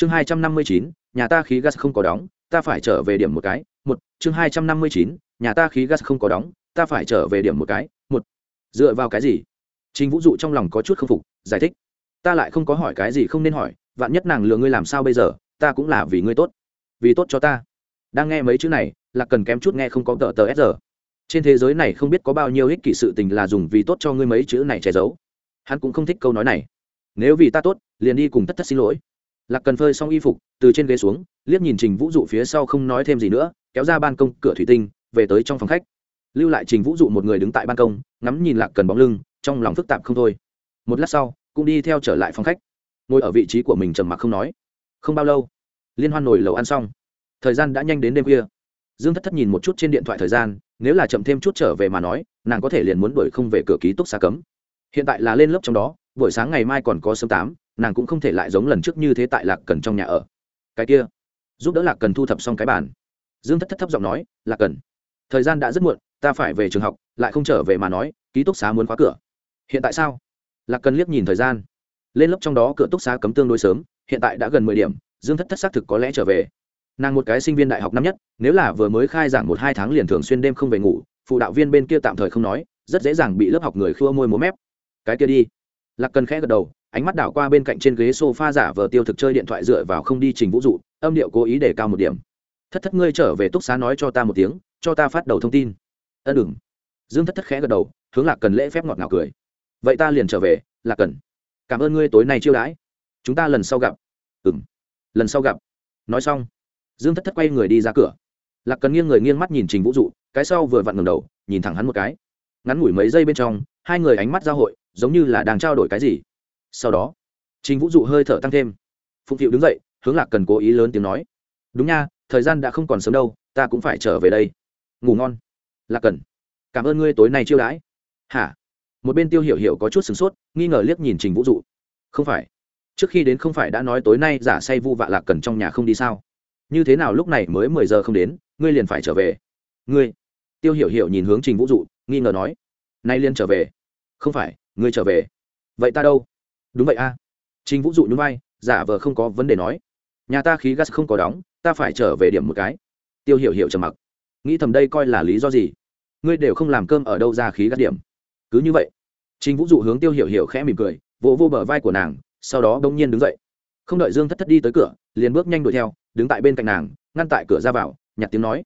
chương hai trăm năm mươi chín, nhà ta khí gas không có đóng, ta phải trở về điểm một cái, một. Chương hai trăm năm mươi chín, nhà ta khí gas không có đóng, ta phải trở về điểm một cái, một. Dựa vào cái gì? Trình vũ dụ trong lòng có chút k phục, giải thích. Ta lại không có hỏi cái gì không nên hỏi, vạn nhất nàng lừa ngươi làm sao bây giờ, ta cũng là vì ngươi tốt. Vì tốt cho ta. Đang nghe mấy chữ này là cần kém chút nghe không có tờ tờ s giờ trên thế giới này không biết có bao nhiêu ích kỷ sự tình là dùng vì tốt cho ngươi mấy chữ này che giấu. Hắn cũng không thích câu nói này. Nếu vì ta tốt, liền đi cùng tất tất xin lỗi lạc cần phơi xong y phục, từ trên ghế xuống, liếc nhìn trình vũ dụ phía sau không nói thêm gì nữa, kéo ra ban công, cửa thủy tinh, về tới trong phòng khách. Lưu lại trình vũ dụ một người đứng tại ban công, ngắm nhìn lạc cần bóng lưng, trong lòng phức tạp không thôi. Một lát sau, cũng đi theo trở lại phòng khách. Ngồi ở vị trí của mình trầm mặc không nói. Không bao lâu, liên hoan nổi lầu ăn xong. Thời gian đã nhanh đến đêm khuya. Dương thất thất nhìn một chút trên điện thoại thời gian, nếu là chậm thêm chút trở về mà nói, nàng có thể liền muốn đuổi không về cửa ký túc xa cấm. Hiện tại là lên lớp trong đó, buổi sáng ngày mai còn có sớm tám nàng cũng không thể lại giống lần trước như thế tại lạc cần trong nhà ở. Cái kia, giúp đỡ lạc cần thu thập xong cái bàn. Dương thất thất thấp giọng nói, lạc cần, thời gian đã rất muộn, ta phải về trường học, lại không trở về mà nói, ký túc xá muốn khóa cửa. Hiện tại sao? Lạc cần liếc nhìn thời gian. Lên lớp trong đó cửa túc xá cấm tương đối sớm, hiện tại đã gần mười điểm, dương thất thất xác thực có lẽ trở về. Nàng một cái sinh viên đại học năm nhất, nếu là vừa mới khai giảng một hai tháng liền thường xuyên đêm không về ngủ, phụ đạo viên bên kia tạm thời không nói, rất dễ dàng bị lớp học người khua môi múa mép. Cái kia đi lạc cần khẽ gật đầu, ánh mắt đảo qua bên cạnh trên ghế s o f a giả vờ tiêu thực chơi điện thoại dựa vào không đi trình vũ dụ, âm điệu cố ý để cao một điểm. Thất thất ngươi trở về túc xá nói cho ta một tiếng, cho ta phát đầu thông tin. Ân đừng. Dương thất thất khẽ gật đầu, hướng lạc cần lễ phép ngọt ngào cười. Vậy ta liền trở về, lạc cần. Cảm ơn ngươi tối nay chiêu đãi. Chúng ta lần sau gặp. Ừ m lần sau gặp. Nói xong, dương thất thất quay người đi ra cửa. Lạc cần nghiêng người nghiêng mắt nhìn trình vũ dụ, cái sau vừa vặn ngầm đầu, nhìn thẳng hắn một cái. Ngắn ngủi mấy giây bên trong, hai người ánh mắt giao hội giống như là đang trao đổi cái gì. Sau đó, trình vũ dụ hơi thở tăng thêm. Phụng phịu đứng dậy, hướng lạc cần cố ý lớn tiếng nói. Đúng nha, thời gian đã không còn sớm đâu, ta cũng phải trở về đây. Ngủ ngon. Lạc cần. Cảm ơn ngươi tối nay chiêu đãi. Hả? Một bên tiêu hiểu hiểu có chút sửng sốt, nghi ngờ liếc nhìn trình vũ dụ. Không phải. Trước khi đến không phải đã nói tối nay giả say vu vạ lạc cần trong nhà không đi sao? Như thế nào lúc này mới mười giờ không đến, ngươi liền phải trở về? Ngươi. Tiêu hiểu hiểu nhìn hướng trình vũ dụ, nghi ngờ nói. Nay liên trở về. Không phải ngươi trở về. Vậy ta đâu? Đúng vậy a. Trình vũ dụ nhún vai, giả vờ không có vấn đề nói. Nhà ta khí gas không có đóng, ta phải trở về điểm một cái. Tiêu hiểu hiểu trầm mặc. Nghĩ thầm đây coi là lý do gì? Ngươi đều không làm cơm ở đâu ra khí gas điểm. Cứ như vậy, trình vũ dụ hướng tiêu hiểu hiểu khẽ mỉm cười, vỗ vô bờ vai của nàng, sau đó bỗng nhiên đứng dậy. Không đợi dương thất thất đi tới cửa, liền bước nhanh đuổi theo, đứng tại bên cạnh nàng, ngăn tại cửa ra vào, nhặt tiếng nói.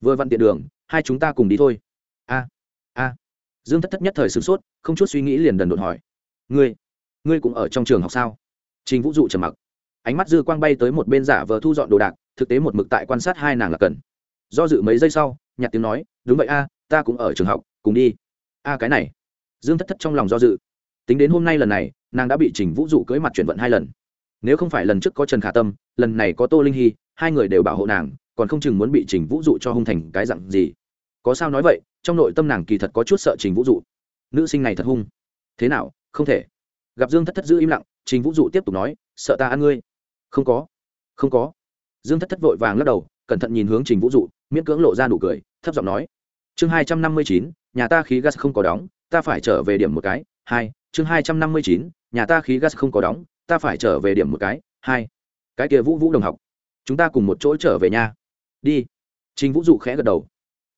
Vừa vặn tiện đường, hai chúng ta cùng đi thôi. A a dương thất thất nhất thời sửng sốt, không chút suy nghĩ liền đần đột hỏi. Ngươi ngươi cũng ở trong trường học sao? Trình vũ dụ trầm mặc. Ánh mắt dư quang bay tới một bên giả vờ thu dọn đồ đạc, thực tế một mực tại quan sát hai nàng là cần. Do dự mấy giây sau Nhạc tiếng nói, đúng vậy a, ta cũng ở trường học, cùng đi. A, cái này. Dương thất thất trong lòng do dự. Tính đến hôm nay lần này, nàng đã bị trình vũ dụ cưới mặt chuyển vận hai lần. Nếu không phải lần trước có trần khả tâm, lần này có tô linh hy, hai người đều bảo hộ nàng, còn không chừng muốn bị trình vũ dụ cho hung thành cái dặn gì có sao nói vậy, trong nội tâm nàng kỳ thật có chút sợ trình vũ dụ. Nữ sinh này thật hung. Thế nào, không thể. Gặp dương thất thất giữ im lặng, trình vũ dụ tiếp tục nói, sợ ta ăn ngươi. Không có. Không có. Dương thất thất vội vàng lắc đầu, cẩn thận nhìn hướng trình vũ dụ, miễn cưỡng lộ ra nụ cười, thấp giọng nói, chương hai trăm năm mươi chín, nhà ta khí gas không có đóng, ta phải trở về điểm một cái, hai, chương hai trăm năm mươi chín, nhà ta khí gas không có đóng, ta phải trở về điểm một cái, hai, cái kia vũ vũ đồng học, chúng ta cùng một chỗ trở về nhà đi. Trình vũ dụ khẽ gật đầu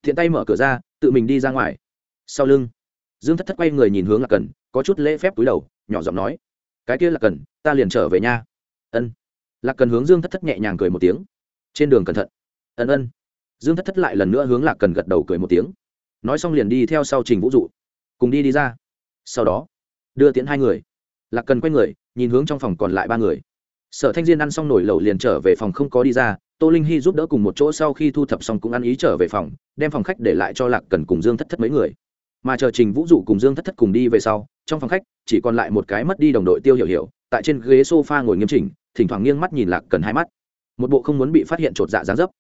thiện tay mở cửa ra, tự mình đi ra ngoài. Sau lưng, dương thất thất quay người nhìn hướng lạc cần, có chút lễ phép túi đầu, nhỏ giọng nói, cái kia là cần, ta liền trở về nha. ân. Lạc cần hướng dương thất thất nhẹ nhàng cười một tiếng. Trên đường cẩn thận. Ân ân. Dương thất thất lại lần nữa hướng lạc cần gật đầu cười một tiếng. Nói xong liền đi theo sau trình vũ dụ, cùng đi đi ra. Sau đó, đưa tiễn hai người. Lạc cần quay người, nhìn hướng trong phòng còn lại ba người. Sở thanh diên ăn xong nổi lẩu liền trở về phòng không có đi ra tô linh hy giúp đỡ cùng một chỗ sau khi thu thập xong cũng ăn ý trở về phòng, đem phòng khách để lại cho lạc cần cùng dương thất thất mấy người. Mà chờ trình vũ dụ cùng dương thất thất cùng đi về sau, trong phòng khách, chỉ còn lại một cái mất đi đồng đội tiêu hiểu hiểu, tại trên ghế s o f a ngồi nghiêm chỉnh, thỉnh thoảng nghiêng mắt nhìn lạc cần hai mắt. Một bộ không muốn bị phát hiện chột dạ dáng dấp.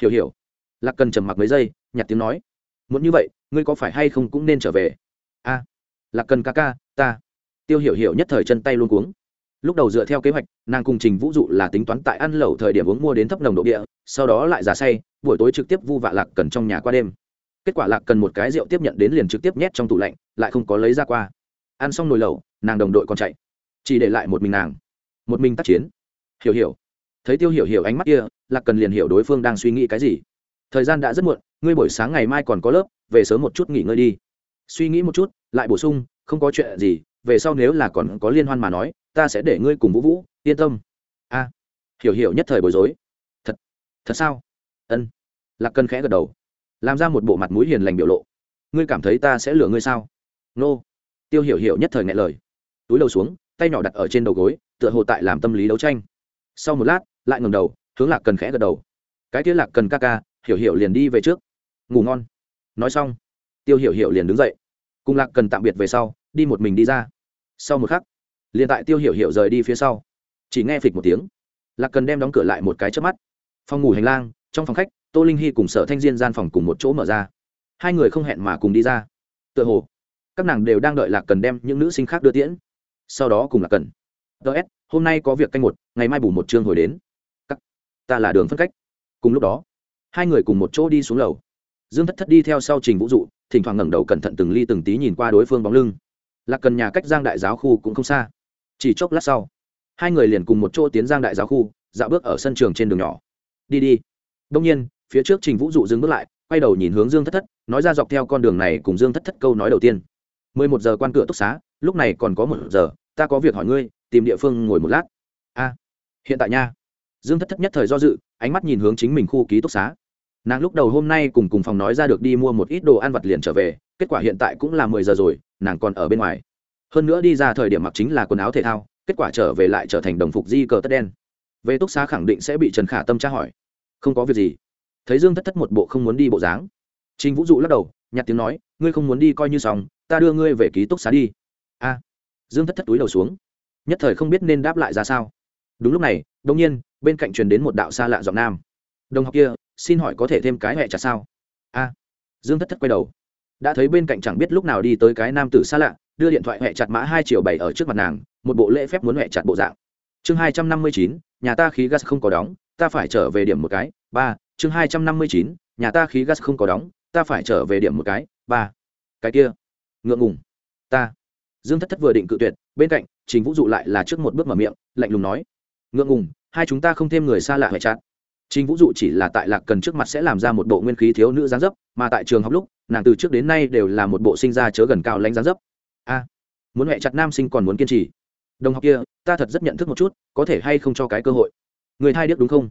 Hiểu hiểu. Lạc cần trầm mặc mấy giây, nhặt tiếng nói. Muốn như vậy, ngươi có phải hay không cũng nên trở về? A. Lạc cần ca ca, ta. Tiêu hiểu hiểu nhất thời chân tay luôn cuống lúc đầu dựa theo kế hoạch, nàng cùng trình vũ dụ là tính toán tại ăn lẩu thời điểm uống mua đến thấp nồng độ địa sau đó lại giả say, buổi tối trực tiếp vu vạ lạc cần trong nhà qua đêm. Kết quả lạc cần một cái rượu tiếp nhận đến liền trực tiếp nhét trong tủ lạnh, lại không có lấy ra qua. Ăn xong nồi lẩu, nàng đồng đội còn chạy. Chỉ để lại một mình nàng. Một mình tác chiến. Hiểu hiểu. Thấy tiêu hiểu hiểu ánh mắt kia, lạc cần liền hiểu đối phương đang suy nghĩ cái gì. Thời gian đã rất muộn, ngươi buổi sáng ngày mai còn có lớp, về sớm một chút nghỉ ngơi đi. Suy nghĩ một chút, lại bổ sung, không có chuyện gì, về sau nếu là còn có liên hoan mà nói ta sẽ để ngươi cùng vũ vũ, yên tâm. A, hiểu hiểu nhất thời bối rối. Thật thật sao? Ân. Lạc cần khẽ gật đầu, làm ra một bộ mặt mũi hiền lành biểu lộ. Ngươi cảm thấy ta sẽ lừa ngươi sao? Nô. Tiêu hiểu hiểu nhất thời ngại lời. Túi đầu xuống, tay nhỏ đặt ở trên đầu gối, tựa hồ tại làm tâm lý đấu tranh. Sau một lát, lại ngầm đầu, hướng lạc cần khẽ gật đầu. Cái tiết lạc cần ca ca, hiểu hiểu liền đi về trước. Ngủ ngon. Nói xong, tiêu hiểu hiểu liền đứng dậy. Cùng lạc cần tạm biệt về sau, đi một mình đi ra. Sau một khắc liền tại tiêu hiểu hiểu rời đi phía sau, chỉ nghe phịch một tiếng. Lạc cần đem đóng cửa lại một cái trước mắt. Phòng ngủ hành lang, trong phòng khách, tô linh hy cùng sở thanh diên gian phòng cùng một chỗ mở ra. Hai người không hẹn mà cùng đi ra. Tựa hồ, các nàng đều đang đợi lạc cần đem những nữ sinh khác đưa tiễn. Sau đó cùng lạc cần. Ts hôm nay có việc canh một, ngày mai bù một chương hồi đến. Các, ta là đường phân cách. Cùng lúc đó, hai người cùng một chỗ đi xuống lầu. Dương thất thất đi theo sau trình vũ dụ, thỉnh thoảng ngẩng đầu cẩn thận từng ly từng tí nhìn qua đối phương bóng lưng. Lạc cần nhà cách giang đại giáo khu cũng không xa chỉ chốc lát sau, hai người liền cùng một chỗ tiến giang đại giáo khu, dạo bước ở sân trường trên đường nhỏ. Đi đi. Đông nhiên, phía trước trình vũ dụ dừng bước lại, quay đầu nhìn hướng dương thất thất, nói ra dọc theo con đường này cùng dương thất thất câu nói đầu tiên. Mười một giờ quan cửa túc xá, lúc này còn có một giờ, ta có việc hỏi ngươi, tìm địa phương ngồi một lát. A, hiện tại nha. Dương thất thất nhất thời do dự, ánh mắt nhìn hướng chính mình khu ký túc xá. Nàng lúc đầu hôm nay cùng cùng phòng nói ra được đi mua một ít đồ ăn vặt liền trở về, kết quả hiện tại cũng là mười giờ rồi, nàng còn ở bên ngoài hơn nữa đi ra thời điểm mặc chính là quần áo thể thao, kết quả trở về lại trở thành đồng phục di cờ tất đen. Về túc xá khẳng định sẽ bị trần khả tâm tra hỏi. Không có việc gì. Thấy dương thất thất một bộ không muốn đi bộ dáng. Trình vũ dụ lắc đầu, nhặt tiếng nói, ngươi không muốn đi coi như xong, ta đưa ngươi về ký túc xá đi. A. Dương thất thất túi đầu xuống. Nhất thời không biết nên đáp lại ra sao. Đúng lúc này đông nhiên, bên cạnh truyền đến một đạo xa lạ giọng nam. Đồng học kia, xin hỏi có thể thêm cái hẹ chặt sao? A. Dương thất thất quay đầu đã thấy bên cạnh chẳng biết lúc nào đi tới cái nam tử xa lạ, đưa điện thoại hẹ chặt mã hai triệu bảy ở trước mặt nàng, một bộ lễ phép muốn hẹ chặt bộ dạng. Chương hai trăm năm mươi chín, nhà ta khí gas không có đóng, ta phải trở về điểm một cái, ba. Chương hai trăm năm mươi chín, nhà ta khí gas không có đóng, ta phải trở về điểm một cái, ba. Cái kia. Ngượng ngùng. Ta. Dương thất thất vừa định cự tuyệt, bên cạnh, trình vũ dụ lại là trước một bước mở miệng, lạnh lùng nói. Ngượng ngùng, hai chúng ta không thêm người xa lạ hệ chặt trình vũ dụ chỉ là tại lạc cần trước mặt sẽ làm ra một bộ nguyên khí thiếu nữ dáng dấp, mà tại trường học lúc, nàng từ trước đến nay đều là một bộ sinh ra chớ gần cao lãnh dáng dấp. A, muốn mẹ chặt nam sinh còn muốn kiên trì. Đồng học kia, ta thật rất nhận thức một chút, có thể hay không cho cái cơ hội? Người thai điếc đúng không?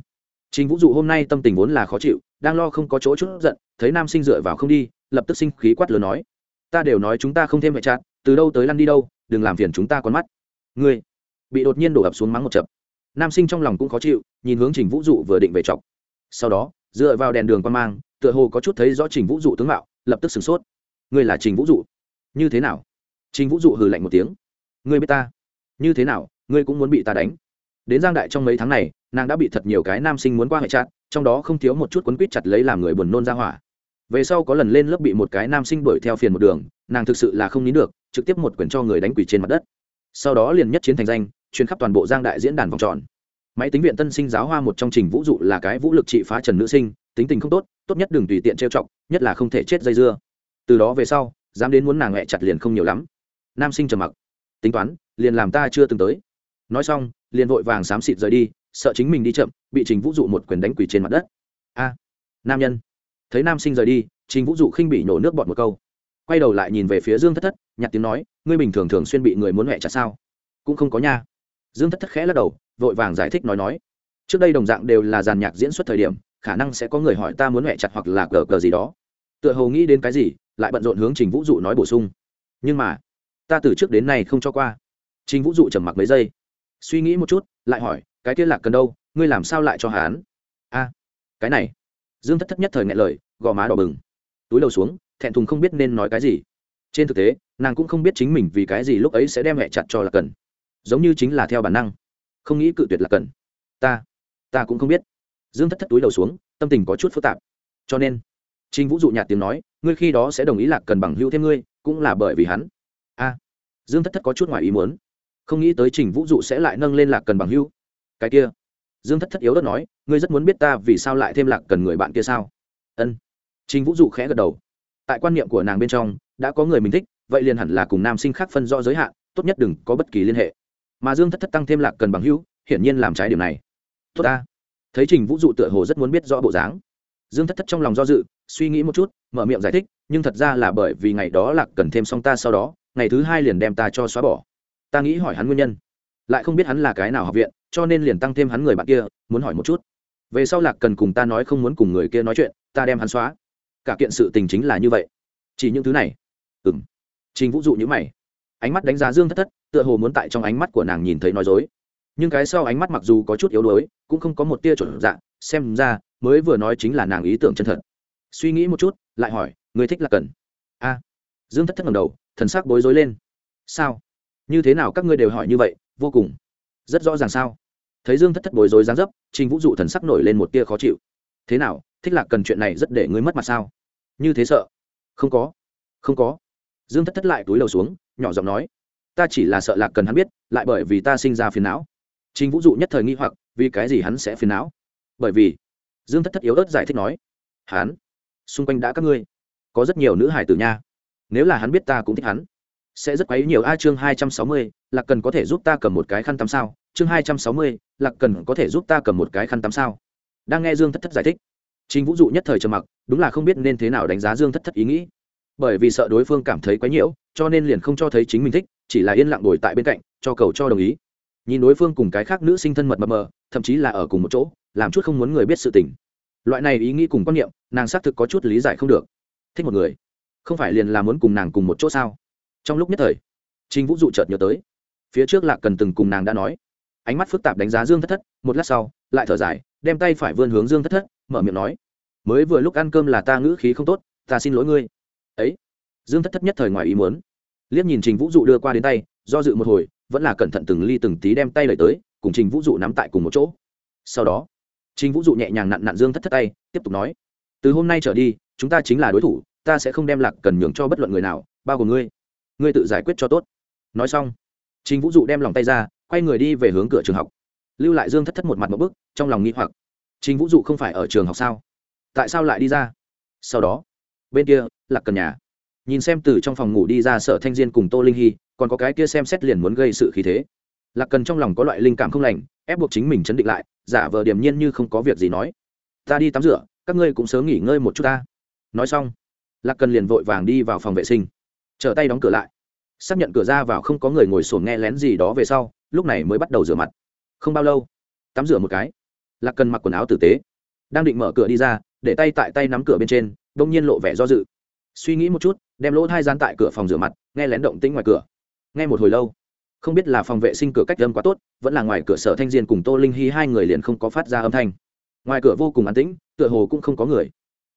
Trình vũ dụ hôm nay tâm tình vốn là khó chịu, đang lo không có chỗ chút giận, thấy nam sinh dựa vào không đi, lập tức sinh khí quát lớn nói, ta đều nói chúng ta không thêm mẹ chặt, từ đâu tới lăn đi đâu, đừng làm phiền chúng ta con mắt. Ngươi bị đột nhiên đổ ập xuống mắng một chập nam sinh trong lòng cũng khó chịu, nhìn hướng trình vũ dụ vừa định về chọc. Sau đó, dựa vào đèn đường quan mang, tựa hồ có chút thấy rõ trình vũ dụ tướng mạo, lập tức sửng sốt. Ngươi là trình vũ dụ? Như thế nào? Trình vũ dụ hừ lạnh một tiếng. Ngươi biết ta? Như thế nào, ngươi cũng muốn bị ta đánh? Đến giang đại trong mấy tháng này, nàng đã bị thật nhiều cái nam sinh muốn qua hệ chặt trong đó không thiếu một chút quấn quýt chặt lấy làm người buồn nôn ra hỏa. Về sau có lần lên lớp bị một cái nam sinh đuổi theo phiền một đường, nàng thực sự là không nín được, trực tiếp một quyền cho người đánh quỷ trên mặt đất. Sau đó liền nhất chiến thành danh chuyên khắp toàn bộ giang đại diễn đàn vòng tròn. Máy tính viện tân sinh giáo hoa một trong trình vũ dụ là cái vũ lực trị phá trần nữ sinh, tính tình không tốt tốt nhất đừng tùy tiện trêu chọc, nhất là không thể chết dây dưa. Từ đó về sau, dám đến muốn nàng hẹ chặt liền không nhiều lắm. Nam sinh trầm mặc. Tính toán, liền làm ta chưa từng tới. Nói xong, liền vội vàng xám xịt rời đi, sợ chính mình đi chậm, bị trình vũ dụ một quyền đánh quỳ trên mặt đất. A, nam nhân. Thấy nam sinh rời đi, trình vũ dụ khinh bị nổ nước bọt một câu. Quay đầu lại nhìn về phía dương thất thất, nhặt tiếng nói, ngươi bình thường thường xuyên bị người muốn hẹ chặt sao? Cũng không có nha dương thất thất khẽ lắc đầu, vội vàng giải thích nói nói. Trước đây đồng dạng đều là giàn nhạc diễn xuất thời điểm, khả năng sẽ có người hỏi ta muốn mẹ chặt hoặc là cờ cờ gì đó. Tựa hồ nghĩ đến cái gì, lại bận rộn hướng trình vũ dụ nói bổ sung. Nhưng mà, ta từ trước đến nay không cho qua. Trình vũ dụ trầm mặc mấy giây. Suy nghĩ một chút, lại hỏi, cái kia lạc cần đâu, ngươi làm sao lại cho hán a, cái này. Dương thất thất nhất thời ngại lời, gò má đỏ bừng. Túi đầu xuống, thẹn thùng không biết nên nói cái gì. Trên thực tế, nàng cũng không biết chính mình vì cái gì lúc ấy sẽ đem mẹ chặt cho là cần giống như chính là theo bản năng không nghĩ cự tuyệt là cần ta ta cũng không biết dương thất thất túi đầu xuống tâm tình có chút phức tạp cho nên Trình Vũ dụ nhạt tiếng nói, ngươi khi đó sẽ đồng ý Lạc Cần bằng hữu thêm ngươi, cũng là bởi vì hắn. A. Dương Thất Thất có chút ngoài ý muốn, không nghĩ tới Trình Vũ dụ sẽ lại nâng lên Lạc Cần bằng hữu. Cái kia. Dương Thất Thất yếu đất nói, ngươi rất muốn biết ta vì sao lại thêm Lạc Cần người bạn kia sao? Ân. Trình Vũ dụ khẽ gật đầu. Tại quan niệm của nàng bên trong, đã có người mình thích, vậy liền hẳn là cùng nam sinh khác phân rõ giới hạn, tốt nhất đừng có bất kỳ liên hệ. Mà Dương Thất Thất tăng thêm Lạc Cần bằng hữu, hiển nhiên làm trái điều này. tốt ta. Thấy trình vũ dụ tựa hồ rất muốn biết rõ bộ dáng. Dương thất thất trong lòng do dự suy nghĩ một chút mở miệng giải thích nhưng thật ra là bởi vì ngày đó lạc cần thêm xong ta sau đó ngày thứ hai liền đem ta cho xóa bỏ. Ta nghĩ hỏi hắn nguyên nhân. Lại không biết hắn là cái nào học viện cho nên liền tăng thêm hắn người bạn kia muốn hỏi một chút. Về sau lạc cần cùng ta nói không muốn cùng người kia nói chuyện ta đem hắn xóa. Cả kiện sự tình chính là như vậy. Chỉ những thứ này. Ừ m trình vũ dụ nhữ mày. Ánh mắt đánh giá dương thất thất tựa hồ muốn tại trong ánh mắt của nàng nhìn thấy nói dối. Nhưng cái sau ánh mắt mặc dù có chút yếu đuối, cũng không có một tia chuẩn dạng xem ra, mới vừa nói chính là nàng ý tưởng chân thật. Suy nghĩ một chút, lại hỏi người thích là cần? A. Dương thất thất ngầm đầu, thần sắc bối rối lên. Sao? Như thế nào các ngươi đều hỏi như vậy, vô cùng. Rất rõ ràng sao? Thấy dương thất thất bối rối dáng dấp, trình vũ dụ thần sắc nổi lên một tia khó chịu. Thế nào, thích lạc cần chuyện này rất để ngươi mất mặt sao? Như thế sợ. Không có không có. Dương thất thất lại túi đầu xuống, nhỏ giọng nói ta chỉ là sợ lạc cần hắn biết, lại bởi vì ta sinh ra phiền não. Trình vũ dụ nhất thời nghi hoặc, vì cái gì hắn sẽ phiền não? Bởi vì, dương thất thất yếu ớt giải thích nói, hắn, xung quanh đã các ngươi, có rất nhiều nữ hải tử nha. Nếu là hắn biết ta cũng thích hắn, sẽ rất quấy nhiều. A chương hai trăm sáu mươi, lạc cần có thể giúp ta cầm một cái khăn tắm sao? Chương hai trăm sáu mươi, lạc cần có thể giúp ta cầm một cái khăn tắm sao? Đang nghe dương thất thất giải thích, trình vũ dụ nhất thời trầm mặc, đúng là không biết nên thế nào đánh giá dương thất thất ý nghĩ. Bởi vì sợ đối phương cảm thấy quấy nhiễu, cho nên liền không cho thấy chính mình thích chỉ là yên lặng ngồi tại bên cạnh, cho cầu cho đồng ý. Nhìn đối phương cùng cái khác nữ sinh thân mật mờ mờ, thậm chí là ở cùng một chỗ, làm chút không muốn người biết sự tình. Loại này ý nghĩ cùng quan niệm, nàng xác thực có chút lý giải không được. Thích một người, không phải liền là muốn cùng nàng cùng một chỗ sao? Trong lúc nhất thời trinh vũ dụ chợt nhớ tới, phía trước lạc cần từng cùng nàng đã nói, ánh mắt phức tạp đánh giá dương thất thất, một lát sau, lại thở dài, đem tay phải vươn hướng dương thất thất, mở miệng nói, mới vừa lúc ăn cơm là ta ngữ khí không tốt, ta xin lỗi ngươi. Ấy, dương thất thất nhất thời ngoài ý muốn liếc nhìn trình vũ dụ đưa qua đến tay, do dự một hồi, vẫn là cẩn thận từng ly từng tí đem tay lời tới, cùng trình vũ dụ nắm tại cùng một chỗ. Sau đó, trình vũ dụ nhẹ nhàng nặn nặn dương thất thất tay, tiếp tục nói, từ hôm nay trở đi, chúng ta chính là đối thủ, ta sẽ không đem lạc cần nhường cho bất luận người nào, bao gồm ngươi. Ngươi tự giải quyết cho tốt. Nói xong, trình vũ dụ đem lòng tay ra, quay người đi về hướng cửa trường học. Lưu lại dương thất thất một mặt một bức, trong lòng nghĩ hoặc, trình vũ dụ không phải ở trường học sao? Tại sao lại đi ra? Sau đó, bên kia, lạc cần nhà nhìn xem từ trong phòng ngủ đi ra sở thanh diên cùng tô linh hy, còn có cái kia xem xét liền muốn gây sự khí thế. Lạc cần trong lòng có loại linh cảm không lành, ép buộc chính mình chấn định lại, giả vờ điềm nhiên như không có việc gì nói. Ta đi tắm rửa, các ngươi cũng sớm nghỉ ngơi một chút ta. Nói xong, lạc cần liền vội vàng đi vào phòng vệ sinh trở tay đóng cửa lại. Xác nhận cửa ra vào không có người ngồi sổn nghe lén gì đó về sau, lúc này mới bắt đầu rửa mặt. Không bao lâu, tắm rửa một cái, lạc cần mặc quần áo tử tế, đang định mở cửa đi ra, để tay tại tay nắm cửa bên trên đông nhiên lộ vẻ do dự. Suy nghĩ một chút đem lỗ thai gian tại cửa phòng rửa mặt, nghe lén động tĩnh ngoài cửa. Nghe một hồi lâu, không biết là phòng vệ sinh cửa cách âm quá tốt, vẫn là ngoài cửa sở thanh diên cùng tô linh hy hai người liền không có phát ra âm thanh. Ngoài cửa vô cùng an tĩnh, tựa hồ cũng không có người,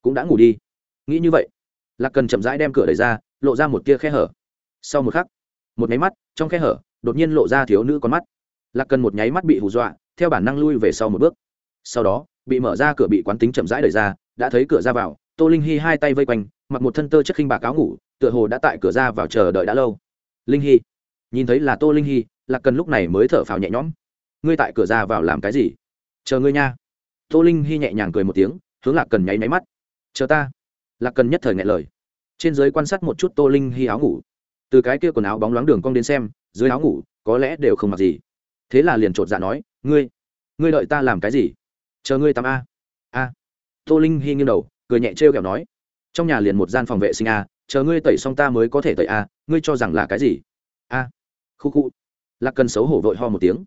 cũng đã ngủ đi. Nghĩ như vậy, lạc cần chậm rãi đem cửa đẩy ra, lộ ra một tia khe hở. Sau một khắc, một nháy mắt, trong khe hở, đột nhiên lộ ra thiếu nữ con mắt. Lạc cần một nháy mắt bị hù dọa, theo bản năng lui về sau một bước. Sau đó, bị mở ra cửa bị quán tính chậm rãi đẩy ra, đã thấy cửa ra vào, tô linh hy hai tay vây quanh mặc một thân tơ chất khinh bạc áo ngủ, tựa hồ đã tại cửa ra vào chờ đợi đã lâu. Linh hy, nhìn thấy là tô linh hy, lạc cần lúc này mới thở phào nhẹ nhõm. Ngươi tại cửa ra vào làm cái gì? Chờ ngươi nha. Tô linh hy nhẹ nhàng cười một tiếng, hướng lạc cần nháy máy mắt. Chờ ta. Lạc cần nhất thời ngại lời. Trên giới quan sát một chút tô linh hy áo ngủ. Từ cái kia quần áo bóng loáng đường cong đến xem, dưới áo ngủ, có lẽ đều không mặc gì. Thế là liền chột dạ nói, ngươi ngươi đợi ta làm cái gì? Chờ ngươi tắm a. A. Tô linh hy nghiêng đầu, cười nhẹ trêu kẹo nói trong nhà liền một gian phòng vệ sinh a, chờ ngươi tẩy xong ta mới có thể tẩy a, ngươi cho rằng là cái gì? A, khu khu. Lạc cần xấu hổ vội ho một tiếng.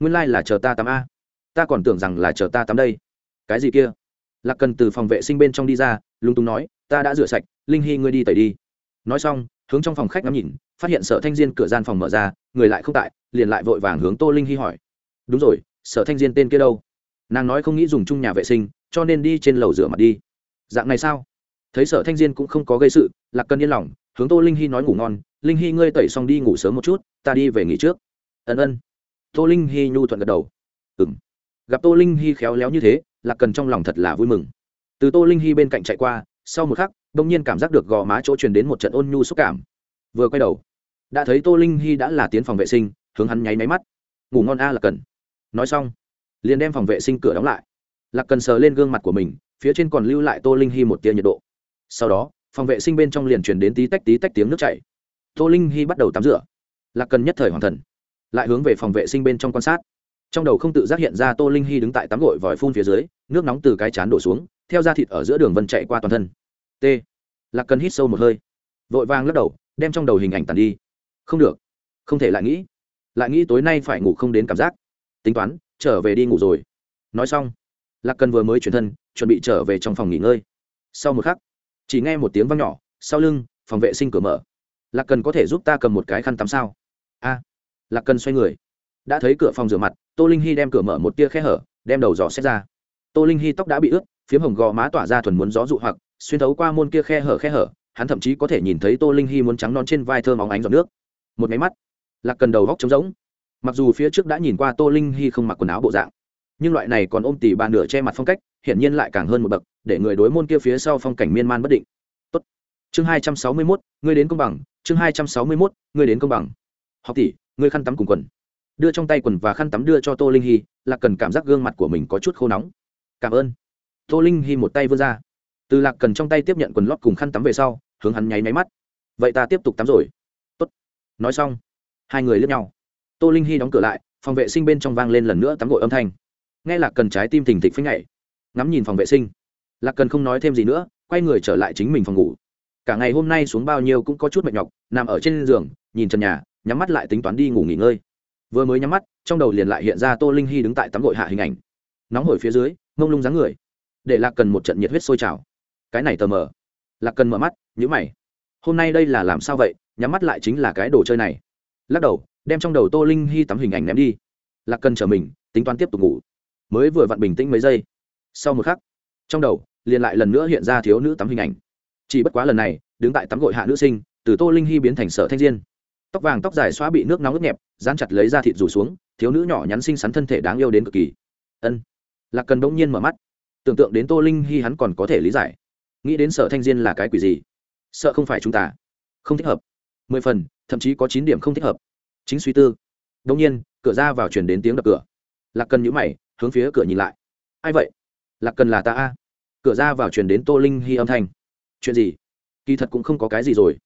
Nguyên lai、like、là chờ ta tắm a. Ta còn tưởng rằng là chờ ta tắm đây. Cái gì kia? Lạc cần từ phòng vệ sinh bên trong đi ra lung tung nói, ta đã rửa sạch, linh hy ngươi đi tẩy đi. Nói xong, hướng trong phòng khách ngắm nhìn, phát hiện sở thanh diên cửa gian phòng mở ra, người lại không tại, liền lại vội vàng hướng tô linh hy hỏi. Đúng rồi, sở thanh diên tên kia đâu? Nàng nói không nghĩ dùng chung nhà vệ sinh, cho nên đi trên lầu rửa mặt đi. Dạng này sao? Thấy sở thanh diên cũng không có gây sự, lạc cần yên lòng, hướng tô linh hy nói ngủ ngon, linh hy ngươi tẩy xong đi ngủ sớm một chút, ta đi về nghỉ trước. Ân ân. Tô linh hy nhu thuận gật đầu. Ừ m gặp tô linh hy khéo léo như thế, lạc cần trong lòng thật là vui mừng. Từ tô linh hy bên cạnh chạy qua, sau một khắc đ ỗ n g nhiên cảm giác được gò má chỗ truyền đến một trận ôn nhu xúc cảm. Vừa quay đầu, đã thấy tô linh hy đã là tiến phòng vệ sinh, hướng hắn nháy máy mắt. Ngủ ngon a, lạc cần. Nói xong, liền đem phòng vệ sinh cửa đóng lại. Lạc cần sờ lên gương mặt của mình, phía trên còn lưu lại tô linh hy một tia nhiệt độ sau đó, phòng vệ sinh bên trong liền truyền đến tí tách tí tách tiếng nước chảy. Tô linh hy bắt đầu tắm rửa. Lạc cần nhất thời hoàn thần, lại hướng về phòng vệ sinh bên trong quan sát. Trong đầu không tự giác hiện ra tô linh hy đứng tại tắm gội vòi phun phía dưới, nước nóng từ cái chán đổ xuống, theo da thịt ở giữa đường vân chạy qua toàn thân. T. Lạc cần hít sâu một hơi, vội vàng lắc đầu, đem trong đầu hình ảnh tàn đi. Không được, không thể lại nghĩ. Lại nghĩ tối nay phải ngủ không đến cảm giác. Tính toán, trở về đi ngủ rồi. Nói xong, lạc cần vừa mới chuyển thân, chuẩn bị trở về trong phòng nghỉ ngơi. Sau một khắc chỉ nghe một tiếng văng nhỏ, sau lưng, phòng vệ sinh cửa mở. Lạc cần có thể giúp ta cầm một cái khăn tắm sao? A. Lạc cần xoay người. Đã thấy cửa phòng rửa mặt, tô linh hy đem cửa mở một tia khe hở, đem đầu giò xét ra. Tô linh hy tóc đã bị ướt, phiếm hồng gò má tỏa ra thuần muốn gió dụ hoặc, xuyên thấu qua môn kia khe hở khe hở, hắn thậm chí có thể nhìn thấy tô linh hy muốn trắng non trên vai thơm óng ánh giọt nước. Một máy mắt, lạc cần đầu góc trống rỗng. Mặc dù phía trước đã nhìn qua tô linh hy không mặc quần áo bộ dạng, nhưng loại này còn ôm tỉ bà nửa che mặt phong cách, hiển nhiên lại càng hơn một bậc để người đối môn kia phía sau phong cảnh miên man bất định. Tốt. chương hai trăm sáu mươi mốt, ngươi đến công bằng. Chương hai trăm sáu mươi mốt, ngươi đến công bằng. Học tỷ, ngươi khăn tắm cùng quần. Đưa trong tay quần và khăn tắm đưa cho tô linh hy là cần cảm giác gương mặt của mình có chút khô nóng. Cảm ơn. Tô linh hy một tay vươn ra. Từ lạc cần trong tay tiếp nhận quần lót cùng khăn tắm về sau, hướng hắn nháy máy mắt. Vậy ta tiếp tục tắm rồi. Tốt. nói xong, hai người lướt nhau. Tô linh hy đóng cửa lại, phòng vệ sinh bên trong vang lên lần nữa tắm gội âm thanh. Nghe lạc cần trái tim thình thịch phanh nhảy. Ngắm nhìn phòng vệ sinh lạc cần không nói thêm gì nữa, quay người trở lại chính mình phòng ngủ. Cả ngày hôm nay xuống bao nhiêu cũng có chút mệt nhọc, nằm ở trên giường, nhìn trần nhà, nhắm mắt lại tính toán đi ngủ nghỉ ngơi. Vừa mới nhắm mắt, trong đầu liền lại hiện ra tô linh hy đứng tại tắm gội hạ hình ảnh. Nóng hổi phía dưới, mông lung dáng người. Để lạc cần một trận nhiệt huyết sôi trào. Cái này tờ mờ. Lạc cần mở mắt nhữ mày. Hôm nay đây là làm sao vậy? Nhắm mắt lại chính là cái đồ chơi này. Lắc đầu, đem trong đầu tô linh hy tắm hình ảnh ném đi. Lạc cần trở mình, tính toán tiếp tục ngủ. Mới vừa vặn bình tĩnh mấy giây. Sau một khắc, trong đầu liền lại lần nữa hiện ra thiếu nữ tắm hình ảnh. Chỉ bất quá lần này, đứng tại tắm gội hạ nữ sinh, từ tô linh hy biến thành sở thanh diên. Tóc vàng tóc dài xóa bị nước nóng ướt nhẹp, dán chặt lấy da thịt rủ xuống, thiếu nữ nhỏ nhắn xinh xắn thân thể đáng yêu đến cực kỳ. Ân. Lạc cần bỗng nhiên mở mắt. Tưởng tượng đến tô linh hy hắn còn có thể lý giải. Nghĩ đến sở thanh diên là cái quỷ gì? Sợ không phải chúng ta. Không thích hợp. Mười phần, thậm chí có chín điểm không thích hợp. Chính suy tư. Đông nhiên, cửa ra vào chuyển đến tiếng đập cửa. Lạc cần nhữ mày, hướng phía cửa nhìn lại. Ai vậy? Lạc cần là ta a cửa ra vào truyền đến tô linh hy âm thanh. Chuyện gì? Kỳ thật cũng không có cái gì rồi.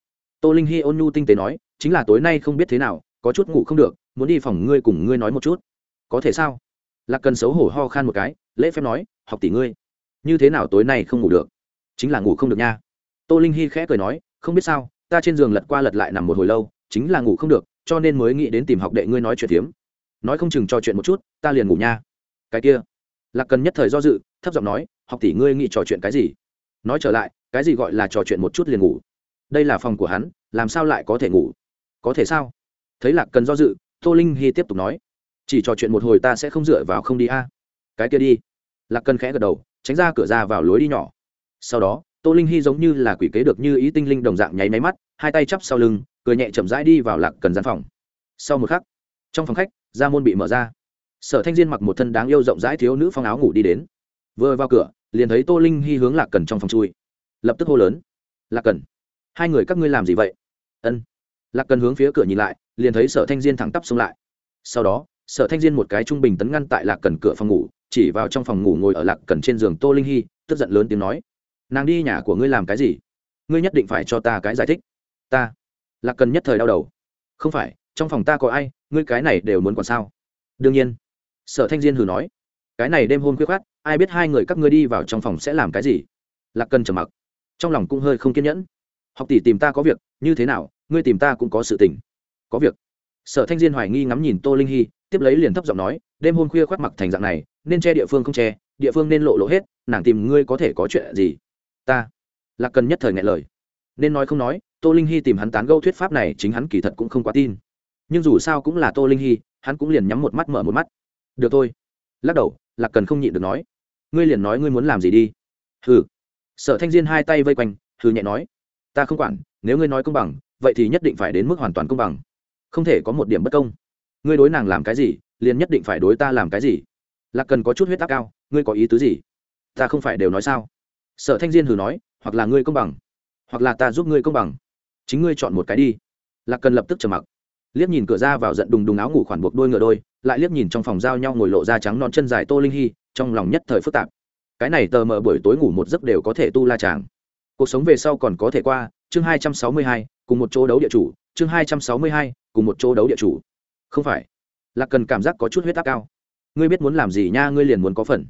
Tô linh hy ôn nhu tinh tế nói, chính là tối nay không biết thế nào, có chút ngủ không được, muốn đi phòng ngươi cùng ngươi nói một chút. Có thể sao? Lạc cần xấu hổ ho khan một cái, lễ phép nói, học tỷ ngươi, như thế nào tối nay không ngủ được? Chính là ngủ không được nha. Tô linh hy khẽ cười nói, không biết sao, ta trên giường lật qua lật lại nằm một hồi lâu, chính là ngủ không được, cho nên mới nghĩ đến tìm học đệ ngươi nói chuyện tiếm nói không chừng trò chuyện một chút, ta liền ngủ nha. Cái kia. Lạc cần nhất thời do dự, thấp giọng nói học tỷ ngươi nghĩ trò chuyện cái gì? Nói trở lại, cái gì gọi là trò chuyện một chút liền ngủ? Đây là phòng của hắn, làm sao lại có thể ngủ? Có thể sao? Thấy lạc cần do dự, tô linh hy tiếp tục nói. Chỉ trò chuyện một hồi ta sẽ không dựa vào không đi a. Cái kia đi. Lạc cần khẽ gật đầu, tránh ra cửa ra vào lối đi nhỏ. Sau đó, tô linh hy giống như là quỷ kế được như ý tinh linh đồng dạng nháy máy mắt, hai tay chắp sau lưng, cười nhẹ chậm rãi đi vào lạc cần gian phòng. Sau một khắc, trong phòng khách ra môn bị mở ra. Sở thanh diên mặc một thân đáng yêu rộng rãi thiếu nữ phong áo ngủ đi đến. Vừa vào cửa liền thấy tô linh hy hướng lạc cần trong phòng chui. Lập tức hô lớn. Lạc cần hai người các ngươi làm gì vậy? Ân. Lạc cần hướng phía cửa nhìn lại, liền thấy sở thanh diên thẳng tắp xông lại. Sau đó, sở thanh diên một cái trung bình tấn ngăn tại lạc cần cửa phòng ngủ, chỉ vào trong phòng ngủ ngồi ở lạc cần trên giường tô linh hy, tức giận lớn tiếng nói, nàng đi nhà của ngươi làm cái gì? Ngươi nhất định phải cho ta cái giải thích. Ta? Lạc cần nhất thời đau đầu. Không phải, trong phòng ta có ai? Ngươi cái này đều muốn còn sao? Đương nhiên. Sở thanh diên hừ nói. Cái này đêm hôn khuyết khát ai biết hai người các ngươi đi vào trong phòng sẽ làm cái gì? Lạc cần trầm mặc. Trong lòng cũng hơi không kiên nhẫn. Học tỷ tìm ta có việc, như thế nào, ngươi tìm ta cũng có sự tình. Có việc. Sở thanh diên hoài nghi ngắm nhìn tô linh hy, tiếp lấy liền thấp giọng nói, đêm hôm khuya khoác mặc thành dạng này, nên che địa phương không che, địa phương nên lộ lộ hết, nàng tìm ngươi có thể có chuyện gì? Ta. Lạc cần nhất thời ngại lời. Nên nói không nói, tô linh hy tìm hắn tán gâu thuyết pháp này chính hắn kỳ thật cũng không quá tin. Nhưng dù sao cũng là tô linh hy, hắn cũng liền nhắm một mắt mở một mắt. Được thôi. Lắc đầu, lạc cần không nhịn được nói ngươi liền nói ngươi muốn làm gì đi. Hừ. Sở thanh diên hai tay vây quanh, hừ nhẹ nói. Ta không quản, nếu ngươi nói công bằng, vậy thì nhất định phải đến mức hoàn toàn công bằng. Không thể có một điểm bất công. Ngươi đối nàng làm cái gì, liền nhất định phải đối ta làm cái gì. Lạc cần có chút huyết áp cao, ngươi có ý tứ gì? Ta không phải đều nói sao? Sở thanh diên hừ nói, hoặc là ngươi công bằng, hoặc là ta giúp ngươi công bằng. Chính ngươi chọn một cái đi. Lạc cần lập tức trầm mặc. Liếc nhìn cửa ra vào giận đùng đùng áo ngủ khoản buộc đôi ngựa đôi lại liếc nhìn trong phòng giao nhau ngồi lộ ra trắng non chân dài tô linh hy, trong lòng nhất thời phức tạp. Cái này tờ mờ buổi tối ngủ một giấc đều có thể tu la chàng. Cuộc sống về sau còn có thể qua, chương hai trăm sáu mươi hai, cùng một chỗ đấu địa chủ, chương hai trăm sáu mươi hai, cùng một chỗ đấu địa chủ. Không phải. Lạc cần cảm giác có chút huyết áp cao. Ngươi biết muốn làm gì nha, ngươi liền muốn có phần.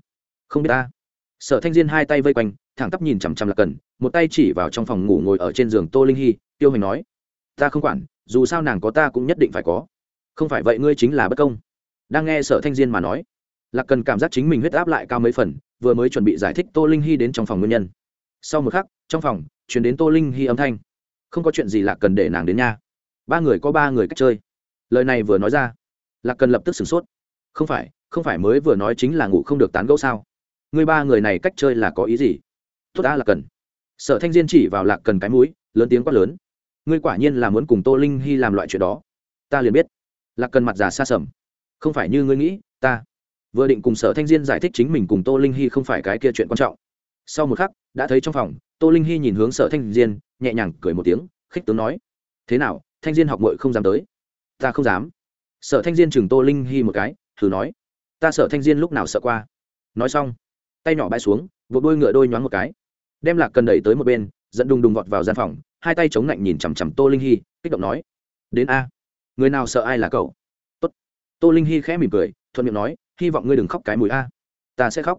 Không biết ta. Sở thanh diên hai tay vây quanh, thẳng tắp nhìn chằm chằm là cần, một tay chỉ vào trong phòng ngủ ngồi ở trên giường tô linh hy, tiêu hành nói, ta không quản, dù sao nàng có ta cũng nhất định phải có. Không phải vậy ngươi chính là bất công đang nghe sở thanh diên mà nói. Lạc cần cảm giác chính mình huyết áp lại cao mấy phần, vừa mới chuẩn bị giải thích tô linh hy đến trong phòng nguyên nhân. Sau một khắc, trong phòng chuyển đến tô linh hy âm thanh. Không có chuyện gì lạc cần để nàng đến nha. Ba người có ba người cách chơi. Lời này vừa nói ra, lạc cần lập tức sửng sốt. Không phải không phải mới vừa nói chính là ngủ không được tán gẫu sao? Người ba người này cách chơi là có ý gì? Tốt đã là cần. Sở thanh diên chỉ vào lạc cần cái mũi, lớn tiếng quát lớn. Ngươi quả nhiên là muốn cùng tô linh hy làm loại chuyện đó. Ta liền biết. Lạc cần mặt già xa sầm không phải như ngươi nghĩ, ta vừa định cùng sở thanh diên giải thích chính mình cùng tô linh hy không phải cái kia chuyện quan trọng. Sau một khắc, đã thấy trong phòng, tô linh hy nhìn hướng sở thanh diên, nhẹ nhàng cười một tiếng, khích tướng nói, thế nào, thanh diên học mội không dám tới? Ta không dám. Sở thanh diên chừng tô linh hy một cái, thử nói, ta sở thanh diên lúc nào sợ qua? Nói xong, tay nhỏ bay xuống, buộc đôi ngựa đôi nhoáng một cái. Đem lạc cần đẩy tới một bên dẫn đùng đùng vọt vào gian phòng, hai tay chống lạnh nhìn chằm chằm tô linh hy, kích động nói, đến a, người nào sợ ai là cậu? Tô linh hy khẽ mỉm cười, thuận miệng nói, hy vọng ngươi đừng khóc cái mùi a. Ta sẽ khóc.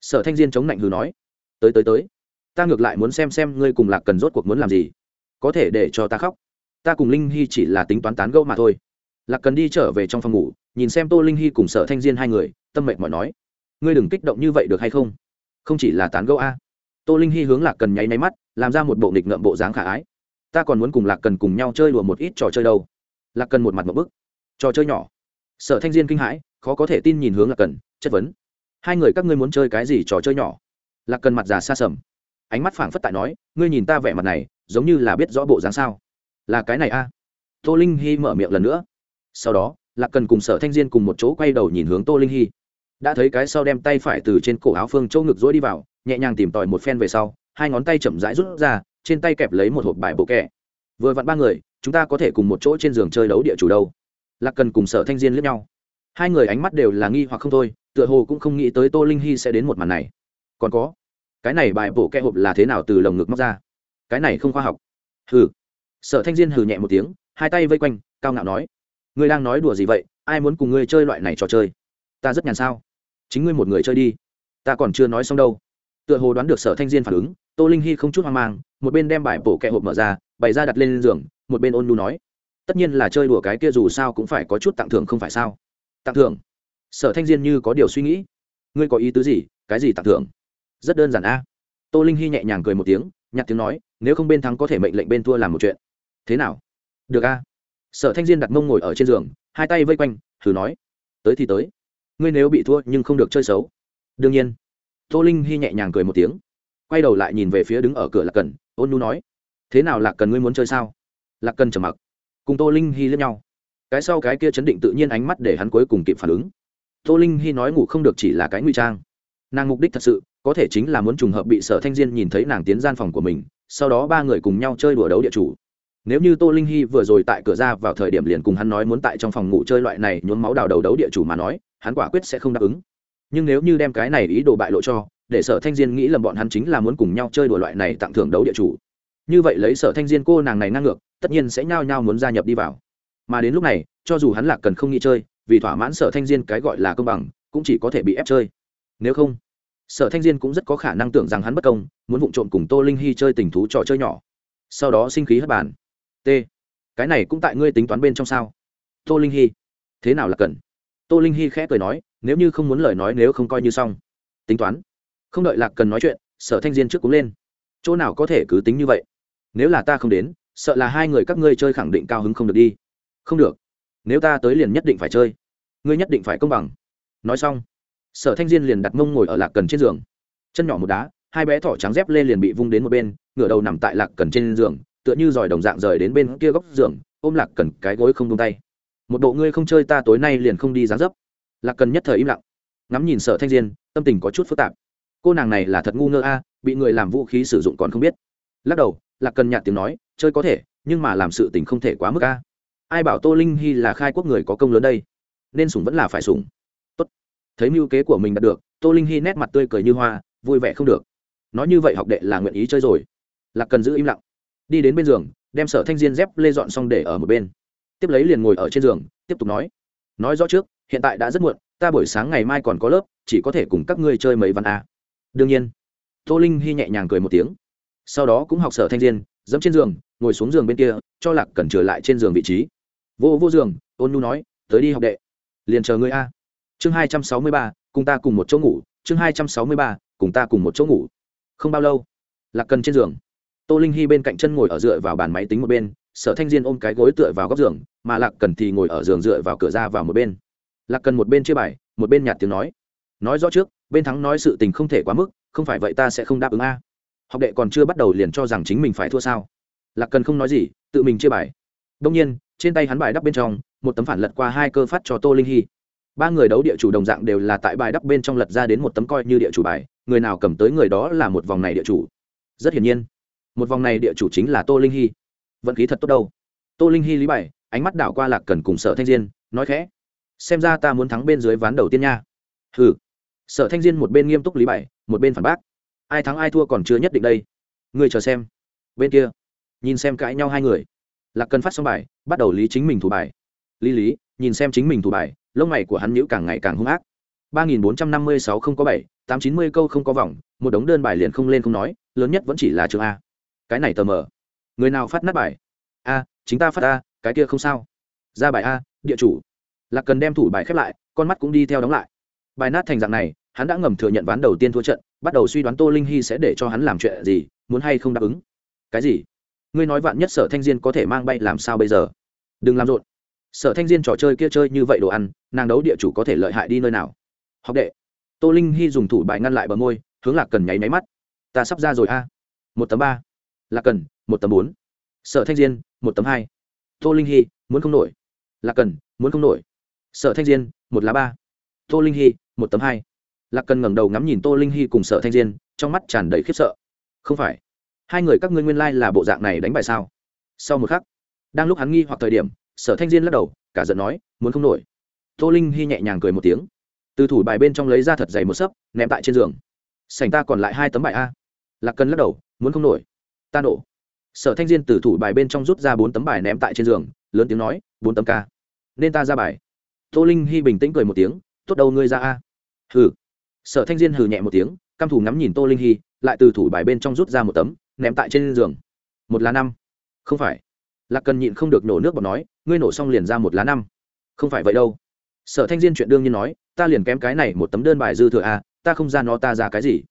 Sở thanh diên chống lạnh hừ nói, tới tới tới. Ta ngược lại muốn xem xem ngươi cùng lạc cần rốt cuộc muốn làm gì. Có thể để cho ta khóc. Ta cùng linh hy chỉ là tính toán tán gẫu mà thôi. Lạc cần đi trở về trong phòng ngủ, nhìn xem tô linh hy cùng sở thanh diên hai người, tâm mệnh mọi nói, ngươi đừng kích động như vậy được hay không? Không chỉ là tán gẫu a. Tô linh hy hướng lạc cần nháy máy mắt, làm ra một bộ nghịch ngợm bộ dáng khả ái. Ta còn muốn cùng lạc cần cùng nhau chơi đùa một ít trò chơi đâu. Lạc cần một mặt một bức. Trò chơi nhỏ sở thanh diên kinh hãi, khó có thể tin nhìn hướng lạc cần, chất vấn. Hai người các ngươi muốn chơi cái gì trò chơi nhỏ? Lạc cần mặt già xa sầm. Ánh mắt phảng phất tại nói, ngươi nhìn ta vẻ mặt này, giống như là biết rõ bộ dáng sao? Là cái này a. Tô linh hy mở miệng lần nữa. Sau đó, lạc cần cùng sở thanh diên cùng một chỗ quay đầu nhìn hướng tô linh hy đã thấy cái sau đem tay phải từ trên cổ áo phương châu ngực dối đi vào, nhẹ nhàng tìm tòi một phen về sau, hai ngón tay chậm rãi rút ra, trên tay kẹp lấy một hộp bài bộ kẹ. Vừa vặn ba người, chúng ta có thể cùng một chỗ trên giường chơi đấu địa chủ đâu lạc cần cùng sở thanh diên lướt nhau. Hai người ánh mắt đều là nghi hoặc không thôi, tựa hồ cũng không nghĩ tới tô linh hy sẽ đến một màn này. Còn có, cái này bài bổ kẽ hộp là thế nào từ lồng ngực móc ra? Cái này không khoa học. Hừ. Sở thanh diên hừ nhẹ một tiếng, hai tay vây quanh, cao ngạo nói, ngươi đang nói đùa gì vậy? Ai muốn cùng ngươi chơi loại này trò chơi? Ta rất nhàn sao? Chính ngươi một người chơi đi. Ta còn chưa nói xong đâu. Tựa hồ đoán được sở thanh diên phản ứng, tô linh hy không chút hoang mang, một bên đem bài bổ kẹ hộp mở ra, bày ra đặt lên giường, một bên ôn lu nói tất nhiên là chơi đùa cái kia dù sao cũng phải có chút tặng thưởng không phải sao? Tặng thưởng? Sở thanh diên như có điều suy nghĩ. Ngươi có ý tứ gì? Cái gì tặng thưởng? Rất đơn giản a. Tô linh hy nhẹ nhàng cười một tiếng, nhặt tiếng nói, nếu không bên thắng có thể mệnh lệnh bên thua làm một chuyện. Thế nào? Được a. Sở thanh diên đặt mông ngồi ở trên giường, hai tay vây quanh, thử nói. Tới thì tới. Ngươi nếu bị thua nhưng không được chơi xấu. Đương nhiên. Tô linh hy nhẹ nhàng cười một tiếng. Quay đầu lại nhìn về phía đứng ở cửa lạc cần, ôn nu nói. Thế nào lạc cần, ngươi muốn chơi sao? Lạc cần trầm mặc cùng tô linh hy lẫn nhau. Cái sau cái kia chấn định tự nhiên ánh mắt để hắn cuối cùng kịp phản ứng. Tô linh hy nói ngủ không được chỉ là cái nguy trang. Nàng mục đích thật sự, có thể chính là muốn trùng hợp bị sở thanh diên nhìn thấy nàng tiến gian phòng của mình, sau đó ba người cùng nhau chơi đùa đấu địa chủ. Nếu như tô linh hy vừa rồi tại cửa ra vào thời điểm liền cùng hắn nói muốn tại trong phòng ngủ chơi loại này nhốn máu đào đầu đấu địa chủ mà nói, hắn quả quyết sẽ không đáp ứng. Nhưng nếu như đem cái này ý đồ bại lộ cho, để sở thanh diên nghĩ lầm bọn hắn chính là muốn cùng nhau chơi đùa loại này tặng thưởng đấu địa chủ. Như vậy lấy sở thanh diên cô nàng này năng ngược tất nhiên sẽ nhao nhao muốn gia nhập đi vào. Mà đến lúc này, cho dù hắn lạc cần không nghĩ chơi, vì thỏa mãn sở thanh diên cái gọi là công bằng, cũng chỉ có thể bị ép chơi. Nếu không, sở thanh diên cũng rất có khả năng tưởng rằng hắn bất công, muốn vụng trộm cùng tô linh hy chơi tình thú trò chơi nhỏ. Sau đó sinh khí hất bàn. T, cái này cũng tại ngươi tính toán bên trong sao? Tô linh hy. Thế nào là cần? Tô linh hy khẽ cười nói, nếu như không muốn lời nói nếu không coi như xong. Tính toán? Không đợi lạc cần nói chuyện, sở thanh diên trước cú lên. Chỗ nào có thể cứ tính như vậy? Nếu là ta không đến sợ là hai người các ngươi chơi khẳng định cao hứng không được đi. Không được. Nếu ta tới liền nhất định phải chơi. Ngươi nhất định phải công bằng. Nói xong, sở thanh diên liền đặt mông ngồi ở lạc cần trên giường. Chân nhỏ một đá, hai bé thỏ trắng dép lên liền bị vung đến một bên, ngửa đầu nằm tại lạc cần trên giường, tựa như giỏi đồng dạng rời đến bên kia góc giường, ôm lạc cần cái gối không tung tay. Một bộ ngươi không chơi ta tối nay liền không đi dán dấp. Lạc cần nhất thời im lặng. Ngắm nhìn sở thanh diên, tâm tình có chút phức tạp. Cô nàng này là thật ngu ngơ a, bị người làm vũ khí sử dụng còn không biết. Lắc đầu lạc cần nhạt tiếng nói, chơi có thể, nhưng mà làm sự tình không thể quá mức a. Ai bảo tô linh hy là khai quốc người có công lớn đây? Nên sủng vẫn là phải sủng. Tốt. Thấy mưu kế của mình đạt được, tô linh hy nét mặt tươi cười như hoa, vui vẻ không được. Nói như vậy học đệ là nguyện ý chơi rồi. Lạc cần giữ im lặng. Đi đến bên giường, đem sở thanh diên dép lê dọn xong để ở một bên. Tiếp lấy liền ngồi ở trên giường, tiếp tục nói. Nói rõ trước, hiện tại đã rất muộn, ta buổi sáng ngày mai còn có lớp, chỉ có thể cùng các ngươi chơi mấy văn a. Đương nhiên. Tô linh hy nhẹ nhàng cười một tiếng sau đó cũng học sở thanh diên, dẫm trên giường, ngồi xuống giường bên kia, cho lạc cần trở lại trên giường vị trí. Vô vô giường, ôn nhu nói, tới đi học đệ, liền chờ ngươi a. Chương hai trăm sáu mươi ba, cùng ta cùng một chỗ ngủ, chương hai trăm sáu mươi ba, cùng ta cùng một chỗ ngủ. Không bao lâu, lạc cần trên giường, tô linh hy bên cạnh chân ngồi ở dựa vào bàn máy tính một bên, sở thanh diên ôm cái gối tựa vào góc giường, mà lạc cần thì ngồi ở giường dựa vào cửa ra vào một bên. Lạc cần một bên chia bài, một bên nhạt tiếng nói nói rõ trước, bên thắng nói sự tình không thể quá mức, không phải vậy ta sẽ không đáp ứng a học đệ còn chưa bắt đầu liền cho rằng chính mình phải thua sao? Lạc cần không nói gì, tự mình chia bài. Đông nhiên, trên tay hắn bài đắp bên trong, một tấm phản lật qua hai cơ phát cho tô linh hy. Ba người đấu địa chủ đồng dạng đều là tại bài đắp bên trong lật ra đến một tấm coi như địa chủ bài, người nào cầm tới người đó là một vòng này địa chủ. Rất hiển nhiên, một vòng này địa chủ chính là tô linh hy. Vận khí thật tốt đâu. Tô linh hy lý bài, ánh mắt đảo qua lạc cần cùng sở thanh diên, nói khẽ, xem ra ta muốn thắng bên dưới ván đầu tiên nha. Hừ. Sở thanh diên một bên nghiêm túc lý bài, một bên phản bác ai thắng ai thua còn chưa nhất định đây. Người chờ xem. Bên kia, nhìn xem cãi nhau hai người. Lạc cần phát xong bài, bắt đầu lý chính mình thủ bài. Lý lý, nhìn xem chính mình thủ bài, lông mày của hắn nhữ càng ngày càng hung ác. ba nghìn bốn trăm năm mươi sáu không có bảy, tám chín mươi câu không có vòng, một đống đơn bài liền không lên không nói, lớn nhất vẫn chỉ là chương a. Cái này tờ mờ. Người nào phát nát bài? A, chính ta phát a, cái kia không sao. Ra bài a, địa chủ. Lạc cần đem thủ bài khép lại, con mắt cũng đi theo đóng lại. Bài nát thành dạng này hắn đã ngầm thừa nhận ván đầu tiên thua trận, bắt đầu suy đoán tô linh hy sẽ để cho hắn làm chuyện gì, muốn hay không đáp ứng. Cái gì? Ngươi nói vạn nhất sở thanh diên có thể mang bay, làm sao bây giờ? Đừng làm rộn. Sở thanh diên trò chơi kia chơi như vậy đồ ăn, nàng đấu địa chủ có thể lợi hại đi nơi nào? Học đệ. Tô linh hy dùng thủ bài ngăn lại bờ môi, hướng lạc cần nháy máy mắt. Ta sắp ra rồi a. Một tấm ba. Lạc cần, một tấm bốn. Sở thanh diên, một tấm hai. Tô linh hy, muốn không nổi. Lạc cần, muốn không nổi. Sở thanh diên, một lá ba. Tô linh hy, một tấm hai lạc cần ngẩng đầu ngắm nhìn tô linh hy cùng sở thanh diên, trong mắt tràn đầy khiếp sợ. Không phải, hai người các ngươi nguyên lai、like、là bộ dạng này đánh bài sao? Sau một khắc, đang lúc hắn nghi hoặc thời điểm, sở thanh diên lắc đầu, cả giận nói, muốn không nổi. Tô linh hy nhẹ nhàng cười một tiếng. Từ thủ bài bên trong lấy ra thật dày một sấp, ném tại trên giường. Sảnh ta còn lại hai tấm bài a. Lạc cần lắc đầu, muốn không nổi. Ta nổ. Sở thanh diên từ thủ bài bên trong rút ra bốn tấm bài ném tại trên giường, lớn tiếng nói, bốn tấm ca. Nên ta ra bài. Tô linh hy bình tĩnh cười một tiếng, tốt đâu ngươi ra a. Hừ sở thanh diên hừ nhẹ một tiếng, căm thủ ngắm nhìn tô linh hy, lại từ thủ bài bên trong rút ra một tấm, ném tại trên giường. Một lá năm. Không phải. Lạc cần nhịn không được nổ nước bọt nói, ngươi nổ xong liền ra một lá năm. Không phải vậy đâu. Sở thanh diên chuyện đương nhiên nói, ta liền kém cái này một tấm đơn bài dư thừa à ta không ra nó ta ra cái gì.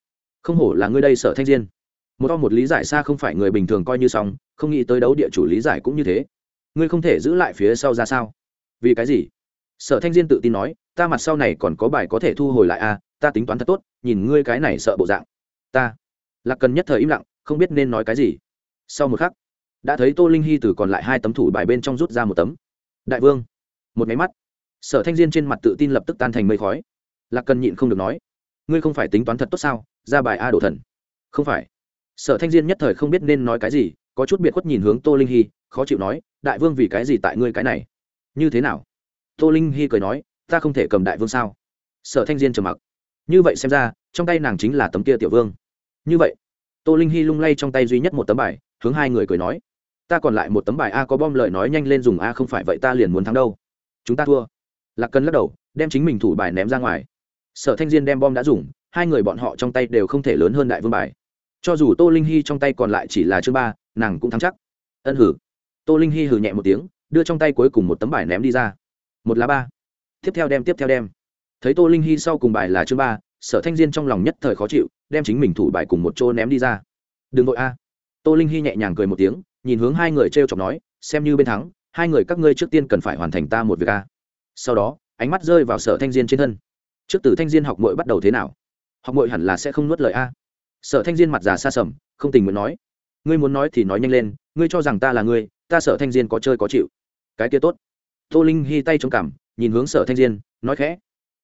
Không hổ là ngươi đây sở thanh diên. Một to một lý giải xa không phải người bình thường coi như xong, không nghĩ tới đấu địa chủ lý giải cũng như thế. Ngươi không thể giữ lại phía sau ra sao? Vì cái gì? Sở thanh diên tự tin nói, ta mặt sau này còn có bài có thể thu hồi lại à ta tính toán thật tốt, nhìn ngươi cái này sợ bộ dạng. Ta? Lạc cần nhất thời im lặng, không biết nên nói cái gì. Sau một khắc, đã thấy tô linh hy từ còn lại hai tấm thủ bài bên trong rút ra một tấm. Đại vương. Một máy mắt, sở thanh diên trên mặt tự tin lập tức tan thành mây khói. Lạc cần nhịn không được nói, ngươi không phải tính toán thật tốt sao, ra bài a đổ thần. Không phải. Sở thanh diên nhất thời không biết nên nói cái gì, có chút biệt khuất nhìn hướng tô linh hy, khó chịu nói, đại vương vì cái gì tại ngươi cái này? Như thế nào? Tô linh hy cười nói, ta không thể cầm đại vương sao? Sở thanh diên trầm mặc. Như vậy xem ra, trong tay nàng chính là tấm kia tiểu vương. Như vậy? Tô linh hy lung lay trong tay duy nhất một tấm bài, hướng hai người cười nói, ta còn lại một tấm bài a có bom lợi nói nhanh lên dùng a không phải vậy ta liền muốn thắng đâu. Chúng ta thua. Lạc cần lắc đầu, đem chính mình thủ bài ném ra ngoài. Sở thanh diên đem bom đã dùng, hai người bọn họ trong tay đều không thể lớn hơn đại vương bài. Cho dù tô linh hy trong tay còn lại chỉ là chương ba, nàng cũng thắng chắc. Ân hử. Tô linh hy hử nhẹ một tiếng, đưa trong tay cuối cùng một tấm bài ném đi ra một lá ba. Tiếp theo đem, tiếp theo đem. Thấy tô linh hy sau cùng bài là chương ba, sở thanh diên trong lòng nhất thời khó chịu, đem chính mình thủ bài cùng một chỗ ném đi ra. Đừng vội a. Tô linh hy nhẹ nhàng cười một tiếng, nhìn hướng hai người t r e o chọc nói, xem như bên thắng, hai người các ngươi trước tiên cần phải hoàn thành ta một việc a. Sau đó, ánh mắt rơi vào sở thanh diên trên thân. Trước từ thanh diên học mội bắt đầu thế nào? Học mội hẳn là sẽ không nuốt lời a. Sở thanh diên mặt già xa sầm, không tình nguyện nói, ngươi muốn nói thì nói nhanh lên, ngươi cho rằng ta là ngươi, ta sở thanh diên có chơi có chịu. Cái kia tốt tô linh hy tay trong cảm nhìn hướng sở thanh diên, nói khẽ,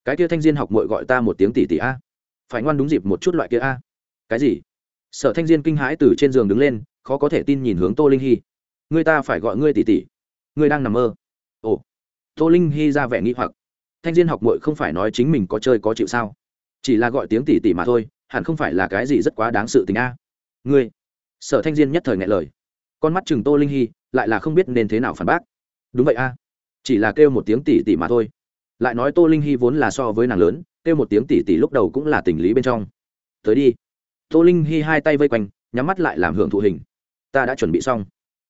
cái kia thanh diên học mội gọi ta một tiếng tỷ tỷ a. Phải ngoan đúng dịp một chút loại kia a. Cái gì? Sở thanh diên kinh hãi từ trên giường đứng lên, khó có thể tin nhìn hướng tô linh hy người ta phải gọi ngươi tỷ tỷ. Ngươi đang nằm mơ. Ồ. Tô linh hy ra vẻ nghĩ hoặc. Thanh diên học mội không phải nói chính mình có chơi có chịu sao? Chỉ là gọi tiếng tỷ tỷ mà thôi, hẳn không phải là cái gì rất quá đáng sự tình a. Ngươi? Sở thanh diên nhất thời ngại lời. Con mắt chừng tô linh hy lại là không biết nên thế nào phản bác. Đúng vậy a chỉ là kêu một tiếng tỷ tỷ mà thôi. Lại nói tô linh hy vốn là so với nàng lớn kêu một tiếng tỷ tỷ lúc đầu cũng là tình lý bên trong. Tới đi. Tô linh hy hai tay vây quanh nhắm mắt lại làm hưởng thụ hình. Ta đã chuẩn bị xong.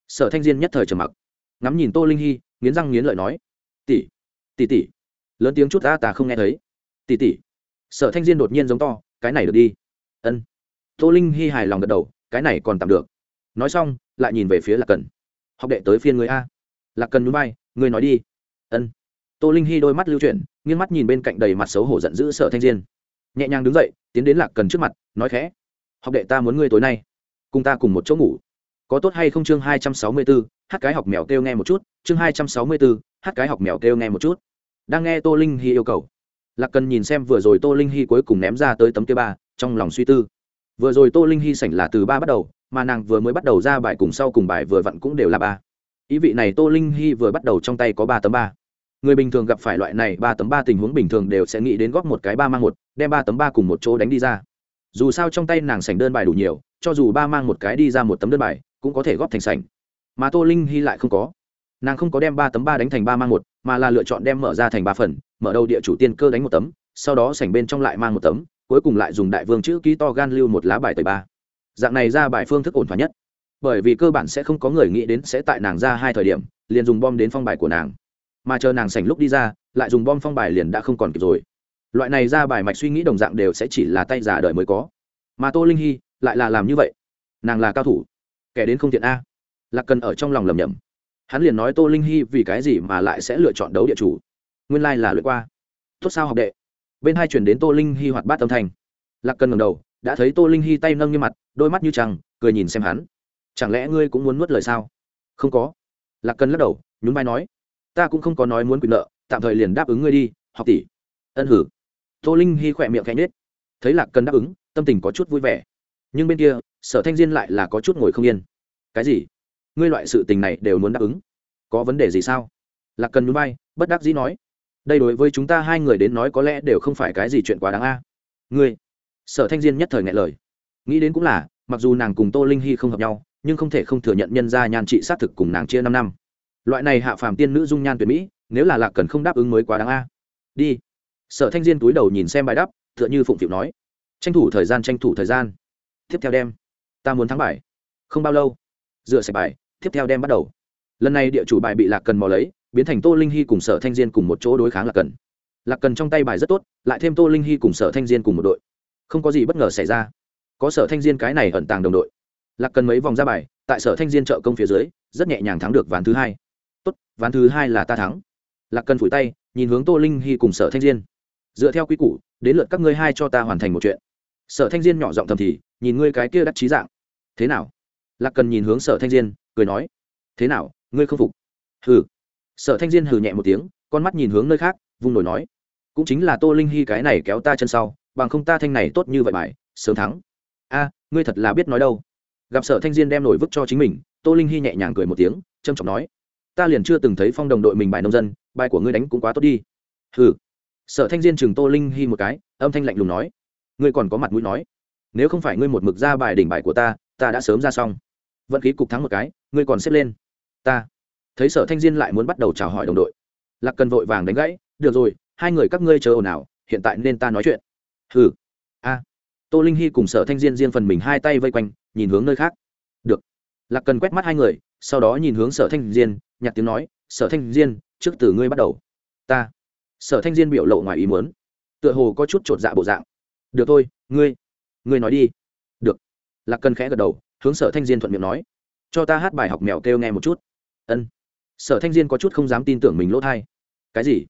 Sở thanh diên nhất thời trầm mặc. Ngắm nhìn tô linh hy nghiến răng nghiến lợi nói. Tỷ, tỷ tỷ, lớn tiếng chút ta ta không nghe thấy. Tỷ tỷ. sở thanh diên đột nhiên giống to cái này được đi. Ân. Tô linh hy hài lòng gật đầu cái này còn tạm được. Nói xong lại nhìn về phía lạc cần. Học đệ tới phiên người a. Lạc cần núi bay Ngươi nói đi. Ân. Tô linh hy đôi mắt lưu chuyển, nghiêng mắt nhìn bên cạnh đầy mặt xấu hổ giận dữ sợ thanh diên. Nhẹ nhàng đứng dậy, tiến đến lạc cần trước mặt, nói khẽ. Học đệ ta muốn ngươi tối nay, cùng ta cùng một chỗ ngủ. Có tốt hay không chương hai trăm sáu mươi bốn hát cái học mèo kêu nghe một chút, chương hai trăm sáu mươi bốn hát cái học mèo kêu nghe một chút. Đang nghe tô linh hy yêu cầu. Lạc cần nhìn xem vừa rồi tô linh hy cuối cùng ném ra tới tấm kia ba, trong lòng suy tư. Vừa rồi tô linh hy sảnh là từ ba bắt đầu, mà nàng vừa mới bắt đầu ra bài cùng sau cùng bài vừa vặn cũng đều là ba ý vị này tô linh hy vừa bắt đầu trong tay có ba tấm ba. Người bình thường gặp phải loại này ba tấm ba tình huống bình thường đều sẽ nghĩ đến góp một cái ba mang một, đem ba tấm ba cùng một chỗ đánh đi ra. Dù sao trong tay nàng sảnh đơn bài đủ nhiều, cho dù ba mang một cái đi ra một tấm đơn bài, cũng có thể góp thành sảnh. Mà tô linh hy lại không có. Nàng không có đem ba tấm ba đánh thành ba mang một, mà là lựa chọn đem mở ra thành ba phần, mở đầu địa chủ tiên cơ đánh một tấm, sau đó sảnh bên trong lại mang một tấm, cuối cùng lại dùng đại vương chữ ký to gan lưu một lá bài tời ba. Dạng này ra bài phương thức ổn thỏa nhất bởi vì cơ bản sẽ không có người nghĩ đến sẽ tại nàng ra hai thời điểm, liền dùng bom đến phong bài của nàng. Mà chờ nàng sảnh lúc đi ra, lại dùng bom phong bài liền đã không còn kịp rồi. Loại này ra bài mạch suy nghĩ đồng dạng đều sẽ chỉ là tay giả đời mới có. Mà tô linh hy lại là làm như vậy. Nàng là cao thủ, kẻ đến không thiện a. Lạc cần ở trong lòng lầm nhầm hắn liền nói tô linh hy vì cái gì mà lại sẽ lựa chọn đấu địa chủ? Nguyên lai、like、là lượt qua. Tốt sao học đệ? Bên hai chuyển đến tô linh hy hoạt bát âm thanh. Lạc cần ngầm đầu, đã thấy tô linh hy tay nâng như mặt, đôi mắt như trăng, cười nhìn xem hắn chẳng lẽ ngươi cũng muốn nuốt lời sao? Không có. Lạc cần lắc đầu nhún vai nói ta cũng không có nói muốn quyền nợ tạm thời liền đáp ứng ngươi đi học tỷ. Ân hử. Tô linh hy khỏe miệng khẽ nhết thấy lạc cần đáp ứng tâm tình có chút vui vẻ. Nhưng bên kia sở thanh diên lại là có chút ngồi không yên. Cái gì? Ngươi loại sự tình này đều muốn đáp ứng? Có vấn đề gì sao? Lạc cần nhún vai, bất đắc dĩ nói đây đối với chúng ta hai người đến nói có lẽ đều không phải cái gì chuyện quá đáng a. Ngươi? Sở thanh diên nhất thời ngại lời. Nghĩ đến cũng là mặc dù nàng cùng tô linh hy không hợp nhau nhưng không thể không thừa nhận nhân gia nhan trị xác thực cùng nàng chia năm năm. Loại này hạ phàm tiên nữ dung nhan tuyệt mỹ, nếu là lạc cần không đáp ứng mới quá đáng a. Đi. Sở thanh diên túi đầu nhìn xem bài đáp, tựa như phụng phịu nói. Tranh thủ thời gian, tranh thủ thời gian. Tiếp theo đem. Ta muốn thắng bài. Không bao lâu. Dựa sạch bài, tiếp theo đem bắt đầu. Lần này địa chủ bài bị lạc cần mò lấy, biến thành tô linh hy cùng sở thanh diên cùng một chỗ đối kháng lạc cần. Lạc cần trong tay bài rất tốt, lại thêm tô linh hy cùng sở thanh diên cùng một đội. Không có gì bất ngờ xảy ra. Có sở thanh diên cái này ẩn tàng đồng đội lạc cần mấy vòng ra bài tại sở thanh diên trợ công phía dưới rất nhẹ nhàng thắng được ván thứ hai. Tốt ván thứ hai là ta thắng. Lạc cần phủi tay nhìn hướng tô linh hy cùng sở thanh diên. Dựa theo quy củ đến lượt các ngươi hai cho ta hoàn thành một chuyện. Sở thanh diên nhỏ giọng thầm thì nhìn ngươi cái kia đắc trí dạng. Thế nào? Lạc cần nhìn hướng sở thanh diên cười nói. Thế nào ngươi không phục? Hừ. Sở thanh diên hừ nhẹ một tiếng con mắt nhìn hướng nơi khác vung nổi nói. Cũng chính là tô linh hy cái này kéo ta chân sau bằng không ta thanh này tốt như vậy bài, sớm thắng. A ngươi thật là biết nói đâu gặp sở thanh diên đem nổi vứt cho chính mình, tô linh hy nhẹ nhàng cười một tiếng trâm trọng nói, ta liền chưa từng thấy phong đồng đội mình bài nông dân, bài của ngươi đánh cũng quá tốt đi. Hừ. Sở thanh diên chừng tô linh hy một cái, âm thanh lạnh lùng nói, ngươi còn có mặt mũi nói. Nếu không phải ngươi một mực ra bài đỉnh bài của ta ta đã sớm ra xong. Vận khí cục thắng một cái, ngươi còn xếp lên. Ta. Thấy sở thanh diên lại muốn bắt đầu chào hỏi đồng đội, lạc cần vội vàng đánh gãy, được rồi, hai người các ngươi chờ ồn ào, hiện tại nên ta nói chuyện. Hừ. A. Tô linh hy cùng sở thanh diên riêng phần mình hai tay vây quanh nhìn hướng nơi khác. Được. Lạc cần quét mắt hai người, sau đó nhìn hướng sở thanh diên, nhặt tiếng nói, sở thanh diên, trước từ ngươi bắt đầu. Ta. Sở thanh diên biểu lộ ngoài ý muốn, tựa hồ có chút t r ộ t dạ bộ dạng. Được thôi, ngươi ngươi nói đi. Được. Lạc cần khẽ gật đầu, hướng sở thanh diên thuận miệng nói. Cho ta hát bài học mèo kêu nghe một chút. Ân. Sở thanh diên có chút không dám tin tưởng mình lỗ thai. Cái gì?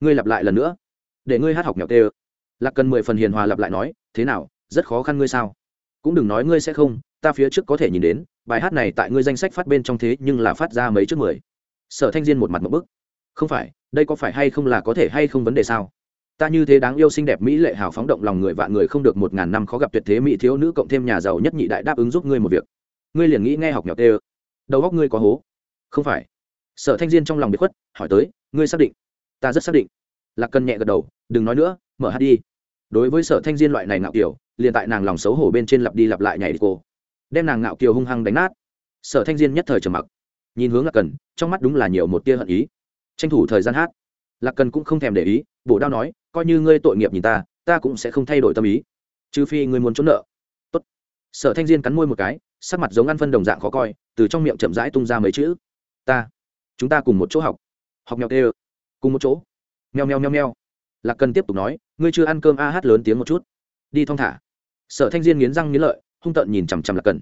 Ngươi lặp lại lần nữa? Để ngươi hát học mèo kêu. Lạc cần mười phần hiền hòa lặp lại nói, thế nào, rất khó khăn ngươi sao? Cũng đừng nói ngươi sẽ không ta phía trước có thể nhìn đến, bài hát này tại ngươi danh sách phát bên trong thế nhưng là phát ra mấy trước mười. Sở thanh diên một mặt một bức. Không phải, đây có phải hay không là có thể hay không vấn đề sao? Ta như thế đáng yêu xinh đẹp mỹ lệ hào phóng động lòng người vạn người không được một ngàn năm khó gặp tuyệt thế mỹ thiếu nữ cộng thêm nhà giàu nhất nhị đại đáp ứng giúp ngươi một việc. Ngươi liền nghĩ nghe học nhỏ tê ơ. Đầu góc ngươi có hố. Không phải. Sở thanh diên trong lòng bị khuất, hỏi tới, ngươi xác định? Ta rất xác định. Lạc cần nhẹ gật đầu, đừng nói nữa, mở hát đi. Đối với sở thanh diên loại này ngạo kiều liền tại nàng lòng xấu hổ bên trên lặp đi lặp lại nhảy đi cô đem nàng ngạo kiều hung hăng đánh nát. Sở thanh diên nhất thời trầm mặc. Nhìn hướng lạc cần, trong mắt đúng là nhiều một tia hận ý. Tranh thủ thời gian hát. Lạc cần cũng không thèm để ý, bổ đao nói, coi như ngươi tội nghiệp nhìn ta ta cũng sẽ không thay đổi tâm ý. Trừ phi ngươi muốn trốn nợ. Tốt. sở thanh diên cắn môi một cái, sắc mặt giống ăn phân đồng dạng khó coi, từ trong miệng chậm rãi tung ra mấy chữ. Ta, chúng ta cùng một chỗ học. Học mèo tê cùng một chỗ. Meo meo meo meo. Lạc cần tiếp tục nói, ngươi chưa ăn cơm a hát lớn tiếng một chút. Đi thong thả. Sở thanh diên nghiến răng nghiến lợi hung tợn nhìn chằm chằm lạc cần.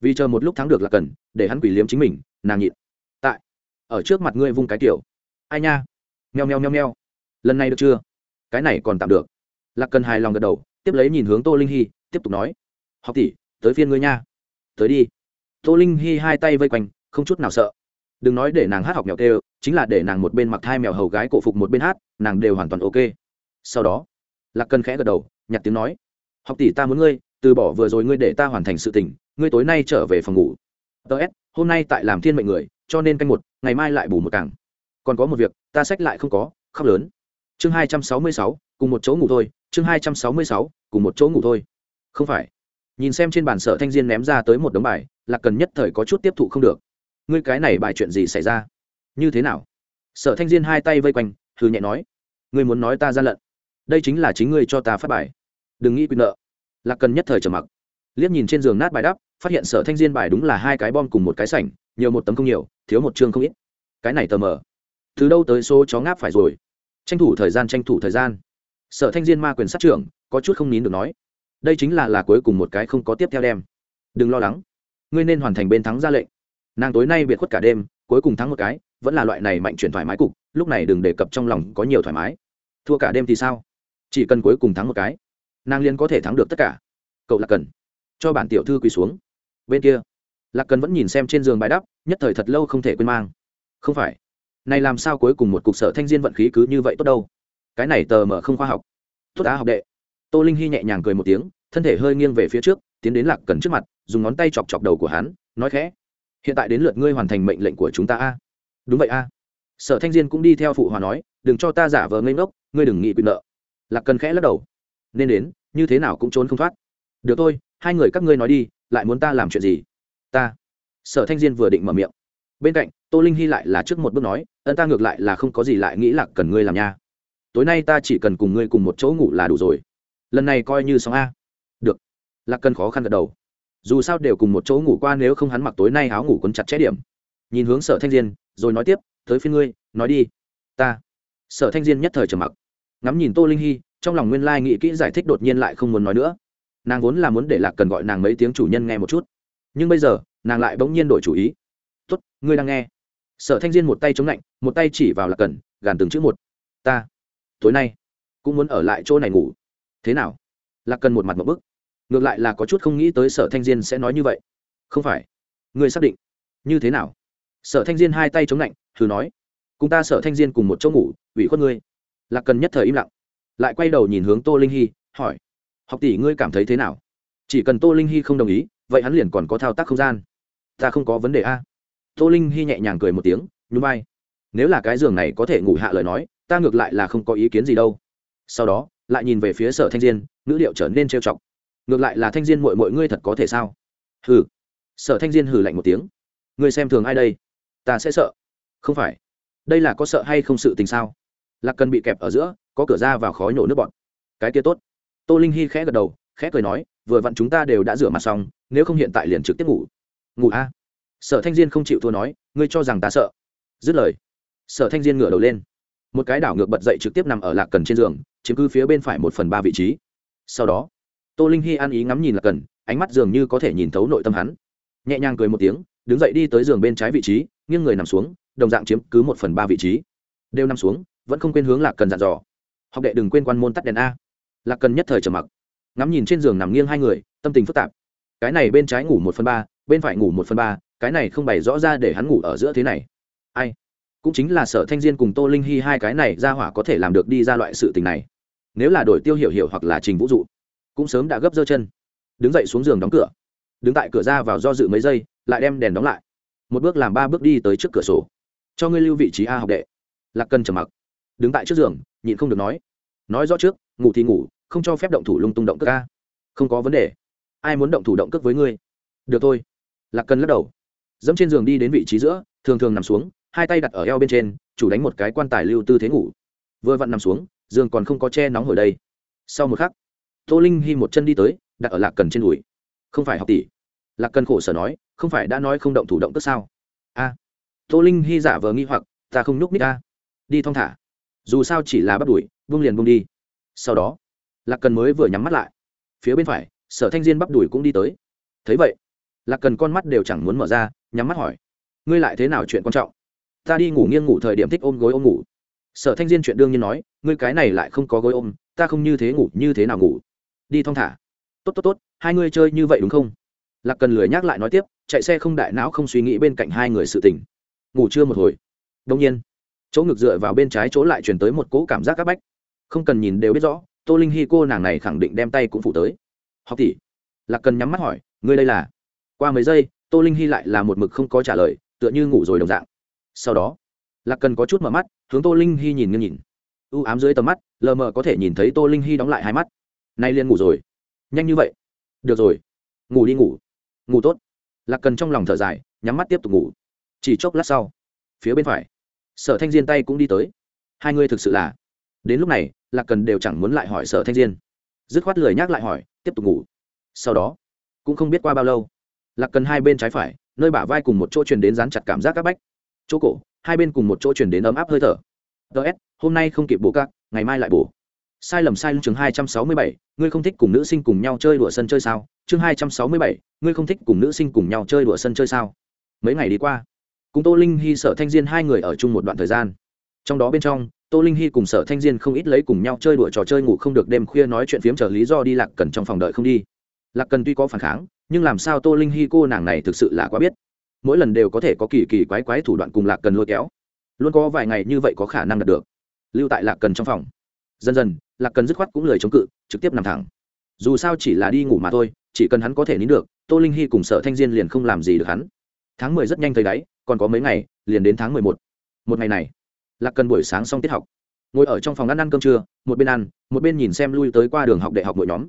Vì chờ một lúc thắng được lạc cần, để hắn quỷ liếm chính mình, nàng nhịn. Tại, ở trước mặt ngươi vung cái kiểu. Ai nha? Meo meo meo meo. Lần này được chưa? Cái này còn tạm được. Lạc cần hài lòng gật đầu, tiếp lấy nhìn hướng tô linh hy tiếp tục nói. Học tỷ, tới phiên ngươi nha. Tới đi. Tô linh hy hai tay vây quanh, không chút nào sợ. Đừng nói để nàng hát học mèo tê chính là để nàng một bên mặc thai mèo hầu gái cổ phục một bên hát, nàng đều hoàn toàn ok. Sau đó, lạc cần khẽ gật đầu, nhặt tiếng nói. Học tỷ ta muốn ngươi từ bỏ vừa rồi ngươi để ta hoàn thành sự tình, ngươi tối nay trở về phòng ngủ. Ts hôm nay tại làm thiên mệnh người, cho nên canh một, ngày mai lại bù một càng. Còn có một việc, ta sách lại không có, khóc lớn. Chương hai trăm sáu mươi sáu, cùng một chỗ ngủ thôi, chương hai trăm sáu mươi sáu, cùng một chỗ ngủ thôi. Không phải. Nhìn xem trên bàn sở thanh diên ném ra tới một đống bài, lạc cần nhất thời có chút tiếp thụ không được. Ngươi cái này bài chuyện gì xảy ra? Như thế nào? Sở thanh diên hai tay vây quanh, hừ nhẹ nói. Ngươi muốn nói ta ra lận. Đây chính là chính ngươi cho ta phát bài. Đừng nghĩ quyền nợ lạc cần nhất thời trầm mặc. Liếc nhìn trên giường nát bài đắp, phát hiện sở thanh diên bài đúng là hai cái bom cùng một cái sảnh, nhiều một tấm không nhiều, thiếu một chương không ít. Cái này tờ mờ. Từ đâu tới số chó ngáp phải rồi? Tranh thủ thời gian, tranh thủ thời gian. Sở thanh diên ma quyền sát trưởng, có chút không nín được nói. Đây chính là là cuối cùng một cái không có tiếp theo đem. Đừng lo lắng. Ngươi nên hoàn thành bên thắng ra lệnh. Nàng tối nay biệt khuất cả đêm, cuối cùng thắng một cái, vẫn là loại này mạnh chuyển thoải mái cục, lúc này đừng đề cập trong lòng có nhiều thoải mái. Thua cả đêm thì sao? Chỉ cần cuối cùng thắng một cái nàng liên có thể thắng được tất cả. Cậu lạc cần, cho bản tiểu thư quỳ xuống. Bên kia, lạc cần vẫn nhìn xem trên giường bài đắp nhất thời thật lâu không thể quên mang. Không phải. Này làm sao cuối cùng một cục sở thanh diên vận khí cứ như vậy tốt đâu? Cái này tờ mở không khoa học. Tốt á, học đệ. Tô linh hy nhẹ nhàng cười một tiếng, thân thể hơi nghiêng về phía trước, tiến đến lạc cần trước mặt, dùng ngón tay chọc chọc đầu của hắn, nói khẽ. Hiện tại đến lượt ngươi hoàn thành mệnh lệnh của chúng ta a. Đúng vậy a. Sở thanh diên cũng đi theo phụ hòa nói, đừng cho ta giả vờ ngây ngốc, ngươi đừng nghĩ quyền nợ. Lạc cần khẽ lắc đầu nên đến, như thế nào cũng trốn không thoát. Được thôi, hai người các ngươi nói đi, lại muốn ta làm chuyện gì? Ta. Sở thanh diên vừa định mở miệng. Bên cạnh, tô linh hy lại là trước một bước nói, ân ta ngược lại là không có gì lại nghĩ là cần ngươi làm nha. Tối nay ta chỉ cần cùng ngươi cùng một chỗ ngủ là đủ rồi. Lần này coi như xong a. Được. Lạc cần khó khăn gật đầu. Dù sao đều cùng một chỗ ngủ qua nếu không hắn mặc tối nay áo ngủ quấn chặt chẽ điểm. Nhìn hướng sở thanh diên, rồi nói tiếp, tới phía ngươi, nói đi. Ta. Sở thanh diên nhất thời trầm mặc. Ngắm nhìn tô linh hy trong lòng nguyên lai nghĩ kỹ giải thích đột nhiên lại không muốn nói nữa. Nàng vốn là muốn để lạc cần gọi nàng mấy tiếng chủ nhân nghe một chút. Nhưng bây giờ, nàng lại bỗng nhiên đổi chủ ý. Tốt, ngươi đang nghe. Sở thanh diên một tay chống lạnh, một tay chỉ vào lạc cần, gàn từng chữ một. Ta tối nay cũng muốn ở lại chỗ này ngủ. Thế nào? Lạc cần một mặt một bức. Ngược lại là có chút không nghĩ tới sở thanh diên sẽ nói như vậy. Không phải. Ngươi xác định như thế nào? Sở thanh diên hai tay chống lạnh, thử nói. Cùng ta sở thanh diên cùng một chỗ ngủ, ủy khuất ngươi. Lạc cần nhất thời im lặng lại quay đầu nhìn hướng tô linh hy, hỏi, học tỷ ngươi cảm thấy thế nào? Chỉ cần tô linh hy không đồng ý, vậy hắn liền còn có thao tác không gian. Ta không có vấn đề a. Tô linh hy nhẹ nhàng cười một tiếng, nhún vai. Nếu là cái giường này có thể ngủ hạ lời nói, ta ngược lại là không có ý kiến gì đâu. Sau đó, lại nhìn về phía sở thanh diên, ngữ liệu trở nên trêu chọc. Ngược lại là thanh diên mội mội ngươi thật có thể sao? Hừ. Sở thanh diên hừ lạnh một tiếng. Ngươi xem thường ai đây? Ta sẽ sợ. Không phải. Đây là có sợ hay không sự tình sao? Lạc cần bị kẹp ở giữa, có cửa ra vào khói nổ nước bọn cái kia tốt. Tô linh hy khẽ gật đầu, khẽ cười nói, vừa vặn chúng ta đều đã rửa mặt xong, nếu không hiện tại liền trực tiếp ngủ. Ngủ a? Sở thanh diên không chịu thua nói, ngươi cho rằng ta sợ? Dứt lời, sở thanh diên ngửa đầu lên. Một cái đảo ngược bật dậy trực tiếp nằm ở lạc cần trên giường, chiếm cứ phía bên phải một phần ba vị trí. Sau đó, tô linh hy ăn ý ngắm nhìn lạc cần ánh mắt dường như có thể nhìn thấu nội tâm hắn. Nhẹ nhàng cười một tiếng, đứng dậy đi tới giường bên trái vị trí, nghiêng người nằm xuống, đồng dạng chiếm cứ một phần ba vị trí. Đều nằm xuống vẫn không quên hướng lạc cần dặn dò. Học đệ đừng quên quan môn tắt đèn a. Lạc cần nhất thời trầm mặc. Ngắm nhìn trên giường nằm nghiêng hai người, tâm tình phức tạp. Cái này bên trái ngủ một phần ba, bên phải ngủ một phần ba, cái này không bày rõ ra để hắn ngủ ở giữa thế này. Ai? Cũng chính là sở thanh diên cùng tô linh hy hai cái này ra hỏa có thể làm được đi ra loại sự tình này. Nếu là đổi tiêu hiểu hiểu hoặc là trình vũ dụ, cũng sớm đã gấp giơ chân. Đứng dậy xuống giường đóng cửa. Đứng tại cửa ra vào do dự mấy giây, lại đem đèn đóng lại. Một bước làm ba bước đi tới trước cửa sổ. Cho ngươi lưu vị trí a học đệ. Lạc cần trầm mặc đứng tại trước giường, nhịn không được nói. Nói rõ trước, ngủ thì ngủ, không cho phép động thủ lung tung động cước ca. Không có vấn đề. Ai muốn động thủ động cước với ngươi? Được thôi. Lạc cần lắc đầu. Dẫm trên giường đi đến vị trí giữa, thường thường nằm xuống, hai tay đặt ở eo bên trên, chủ đánh một cái quan tài lưu tư thế ngủ. Vừa vặn nằm xuống, giường còn không có che nóng hồi đây. Sau một khắc, tô linh hy một chân đi tới, đặt ở lạc cần trên đùi. Không phải học tỷ. Lạc cần khổ sở nói, không phải đã nói không động thủ động tức sao? A. Tô linh hy giả vờ nghi hoặc, ta không nhúc nít ta đi thong thả dù sao chỉ là bắt đuổi vung liền vung đi. Sau đó, lạc cần mới vừa nhắm mắt lại. Phía bên phải, sở thanh diên bắp đùi cũng đi tới. Thấy vậy, lạc cần con mắt đều chẳng muốn mở ra, nhắm mắt hỏi, ngươi lại thế nào chuyện quan trọng? Ta đi ngủ nghiêng ngủ thời điểm thích ôm gối ôm ngủ. Sở thanh diên chuyện đương nhiên nói, ngươi cái này lại không có gối ôm, ta không như thế ngủ, như thế nào ngủ? Đi thong thả. Tốt tốt tốt, hai ngươi chơi như vậy đúng không? Lạc cần lười nhắc lại nói tiếp, chạy xe không đại não không suy nghĩ bên cạnh hai người sự tình. Ngủ chưa một hồi. Đông nhiên chỗ ngực dựa vào bên trái chỗ lại chuyển tới một cỗ cảm giác áp bách. Không cần nhìn đều biết rõ, tô linh hy cô nàng này khẳng định đem tay cũng phủ tới. Học tỷ. Lạc cần nhắm mắt hỏi, ngươi đây là? Qua mấy giây, tô linh hy lại là một mực không có trả lời, tựa như ngủ rồi đồng dạng. Sau đó, lạc cần có chút mở mắt, hướng tô linh hy nhìn nghiêng nhìn. U ám dưới tầm mắt, lờ mờ có thể nhìn thấy tô linh hy đóng lại hai mắt. Nay liền ngủ rồi. Nhanh như vậy. Được rồi. Ngủ đi ngủ. Ngủ tốt. Lạc cần trong lòng thở dài, nhắm mắt tiếp tục ngủ. Chỉ chốc lát sau, phía bên phải sở thanh diên tay cũng đi tới. Hai người thực sự là. Đến lúc này, lạc cần đều chẳng muốn lại hỏi sở thanh diên. Dứt khoát lười nhắc lại hỏi, tiếp tục ngủ. Sau đó, cũng không biết qua bao lâu, lạc cần hai bên trái phải, nơi bả vai cùng một chỗ truyền đến dán chặt cảm giác các bách. Chỗ cổ, hai bên cùng một chỗ truyền đến ấm áp hơi thở. Ts hôm nay không kịp bổ các, ngày mai lại bổ. Sai lầm sai lưng chương hai trăm sáu mươi bảy, ngươi không thích cùng nữ sinh cùng nhau chơi đùa sân chơi sao? Chương hai trăm sáu mươi bảy, ngươi không thích cùng nữ sinh cùng nhau chơi đùa sân chơi sao? Mấy ngày đi qua cùng tô linh hy, sở thanh diên hai người ở chung một đoạn thời gian. Trong đó bên trong, tô linh hy cùng sở thanh diên không ít lấy cùng nhau chơi đùa trò chơi ngủ không được đêm khuya nói chuyện phiếm chờ lý do đi lạc cần trong phòng đợi không đi. Lạc cần tuy có phản kháng, nhưng làm sao tô linh hy cô nàng này thực sự là quá biết. Mỗi lần đều có thể có kỳ kỳ quái quái thủ đoạn cùng lạc cần lôi kéo. Luôn có vài ngày như vậy có khả năng đạt được. Lưu tại lạc cần trong phòng. Dần dần, lạc cần dứt khoát cũng lười chống cự, trực tiếp nằm thẳng. Dù sao chỉ là đi ngủ mà thôi, chỉ cần hắn có thể nín được, tô linh hy cùng sở thanh diên liền không làm gì được hắn tháng mười rất nhanh thấy đáy, còn có mấy ngày, liền đến tháng mười một. Một ngày này, lạc cần buổi sáng xong tiết học. Ngồi ở trong phòng ăn ăn cơm trưa, một bên ăn, một bên nhìn xem lui tới qua đường học đại học mỗi nhóm.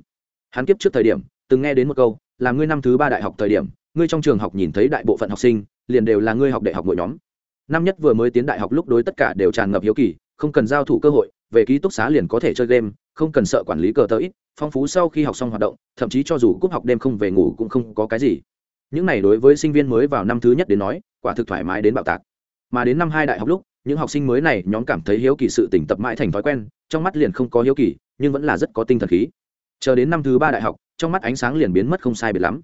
Hắn kiếp trước thời điểm, từng nghe đến một câu, là ngươi năm thứ ba đại học thời điểm, ngươi trong trường học nhìn thấy đại bộ phận học sinh, liền đều là ngươi học đại học mỗi nhóm. Năm nhất vừa mới tiến đại học lúc đối tất cả đều tràn ngập hiếu kỳ, không cần giao thủ cơ hội, về ký túc xá liền có thể chơi game, không cần sợ quản lý cờ tới phong phú sau khi học xong hoạt động, thậm chí cho dù cúp học đêm không về ngủ cũng không có cái gì những này đối với sinh viên mới vào năm thứ nhất đến nói, quả thực thoải mái đến bạo tạc. Mà đến năm hai đại học lúc, những học sinh mới này nhóm cảm thấy hiếu kỳ sự tỉnh tập mãi thành thói quen, trong mắt liền không có hiếu kỳ, nhưng vẫn là rất có tinh thần khí. Chờ đến năm thứ ba đại học, trong mắt ánh sáng liền biến mất không sai biệt lắm.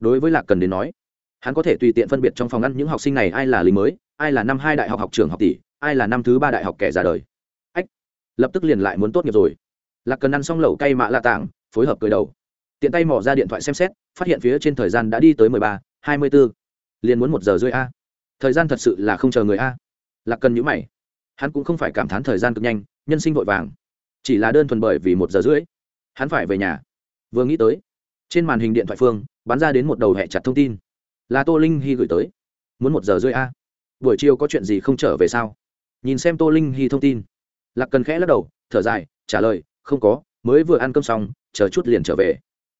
Đối với lạc cần đến nói, hắn có thể tùy tiện phân biệt trong phòng ăn những học sinh này ai là lính mới, ai là năm hai đại học học trường học tỷ, ai là năm thứ ba đại học kẻ ra đời. Ách, lập tức liền lại muốn tốt nghiệp rồi. Lạc cần ăn xong lẩu cay mạ lạ tảng, phối hợp cười đầu tiện tay mỏ ra điện thoại xem xét phát hiện phía trên thời gian đã đi tới mười ba hai mươi bốn, liền muốn một giờ rưỡi a. Thời gian thật sự là không chờ người a. Lạc cần nhữ mày. Hắn cũng không phải cảm thán thời gian cực nhanh nhân sinh vội vàng. Chỉ là đơn thuần bởi vì một giờ rưỡi. Hắn phải về nhà. Vừa nghĩ tới trên màn hình điện thoại phương bắn ra đến một đầu hẹ chặt thông tin. Là tô linh hy gửi tới. Muốn một giờ rưỡi a. Buổi chiều có chuyện gì không trở về sao? Nhìn xem tô linh hy thông tin. Lạc cần khẽ lắc đầu thở dài trả lời không có mới vừa ăn cơm xong chờ chút liền trở về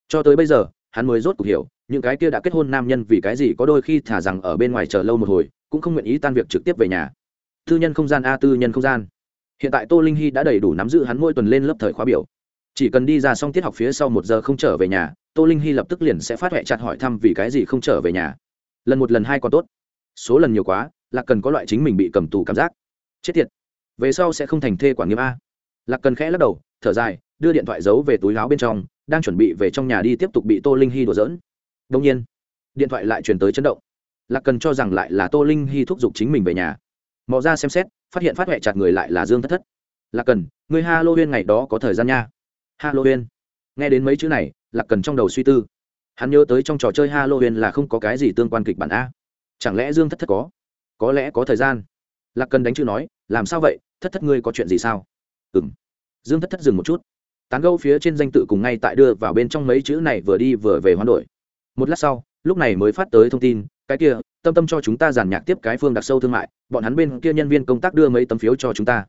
cho tới bây giờ, hắn mới rốt cuộc hiểu, những cái kia đã kết hôn nam nhân vì cái gì có đôi khi thả rằng ở bên ngoài chờ lâu một hồi, cũng không nguyện ý tan việc trực tiếp về nhà. Tư nhân không gian a, tư nhân không gian. Hiện tại tô linh hy đã đầy đủ nắm giữ hắn mỗi tuần lên lớp thời khóa biểu. Chỉ cần đi ra xong tiết học phía sau một giờ không trở về nhà, tô linh hy lập tức liền sẽ phát huệ chặt hỏi thăm vì cái gì không trở về nhà. Lần một lần hai còn tốt. Số lần nhiều quá là cần có loại chính mình bị cầm tù cảm giác. Chết tiệt. Về sau sẽ không thành thê quản nghiêm a. Lạc cần khẽ lắc đầu, thở dài, đưa điện thoại giấu về túi láo bên trong đang chuẩn bị về trong nhà đi tiếp tục bị tô linh hy đổ dỡn đông nhiên, điện thoại lại truyền tới chấn động. Lạc cần cho rằng lại là tô linh hy thúc giục chính mình về nhà. Mò ra xem xét, phát hiện phát huệ chặt người lại là dương thất thất. Lạc cần người halloween ngày đó có thời gian nha. Ha lô huyên nghe đến mấy chữ này, lạc cần trong đầu suy tư. Hắn nhớ tới trong trò chơi ha lô huyên là không có cái gì tương quan kịch bản a. Chẳng lẽ dương thất thất có? Có lẽ có thời gian. Lạc cần đánh chữ nói, làm sao vậy? Thất thất ngươi có chuyện gì sao? Ừ m dương thất thất dừng một chút tán gẫu phía trên danh tự cùng ngay tại đưa vào bên trong mấy chữ này vừa đi vừa về hoán đổi. Một lát sau, lúc này mới phát tới thông tin, cái kia, tâm tâm cho chúng ta giàn nhạc tiếp cái phương đặc sâu thương mại, bọn hắn bên kia nhân viên công tác đưa mấy tấm phiếu cho chúng ta.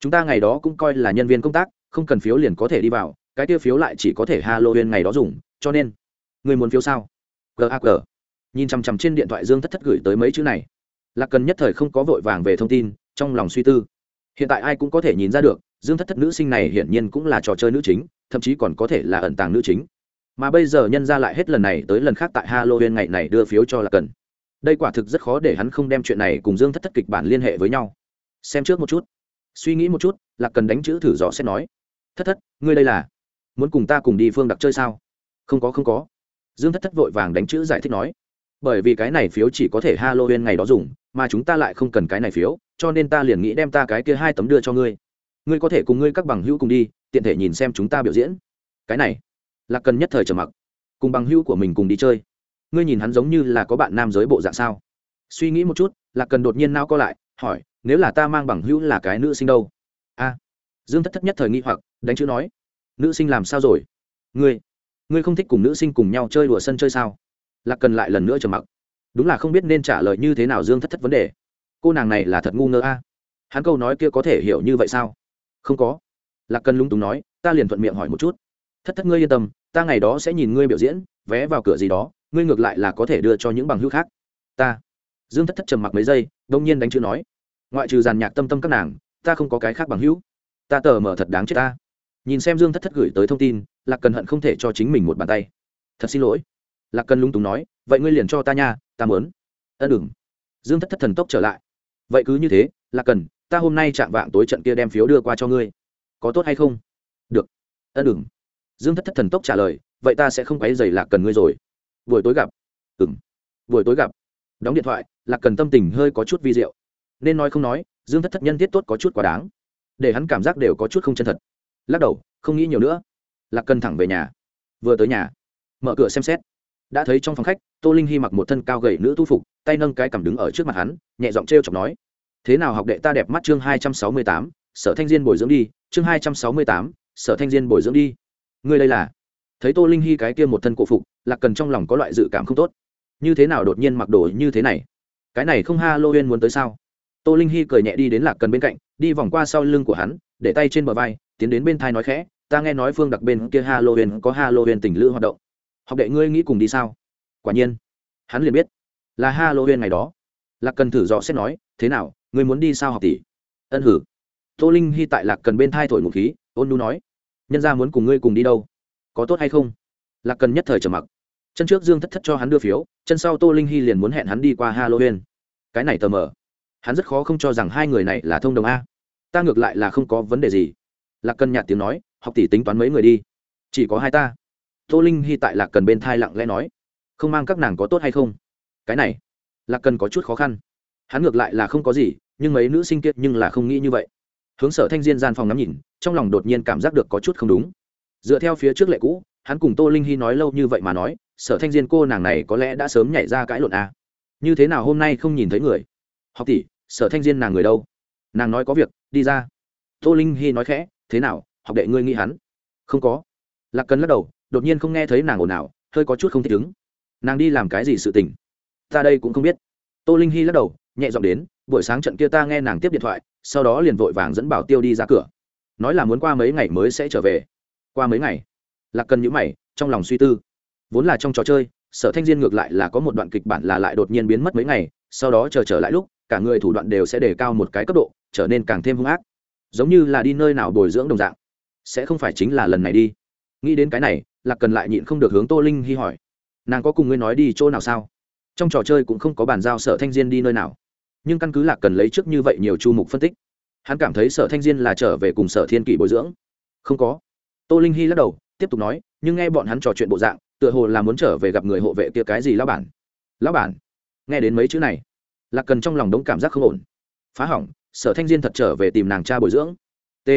Chúng ta ngày đó cũng coi là nhân viên công tác, không cần phiếu liền có thể đi vào, cái kia phiếu lại chỉ có thể halloween ngày đó dùng, cho nên, người muốn phiếu sao? Gag nhìn chằm chằm trên điện thoại dương thất thất gửi tới mấy chữ này. Là cần nhất thời không có vội vàng về thông tin, trong lòng suy tư hiện tại ai cũng có thể nhìn ra được, dương thất thất nữ sinh này hiển nhiên cũng là trò chơi nữ chính, thậm chí còn có thể là ẩn tàng nữ chính. Mà bây giờ nhân ra lại hết lần này tới lần khác tại halloween ngày này đưa phiếu cho là cần. Đây quả thực rất khó để hắn không đem chuyện này cùng dương thất thất kịch bản liên hệ với nhau. Xem trước một chút. Suy nghĩ một chút, là cần đánh chữ thử dò xét nói. Thất thất, ngươi đây là muốn cùng ta cùng đi phương đặc chơi sao? Không có không có. Dương thất thất vội vàng đánh chữ giải thích nói. Bởi vì cái này phiếu chỉ có thể halloween ngày đó dùng mà chúng ta lại không cần cái này phiếu, cho nên ta liền nghĩ đem ta cái kia hai tấm đưa cho ngươi. Ngươi có thể cùng ngươi các bằng hữu cùng đi, tiện thể nhìn xem chúng ta biểu diễn. Cái này là cần nhất thời trầm mặc. Cùng bằng hữu của mình cùng đi chơi. Ngươi nhìn hắn giống như là có bạn nam giới bộ dạng sao? Suy nghĩ một chút là cần đột nhiên nao co lại, hỏi, nếu là ta mang bằng hữu là cái nữ sinh đâu? A. Dương thất thất nhất thời nghi hoặc, đánh chữ nói. Nữ sinh làm sao rồi? Ngươi ngươi không thích cùng nữ sinh cùng nhau chơi đùa sân chơi sao? Lạc cần lại lần nữa trầm mặc đúng là không biết nên trả lời như thế nào dương thất thất vấn đề. Cô nàng này là thật ngu ngơ a. Hắn câu nói kia có thể hiểu như vậy sao? Không có. Lạc cần lung túng nói, ta liền thuận miệng hỏi một chút. Thất thất ngươi yên tâm, ta ngày đó sẽ nhìn ngươi biểu diễn, vé vào cửa gì đó, ngươi ngược lại là có thể đưa cho những bằng hữu khác. Ta. Dương thất thất trầm mặc mấy giây, đông nhiên đánh chữ nói, ngoại trừ giàn nhạc tâm tâm các nàng, ta không có cái khác bằng hữu. Ta tờ mở thật đáng chết ta. Nhìn xem dương thất thất gửi tới thông tin, lạc cần hận không thể cho chính mình một bàn tay. Thật xin lỗi. Lạc cần lung túng nói vậy ngươi liền cho ta nha, ta mớn ân đừng dương thất thất thần tốc trở lại. Vậy cứ như thế, lạc cần, ta hôm nay chạm vạng tối trận kia đem phiếu đưa qua cho ngươi. Có tốt hay không? Được. Ân đừng dương thất thất thần tốc trả lời, vậy ta sẽ không quấy dày lạc cần ngươi rồi. Buổi tối gặp. Ừng buổi tối gặp. Đóng điện thoại, lạc cần tâm tình hơi có chút vi diệu. Nên nói không nói, dương thất thất nhân tiết tốt có chút quá đáng. Để hắn cảm giác đều có chút không chân thật. Lắc đầu, không nghĩ nhiều nữa. Lạc cần thẳng về nhà. Vừa tới nhà, mở cửa xem xét đã thấy trong phòng khách, tô linh hy mặc một thân cao gầy nữ tu phục, tay nâng cái cằm đứng ở trước mặt hắn, nhẹ giọng t r e o chọc nói, thế nào học đệ ta đẹp mắt chương hai trăm sáu mươi tám, sở thanh diên bồi dưỡng đi, chương hai trăm sáu mươi tám, sở thanh diên bồi dưỡng đi. Ngươi đây là? Thấy tô linh hy cái kia một thân cổ phục, lạc cần trong lòng có loại dự cảm không tốt. Như thế nào đột nhiên mặc đồ như thế này? Cái này không ha lô huyên muốn tới sao? Tô linh hy cười nhẹ đi đến lạc cần bên cạnh, đi vòng qua sau lưng của hắn, để tay trên bờ vai, tiến đến bên thai nói khẽ, ta nghe nói phương đặc bên kia ha lô huyên có ha lô huyên tình lữ hoạt động học đệ ngươi nghĩ cùng đi sao? Quả nhiên. Hắn liền biết. Là ha lô huyên ngày đó. Lạc cần thử dò xét nói, thế nào, ngươi muốn đi sao học tỷ? Ân hử. Tô linh hy tại lạc cần bên thai thổi ngụ khí, ôn nu nói, nhân ra muốn cùng ngươi cùng đi đâu? Có tốt hay không? Lạc cần nhất thời trầm mặc. Chân trước dương thất thất cho hắn đưa phiếu, chân sau tô linh hy liền muốn hẹn hắn đi qua halloween. Cái này tờ mờ. Hắn rất khó không cho rằng hai người này là thông đồng a. Ta ngược lại là không có vấn đề gì. Lạc cần nhạt tiếng nói, học tỷ tính toán mấy người đi. Chỉ có hai ta tô linh hy tại lạc cần bên thai lặng lẽ nói, không mang các nàng có tốt hay không? Cái này, lạc cần có chút khó khăn. Hắn ngược lại là không có gì, nhưng mấy nữ sinh kiệt nhưng là không nghĩ như vậy. Hướng sở thanh diên gian phòng ngắm nhìn, trong lòng đột nhiên cảm giác được có chút không đúng. Dựa theo phía trước lệ cũ, hắn cùng tô linh hy nói lâu như vậy mà nói, sở thanh diên cô nàng này có lẽ đã sớm nhảy ra cãi lộn à. như thế nào hôm nay không nhìn thấy người? Học tỷ, sở thanh diên nàng người đâu? Nàng nói có việc, đi ra. Tô linh hy nói khẽ, thế nào, học đệ ngươi nghĩ hắn? Không có. Lạc cần lắc đầu đột nhiên không nghe thấy nàng ồn ào, hơi có chút không thích ứng. Nàng đi làm cái gì sự tình? Ta đây cũng không biết. Tô linh hy lắc đầu, nhẹ giọng đến, buổi sáng trận kia ta nghe nàng tiếp điện thoại, sau đó liền vội vàng dẫn bảo tiêu đi ra cửa. Nói là muốn qua mấy ngày mới sẽ trở về. Qua mấy ngày? Lạc cần nhữ mày, trong lòng suy tư. Vốn là trong trò chơi, sở thanh diên ngược lại là có một đoạn kịch bản là lại đột nhiên biến mất mấy ngày, sau đó chờ trở lại lúc, cả người thủ đoạn đều sẽ đề cao một cái cấp độ, trở nên càng thêm hung ác. Giống như là đi nơi nào bồi dưỡng đồng dạng. Sẽ không phải chính là lần này đi. Nghĩ đến cái này lạc cần lại nhịn không được hướng tô linh hy hỏi, nàng có cùng ngươi nói đi chỗ nào sao? Trong trò chơi cũng không có bàn giao sở thanh diên đi nơi nào. Nhưng căn cứ lạc cần lấy trước như vậy nhiều chu mục phân tích, hắn cảm thấy sở thanh diên là trở về cùng sở thiên kỷ bồi dưỡng. Không có. Tô linh hy lắc đầu, tiếp tục nói, nhưng nghe bọn hắn trò chuyện bộ dạng, tựa hồ là muốn trở về gặp người hộ vệ kia cái gì lão bản? Lão bản? Nghe đến mấy chữ này, lạc cần trong lòng đống cảm giác không ổn. Phá hỏng, sở thanh diên thật trở về tìm nàng cha bồi dưỡng. T,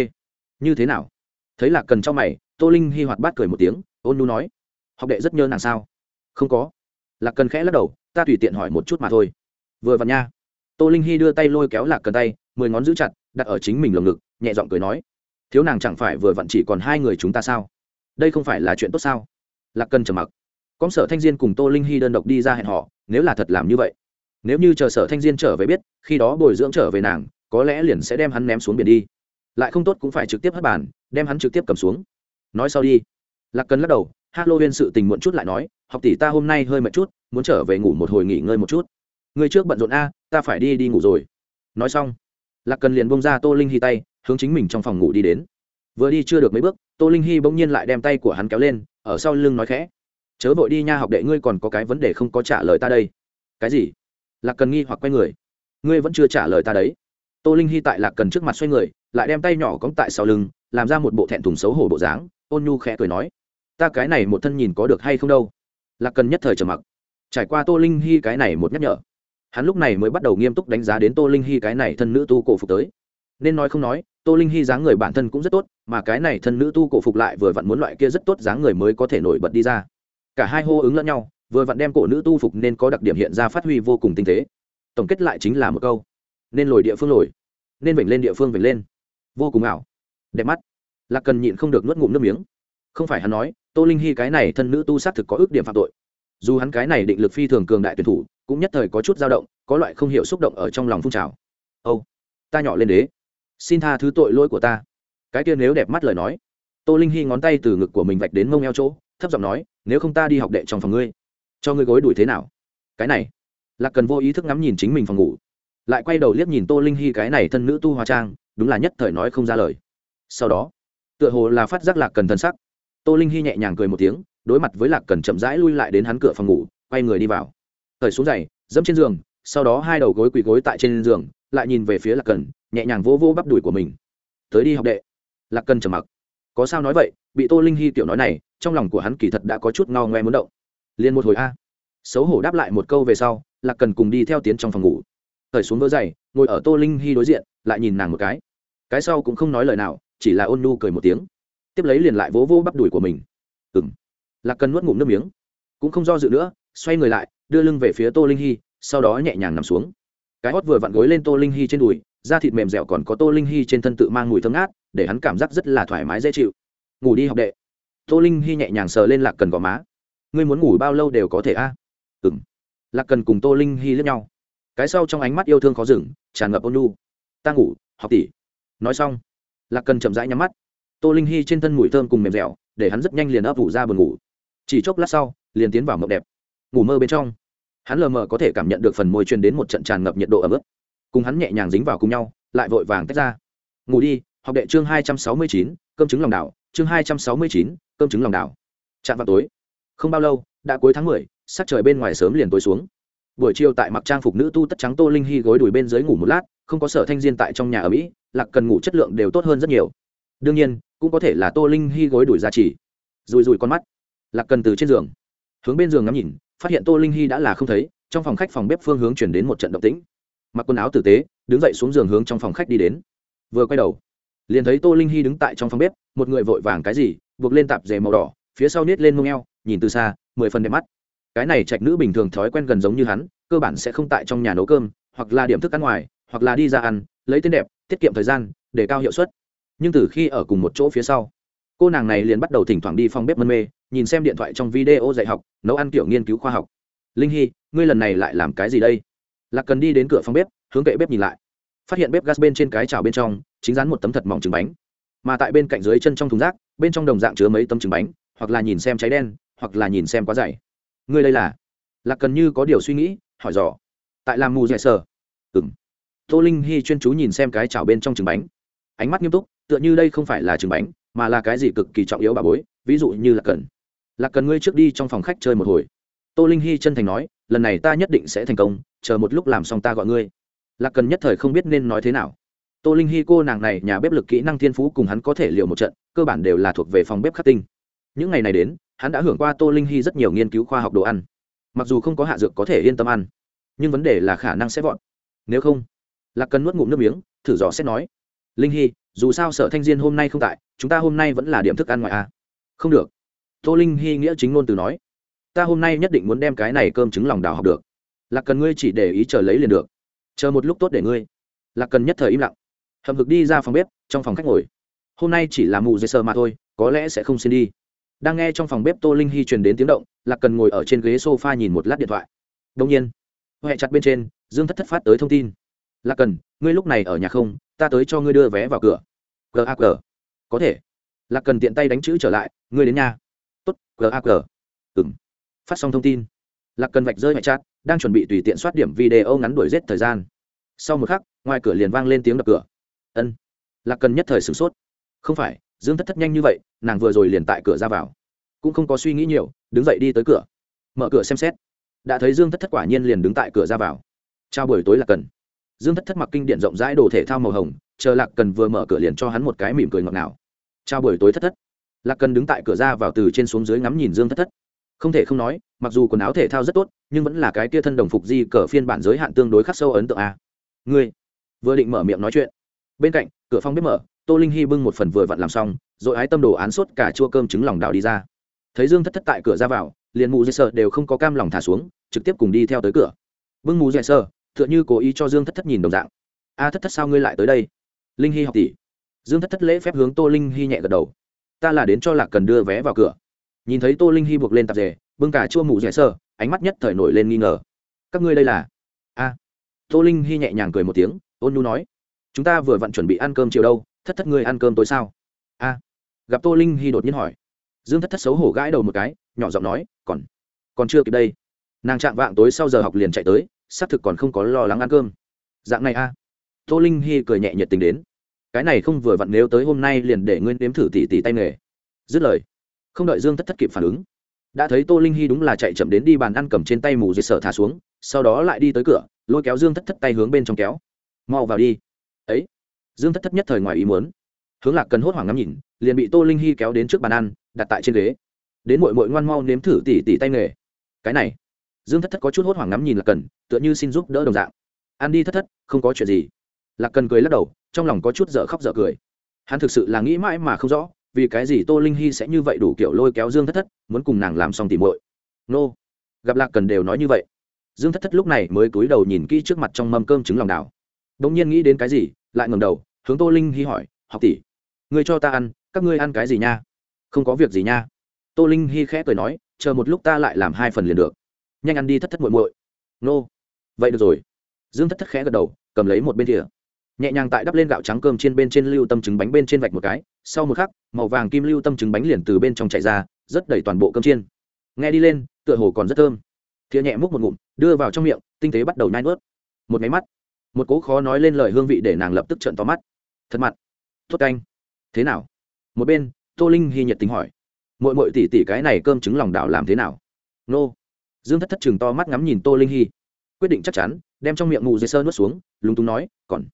như thế nào? Thấy lạc cần trong mày, tô linh hy hoạt bát cười một tiếng ôn nu nói, học đệ rất nhớ nàng sao? Không có. Lạc cần khẽ lắc đầu, ta tùy tiện hỏi một chút mà thôi. Vừa vặn nha. Tô linh hy đưa tay lôi kéo lạc cần tay, mười ngón giữ chặt, đặt ở chính mình lồng ngực, nhẹ giọng cười nói, thiếu nàng chẳng phải vừa vặn chỉ còn hai người chúng ta sao? Đây không phải là chuyện tốt sao? Lạc cần trầm mặc. Con sở thanh diên cùng tô linh hy đơn độc đi ra hẹn họ nếu là thật làm như vậy, nếu như chờ sở thanh diên trở về biết, khi đó bồi dưỡng trở về nàng, có lẽ liền sẽ đem hắn ném xuống biển đi. Lại không tốt cũng phải trực tiếp hất bàn, đem hắn trực tiếp cầm xuống. Nói sau đi lạc cần lắc đầu halloween sự tình muộn chút lại nói, học tỷ ta hôm nay hơi mệt chút, muốn trở về ngủ một hồi nghỉ ngơi một chút. Người trước bận rộn a, ta phải đi đi ngủ rồi. Nói xong, lạc cần liền bông ra tô linh hy tay, hướng chính mình trong phòng ngủ đi đến. Vừa đi chưa được mấy bước, tô linh hy bỗng nhiên lại đem tay của hắn kéo lên, ở sau lưng nói khẽ, chớ vội đi nha học đệ, ngươi còn có cái vấn đề không có trả lời ta đây. Cái gì? Lạc cần nghi hoặc quay người. Ngươi vẫn chưa trả lời ta đấy. Tô linh hy tại lạc cần trước mặt xoay người, lại đem tay nhỏ cóng tại sau lưng, làm ra một bộ thẹn thùng xấu hổ bộ dáng, ôn nhu khẽ cười nói ta cái này một thân nhìn có được hay không đâu. Lạc cần nhất thời trầm mặc. Trải qua tô linh hy cái này một nhắc nhở, hắn lúc này mới bắt đầu nghiêm túc đánh giá đến tô linh hy cái này thân nữ tu cổ phục tới. Nên nói không nói, tô linh hy dáng người bản thân cũng rất tốt, mà cái này thân nữ tu cổ phục lại vừa vặn muốn loại kia rất tốt dáng người mới có thể nổi bật đi ra. Cả hai hô ứng lẫn nhau, vừa vặn đem cổ nữ tu phục nên có đặc điểm hiện ra phát huy vô cùng tinh tế. Tổng kết lại chính là một câu, nên lồi địa phương lồi, nên vểnh lên địa phương vểnh lên. Vô cùng ảo, đẹp mắt. Lạc cần nhịn không được nuốt ngụm nước miếng. Không phải hắn nói tô linh hy cái này thân nữ tu sát thực có ước điểm phạm tội. Dù hắn cái này định lực phi thường cường đại tuyển thủ, cũng nhất thời có chút dao động, có loại không hiểu xúc động ở trong lòng phun trào. Âu, ta nhỏ lên đế. Xin tha thứ tội lỗi của ta. Cái kia nếu đẹp mắt lời nói. Tô linh hy ngón tay từ ngực của mình vạch đến mông eo chỗ, thấp giọng nói, nếu không ta đi học đệ trong phòng ngươi, cho ngươi gối đuổi thế nào? Cái này là cần vô ý thức ngắm nhìn chính mình phòng ngủ, lại quay đầu liếc nhìn tô linh hy cái này thân nữ tu hóa trang, đúng là nhất thời nói không ra lời. Sau đó, tựa hồ là phát giác lạc cần thân sắc tô linh hy nhẹ nhàng cười một tiếng, đối mặt với lạc cần chậm rãi lui lại đến hắn cửa phòng ngủ, quay người đi vào. Thời xuống giày, dẫm trên giường, sau đó hai đầu gối quỳ gối tại trên giường, lại nhìn về phía lạc cần, nhẹ nhàng vô vô bắp đùi của mình. Tới đi, học đệ. Lạc cần trầm mặc. Có sao nói vậy? Bị tô linh hy tiểu nói này, trong lòng của hắn kỳ thật đã có chút ngao ngoe muốn động. Liền một hồi a. Xấu hổ đáp lại một câu về sau, lạc cần cùng đi theo tiến trong phòng ngủ. Thời xuống vỡ giày, ngồi ở tô linh hy đối diện, lại nhìn nàng một cái. Cái sau cũng không nói lời nào, chỉ là ôn nu cười một tiếng tiếp lấy liền lại vỗ vỗ bắp đùi của mình. Ừ m lạc cần nuốt ngụm nước miếng. Cũng không do dự nữa, xoay người lại, đưa lưng về phía tô linh hy, sau đó nhẹ nhàng nằm xuống. Cái hót vừa vặn gối lên tô linh hy trên đùi, da thịt mềm dẻo còn có tô linh hy trên thân tự mang mùi thơm ngát, để hắn cảm giác rất là thoải mái dễ chịu. Ngủ đi học đệ. Tô linh hy nhẹ nhàng sờ lên lạc cần gò má. Ngươi muốn ngủ bao lâu đều có thể a? À? ừ m lạc cần cùng tô linh hy lướt nhau. Cái sau trong ánh mắt yêu thương khó dừng, tràn ngập ôn nhu. ta ngủ, học tỷ. Nói xong, lạc cần chậm rãi nhắm mắt tô linh hy trên thân mùi thơm cùng mềm dẻo, để hắn rất nhanh liền ấp ủ ra buồn ngủ. Chỉ chốc lát sau, liền tiến vào mộng đẹp. Ngủ mơ bên trong, hắn lờ mờ có thể cảm nhận được phần môi truyền đến một trận tràn ngập nhiệt độ ấm ức. Cùng hắn nhẹ nhàng dính vào cùng nhau, lại vội vàng tách ra. Ngủ đi, học đệ chương hai trăm sáu mươi chín, cơm trứng lòng đảo, chương hai trăm sáu mươi chín, cơm trứng lòng đảo. Chạm vào tối, không bao lâu, đã cuối tháng mười, sắc trời bên ngoài sớm liền tối xuống. Buổi chiều tại mặc trang phục nữ tu tất trắng tô linh hy gối đùi bên dưới ngủ một lát, không có sở thanh diên tại trong nhà ở mỹ, lạc cần ngủ chất lượng đều tốt hơn rất nhiều đương nhiên, cũng có thể là tô linh hy gối đuổi ra chỉ. Rùi rùi con mắt. Lạc cần từ trên giường. Hướng bên giường ngắm nhìn, phát hiện tô linh hy đã là không thấy, trong phòng khách phòng bếp phương hướng chuyển đến một trận động tĩnh. Mặc quần áo tử tế, đứng dậy xuống giường hướng trong phòng khách đi đến. Vừa quay đầu, liền thấy tô linh hy đứng tại trong phòng bếp, một người vội vàng cái gì, buộc lên tạp dề màu đỏ, phía sau nết lên mông eo, nhìn từ xa, mười phần đẹp mắt. Cái này trạch nữ bình thường thói quen gần giống như hắn, cơ bản sẽ không tại trong nhà nấu cơm, hoặc là điểm thức ăn ngoài, hoặc là đi ra ăn, lấy tên đẹp, tiết kiệm thời gian, để cao hiệu suất nhưng từ khi ở cùng một chỗ phía sau, cô nàng này liền bắt đầu thỉnh thoảng đi phòng bếp mân mê, nhìn xem điện thoại trong video dạy học, nấu ăn kiểu nghiên cứu khoa học. Linh hy, ngươi lần này lại làm cái gì đây? Lạc cần đi đến cửa phòng bếp, hướng kệ bếp nhìn lại. Phát hiện bếp gas bên trên cái chảo bên trong chính rán một tấm thật mỏng trứng bánh. Mà tại bên cạnh dưới chân trong thùng rác, bên trong đồng dạng chứa mấy tấm trứng bánh, hoặc là nhìn xem cháy đen, hoặc là nhìn xem quá dày. Ngươi đây là? Lạc cần như có điều suy nghĩ, hỏi dò. Tại làm mù dạy sờ. Ừ m tô linh hy chuyên chú nhìn xem cái chảo bên trong trứng bánh. Ánh mắt nghiêm túc tựa như đây không phải là trứng bánh, mà là cái gì cực kỳ trọng yếu bà bối, ví dụ như là cần. Là cần ngươi trước đi trong phòng khách chơi một hồi. Tô linh hy chân thành nói, lần này ta nhất định sẽ thành công, chờ một lúc làm xong ta gọi ngươi. Lạc cần nhất thời không biết nên nói thế nào. Tô linh hy cô nàng này nhà bếp lực kỹ năng thiên phú cùng hắn có thể liệu một trận, cơ bản đều là thuộc về phòng bếp khắc tinh. Những ngày này đến, hắn đã hưởng qua tô linh hy rất nhiều nghiên cứu khoa học đồ ăn. Mặc dù không có hạ dược có thể yên tâm ăn, nhưng vấn đề là khả năng sẽ vọn nếu không, lạc cần nuốt ngụm nước miếng, thử dò xét nói, linh hy dù sao sở thanh diên hôm nay không tại, chúng ta hôm nay vẫn là điểm thức ăn ngoài à. Không được. Tô linh hy nghĩa chính ngôn từ nói, ta hôm nay nhất định muốn đem cái này cơm trứng lòng đào học được. Lạc cần ngươi chỉ để ý chờ lấy liền được. Chờ một lúc tốt để ngươi. Lạc cần nhất thời im lặng. Hầm hực đi ra phòng bếp, trong phòng khách ngồi. Hôm nay chỉ là mù dây sờ mà thôi, có lẽ sẽ không xin đi. Đang nghe trong phòng bếp tô linh hy truyền đến tiếng động, lạc cần ngồi ở trên ghế s o f a nhìn một lát điện thoại. Đông nhiên huệ chặt bên trên, dương thất thất phát tới thông tin. Lạc cần, ngươi lúc này ở nhà không? Ta tới cho ngươi đưa vé vào cửa gag có thể. Lạc cần tiện tay đánh chữ trở lại, ngươi đến nhà tốt gag ừng phát xong thông tin, lạc cần vạch rơi mẹ chát đang chuẩn bị tùy tiện soát điểm video ngắn đuổi giết thời gian. Sau một khắc, ngoài cửa liền vang lên tiếng đập cửa. Ân. Lạc cần nhất thời sửng sốt. Không phải, dương thất thất nhanh như vậy, nàng vừa rồi liền tại cửa ra vào. Cũng không có suy nghĩ nhiều, đứng dậy đi tới cửa. Mở cửa xem xét. Đã thấy dương thất thất quả nhiên liền đứng tại cửa ra vào. Chào buổi tối, lạc cần dương thất thất mặc kinh điện rộng rãi đồ thể thao màu hồng, chờ lạc cần vừa mở cửa liền cho hắn một cái mỉm cười ngọt ngào. Chào buổi tối thất thất. Lạc cần đứng tại cửa ra vào từ trên xuống dưới ngắm nhìn dương thất thất. Không thể không nói, mặc dù quần áo thể thao rất tốt, nhưng vẫn là cái kia thân đồng phục di cờ phiên bản giới hạn tương đối khắc sâu ấn tượng a. Ngươi vừa định mở miệng nói chuyện. Bên cạnh, cửa phòng bếp mở, tô linh hy bưng một phần vừa vặn làm xong, rồi ái tâm đồ án sốt cả chua cơm trứng lòng đào đi ra. Thấy dương thất thất tại cửa ra vào, liền mù dây sơ đều không có cam lòng thả xuống, trực tiếp cùng đi theo tới cửa. Bưng mù dây sơ tựa như cố ý cho dương thất thất nhìn đồng dạng. A thất thất sao ngươi lại tới đây? Linh hy học tỷ. Dương thất thất lễ phép hướng tô linh hy nhẹ gật đầu. Ta là đến cho lạc cần đưa vé vào cửa. Nhìn thấy tô linh hy buộc lên tạp dề, bưng cả chua mụ dẻ sơ, ánh mắt nhất thời nổi lên nghi ngờ. Các ngươi đây là? A. Tô linh hy nhẹ nhàng cười một tiếng, ôn nhu nói, chúng ta vừa vặn chuẩn bị ăn cơm chiều đâu, thất thất ngươi ăn cơm tối sao? A. Gặp tô linh hy đột nhiên hỏi, dương thất thất xấu hổ gãi đầu một cái, nhỏ giọng nói, còn còn chưa kịp đây. Nàng chạm vạng tối sau giờ học liền chạy tới xác thực còn không có lo lắng ăn cơm. Dạng này a. Tô linh hy cười nhẹ nhiệt tình đến. Cái này không vừa vặn nếu tới hôm nay liền để ngươi nếm thử tỉ tỉ tay nghề. Dứt lời, không đợi dương thất thất kịp phản ứng, đã thấy tô linh hy đúng là chạy chậm đến đi bàn ăn cầm trên tay mù dệt sở thả xuống, sau đó lại đi tới cửa, lôi kéo dương thất thất tay hướng bên trong kéo. Mau vào đi. Ấy, dương thất thất nhất thời ngoài ý muốn. Hướng lạc cần hốt hoảng ngắm nhìn, liền bị tô linh hy kéo đến trước bàn ăn, đặt tại trên ghế. Đến mội mội ngoan mau nếm thử tỉ tỉ tay nghề. Cái này dương thất thất có chút hốt hoảng ngắm nhìn lạc cần, tựa như xin giúp đỡ đồng dạng. Ăn đi thất thất, không có chuyện gì. Lạc cần cười lắc đầu, trong lòng có chút dở khóc dở cười. Hắn thực sự là nghĩ mãi mà không rõ, vì cái gì tô linh hy sẽ như vậy đủ kiểu lôi kéo dương thất thất, muốn cùng nàng làm xong tỉ muội. nô, gặp lạc cần đều nói như vậy. Dương thất thất lúc này mới cúi đầu nhìn kỹ trước mặt trong mâm cơm trứng lòng đào đ ỗ n g nhiên nghĩ đến cái gì, lại ngầm đầu, hướng tô linh hy hỏi, học tỷ người cho ta ăn, các ngươi ăn cái gì nha? Không có việc gì nha. Tô linh hy khẽ cười nói, chờ một lúc ta lại làm hai phần liền được nhanh ăn đi thất thất muội muội. Nô. Vậy được rồi. Dương thất thất khẽ gật đầu, cầm lấy một bên thìa. Nhẹ nhàng tại đắp lên gạo trắng cơm trên bên trên lưu tâm trứng bánh bên trên vạch một cái. Sau một khắc, màu vàng kim lưu tâm trứng bánh liền từ bên trong chạy ra rất đầy toàn bộ cơm chiên. Nghe đi lên, tựa hồ còn rất thơm. Thìa nhẹ múc một ngụm, đưa vào trong miệng, tinh tế bắt đầu nhai nuốt. Một máy mắt, một cố khó nói lên lời hương vị để nàng lập tức trợn to mắt. Thật mặt thốt canh. Thế nào? Một bên, tô linh hy nhiệt tính hỏi. Mội mội tỉ tỉ cái này cơm trứng lòng đảo làm thế nào? Nô dương thất thất chừng to mắt ngắm nhìn tô linh hy. Quyết định chắc chắn, đem trong miệng mù dây sơ nuốt xuống, lúng túng nói, còn,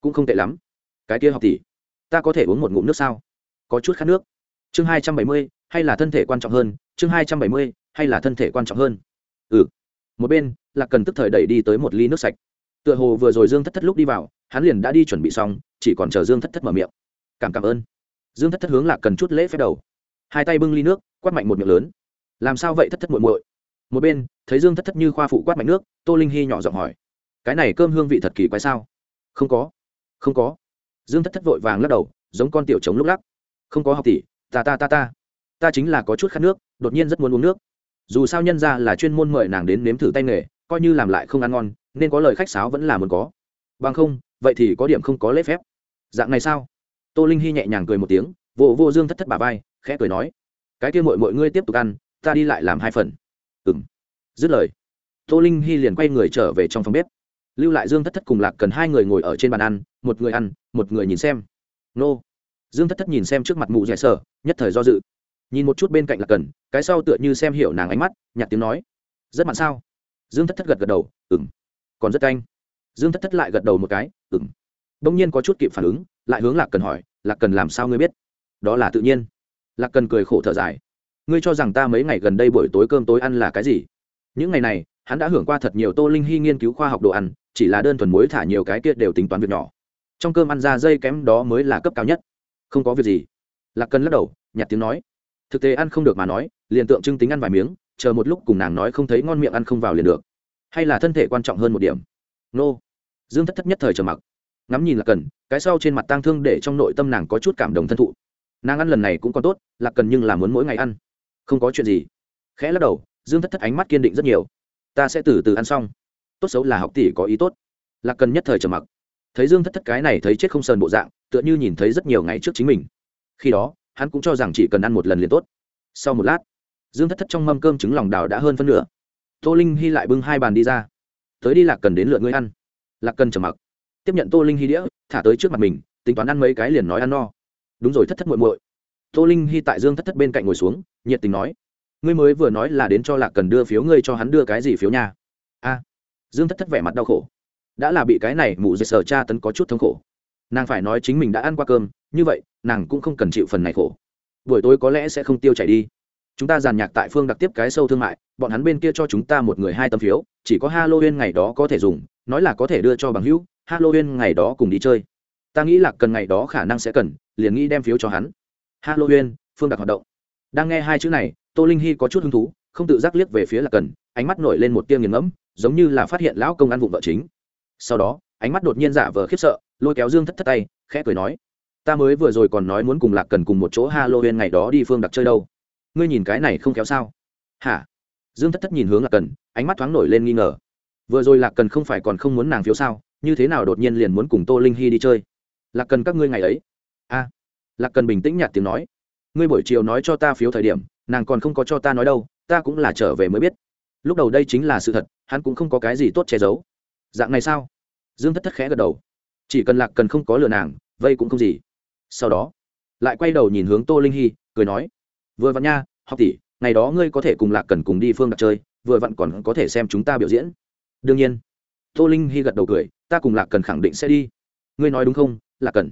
cũng không tệ lắm. Cái kia học tỷ, ta có thể uống một ngụm nước sao? Có chút khát nước. Chương hai trăm bảy mươi, hay là thân thể quan trọng hơn? Chương hai trăm bảy mươi, hay là thân thể quan trọng hơn? Ừ. Một bên là cần tức thời đẩy đi tới một ly nước sạch. Tựa hồ vừa rồi dương thất thất lúc đi vào, hắn liền đã đi chuẩn bị xong, chỉ còn chờ dương thất thất mở miệng. Cảm cảm ơn. Dương thất thất hướng lạc cần chút lễ phép đầu. Hai tay bưng ly nước, quát mạnh một miệng lớn. Làm sao vậy, thất thất muội muội? Một bên, thấy dương thất thất như khoa phụ quát mạnh nước, tô linh hy nhỏ giọng hỏi, cái này cơm hương vị thật kỳ quái sao? Không có không có. Dương thất thất vội vàng lắc đầu, giống con tiểu trống lúc lắc, không có học tỷ, ta ta ta ta ta chính là có chút khát nước, đột nhiên rất muốn uống nước. Dù sao nhân ra là chuyên môn mời nàng đến nếm thử tay nghề, coi như làm lại không ăn ngon, nên có lời khách sáo vẫn là muốn có. Bằng không, vậy thì có điểm không có lễ phép. Dạng này sao? Tô linh hy nhẹ nhàng cười một tiếng, vô vô dương thất thất bà vai, khẽ cười nói, cái kia mội mọi ngươi tiếp tục ăn, ta đi lại làm hai phần. Ừm, dứt lời tô linh hy liền quay người trở về trong phòng bếp. Lưu lại dương thất thất cùng lạc cần hai người ngồi ở trên bàn ăn một người ăn một người nhìn xem. Nô. Dương thất thất nhìn xem trước mặt mụ dẻ sở nhất thời do dự. Nhìn một chút bên cạnh lạc cần cái sau tựa như xem hiểu nàng ánh mắt nhạt tiếng nói. Rất mặn sao? Dương thất thất gật gật đầu ừng còn rất canh. Dương thất thất lại gật đầu một cái ừng bỗng nhiên có chút kịp phản ứng lại hướng lạc cần hỏi lạc cần làm sao ngươi biết? Đó là tự nhiên. Lạc cần cười khổ thở dài ngươi cho rằng ta mấy ngày gần đây buổi tối cơm tối ăn là cái gì? Những ngày này, hắn đã hưởng qua thật nhiều tô linh hy nghiên cứu khoa học đồ ăn, chỉ là đơn thuần muối thả nhiều cái kia đều tính toán việc nhỏ. Trong cơm ăn ra dây kém đó mới là cấp cao nhất. Không có việc gì. Lạc cần lắc đầu nhặt tiếng nói. Thực tế ăn không được mà nói, liền tượng trưng tính ăn vài miếng, chờ một lúc cùng nàng nói không thấy ngon miệng ăn không vào liền được. Hay là thân thể quan trọng hơn một điểm. Nô. Dương thất thất nhất thời trầm mặc. Ngắm nhìn là cần, cái sau trên mặt tang thương để trong nội tâm nàng có chút cảm động thân thụ. Nàng ăn lần này cũng còn tốt là cần nhưng là muốn mỗi ngày ăn không có chuyện gì. Khẽ lắc đầu, dương thất thất ánh mắt kiên định rất nhiều. Ta sẽ từ từ ăn xong. Tốt xấu là học tỷ có ý tốt. Lạc cần nhất thời trầm mặc. Thấy dương thất thất cái này thấy chết không sờn bộ dạng, tựa như nhìn thấy rất nhiều ngày trước chính mình. Khi đó, hắn cũng cho rằng chỉ cần ăn một lần liền tốt. Sau một lát, dương thất thất trong mâm cơm trứng lòng đào đã hơn phân nửa. Tô linh hy lại bưng hai bàn đi ra. Tới đi lạc cần đến lượt ngươi ăn. Lạc cần trầm mặc. Tiếp nhận tô linh hy đĩa, thả tới trước mặt mình, tính toán ăn mấy cái liền nói ăn no. Đúng rồi thất thất muội muội tô linh hy tại dương thất thất bên cạnh ngồi xuống, nhiệt tình nói, ngươi mới vừa nói là đến cho lạc cần đưa phiếu, ngươi cho hắn đưa cái gì phiếu nha? A. Dương thất thất vẻ mặt đau khổ. Đã là bị cái này mụ dệt sở cha tấn có chút thống khổ. Nàng phải nói chính mình đã ăn qua cơm, như vậy, nàng cũng không cần chịu phần này khổ. Buổi tối có lẽ sẽ không tiêu chảy đi. Chúng ta giàn nhạc tại phương đặc tiếp cái sâu thương mại, bọn hắn bên kia cho chúng ta một người hai tấm phiếu, chỉ có halloween ngày đó có thể dùng, nói là có thể đưa cho bằng hữu, halloween ngày đó cùng đi chơi. Ta nghĩ là cần ngày đó khả năng sẽ cần, liền nghĩ đem phiếu cho hắn halloween phương đặc hoạt động. Đang nghe hai chữ này, tô linh hy có chút hứng thú, không tự giác liếc về phía là cần, ánh mắt nổi lên một tia nghiền ngẫm, giống như là phát hiện lão công ăn vụng vợ chính. Sau đó, ánh mắt đột nhiên giả vờ khiếp sợ, lôi kéo dương thất thất tay, khẽ cười nói, ta mới vừa rồi còn nói muốn cùng lạc cần cùng một chỗ halloween ngày đó đi phương đặc chơi đâu. Ngươi nhìn cái này không kéo sao? Hả? Dương thất thất nhìn hướng lạc cần, ánh mắt thoáng nổi lên nghi ngờ. Vừa rồi lạc cần không phải còn không muốn nàng phiếu sao, như thế nào đột nhiên liền muốn cùng tô linh hy đi chơi? Lạc cần các ngươi ngày ấy? A lạc cần bình tĩnh nhạt tiếng nói, ngươi buổi chiều nói cho ta phiếu thời điểm, nàng còn không có cho ta nói đâu, ta cũng là trở về mới biết. Lúc đầu đây chính là sự thật, hắn cũng không có cái gì tốt che giấu. Dạng này sao? Dương thất thất khẽ gật đầu. Chỉ cần lạc cần không có lừa nàng vây cũng không gì. Sau đó, lại quay đầu nhìn hướng tô linh hy, cười nói, vừa vặn nha, học tỷ, ngày đó ngươi có thể cùng lạc cần cùng đi phương đặt chơi, vừa vặn còn có thể xem chúng ta biểu diễn. Đương nhiên. Tô linh hy gật đầu cười, ta cùng lạc cần khẳng định sẽ đi. Ngươi nói đúng không, lạc cần?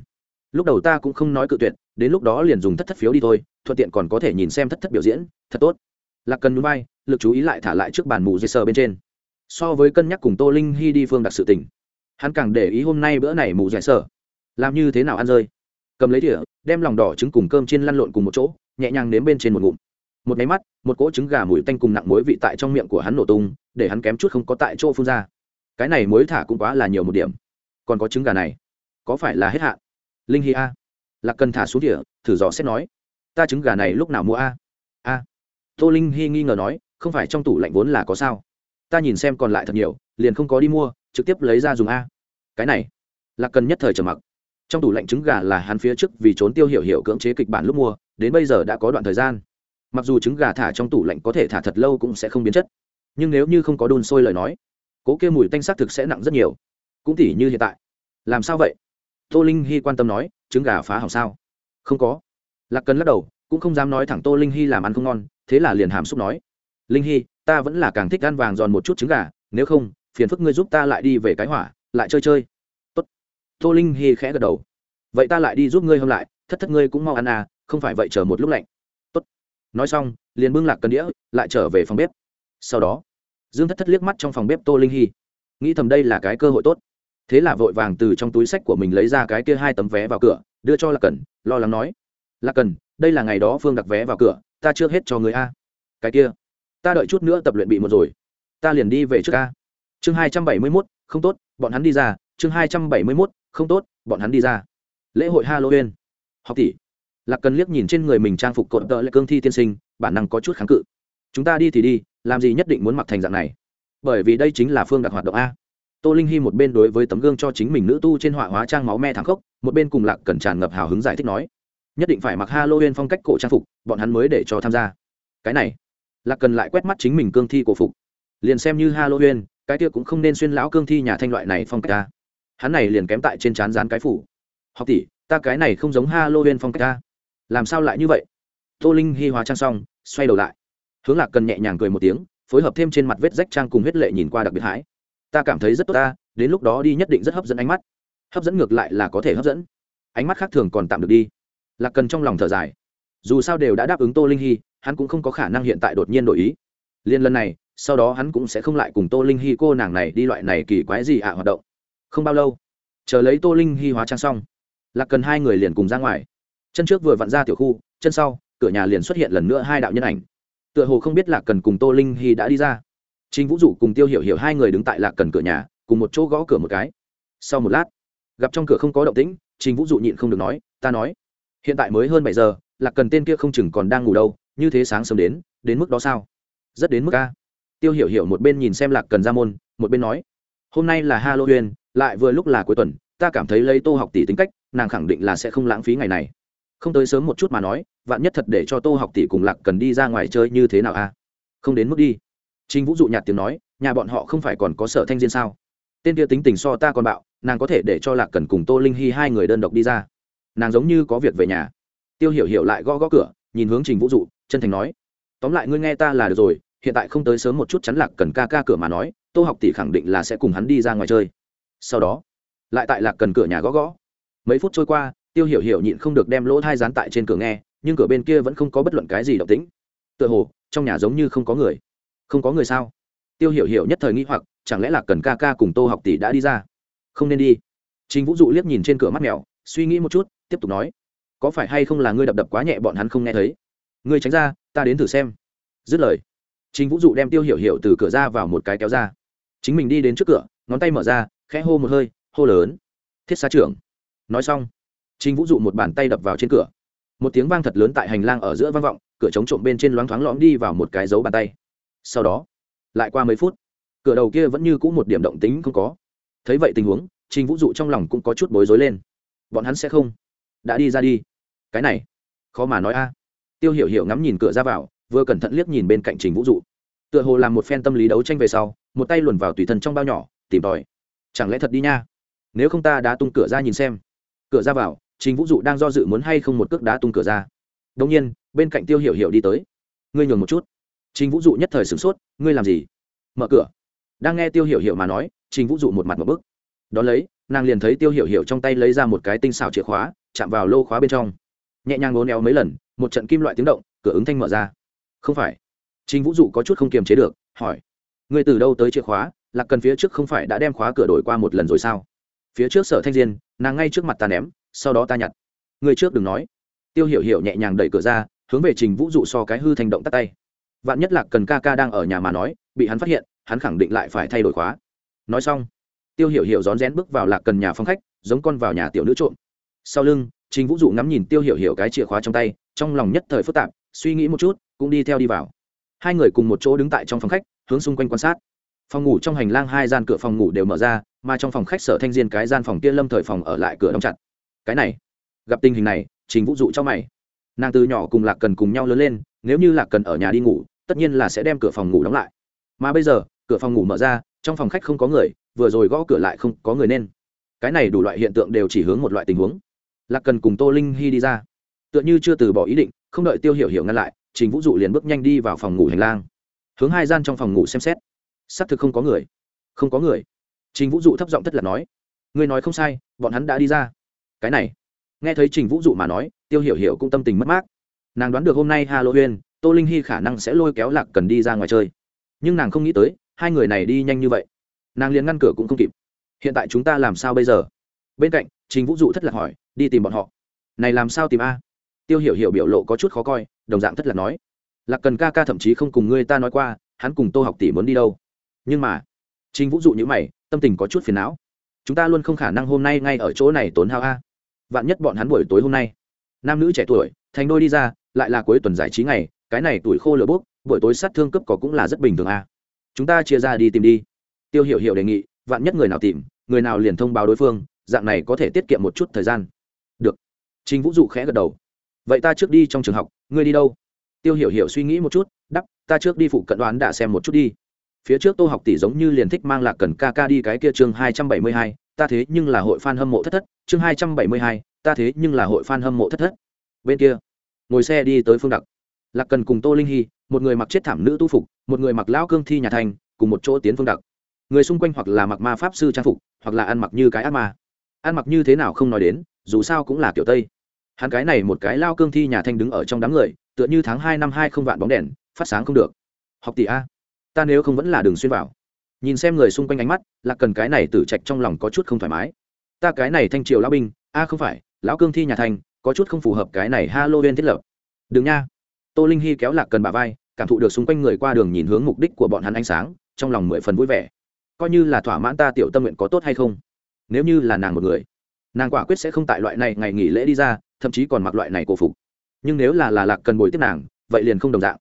Lúc đầu ta cũng không nói cự tuyệt, đến lúc đó liền dùng thất thất phiếu đi thôi, thuận tiện còn có thể nhìn xem thất thất biểu diễn, thật tốt. Lạc cần núi bay lực chú ý lại thả lại trước bàn mù dây sờ bên trên. So với cân nhắc cùng tô linh hy đi phương đặt sự tình, hắn càng để ý hôm nay bữa này mù dây sờ. Làm như thế nào ăn rơi? Cầm lấy đĩa đem lòng đỏ trứng cùng cơm chiên lăn lộn cùng một chỗ, nhẹ nhàng nếm bên trên một ngụm. Một máy mắt, một cỗ trứng gà mùi tanh cùng nặng muối vị tại trong miệng của hắn nổ tung, để hắn kém chút không có tại chỗ phun ra. Cái này muối thả cũng quá là nhiều một điểm. Còn có trứng gà này, có phải là hết hạn? Linh hi a lạc cần thả xuống địa, thử dò xét nói, ta trứng gà này lúc nào mua a? A. Tô linh hi nghi ngờ nói, không phải trong tủ lạnh vốn là có sao? Ta nhìn xem còn lại thật nhiều, liền không có đi mua, trực tiếp lấy ra dùng a. Cái này, lạc cần nhất thời trầm mặc. Trong tủ lạnh trứng gà là hắn phía trước vì trốn tiêu hiểu hiểu cưỡng chế kịch bản lúc mua, đến bây giờ đã có đoạn thời gian. Mặc dù trứng gà thả trong tủ lạnh có thể thả thật lâu cũng sẽ không biến chất, nhưng nếu như không có đun sôi lời nói, cố kia mùi tanh xác thực sẽ nặng rất nhiều. Cũng tỉ như hiện tại. Làm sao vậy? Tô linh hy quan tâm nói, trứng gà phá hỏng sao? Không có. Lạc cần lắc đầu, cũng không dám nói thẳng tô linh hy làm ăn không ngon, thế là liền hàm xúc nói, linh hy, ta vẫn là càng thích ăn vàng giòn một chút trứng gà, nếu không, phiền phức ngươi giúp ta lại đi về cái hỏa, lại chơi chơi. Tốt. tô linh hy khẽ gật đầu. Vậy ta lại đi giúp ngươi hôm lại, thất thất ngươi cũng mau ăn à không phải vậy chờ một lúc lạnh. Tốt. nói xong, liền bưng lạc cần đĩa, lại trở về phòng bếp. Sau đó, dương thất thất liếc mắt trong phòng bếp tô linh hy. Nghĩ thầm đây là cái cơ hội tốt thế là vội vàng từ trong túi sách của mình lấy ra cái kia hai tấm vé vào cửa, đưa cho lạc cần lo lắng nói, lạc cần đây là ngày đó phương đặt vé vào cửa, ta chưa hết cho người a. Cái kia, ta đợi chút nữa tập luyện bị một rồi, ta liền đi về trước a. Chương hai trăm bảy mươi mốt, không tốt, bọn hắn đi ra. Chương hai trăm bảy mươi mốt, không tốt, bọn hắn đi ra. Lễ hội halloween. Học tỷ. Lạc cần liếc nhìn trên người mình trang phục cột tợ lại cương thi tiên sinh, bản năng có chút kháng cự. Chúng ta đi thì đi, làm gì nhất định muốn mặc thành dạng này? Bởi vì đây chính là phương đặc hoạt động a tô linh hy một bên đối với tấm gương cho chính mình nữ tu trên họa hóa trang máu me thẳng khốc, một bên cùng lạc cần tràn ngập hào hứng giải thích nói, nhất định phải mặc halloween phong cách cổ trang phục, bọn hắn mới để cho tham gia. Cái này, lạc cần lại quét mắt chính mình cương thi cổ phục. Liền xem như halloween, cái kia cũng không nên xuyên lão cương thi nhà thanh loại này phong cách ta. Hắn này liền kém tại trên trán dán cái phủ. Học tỷ, ta cái này không giống halloween phong cách ta. Làm sao lại như vậy? Tô linh hy hóa trang xong, xoay đầu lại. Hướng lạc cần nhẹ nhàng cười một tiếng, phối hợp thêm trên mặt vết rách trang cùng huyết lệ nhìn qua đặc biệt hãi ta cảm thấy rất tốt ta, đến lúc đó đi nhất định rất hấp dẫn ánh mắt. Hấp dẫn ngược lại là có thể hấp dẫn. Ánh mắt khác thường còn tạm được đi. Lạc cần trong lòng thở dài. Dù sao đều đã đáp ứng tô linh hy, hắn cũng không có khả năng hiện tại đột nhiên đổi ý. Liên lần này, sau đó hắn cũng sẽ không lại cùng tô linh hy cô nàng này đi loại này kỳ quái gì ạ à hoạt động. Không bao lâu, chờ lấy tô linh hy hóa trang xong, lạc cần hai người liền cùng ra ngoài. Chân trước vừa vặn ra tiểu khu, chân sau, cửa nhà liền xuất hiện lần nữa hai đạo nhân ảnh. Tựa hồ không biết lạc cần cùng tô linh hy đã đi ra. Trình vũ dụ cùng tiêu hiểu hiểu hai người đứng tại lạc cần cửa nhà, cùng một chỗ gõ cửa một cái. Sau một lát, gặp trong cửa không có động tĩnh, trình vũ dụ nhịn không được nói, ta nói, hiện tại mới hơn bảy giờ, lạc cần tên kia không chừng còn đang ngủ đâu, như thế sáng sớm đến đến mức đó sao? Rất đến mức a. Tiêu hiểu hiểu một bên nhìn xem lạc cần ra môn, một bên nói, hôm nay là halloween lại vừa lúc là cuối tuần, ta cảm thấy lấy tô học tỷ tính cách, nàng khẳng định là sẽ không lãng phí ngày này. Không tới sớm một chút mà nói, vạn nhất thật để cho tô học tỷ cùng lạc cần đi ra ngoài chơi như thế nào a? Không đến mức đi. Trình Vũ dụ nhạt tiếng nói, nhà bọn họ không phải còn có Sở Thanh Diên sao? Tên kia tính tình so ta còn bạo, nàng có thể để cho lạc cẩn cùng tô linh hy hai người đơn độc đi ra. Nàng giống như có việc về nhà. Tiêu hiểu hiểu lại gõ gõ cửa nhìn hướng trình vũ dụ chân thành nói tóm lại ngươi nghe ta là được rồi hiện tại không tới sớm một chút chắn lạc cẩn ca ca cửa mà nói tô học tỷ khẳng định là sẽ cùng hắn đi ra ngoài chơi. Sau đó lại tại lạc cẩn cửa nhà gõ gõ. Mấy phút trôi qua tiêu hiểu hiểu nhịn không được đem lỗ tai dán tại trên cửa nghe nhưng cửa bên kia vẫn không có bất luận cái gì động tĩnh. Tựa hồ trong nhà giống như không có người không có người sao? Tiêu hiểu hiểu nhất thời nghĩ hoặc, chẳng lẽ là cần ca ca cùng tô học tỷ đã đi ra? Không nên đi. Trình vũ dụ liếc nhìn trên cửa mắt mèo, suy nghĩ một chút, tiếp tục nói. Có phải hay không là ngươi đập đập quá nhẹ bọn hắn không nghe thấy? Ngươi tránh ra, ta đến thử xem. Dứt lời, trình vũ dụ đem tiêu hiểu hiểu từ cửa ra vào một cái kéo ra. Chính mình đi đến trước cửa, ngón tay mở ra, khẽ hô một hơi, hô lớn. Thiết xá trưởng. Nói xong, trình vũ dụ một bàn tay đập vào trên cửa. Một tiếng vang thật lớn tại hành lang ở giữa vang vọng, cửa chống trộm bên trên loáng thoáng lõm đi vào một cái dấu bàn tay sau đó, lại qua mấy phút, cửa đầu kia vẫn như c ũ một điểm động tính không có. Thấy vậy tình huống, trình vũ dụ trong lòng cũng có chút bối rối lên. Bọn hắn sẽ không? Đã đi ra đi. Cái này, khó mà nói a. Tiêu hiểu hiểu ngắm nhìn cửa ra vào, vừa cẩn thận liếc nhìn bên cạnh trình vũ dụ. Tựa hồ làm một phen tâm lý đấu tranh về sau, một tay luồn vào tùy thân trong bao nhỏ, tìm tòi. Chẳng lẽ thật đi nha? Nếu không ta đã tung cửa ra nhìn xem. Cửa ra vào, trình vũ dụ đang do dự muốn hay không một cước đá tung cửa ra. Đông nhiên, bên cạnh tiêu hiểu hiểu đi tới. Ngươi nhường một chút trình vũ dụ nhất thời sửng sốt, ngươi làm gì? Mở cửa. Đang nghe tiêu hiểu hiểu mà nói, trình vũ dụ một mặt một bức. Đón lấy, nàng liền thấy tiêu hiểu hiểu trong tay lấy ra một cái tinh xảo chìa khóa, chạm vào lô khóa bên trong. Nhẹ nhàng ngốn néo mấy lần, một trận kim loại tiếng động, cửa ứng thanh mở ra. Không phải. Trình vũ dụ có chút không kiềm chế được, hỏi, ngươi từ đâu tới chìa khóa? Lạc cần phía trước không phải đã đem khóa cửa đổi qua một lần rồi sao? Phía trước sở thanh diên, nàng ngay trước mặt ta ném, sau đó ta nhặt. Người trước đừng nói. Tiêu hiểu hiểu nhẹ nhàng đẩy cửa ra, hướng về trình vũ dụ so cái hư thành động tắt tay vạn nhất lạc cần ca ca đang ở nhà mà nói, bị hắn phát hiện, hắn khẳng định lại phải thay đổi khóa. Nói xong, tiêu hiểu hiểu rón rén bước vào lạc cần nhà phong khách, giống con vào nhà tiểu nữ trộm. Sau lưng chính vũ dụ ngắm nhìn tiêu hiểu hiểu cái chìa khóa trong tay, trong lòng nhất thời phức tạp, suy nghĩ một chút, cũng đi theo đi vào. Hai người cùng một chỗ đứng tại trong phòng khách, hướng xung quanh quan sát. Phòng ngủ trong hành lang hai gian cửa phòng ngủ đều mở ra, mà trong phòng khách sở thanh diên cái gian phòng kia lâm thời phòng ở lại cửa đóng chặt. Cái này, gặp tình hình này, trình vũ dụ cho mày. Nàng từ nhỏ cùng lạc cần cùng nhau lớn lên nếu như lạc cần ở nhà đi ngủ, tất nhiên là sẽ đem cửa phòng ngủ đóng lại. Mà bây giờ, cửa phòng ngủ mở ra, trong phòng khách không có người, vừa rồi gõ cửa lại không có người nên. Cái này đủ loại hiện tượng đều chỉ hướng một loại tình huống. Lạc cần cùng tô linh hy đi ra. Tựa như chưa từ bỏ ý định, không đợi tiêu hiểu hiểu ngăn lại, trình vũ dụ liền bước nhanh đi vào phòng ngủ hành lang. Hướng hai gian trong phòng ngủ xem xét. Xác thực không có người. Không có người. Trình vũ dụ thấp giọng thất là nói. Ngươi nói không sai, bọn hắn đã đi ra. Cái này. Nghe thấy trình vũ dụ mà nói, tiêu hiểu hiểu cũng tâm tình mất mát nàng đoán được hôm nay halloween, tô linh hy khả năng sẽ lôi kéo lạc cần đi ra ngoài chơi. Nhưng nàng không nghĩ tới, hai người này đi nhanh như vậy. Nàng liền ngăn cửa cũng không kịp. Hiện tại chúng ta làm sao bây giờ? Bên cạnh, trình vũ dụ thất lạc hỏi, đi tìm bọn họ. Này làm sao tìm a? Tiêu hiểu hiểu biểu lộ có chút khó coi, đồng dạng thất lạc nói. Lạc cần ca ca thậm chí không cùng ngươi ta nói qua, hắn cùng tô học tỷ muốn đi đâu. Nhưng mà, trình vũ dụ như mày, tâm tình có chút phiền não. Chúng ta luôn không khả năng hôm nay ngay ở chỗ này tốn hao a. Vạn nhất bọn hắn buổi tối hôm nay. Nam nữ trẻ tuổi, thành đôi đi ra lại là cuối tuần giải trí ngày, cái này tuổi khô lửa bốc, buổi tối sát thương cấp có cũng là rất bình thường a chúng ta chia ra đi tìm đi. Tiêu hiểu hiểu đề nghị, vạn nhất người nào tìm, người nào liền thông báo đối phương, dạng này có thể tiết kiệm một chút thời gian. Được. Trình vũ dụ khẽ gật đầu. Vậy ta trước đi trong trường học, ngươi đi đâu? Tiêu hiểu hiểu suy nghĩ một chút, đắp, ta trước đi phụ cận đoán đã xem một chút đi. Phía trước tô học tỷ giống như liền thích mang lạc cần ca ca đi cái kia chương hai trăm bảy mươi hai, ta thế nhưng là hội fan hâm mộ thất thất, chương hai trăm bảy mươi hai, ta thế nhưng là hội fan hâm mộ thất thất. Bên kia ngồi xe đi tới phương đặc. Lạc cần cùng tô linh hy, một người mặc chết thảm nữ tu phục, một người mặc lão cương thi nhà thành, cùng một chỗ tiến phương đặc. Người xung quanh hoặc là mặc ma pháp sư trang phục, hoặc là ăn mặc như cái ác ma. Ăn mặc như thế nào không nói đến, dù sao cũng là kiểu tây. Hắn cái này một cái lao cương thi nhà thanh đứng ở trong đám người, tựa như tháng hai năm hai không vạn bóng đèn, phát sáng không được. Học tỷ a, ta nếu không vẫn là đường xuyên vào. Nhìn xem người xung quanh ánh mắt là cần cái này tử trạch trong lòng có chút không thoải mái. Ta cái này thanh triều lão binh, a không phải, lão cương thi nhà thanh có chút không phù hợp cái này halloween thiết lập. Đừng nha. Tô linh hy kéo lạc cần bà vai, cảm thụ được xung quanh người qua đường nhìn hướng mục đích của bọn hắn ánh sáng, trong lòng mười phần vui vẻ. Coi như là thỏa mãn ta tiểu tâm nguyện có tốt hay không? Nếu như là nàng một người, nàng quả quyết sẽ không tại loại này ngày nghỉ lễ đi ra, thậm chí còn mặc loại này cổ phục. Nhưng nếu là là lạc cần bồi tiếp nàng, vậy liền không đồng dạng.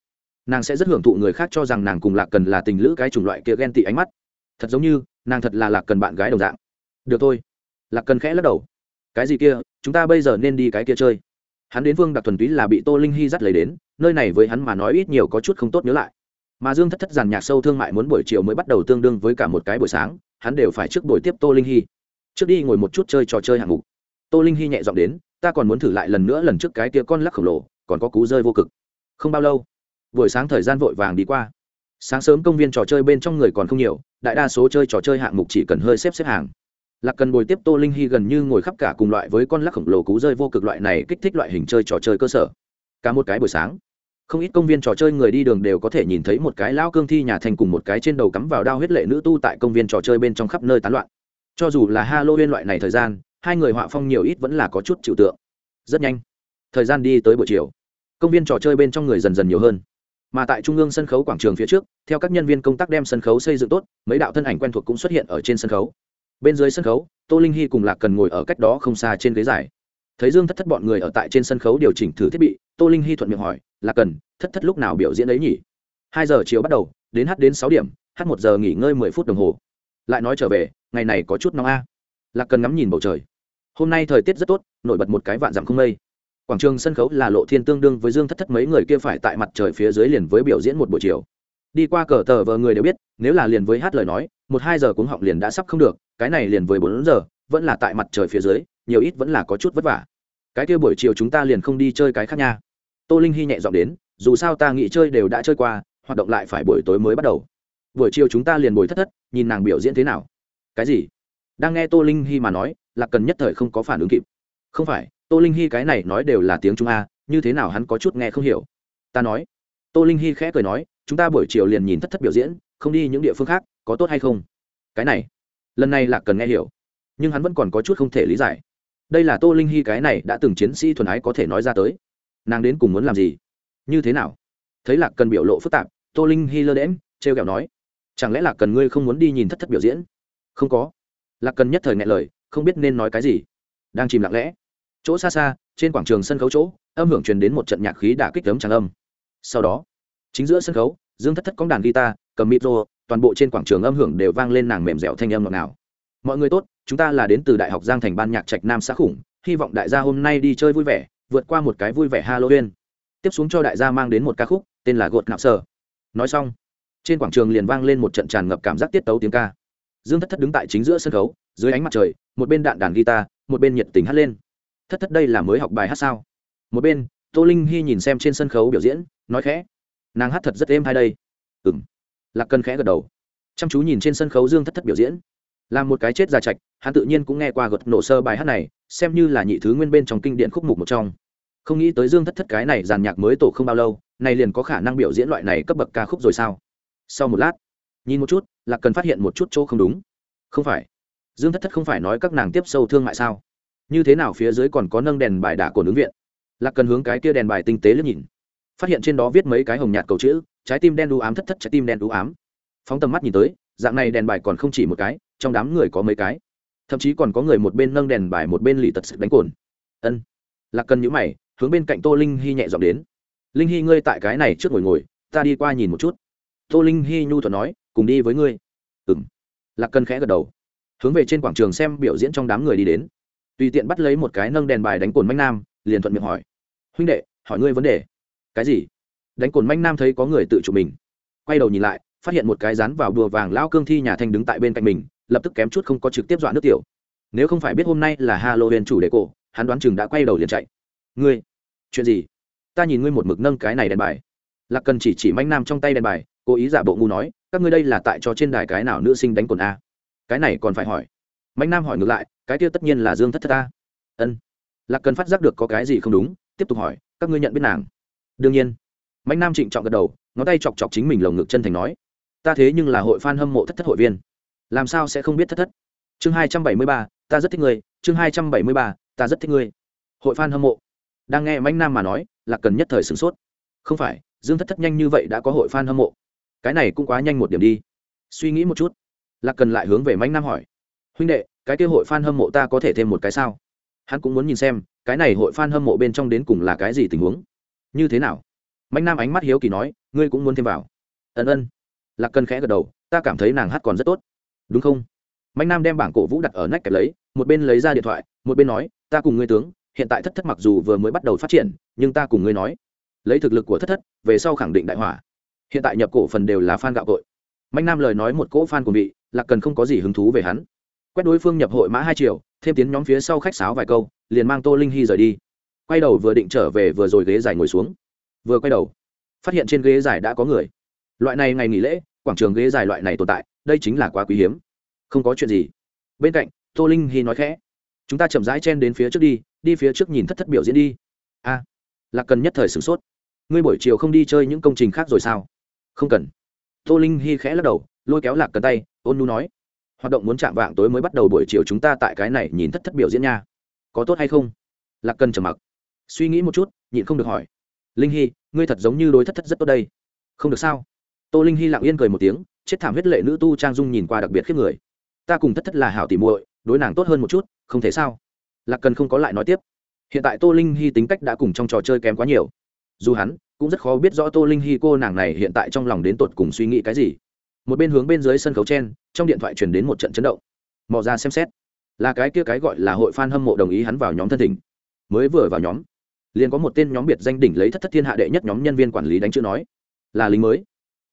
Nàng sẽ rất hưởng thụ người khác cho rằng nàng cùng lạc cần là tình lữ cái chủng loại kia ghen tị ánh mắt. Thật giống như, nàng thật là lạc cần bạn gái đồng dạng. Được thôi. Lạc cần khẽ lắc đầu. Cái gì kia? Chúng ta bây giờ nên đi cái kia chơi. Hắn đến vương đặc thuần túy là bị tô linh hy dắt lấy đến, nơi này với hắn mà nói ít nhiều có chút không tốt nhớ lại. Mà dương thất thất giàn nhạc sâu thương mại muốn buổi chiều mới bắt đầu tương đương với cả một cái buổi sáng, hắn đều phải trước buổi tiếp tô linh hy. Trước đi ngồi một chút chơi trò chơi hạng mục. Tô linh hy nhẹ dọn đến, ta còn muốn thử lại lần nữa lần trước cái tia con lắc khổng lồ, còn có cú rơi vô cực. Không bao lâu, buổi sáng thời gian vội vàng đi qua. Sáng sớm công viên trò chơi bên trong người còn không nhiều, đại đa số chơi trò chơi hạng mục chỉ cần hơi xếp xếp hàng lạc cần bồi tiếp tô linh hy gần như ngồi khắp cả cùng loại với con lắc khổng lồ cú rơi vô cực loại này kích thích loại hình chơi trò chơi cơ sở. Cả một cái buổi sáng, không ít công viên trò chơi người đi đường đều có thể nhìn thấy một cái lao cương thi nhà thành cùng một cái trên đầu cắm vào đao huyết lệ nữ tu tại công viên trò chơi bên trong khắp nơi tán loạn. Cho dù là halloween loại này thời gian, hai người họa phong nhiều ít vẫn là có chút chịu tượng. Rất nhanh, thời gian đi tới buổi chiều. Công viên trò chơi bên trong người dần dần nhiều hơn. Mà tại trung ương sân khấu quảng trường phía trước, theo các nhân viên công tác đem sân khấu xây dựng tốt, mấy đạo thân ảnh quen thuộc cũng xuất hiện ở trên sân khấu bên dưới sân khấu, tô linh hy cùng lạc cần ngồi ở cách đó không xa trên ghế dài. Thấy dương thất thất bọn người ở tại trên sân khấu điều chỉnh thử thiết bị, tô linh hy thuận miệng hỏi, lạc cần, thất thất lúc nào biểu diễn ấy nhỉ? Hai giờ chiều bắt đầu, đến h đến sáu điểm h một giờ nghỉ ngơi mười phút đồng hồ. Lại nói trở về, ngày này có chút nóng a. Lạc cần ngắm nhìn bầu trời. Hôm nay thời tiết rất tốt, nổi bật một cái vạn dặm không mây. Quảng trường sân khấu là lộ thiên tương đương với dương thất thất mấy người kia phải tại mặt trời phía dưới liền với biểu diễn một buổi chiều đi qua cờ tờ vờ người đều biết, nếu là liền với hát lời nói, một hai giờ cuống họng liền đã sắp không được, cái này liền với bốn giờ, vẫn là tại mặt trời phía dưới, nhiều ít vẫn là có chút vất vả. Cái kia buổi chiều chúng ta liền không đi chơi cái khác nha. Tô linh hy nhẹ dọn đến, dù sao ta nghĩ chơi đều đã chơi qua, hoạt động lại phải buổi tối mới bắt đầu. Buổi chiều chúng ta liền bồi thất thất, nhìn nàng biểu diễn thế nào. Cái gì? Đang nghe tô linh hy mà nói là cần nhất thời không có phản ứng kịp. Không phải, tô linh hy cái này nói đều là tiếng trung a, như thế nào hắn có chút nghe không hiểu. Ta nói. Tô linh hy khẽ cười nói chúng ta buổi chiều liền nhìn thất thất biểu diễn, không đi những địa phương khác, có tốt hay không? Cái này, lần này là cần nghe hiểu, nhưng hắn vẫn còn có chút không thể lý giải. Đây là tô linh hy cái này đã từng chiến sĩ thuần ái có thể nói ra tới. Nàng đến cùng muốn làm gì? Như thế nào? Thấy lạc cần biểu lộ phức tạp, tô linh hy lơ đễm t r e o kẹo nói, chẳng lẽ lạc cần ngươi không muốn đi nhìn thất thất biểu diễn? Không có. Lạc cần nhất thời ngại lời, không biết nên nói cái gì. Đang chìm lặng lẽ, chỗ xa xa, trên quảng trường sân khấu chỗ, âm hưởng truyền đến một trận nhạc khí đả kích tấm tràng âm. Sau đó chính giữa sân khấu, dương thất thất cóng đàn guitar, cầm micro, toàn bộ trên quảng trường âm hưởng đều vang lên nàng mềm dẻo thanh âm ngọt ngào. Mọi người tốt, chúng ta là đến từ đại học giang thành ban nhạc trạch nam xã khủng, hy vọng đại gia hôm nay đi chơi vui vẻ, vượt qua một cái vui vẻ halloween. Tiếp xuống cho đại gia mang đến một ca khúc, tên là gột ngạo sơ nói xong, trên quảng trường liền vang lên một trận tràn ngập cảm giác tiết tấu tiếng ca. Dương thất thất đứng tại chính giữa sân khấu, dưới ánh mặt trời, một bên đạn đàn guitar, một bên nhiệt tình hát lên. Thất thất đây là mới học bài hát sao? Một bên, tô linh hy nhìn xem trên sân khấu biểu diễn, nói khẽ nàng hát thật rất êm hay đây. Ừ m lạc Cần khẽ gật đầu. Chăm chú nhìn trên sân khấu dương thất thất biểu diễn. Là một cái chết già trạch, hắn tự nhiên cũng nghe qua gật nổ sơ bài hát này, xem như là nhị thứ nguyên bên trong kinh điện khúc mục một trong. Không nghĩ tới dương thất thất cái này giàn nhạc mới tổ không bao lâu, này liền có khả năng biểu diễn loại này cấp bậc ca khúc rồi sao? Sau một lát, nhìn một chút là cần phát hiện một chút chỗ không đúng. Không phải. Dương thất thất không phải nói các nàng tiếp sâu thương mại sao? Như thế nào phía dưới còn có nâng đèn bài đả của ứng viện? Lạc cần hướng cái kia đèn bài tinh tế liếc nhìn phát hiện trên đó viết mấy cái hồng nhạt cầu chữ, trái tim đen đu ám thất thất trái tim đen đu ám. Phóng tầm mắt nhìn tới, dạng này đèn bài còn không chỉ một cái, trong đám người có mấy cái. Thậm chí còn có người một bên nâng đèn bài một bên lì tật sự đánh cồn. Ân. Lạc cần nhữ mày, hướng bên cạnh tô linh hy nhẹ dọn đến. Linh hy ngươi tại cái này trước ngồi ngồi, ta đi qua nhìn một chút. Tô linh hy nhu thuận nói, cùng đi với ngươi. Ừng lạc cần khẽ gật đầu. Hướng về trên quảng trường xem biểu diễn trong đám người đi đến. Tùy tiện bắt lấy một cái nâng đèn bài đánh cồn manh nam, liền thuận miệng hỏi. Huynh đệ, hỏi ngươi vấn đề cái gì? Đánh cồn manh nam thấy có người tự chủ mình. Quay đầu nhìn lại, phát hiện một cái rán vào đùa vàng lao cương thi nhà thanh đứng tại bên cạnh mình, lập tức kém chút không có trực tiếp dọa nước tiểu. Nếu không phải biết hôm nay là halloween chủ đề cổ, hắn đoán chừng đã quay đầu liền chạy. Ngươi? Chuyện gì? Ta nhìn ngươi một mực nâng cái này đèn bài. Lạc cần chỉ chỉ manh nam trong tay đèn bài, cố ý giả bộ ngu nói, các ngươi đây là tại cho trên đài cái nào nữ sinh đánh cồn a. Cái này còn phải hỏi. Manh nam hỏi ngược lại, cái kia tất nhiên là dương thất thất ta ân. Lạc cần phát giác được có cái gì không đúng, tiếp tục hỏi, các ngươi nhận biết nàng? Đương nhiên. Mạnh nam trịnh trọng gật đầu, ngón tay chọc chọc chính mình lồng ngực chân thành nói, ta thế nhưng là hội f a n hâm mộ thất thất hội viên. Làm sao sẽ không biết thất thất? Chương hai trăm bảy mươi ba, ta rất thích người. chương hai trăm bảy mươi ba, ta rất thích người. hội f a n hâm mộ. Đang nghe mạnh nam mà nói, là cần nhất thời sửng sốt. Không phải, dương thất thất nhanh như vậy đã có hội f a n hâm mộ. Cái này cũng quá nhanh một điểm đi. Suy nghĩ một chút. Lạc cần lại hướng về mạnh nam hỏi, huynh đệ, cái kia hội f a n hâm mộ ta có thể thêm một cái sao? Hắn cũng muốn nhìn xem, cái này hội f a n hâm mộ bên trong đến cùng là cái gì tình huống như thế nào? Mạnh nam ánh mắt hiếu kỳ nói, ngươi cũng muốn thêm vào. Ân ân. Lạc cần khẽ gật đầu, ta cảm thấy nàng hát còn rất tốt. Đúng không? Mạnh nam đem bảng cổ vũ đặt ở nách kẹp lấy, một bên lấy ra điện thoại, một bên nói, ta cùng ngươi tướng, hiện tại thất thất mặc dù vừa mới bắt đầu phát triển, nhưng ta cùng ngươi nói. Lấy thực lực của thất thất, về sau khẳng định đại hỏa. Hiện tại nhập cổ phần đều là f a n gạo cội. Mạnh nam lời nói một cỗ f a n của vị, lạc cần không có gì hứng thú về hắn. Quét đối phương nhập hội mã hai triệu thêm tiến nhóm phía sau khách sáo vài câu, liền mang tô linh hy rời đi quay đầu vừa định trở về vừa rồi ghế dài ngồi xuống. Vừa quay đầu, phát hiện trên ghế dài đã có người. Loại này ngày nghỉ lễ, quảng trường ghế dài loại này tồn tại, đây chính là quá quý hiếm. Không có chuyện gì. Bên cạnh, tô linh hy nói khẽ, chúng ta chậm rãi chen đến phía trước đi đi phía trước nhìn thất thất biểu diễn đi. A lạc cần nhất thời sửng sốt. Ngươi buổi chiều không đi chơi những công trình khác rồi sao? Không cần. Tô linh hy khẽ lắc đầu, lôi kéo lạc cần tay, ôn nu nói, hoạt động muốn chạm vạng tối mới bắt đầu buổi chiều chúng ta tại cái này nhìn thất thất biểu diễn nha. Có tốt hay không? Lạc cần trầm mặc suy nghĩ một chút, nhịn không được hỏi. Linh hy, ngươi thật giống như đối thất thất rất tốt đây. Không được sao? Tô linh hy lặng yên cười một tiếng, chết thảm huyết lệ nữ tu trang dung nhìn qua đặc biệt khiếp người. Ta cùng thất thất là hảo tỉ muội, đối nàng tốt hơn một chút, không thể sao? Lạc cần không có lại nói tiếp. Hiện tại tô linh hy tính cách đã cùng trong trò chơi kém quá nhiều. Dù hắn cũng rất khó biết rõ tô linh hy cô nàng này hiện tại trong lòng đến tột cùng suy nghĩ cái gì. Một bên hướng bên dưới sân khấu trên trong điện thoại truyền đến một trận chấn động. Mò ra xem xét. Là cái kia cái gọi là hội f a n hâm mộ đồng ý hắn vào nhóm thân thỉnh. Mới vừa vào nhóm liền có một tên nhóm biệt danh đỉnh lấy thất thất thiên hạ đệ nhất nhóm nhân viên quản lý đánh chữ nói, là lính mới.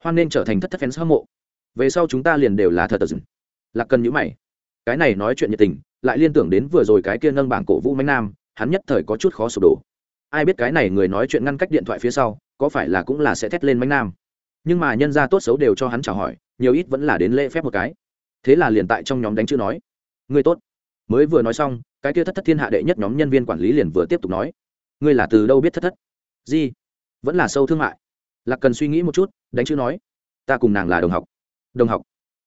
Hoan nên trở thành thất thất fans hâm mộ. Về sau chúng ta liền đều là thật tờ dừng. Là cần nhữ mày. Cái này nói chuyện nhiệt tình, lại liên tưởng đến vừa rồi cái kia nâng bảng cổ vũ mạnh nam, hắn nhất thời có chút khó sụp đổ. Ai biết cái này người nói chuyện ngăn cách điện thoại phía sau, có phải là cũng là sẽ thét lên mạnh nam. Nhưng mà nhân ra tốt xấu đều cho hắn chào hỏi, nhiều ít vẫn là đến lễ phép một cái. Thế là liền tại trong nhóm đánh chữ nói, người tốt. Mới vừa nói xong, cái kia thất thất thiên hạ đệ nhất nhóm nhân viên quản lý liền vừa tiếp tục nói ngươi là từ đâu biết thất thất? Gì vẫn là sâu thương mại. Lạc cần suy nghĩ một chút, đánh chữ nói, ta cùng nàng là đồng học. Đồng học?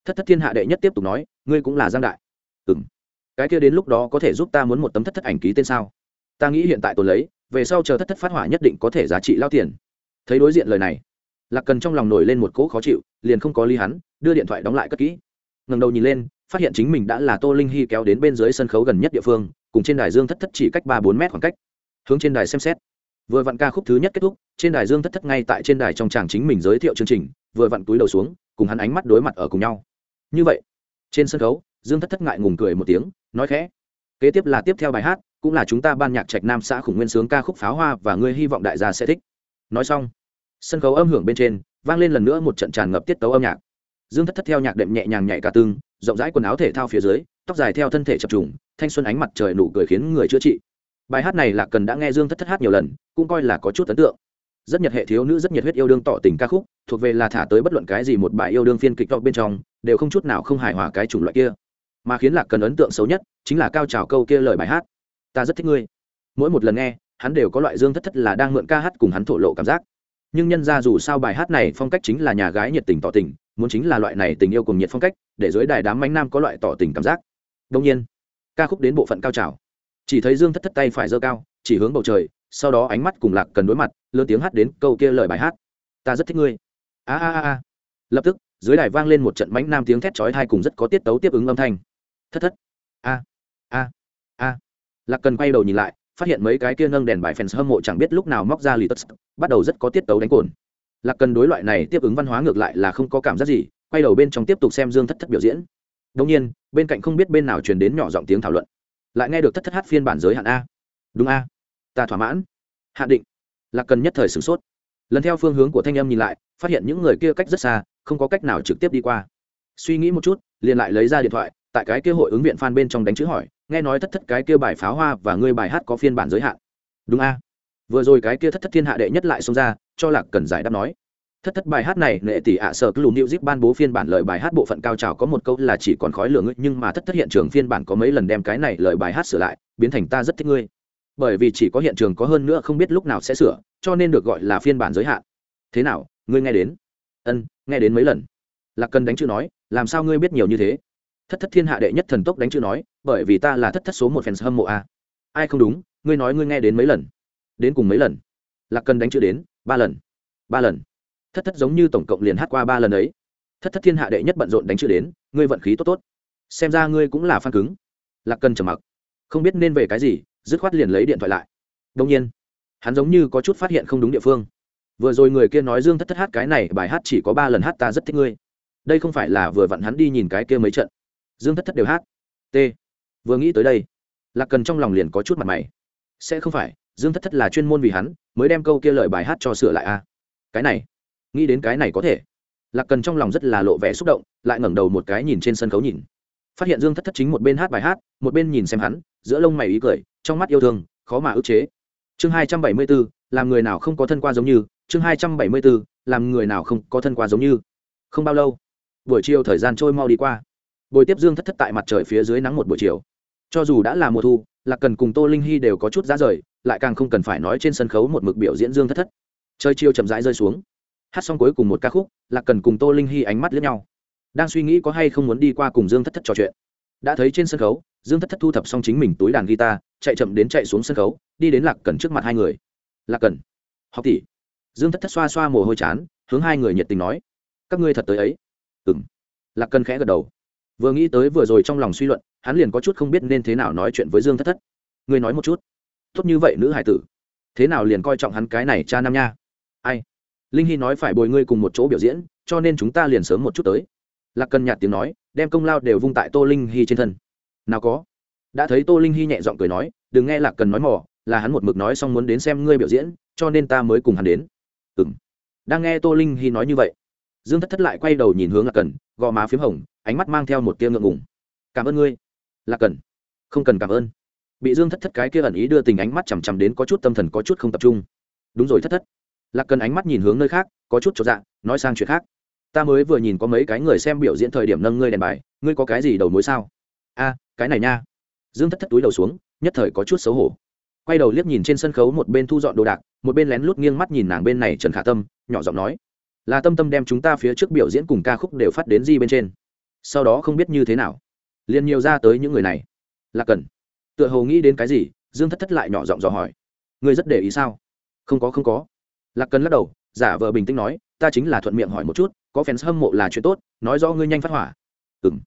Thất thất thiên hạ đệ nhất tiếp tục nói, ngươi cũng là giang đại. Ừ m cái kia đến lúc đó có thể giúp ta muốn một tấm thất thất ảnh ký tên sao? Ta nghĩ hiện tại tôi lấy, về sau chờ thất thất phát hỏa nhất định có thể giá trị lao tiền. Thấy đối diện lời này, lạc cần trong lòng nổi lên một cỗ khó chịu, liền không có ly hắn, đưa điện thoại đóng lại cất kỹ. Ngần đầu nhìn lên, phát hiện chính mình đã là tô linh hy kéo đến bên dưới sân khấu gần nhất địa phương, cùng trên đài dương thất thất chỉ cách ba bốn mét khoảng cách hướng trên đài xem xét. Vừa vặn ca khúc thứ nhất kết thúc, trên đài dương thất thất ngay tại trên đài trong tràng chính mình giới thiệu chương trình, vừa vặn túi đầu xuống, cùng hắn ánh mắt đối mặt ở cùng nhau. Như vậy, trên sân khấu, dương thất thất ngại ngùng cười một tiếng, nói khẽ, kế tiếp là tiếp theo bài hát, cũng là chúng ta ban nhạc trạch nam xã khủng nguyên sướng ca khúc pháo hoa và ngươi hy vọng đại gia sẽ thích. Nói xong, sân khấu âm hưởng bên trên, vang lên lần nữa một trận tràn ngập tiết tấu âm nhạc. Dương thất thất theo nhạc đệm nhẹ nhàng nhảy cả tương rộng rãi quần áo thể thao phía dưới, tóc dài theo thân thể chập trùng, thanh xuân ánh mặt trời nụ cười khiến người chữa trị bài hát này là cần đã nghe dương thất thất hát nhiều lần, cũng coi là có chút ấn tượng. Rất nhiệt hệ thiếu nữ rất nhiệt huyết yêu đương tỏ tình ca khúc, thuộc về là thả tới bất luận cái gì một bài yêu đương phiên kịch đọc bên trong, đều không chút nào không hài hòa cái chủng loại kia. Mà khiến lạc cần ấn tượng xấu nhất chính là cao trào câu kia lời bài hát. Ta rất thích ngươi. Mỗi một lần nghe, hắn đều có loại dương thất thất là đang mượn ca hát cùng hắn thổ lộ cảm giác. Nhưng nhân ra dù sao bài hát này phong cách chính là nhà gái nhiệt tình tỏ tình, muốn chính là loại này tình yêu cùng nhiệt phong cách, để dưới đài đám mánh nam có loại tỏ tình cảm giác. Đông nhiên, ca khúc đến bộ phận cao trào chỉ thấy dương thất thất tay phải giơ cao, chỉ hướng bầu trời, sau đó ánh mắt cùng lạc cần đối mặt, lớn tiếng hát đến câu kia lời bài hát. Ta rất thích ngươi. A a a a. Lập tức, dưới đài vang lên một trận mánh nam tiếng thét chói thai cùng rất có tiết tấu tiếp ứng âm thanh. Thất thất. A a a. Lạc cần quay đầu nhìn lại, phát hiện mấy cái kia nâng đèn bài fans hâm mộ chẳng biết lúc nào móc ra lì tất bắt đầu rất có tiết tấu đánh cồn. Lạc cần đối loại này tiếp ứng văn hóa ngược lại là không có cảm giác gì, quay đầu bên trong tiếp tục xem dương thất thất biểu diễn. Đông nhiên, bên cạnh không biết bên nào truyền đến nhỏ giọng tiếng thảo luận lại nghe được thất thất hát phiên bản giới hạn a. Đúng a. Ta thỏa mãn. Hạn định. Lạc cần nhất thời sửng sốt. Lần theo phương hướng của thanh âm nhìn lại, phát hiện những người kia cách rất xa, không có cách nào trực tiếp đi qua. Suy nghĩ một chút, liền lại lấy ra điện thoại, tại cái kia hội ứng viện phan bên trong đánh chữ hỏi, nghe nói thất thất cái kia bài pháo hoa và ngươi bài hát có phiên bản giới hạn. Đúng a. Vừa rồi cái kia thất thất thiên hạ đệ nhất lại xông ra, cho lạc cần giải đáp nói thất thất bài hát này, nệ tỷ ạ, sở cứ lùm điệu zip ban bố phiên bản lời bài hát bộ phận cao trào có một câu là chỉ còn khói lửa ngươi, nhưng mà thất thất hiện trường phiên bản có mấy lần đem cái này lời bài hát sửa lại, biến thành ta rất thích ngươi. Bởi vì chỉ có hiện trường có hơn nữa không biết lúc nào sẽ sửa, cho nên được gọi là phiên bản giới hạn. Thế nào, ngươi nghe đến? Ân, nghe đến mấy lần? Lạc cần đánh chữ nói, làm sao ngươi biết nhiều như thế? Thất thất thiên hạ đệ nhất thần tốc đánh chữ nói, bởi vì ta là thất thất số một fans hâm mộ a. Ai không đúng, ngươi nói ngươi nghe đến mấy lần? Đến cùng mấy lần? Lạc cần đánh chữ đến, ba lần. Ba lần thất thất giống như tổng cộng liền hát qua ba lần ấy. Thất thất thiên hạ đệ nhất bận rộn đánh chữ đến, ngươi vận khí tốt tốt. Xem ra ngươi cũng là phan cứng. Lạc cần trầm mặc. Không biết nên về cái gì, dứt khoát liền lấy điện thoại lại. Đông nhiên, hắn giống như có chút phát hiện không đúng địa phương. Vừa rồi người kia nói dương thất thất hát cái này, bài hát chỉ có ba lần hát ta rất thích ngươi. Đây không phải là vừa vặn hắn đi nhìn cái kia mấy trận. Dương thất thất đều hát. T. Vừa nghĩ tới đây, lạc cần trong lòng liền có chút mặt mày. Sẽ không phải, dương thất thất là chuyên môn vì hắn, mới đem câu kia lời bài hát cho sửa lại a à? cái này nghĩ đến cái này có thể. Lạc cần trong lòng rất là lộ vẻ xúc động, lại ngẩng đầu một cái nhìn trên sân khấu nhìn. Phát hiện dương thất thất chính một bên hát bài hát, một bên nhìn xem hắn, giữa lông mày ý cười, trong mắt yêu thương, khó mà ức chế. Chương hai trăm bảy mươi b ố làm người nào không có thân qua giống như. Chương hai trăm bảy mươi b ố làm người nào không có thân qua giống như. Không bao lâu, buổi chiều thời gian trôi mau đi qua. Buổi tiếp dương thất thất tại mặt trời phía dưới nắng một buổi chiều. Cho dù đã là mùa thu, lạc cần cùng tô linh hy đều có chút giá rời, lại càng không cần phải nói trên sân khấu một mực biểu diễn dương thất thất. Chơi chiêu chậm rãi rơi xuống hát xong cuối cùng một ca khúc là cần cùng tô linh hy ánh mắt lẫn nhau. Đang suy nghĩ có hay không muốn đi qua cùng dương thất thất trò chuyện. Đã thấy trên sân khấu, dương thất thất thu thập xong chính mình túi đàn guitar, chạy chậm đến chạy xuống sân khấu, đi đến lạc cần trước mặt hai người. Lạc cần, học tỷ. Dương thất thất xoa xoa mồ hôi chán, hướng hai người nhiệt tình nói. Các ngươi thật tới ấy. Ừ m lạc cần khẽ gật đầu. Vừa nghĩ tới vừa rồi trong lòng suy luận, hắn liền có chút không biết nên thế nào nói chuyện với dương thất thất. Ngươi nói một chút. Tốt như vậy, nữ hải tử. Thế nào liền coi trọng hắn cái này cha nam nha? Ai? Linh hy nói phải bồi ngươi cùng một chỗ biểu diễn, cho nên chúng ta liền sớm một chút tới. Lạc cần nhạt tiếng nói, đem công lao đều vung tại tô linh hy trên thân. Nào có. Đã thấy tô linh hy nhẹ giọng cười nói, đừng nghe lạc cần nói mỏ là hắn một mực nói xong muốn đến xem ngươi biểu diễn, cho nên ta mới cùng hắn đến. Ừ m đang nghe tô linh hy nói như vậy, dương thất thất lại quay đầu nhìn hướng lạc cần gò má p h í m hồng, ánh mắt mang theo một tia ngượng ngùng. Cảm ơn ngươi, lạc cần không cần cảm ơn. Bị dương thất thất cái kia ẩn ý đưa tình ánh mắt chằm chằm đến có chút tâm thần có chút không tập trung. Đúng rồi thất thất lạc cần ánh mắt nhìn hướng nơi khác, có chút cho dạng nói sang chuyện khác. Ta mới vừa nhìn có mấy cái người xem biểu diễn thời điểm nâng ngươi đèn bài, ngươi có cái gì đầu mối sao? A, cái này nha. Dương thất thất túi đầu xuống, nhất thời có chút xấu hổ. Quay đầu liếc nhìn trên sân khấu một bên thu dọn đồ đạc, một bên lén lút nghiêng mắt nhìn nàng bên này trần khả tâm, nhỏ giọng nói, là tâm tâm đem chúng ta phía trước biểu diễn cùng ca khúc đều phát đến di bên trên? Sau đó không biết như thế nào. Liền nhiều ra tới những người này. Là cần. Tựa hồ nghĩ đến cái gì, dương thất thất lại nhỏ giọng dò hỏi, ngươi rất để ý sao? Không có không có lạc cần lắc đầu, giả vờ bình tĩnh nói, ta chính là thuận miệng hỏi một chút, có fans hâm mộ là chuyện tốt, nói rõ ngươi nhanh phát hỏa. Ừ m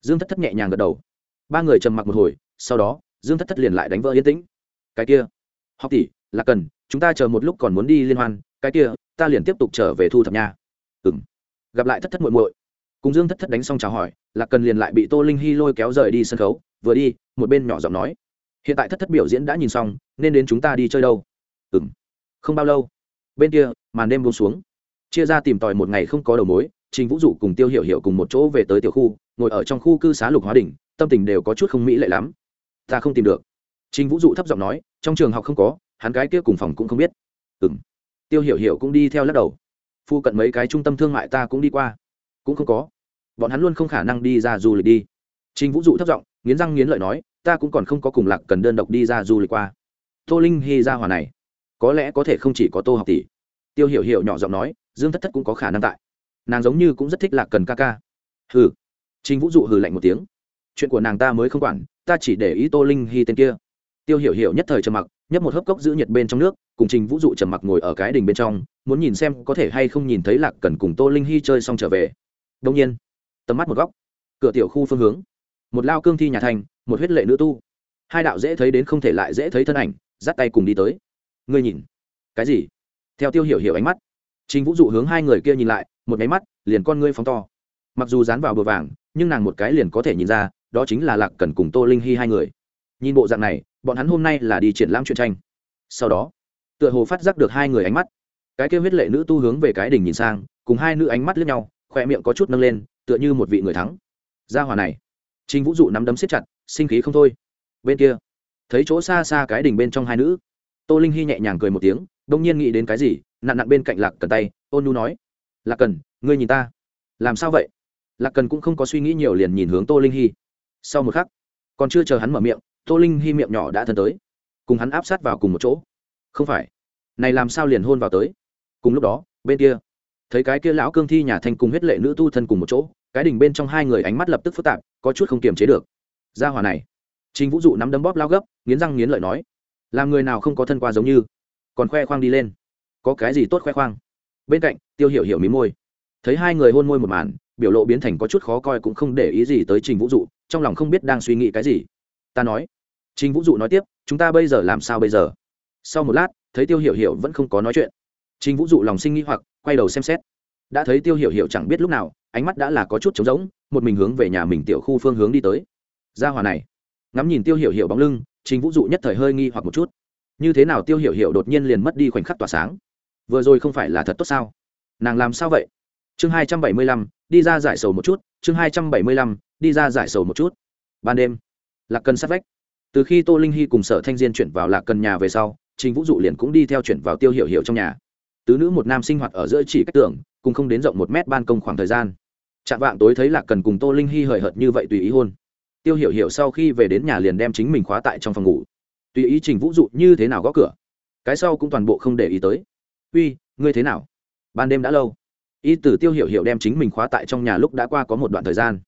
dương thất thất nhẹ nhàng gật đầu. Ba người trầm mặc một hồi, sau đó, dương thất thất liền lại đánh vỡ yên tĩnh. Cái kia, học tỷ, Lạc cần, chúng ta chờ một lúc còn muốn đi liên hoan, cái kia, ta liền tiếp tục trở về thu thập nha. Ừ m gặp lại thất thất muội muội, cùng dương thất thất đánh xong chào hỏi, Lạc cần liền lại bị tô linh hy lôi kéo rời đi sân khấu, vừa đi, một bên nhỏ giọng nói, hiện tại thất thất biểu diễn đã nhìn xong, nên đến chúng ta đi chơi đâu? Ừ m không bao lâu bên kia, màn đêm buông xuống. Chia ra tìm tòi một ngày không có đầu mối, trình vũ dụ cùng tiêu hiểu hiểu cùng một chỗ về tới tiểu khu, ngồi ở trong khu cư xá lục hóa đỉnh, tâm tình đều có chút không mỹ lệ lắm. Ta không tìm được. Trình vũ dụ thấp giọng nói, trong trường học không có, hắn cái kia cùng phòng cũng không biết. Ừ m tiêu hiểu hiểu cũng đi theo lắc đầu. Phu cận mấy cái trung tâm thương mại ta cũng đi qua. Cũng không có. Bọn hắn luôn không khả năng đi ra du lịch đi. Trình vũ dụ thấp giọng, nghiến răng nghiến lợi nói, ta cũng còn không có cùng lạc cần đơn độc đi ra du lịch qua. Tô linh hy ra hòa này có lẽ có thể không chỉ có tô học tỷ. Tiêu hiểu hiểu nhỏ giọng nói, dương thất thất cũng có khả năng tại. Nàng giống như cũng rất thích lạc cần ca ca. Hừ. Trình vũ dụ hừ lạnh một tiếng. Chuyện của nàng ta mới không quản, ta chỉ để ý tô linh hy tên kia. Tiêu hiểu hiểu nhất thời trầm mặc, nhấp một hớp cốc giữ nhiệt bên trong nước, cùng trình vũ dụ trầm mặc ngồi ở cái đình bên trong, muốn nhìn xem có thể hay không nhìn thấy lạc cần cùng tô linh hy chơi xong trở về. Đông nhiên, tầm mắt một góc, cửa tiểu khu phương hướng. Một lao cương thi nhà thành, một huyết lệ nữ tu. Hai đạo dễ thấy đến không thể lại dễ thấy thân ảnh, dắt tay cùng đi tới ngươi nhìn cái gì theo tiêu hiểu hiểu ánh mắt chính Vũ dụ hướng hai người kia nhìn lại, một cái mắt, liền con ngươi phóng to. Mặc dù dán vào bờ vàng, nhưng nàng một cái liền có thể nhìn ra, đó chính là Lạc cần cùng Tô Linh hy hai người. Nhìn bộ dạng này, bọn hắn hôm nay là đi triển lãm truyện tranh. Sau đó, tựa hồ phát giác được hai người ánh mắt. Cái kia huyết lệ nữ tu hướng về cái đỉnh nhìn sang, cùng hai nữ ánh mắt liếc nhau, khoe miệng có chút nâng lên, tựa như một vị người thắng. Gia hỏa này, Trình Vũ dụ nắm đấm siết chặt, sinh khí không thôi. Bên kia, thấy chỗ xa xa cái đỉnh bên trong hai nữ, Tô Linh Hi nhẹ nhàng cười một tiếng, đông nhiên nghĩ đến cái gì, nạn nạn bên cạnh lạc cần tay ôn nu nói lạc cần ngươi nhìn ta. Làm sao vậy? Lạc cần cũng không có suy nghĩ nhiều liền nhìn hướng tô linh hy sau một khắc còn chưa chờ hắn mở miệng tô linh hy miệng nhỏ đã thân tới cùng hắn áp sát vào cùng một chỗ. Không phải. Này làm sao liền hôn vào tới? Cùng lúc đó bên kia thấy cái kia lão cương thi nhà thanh cùng huyết lệ nữ tu thân cùng một chỗ cái đỉnh bên trong hai người ánh mắt lập tức phức tạp có chút không kiềm chế được. Gia hòa này trình vũ dụ nắm đấm bóp lao gấp nghiến răng nghiến lợi nói làm người nào không có thân qua giống như. Còn khoe khoang đi lên. Có cái gì tốt khoe khoang? Bên cạnh, tiêu hiểu hiểu mí môi. Thấy hai người hôn môi một màn, biểu lộ biến thành có chút khó coi cũng không để ý gì tới trình vũ dụ, trong lòng không biết đang suy nghĩ cái gì. Ta nói. Trình vũ dụ nói tiếp, chúng ta bây giờ làm sao bây giờ? Sau một lát, thấy tiêu hiểu hiểu vẫn không có nói chuyện. Trình vũ dụ lòng sinh nghi hoặc, quay đầu xem xét. Đã thấy tiêu hiểu hiểu chẳng biết lúc nào, ánh mắt đã là có chút trống rỗng, một mình hướng về nhà mình tiểu khu phương hướng đi tới. Ra hòa này. Ngắm nhìn tiêu hiểu hiểu bóng lưng trình vũ dụ nhất thời hơi nghi hoặc một chút. Như thế nào tiêu hiểu hiểu đột nhiên liền mất đi khoảnh khắc tỏa sáng? Vừa rồi không phải là thật tốt sao? Nàng làm sao vậy? Chương hai trăm bảy mươi lăm, đi ra giải sầu một chút, chương hai trăm bảy mươi lăm, đi ra giải sầu một chút. Ban đêm, lạc cần sát vách. Từ khi tô linh hy cùng sở thanh diên chuyển vào lạc cần nhà về sau, trình vũ dụ liền cũng đi theo chuyển vào tiêu Hiểu Hiểu trong nhà. Tứ nữ một nam sinh hoạt ở giữa chỉ cách tường, cùng không đến rộng một mét ban công khoảng thời gian. Chạm vạng tối thấy lạc cần cùng tô linh hy hời hợt như vậy tùy ý hôn tiêu hiểu hiểu sau khi về đến nhà liền đem chính mình khóa tại trong phòng ngủ. Tùy ý trình vũ dụ như thế nào gõ cửa, cái sau cũng toàn bộ không để ý tới. Uy, ngươi thế nào? Ban đêm đã lâu. Y tử tiêu hiểu hiểu đem chính mình khóa tại trong nhà lúc đã qua có một đoạn thời gian.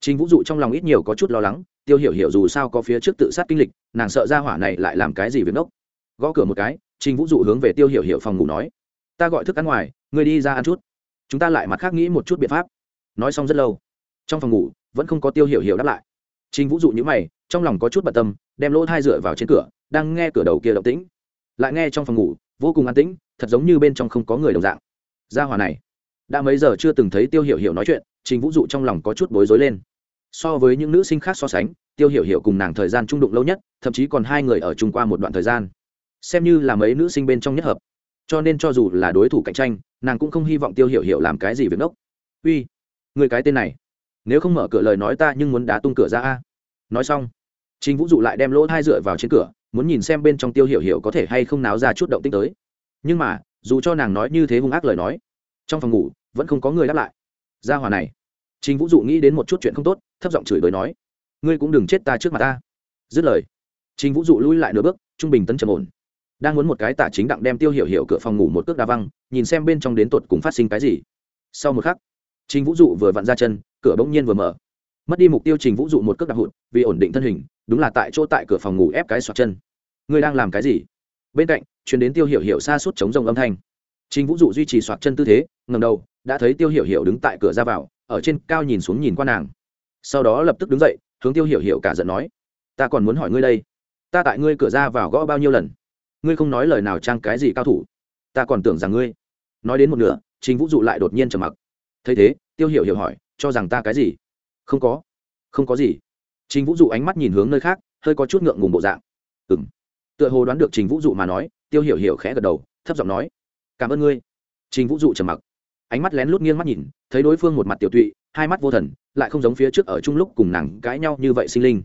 Trình vũ dụ trong lòng ít nhiều có chút lo lắng, tiêu hiểu hiểu dù sao có phía trước tự sát kinh lịch, nàng sợ ra hỏa này lại làm cái gì việc nốc gõ cửa một cái, trình vũ dụ hướng về tiêu hiểu hiểu phòng ngủ nói, ta gọi thức ăn ngoài, ngươi đi ra ăn chút. Chúng ta lại mặt khác nghĩ một chút biện pháp. Nói xong rất lâu, trong phòng ngủ vẫn không có tiêu hiểu hiểu đáp lại trình vũ dụ như mày, trong lòng có chút bận tâm, đem lỗ thai dựa vào trên cửa, đang nghe cửa đầu kia động tĩnh. Lại nghe trong phòng ngủ, vô cùng an tĩnh, thật giống như bên trong không có người đồng dạng. Gia hòa này, đã mấy giờ chưa từng thấy tiêu hiểu hiểu nói chuyện, trình vũ dụ trong lòng có chút bối rối lên. So với những nữ sinh khác so sánh, tiêu hiểu hiểu cùng nàng thời gian trung đụng lâu nhất, thậm chí còn hai người ở chung qua một đoạn thời gian. Xem như là mấy nữ sinh bên trong nhất hợp. Cho nên cho dù là đối thủ cạnh tranh, nàng cũng không hy vọng tiêu hiểu hiểu làm cái gì việc ngốc. Uy, người cái tên này, nếu không mở cửa lời nói ta nhưng muốn đá tung cửa ra a nói xong, trình vũ dụ lại đem lỗ thai dựa vào trên cửa, muốn nhìn xem bên trong tiêu hiểu hiểu có thể hay không náo ra chút động tích tới. Nhưng mà, dù cho nàng nói như thế hung ác lời nói, trong phòng ngủ vẫn không có người đáp lại. Ra hòa này, trình vũ dụ nghĩ đến một chút chuyện không tốt, thấp giọng chửi bới nói, ngươi cũng đừng chết ta trước mặt ta. Dứt lời, trình vũ dụ lui lại nửa bước, trung bình tấn trầm ổn. Đang muốn một cái tả chính đặng đem tiêu hiểu hiểu cửa phòng ngủ một cước đa văng, nhìn xem bên trong đến tột cùng phát sinh cái gì. Sau một khắc, trình vũ dụ vừa vặn ra chân, cửa bỗng nhiên vừa mở mất đi mục tiêu trình vũ dụ một cước đạp hụt, vì ổn định thân hình, đúng là tại chỗ tại cửa phòng ngủ ép cái xoạt chân. Ngươi đang làm cái gì? Bên cạnh chuyển đến tiêu hiểu hiểu xa suốt chống rồng âm thanh. Trình vũ dụ duy trì xoạt chân tư thế ngầm đầu, đã thấy tiêu hiểu hiểu đứng tại cửa ra vào, ở trên cao nhìn xuống nhìn qua nàng. Sau đó lập tức đứng dậy, hướng tiêu hiểu hiểu cả giận nói, ta còn muốn hỏi ngươi đây, ta tại ngươi cửa ra vào gõ bao nhiêu lần? Ngươi không nói lời nào trang cái gì cao thủ. Ta còn tưởng rằng ngươi. Nói đến một nửa, trình vũ dụ lại đột nhiên trầm mặc. Thấy thế, tiêu hiểu hiểu hỏi, cho rằng ta cái gì? Không có. Không có gì. Trình vũ dụ ánh mắt nhìn hướng nơi khác, hơi có chút ngượng ngùng bộ dạng. Ừng tựa hồ đoán được trình vũ dụ mà nói, tiêu hiểu hiểu khẽ gật đầu, thấp giọng nói, cảm ơn ngươi. Trình vũ dụ trầm mặc. Ánh mắt lén lút nghiêng mắt nhìn, thấy đối phương một mặt tiểu tụy, hai mắt vô thần, lại không giống phía trước ở chung lúc cùng nàng cãi nhau như vậy sinh linh.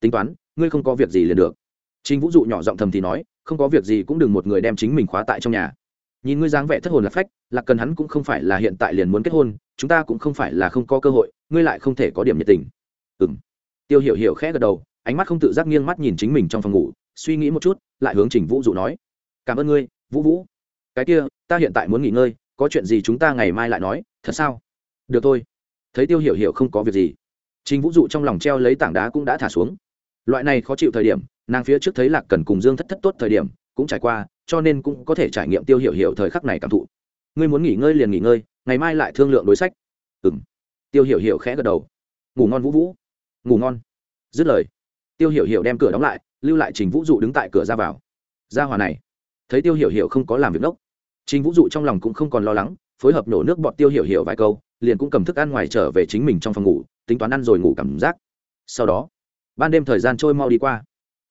Tính toán, ngươi không có việc gì liền được. Trình vũ dụ nhỏ giọng thầm thì nói, không có việc gì cũng đừng một người đem chính mình khóa tại trong nhà nhìn ngươi dáng vẻ thất hồn lạc phách, là cần hắn cũng không phải là hiện tại liền muốn kết hôn, chúng ta cũng không phải là không có cơ hội, ngươi lại không thể có điểm nhiệt tình. Ừ m tiêu hiểu hiểu khẽ gật đầu, ánh mắt không tự giác nghiêng mắt nhìn chính mình trong phòng ngủ, suy nghĩ một chút, lại hướng trình vũ dụ nói. Cảm ơn ngươi, vũ vũ. Cái kia, ta hiện tại muốn nghỉ ngơi, có chuyện gì chúng ta ngày mai lại nói, thật sao? Được thôi. Thấy tiêu hiểu hiểu không có việc gì, trình vũ dụ trong lòng treo lấy tảng đá cũng đã thả xuống. Loại này khó chịu thời điểm, nàng phía trước thấy lạc cần cùng dương thất thất tốt thời điểm, cũng trải qua cho nên cũng có thể trải nghiệm tiêu hiểu hiểu thời khắc này cảm thụ. Ngươi muốn nghỉ ngơi liền nghỉ ngơi, ngày mai lại thương lượng đối sách. Ừ m tiêu hiểu hiểu khẽ gật đầu. Ngủ ngon vũ vũ. Ngủ ngon. Dứt lời, tiêu hiểu hiểu đem cửa đóng lại, lưu lại trình vũ dụ đứng tại cửa ra vào. Ra hòa này, thấy tiêu hiểu hiểu không có làm việc nốc trình vũ dụ trong lòng cũng không còn lo lắng, phối hợp nổ nước bọn tiêu hiểu hiểu vài câu, liền cũng cầm thức ăn ngoài trở về chính mình trong phòng ngủ, tính toán ăn rồi ngủ cảm giác. Sau đó, ban đêm thời gian trôi mau đi qua.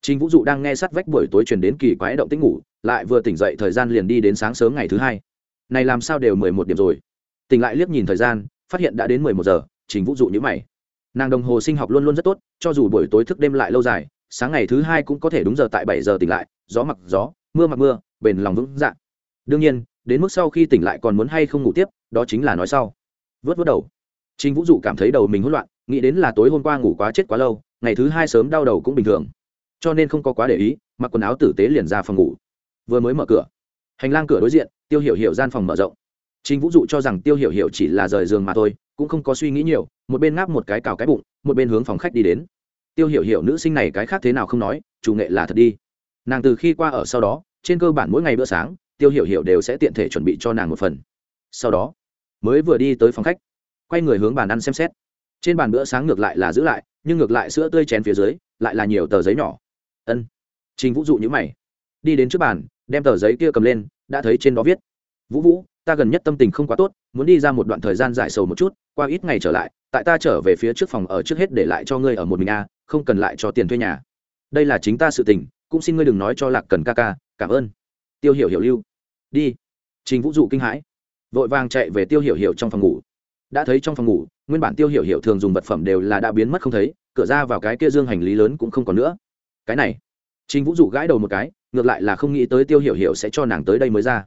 Trình vũ dụ đang nghe sát vách buổi tối truyền đến kỳ quái động tĩnh ngủ lại vừa tỉnh dậy thời gian liền đi đến sáng sớm ngày thứ hai. Này làm sao đều mười một điểm rồi. Tỉnh lại liếc nhìn thời gian, phát hiện đã đến mười một giờ, trình vũ dụ nhữ mày. Nàng đồng hồ sinh học luôn luôn rất tốt, cho dù buổi tối thức đêm lại lâu dài, sáng ngày thứ hai cũng có thể đúng giờ tại bảy giờ tỉnh lại, gió mặc gió, mưa mặc mưa, bền lòng vững dạng đương nhiên, đến mức sau khi tỉnh lại còn muốn hay không ngủ tiếp, đó chính là nói sau. Vớt vớt đầu. Trình vũ dụ cảm thấy đầu mình hỗn loạn, nghĩ đến là tối hôm qua ngủ quá chết quá lâu, ngày thứ hai sớm đau đầu cũng bình thường. Cho nên không có quá để ý, mặc quần áo tử tế liền ra phòng ngủ vừa mới mở cửa hành lang cửa đối diện tiêu hiểu hiểu gian phòng mở rộng Trình Vũ dụ cho rằng Tiêu Hiểu Hiểu chỉ là rời giường mà thôi, cũng không có suy nghĩ nhiều, một bên ngáp một cái cào cái bụng, một bên hướng phòng khách đi đến. Tiêu Hiểu Hiểu nữ sinh này cái khác thế nào không nói, chủ nghệ là thật đi. Nàng từ khi qua ở sau đó, trên cơ bản mỗi ngày bữa sáng, Tiêu Hiểu Hiểu đều sẽ tiện thể chuẩn bị cho nàng một phần. Sau đó, mới vừa đi tới phòng khách, quay người hướng bàn ăn xem xét. Trên bàn bữa sáng ngược lại là giữ lại, nhưng ngược lại sữa tươi chén phía dưới, lại là nhiều tờ giấy nhỏ. Ân. Trình Vũ dụ nhíu mày, đi đến trước bàn, đem tờ giấy kia cầm lên, đã thấy trên đó viết: "Vũ Vũ, ta gần nhất tâm tình không quá tốt muốn đi ra một đoạn thời gian giải sầu một chút qua ít ngày trở lại tại ta trở về phía trước phòng ở trước hết để lại cho ngươi ở một mình a không cần lại cho tiền thuê nhà. Đây là chính ta sự tình cũng xin ngươi đừng nói cho lạc cần ca ca cảm ơn. Tiêu hiểu hiểu lưu. Đi. Trình vũ dụ kinh hãi. Vội vàng chạy về tiêu hiểu hiểu trong phòng ngủ. Đã thấy trong phòng ngủ nguyên bản tiêu hiểu hiểu thường dùng vật phẩm đều là đã biến mất không thấy cửa ra vào cái kia dương hành lý lớn cũng không còn nữa. Cái này. Trình vũ dụ gãi đầu một cái ngược lại là không nghĩ tới tiêu hiểu hiểu sẽ cho nàng tới đây mới ra.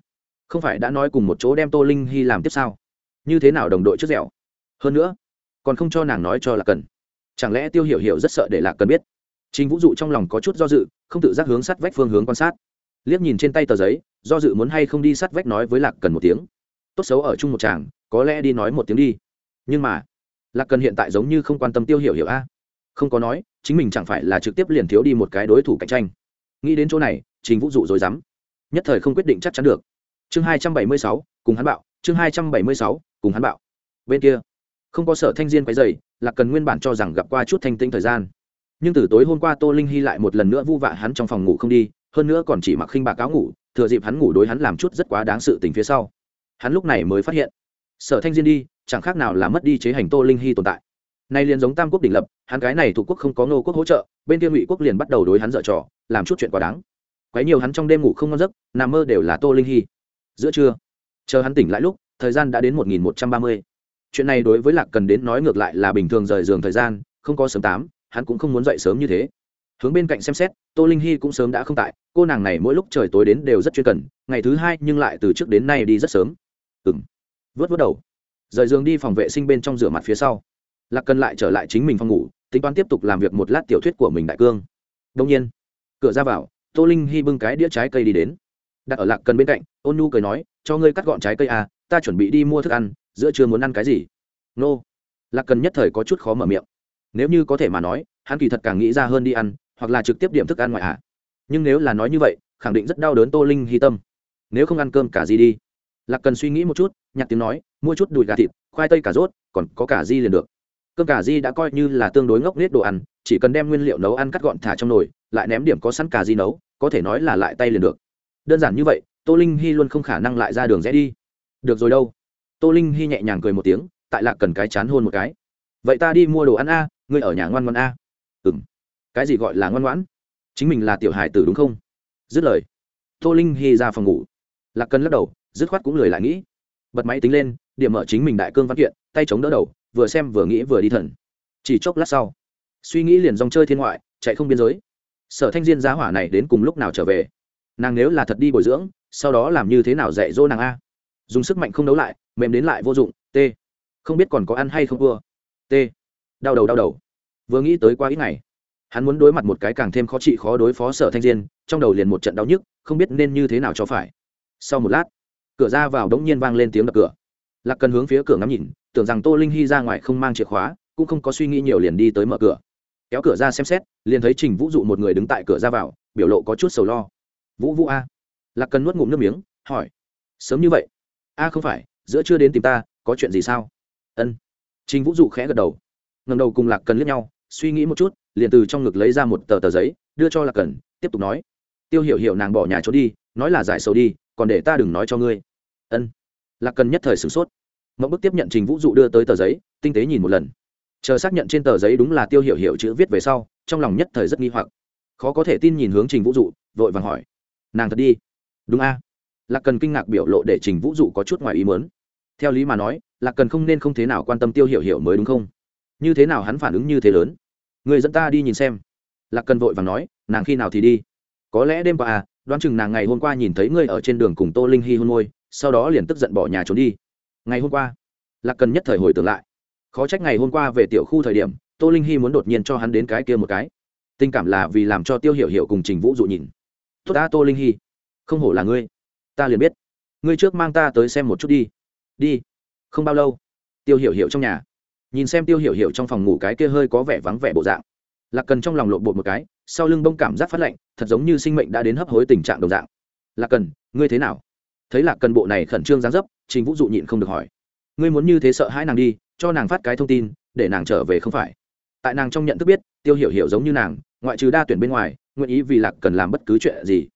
Không phải đã nói cùng một chỗ đem tô linh hy làm tiếp sao? Như thế nào đồng đội trước dẻo? Hơn nữa, còn không cho nàng nói cho là cần. Chẳng lẽ tiêu hiểu hiểu rất sợ để lạc cần biết? Trình vũ dụ trong lòng có chút do dự, không tự giác hướng sát vách phương hướng quan sát. Liếc nhìn trên tay tờ giấy, do dự muốn hay không đi sát vách nói với lạc cần một tiếng. Tốt xấu ở chung một chàng có lẽ đi nói một tiếng đi. Nhưng mà, lạc cần hiện tại giống như không quan tâm tiêu hiểu hiểu a. Không có nói, chính mình chẳng phải là trực tiếp liền thiếu đi một cái đối thủ cạnh tranh. Nghĩ đến chỗ này trình vũ dụ rồi dám nhất thời không quyết định chắc chắn được. Chương hai trăm bảy mươi sáu, cùng hắn bạo. Chương hai trăm bảy mươi sáu, cùng hắn bạo. Bên kia, không có sở thanh diên quấy dày lạc cần nguyên bản cho rằng gặp qua chút thanh tinh thời gian. Nhưng từ tối hôm qua tô linh hy lại một lần nữa vu vạ hắn trong phòng ngủ không đi, hơn nữa còn chỉ mặc khinh bạc áo ngủ, thừa dịp hắn ngủ đối hắn làm chút rất quá đáng sự tình phía sau. Hắn lúc này mới phát hiện, sở thanh diên đi, chẳng khác nào là mất đi chế hành tô linh hy tồn tại. Nay liền giống tam quốc đình lập, hắn cái này thủ quốc không có nô quốc hỗ trợ, bên kia ngụy quốc liền bắt đầu đối hắn dở trò, làm chút chuyện quá đáng quấy nhiều hắn trong đêm ngủ không ngon giấc, nằm mơ đều là tô linh hy. Giữa trưa, chờ hắn tỉnh lại lúc, thời gian đã đến một nghìn một trăm ba mươi. Chuyện này đối với lạc cần đến nói ngược lại là bình thường rời giường thời gian, không có sớm tám, hắn cũng không muốn dậy sớm như thế. Hướng bên cạnh xem xét, tô linh hy cũng sớm đã không tại, cô nàng này mỗi lúc trời tối đến đều rất chuyên cần, ngày thứ hai nhưng lại từ trước đến nay đi rất sớm. Ừng vớt vớt đầu, rời giường đi phòng vệ sinh bên trong rửa mặt phía sau. Lạc cần lại trở lại chính mình phòng ngủ, tính toán tiếp tục làm việc một lát tiểu thuyết của mình đại cương. Đông nhiên, cửa ra vào tô linh hy bưng cái đĩa trái cây đi đến. Đặt ở lạc cần bên cạnh, ôn nu cười nói, cho ngươi cắt gọn trái cây à ta chuẩn bị đi mua thức ăn, giữa chưa muốn ăn cái gì? Nô. Lạc cần nhất thời có chút khó mở miệng. Nếu như có thể mà nói, hắn kỳ thật càng nghĩ ra hơn đi ăn, hoặc là trực tiếp điểm thức ăn ngoại hạ nhưng nếu là nói như vậy, khẳng định rất đau đớn tô linh hy tâm. Nếu không ăn cơm cả gì đi. Lạc cần suy nghĩ một chút nhạc tiếng nói, mua chút đùi gà thịt, khoai tây cà rốt, còn có cả di liền được. Cơm cả di đã coi như là tương đối ngốc nghếch đồ ăn, chỉ cần đem nguyên liệu nấu ăn cắt gọn thả trong nồi lại ném điểm có sẵn cà di nấu, có thể nói là lại tay liền được. Đơn giản như vậy, tô linh hy luôn không khả năng lại ra đường rẽ đi. Được rồi đâu. Tô linh hy nhẹ nhàng cười một tiếng, tại lạc cần cái chán hôn một cái. Vậy ta đi mua đồ ăn a, ngươi ở nhà ngoan ngoan a. Ừ m cái gì gọi là ngoan ngoãn? Chính mình là tiểu hải tử đúng không? Dứt lời, tô linh hy ra phòng ngủ. Lạc cần lắc đầu, dứt khoát cũng lười lại nghĩ. Bật máy tính lên, điểm mở chính mình đại cương văn kiện, tay chống đỡ đầu, vừa xem vừa nghĩ vừa đi thần. Chỉ chốc lát sau, suy nghĩ liền dòng chơi thiên ngoại, chạy không biên giới sở thanh diên giá hỏa này đến cùng lúc nào trở về? Nàng nếu là thật đi bồi dưỡng, sau đó làm như thế nào dạy dỗ nàng a? Dùng sức mạnh không đấu lại, mềm đến lại vô dụng, t. Không biết còn có ăn hay không vua t. Đau đầu đau đầu. Vừa nghĩ tới qua ít ngày, hắn muốn đối mặt một cái càng thêm khó trị khó đối phó sở thanh diên, trong đầu liền một trận đau nhức, không biết nên như thế nào cho phải. Sau một lát, cửa ra vào đống nhiên vang lên tiếng đập cửa. Lạc cần hướng phía cửa ngắm nhìn, tưởng rằng tô linh hy ra ngoài không mang chìa khóa, cũng không có suy nghĩ nhiều liền đi tới mở cửa kéo cửa ra xem xét, liền thấy trình vũ dụ một người đứng tại cửa ra vào, biểu lộ có chút sầu lo. Vũ vũ a. Lạc cần nuốt ngụm nước miếng, hỏi, sớm như vậy? A, không phải, giữa chưa đến tìm ta, có chuyện gì sao? Ân. Trình vũ dụ khẽ gật đầu. Ngầm đầu cùng lạc cần liếc nhau, suy nghĩ một chút, liền từ trong ngực lấy ra một tờ tờ giấy, đưa cho lạc cần, tiếp tục nói, tiêu hiểu hiểu nàng bỏ nhà trốn đi, nói là giải sầu đi, còn để ta đừng nói cho ngươi. Ân. Lạc cần nhất thời sửng sốt. Mẫu bức tiếp nhận trình vũ dụ đưa tới tờ giấy, tinh tế nhìn một lần chờ xác nhận trên tờ giấy đúng là tiêu hiểu hiểu chữ viết về sau, trong lòng nhất thời rất nghi hoặc. Khó có thể tin nhìn hướng trình vũ dụ, vội vàng hỏi, nàng thật đi? Đúng a. Lạc cần kinh ngạc biểu lộ để trình vũ dụ có chút ngoài ý mớn theo lý mà nói, lạc cần không nên không thế nào quan tâm tiêu hiểu hiểu mới đúng không? Như thế nào hắn phản ứng như thế lớn? Người dẫn ta đi nhìn xem. Lạc cần vội vàng nói, nàng khi nào thì đi? Có lẽ đêm qua à đoán chừng nàng ngày hôm qua nhìn thấy ngươi ở trên đường cùng tô linh hy hôn môi, sau đó liền tức giận bỏ nhà trốn đi. Ngày hôm qua? Lạc cần nhất thời hồi tưởng lại khó trách ngày hôm qua về tiểu khu thời điểm, tô linh hy muốn đột nhiên cho hắn đến cái kia một cái. Tình cảm là vì làm cho tiêu hiểu hiểu cùng trình vũ dụ nhìn. Tốt ta tô linh hy, không hổ là ngươi. Ta liền biết. Ngươi trước mang ta tới xem một chút đi. Đi. Không bao lâu. Tiêu hiểu hiểu trong nhà. Nhìn xem tiêu hiểu hiểu trong phòng ngủ cái kia hơi có vẻ vắng vẻ bộ dạng. Lạc cần trong lòng lộn bột một cái, sau lưng bông cảm giác phát lạnh, thật giống như sinh mệnh đã đến hấp hối tình trạng đồng dạng. Lạc cần, ngươi thế nào? Thấy lạc cần bộ này khẩn trương gián dấp, trình vũ dụ nhịn không được hỏi. Ngươi muốn như thế sợ hãi nàng đi cho nàng phát cái thông tin, để nàng trở về không phải. Tại nàng trong nhận thức biết, tiêu hiểu hiểu giống như nàng, ngoại trừ đa tuyển bên ngoài, nguyện ý vì lạc cần làm bất cứ chuyện gì.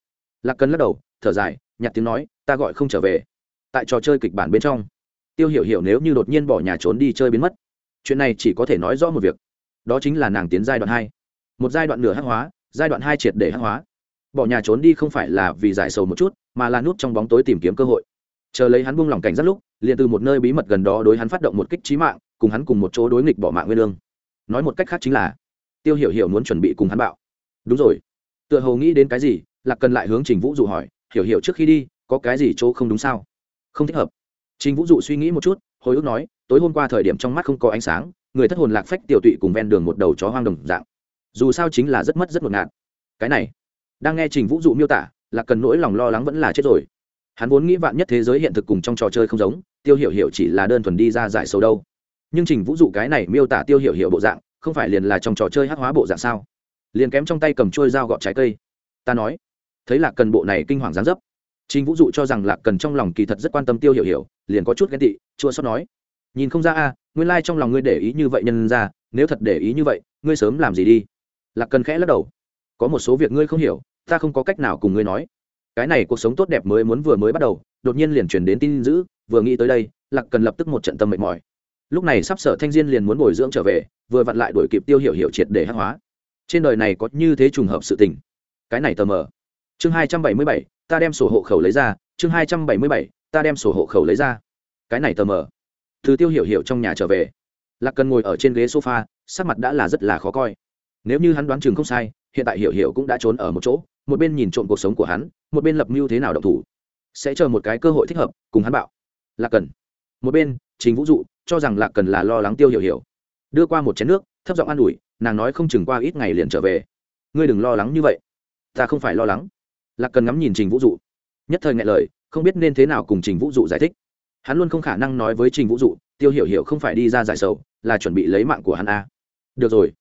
Lạc cần lắc đầu, thở dài, nhặt tiếng nói, ta gọi không trở về. Tại trò chơi kịch bản bên trong, tiêu hiểu hiểu nếu như đột nhiên bỏ nhà trốn đi chơi biến mất, chuyện này chỉ có thể nói rõ một việc. Đó chính là nàng tiến giai đoạn hai. Một giai đoạn nửa hắc hóa, giai đoạn hai triệt để hắc hóa. Bỏ nhà trốn đi không phải là vì giải sầu một chút, mà là nút trong bóng tối tìm kiếm cơ hội. Chờ lấy hắn buông lỏng cảnh rất lúc liền từ một nơi bí mật gần đó đối hắn phát động một kích trí mạng, cùng hắn cùng một chỗ đối nghịch bỏ mạng nguyên lương. Nói một cách khác chính là, tiêu hiểu hiểu muốn chuẩn bị cùng hắn bạo. Đúng rồi. Tựa hồ nghĩ đến cái gì, lạc cần lại hướng trình vũ dụ hỏi, hiểu hiểu trước khi đi, có cái gì chỗ không đúng sao? Không thích hợp. Trình vũ dụ suy nghĩ một chút, hồi ức nói, tối hôm qua thời điểm trong mắt không có ánh sáng, người thất hồn lạc phách tiểu tụy cùng ven đường một đầu chó hoang đồng dạng. Dù sao chính là rất mất rất ngột ngạt. Cái này, đang nghe trình vũ dụ miêu tả là cần nỗi lòng lo lắng vẫn là chết rồi hắn vốn nghĩ vạn nhất thế giới hiện thực cùng trong trò chơi không giống, tiêu hiểu hiểu chỉ là đơn thuần đi ra giải sâu đâu. Nhưng trình vũ dụ cái này miêu tả tiêu hiểu hiểu bộ dạng, không phải liền là trong trò chơi hắc hóa bộ dạng sao? Liền kém trong tay cầm trôi dao gọt trái cây. Ta nói, thấy lạc cần bộ này kinh hoàng gián dấp. Trình vũ dụ cho rằng lạc cần trong lòng kỳ thật rất quan tâm tiêu hiểu hiểu, liền có chút ghen tị, chua xót nói. Nhìn không ra a, nguyên lai trong lòng ngươi để ý như vậy nhân ra, nếu thật để ý như vậy, ngươi sớm làm gì đi? Lạc cần khẽ lắc đầu. Có một số việc ngươi không hiểu, ta không có cách nào cùng ngươi nói cái này cuộc sống tốt đẹp mới muốn vừa mới bắt đầu, đột nhiên liền chuyển đến tin dữ, vừa nghĩ tới đây, lạc cần lập tức một trận tâm mệt mỏi. Lúc này sắp sở thanh diên liền muốn bồi dưỡng trở về, vừa vặn lại đổi kịp tiêu hiểu hiểu triệt để hắc hóa. Trên đời này có như thế trùng hợp sự tình. Cái này tờ mờ. Chương hai trăm bảy mươi bảy, ta đem sổ hộ khẩu lấy ra, chương hai trăm bảy mươi bảy, ta đem sổ hộ khẩu lấy ra. Cái này tờ mờ. Thứ tiêu hiểu hiểu trong nhà trở về. Lạc cần ngồi ở trên ghế sofa, sắc mặt đã là rất là khó coi. Nếu như hắn đoán chừng không sai, hiện tại hiểu hiểu cũng đã trốn ở một chỗ một bên nhìn trộm cuộc sống của hắn, một bên lập mưu thế nào động thủ. Sẽ chờ một cái cơ hội thích hợp, cùng hắn bạo. Lạc cần. Một bên chính vũ dụ, cho rằng lạc cần là lo lắng tiêu hiểu hiểu. Đưa qua một chén nước, thấp giọng an ủi, nàng nói không chừng qua ít ngày liền trở về. Ngươi đừng lo lắng như vậy. Ta không phải lo lắng. Lạc cần ngắm nhìn trình vũ dụ. Nhất thời ngại lời, không biết nên thế nào cùng trình vũ dụ giải thích. Hắn luôn không khả năng nói với trình vũ dụ, tiêu hiểu hiểu không phải đi ra giải sầu, là chuẩn bị lấy mạng của hắn a. Được rồi.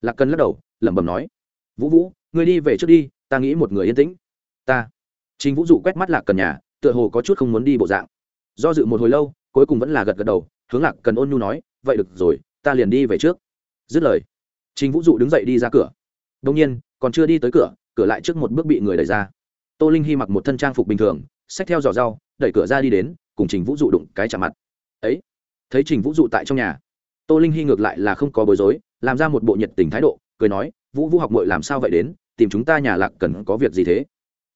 Lạc cần lắc đầu, lẩm bẩm nói. Vũ vũ, ngươi đi về trước đi ta nghĩ một người yên tĩnh. Ta. Trình vũ dụ quét mắt lạc cần nhà, tựa hồ có chút không muốn đi bộ dạng. Do dự một hồi lâu, cuối cùng vẫn là gật gật đầu, hướng lạc cần ôn nhu nói, vậy được rồi, ta liền đi về trước. Dứt lời, trình vũ dụ đứng dậy đi ra cửa. Đông nhiên, còn chưa đi tới cửa cửa lại trước một bước bị người đẩy ra. Tô linh hy mặc một thân trang phục bình thường, xách theo giỏ rau, đẩy cửa ra đi đến, cùng trình vũ dụ đụng cái chạm mặt. Ấy? Thấy trình vũ dụ tại trong nhà, tô linh hy ngược lại là không có bối rối, làm ra một bộ nhiệt tình thái độ, cười nói, vũ vũ học mội làm sao vậy đến? Tìm chúng ta nhà lạc cần có việc gì thế?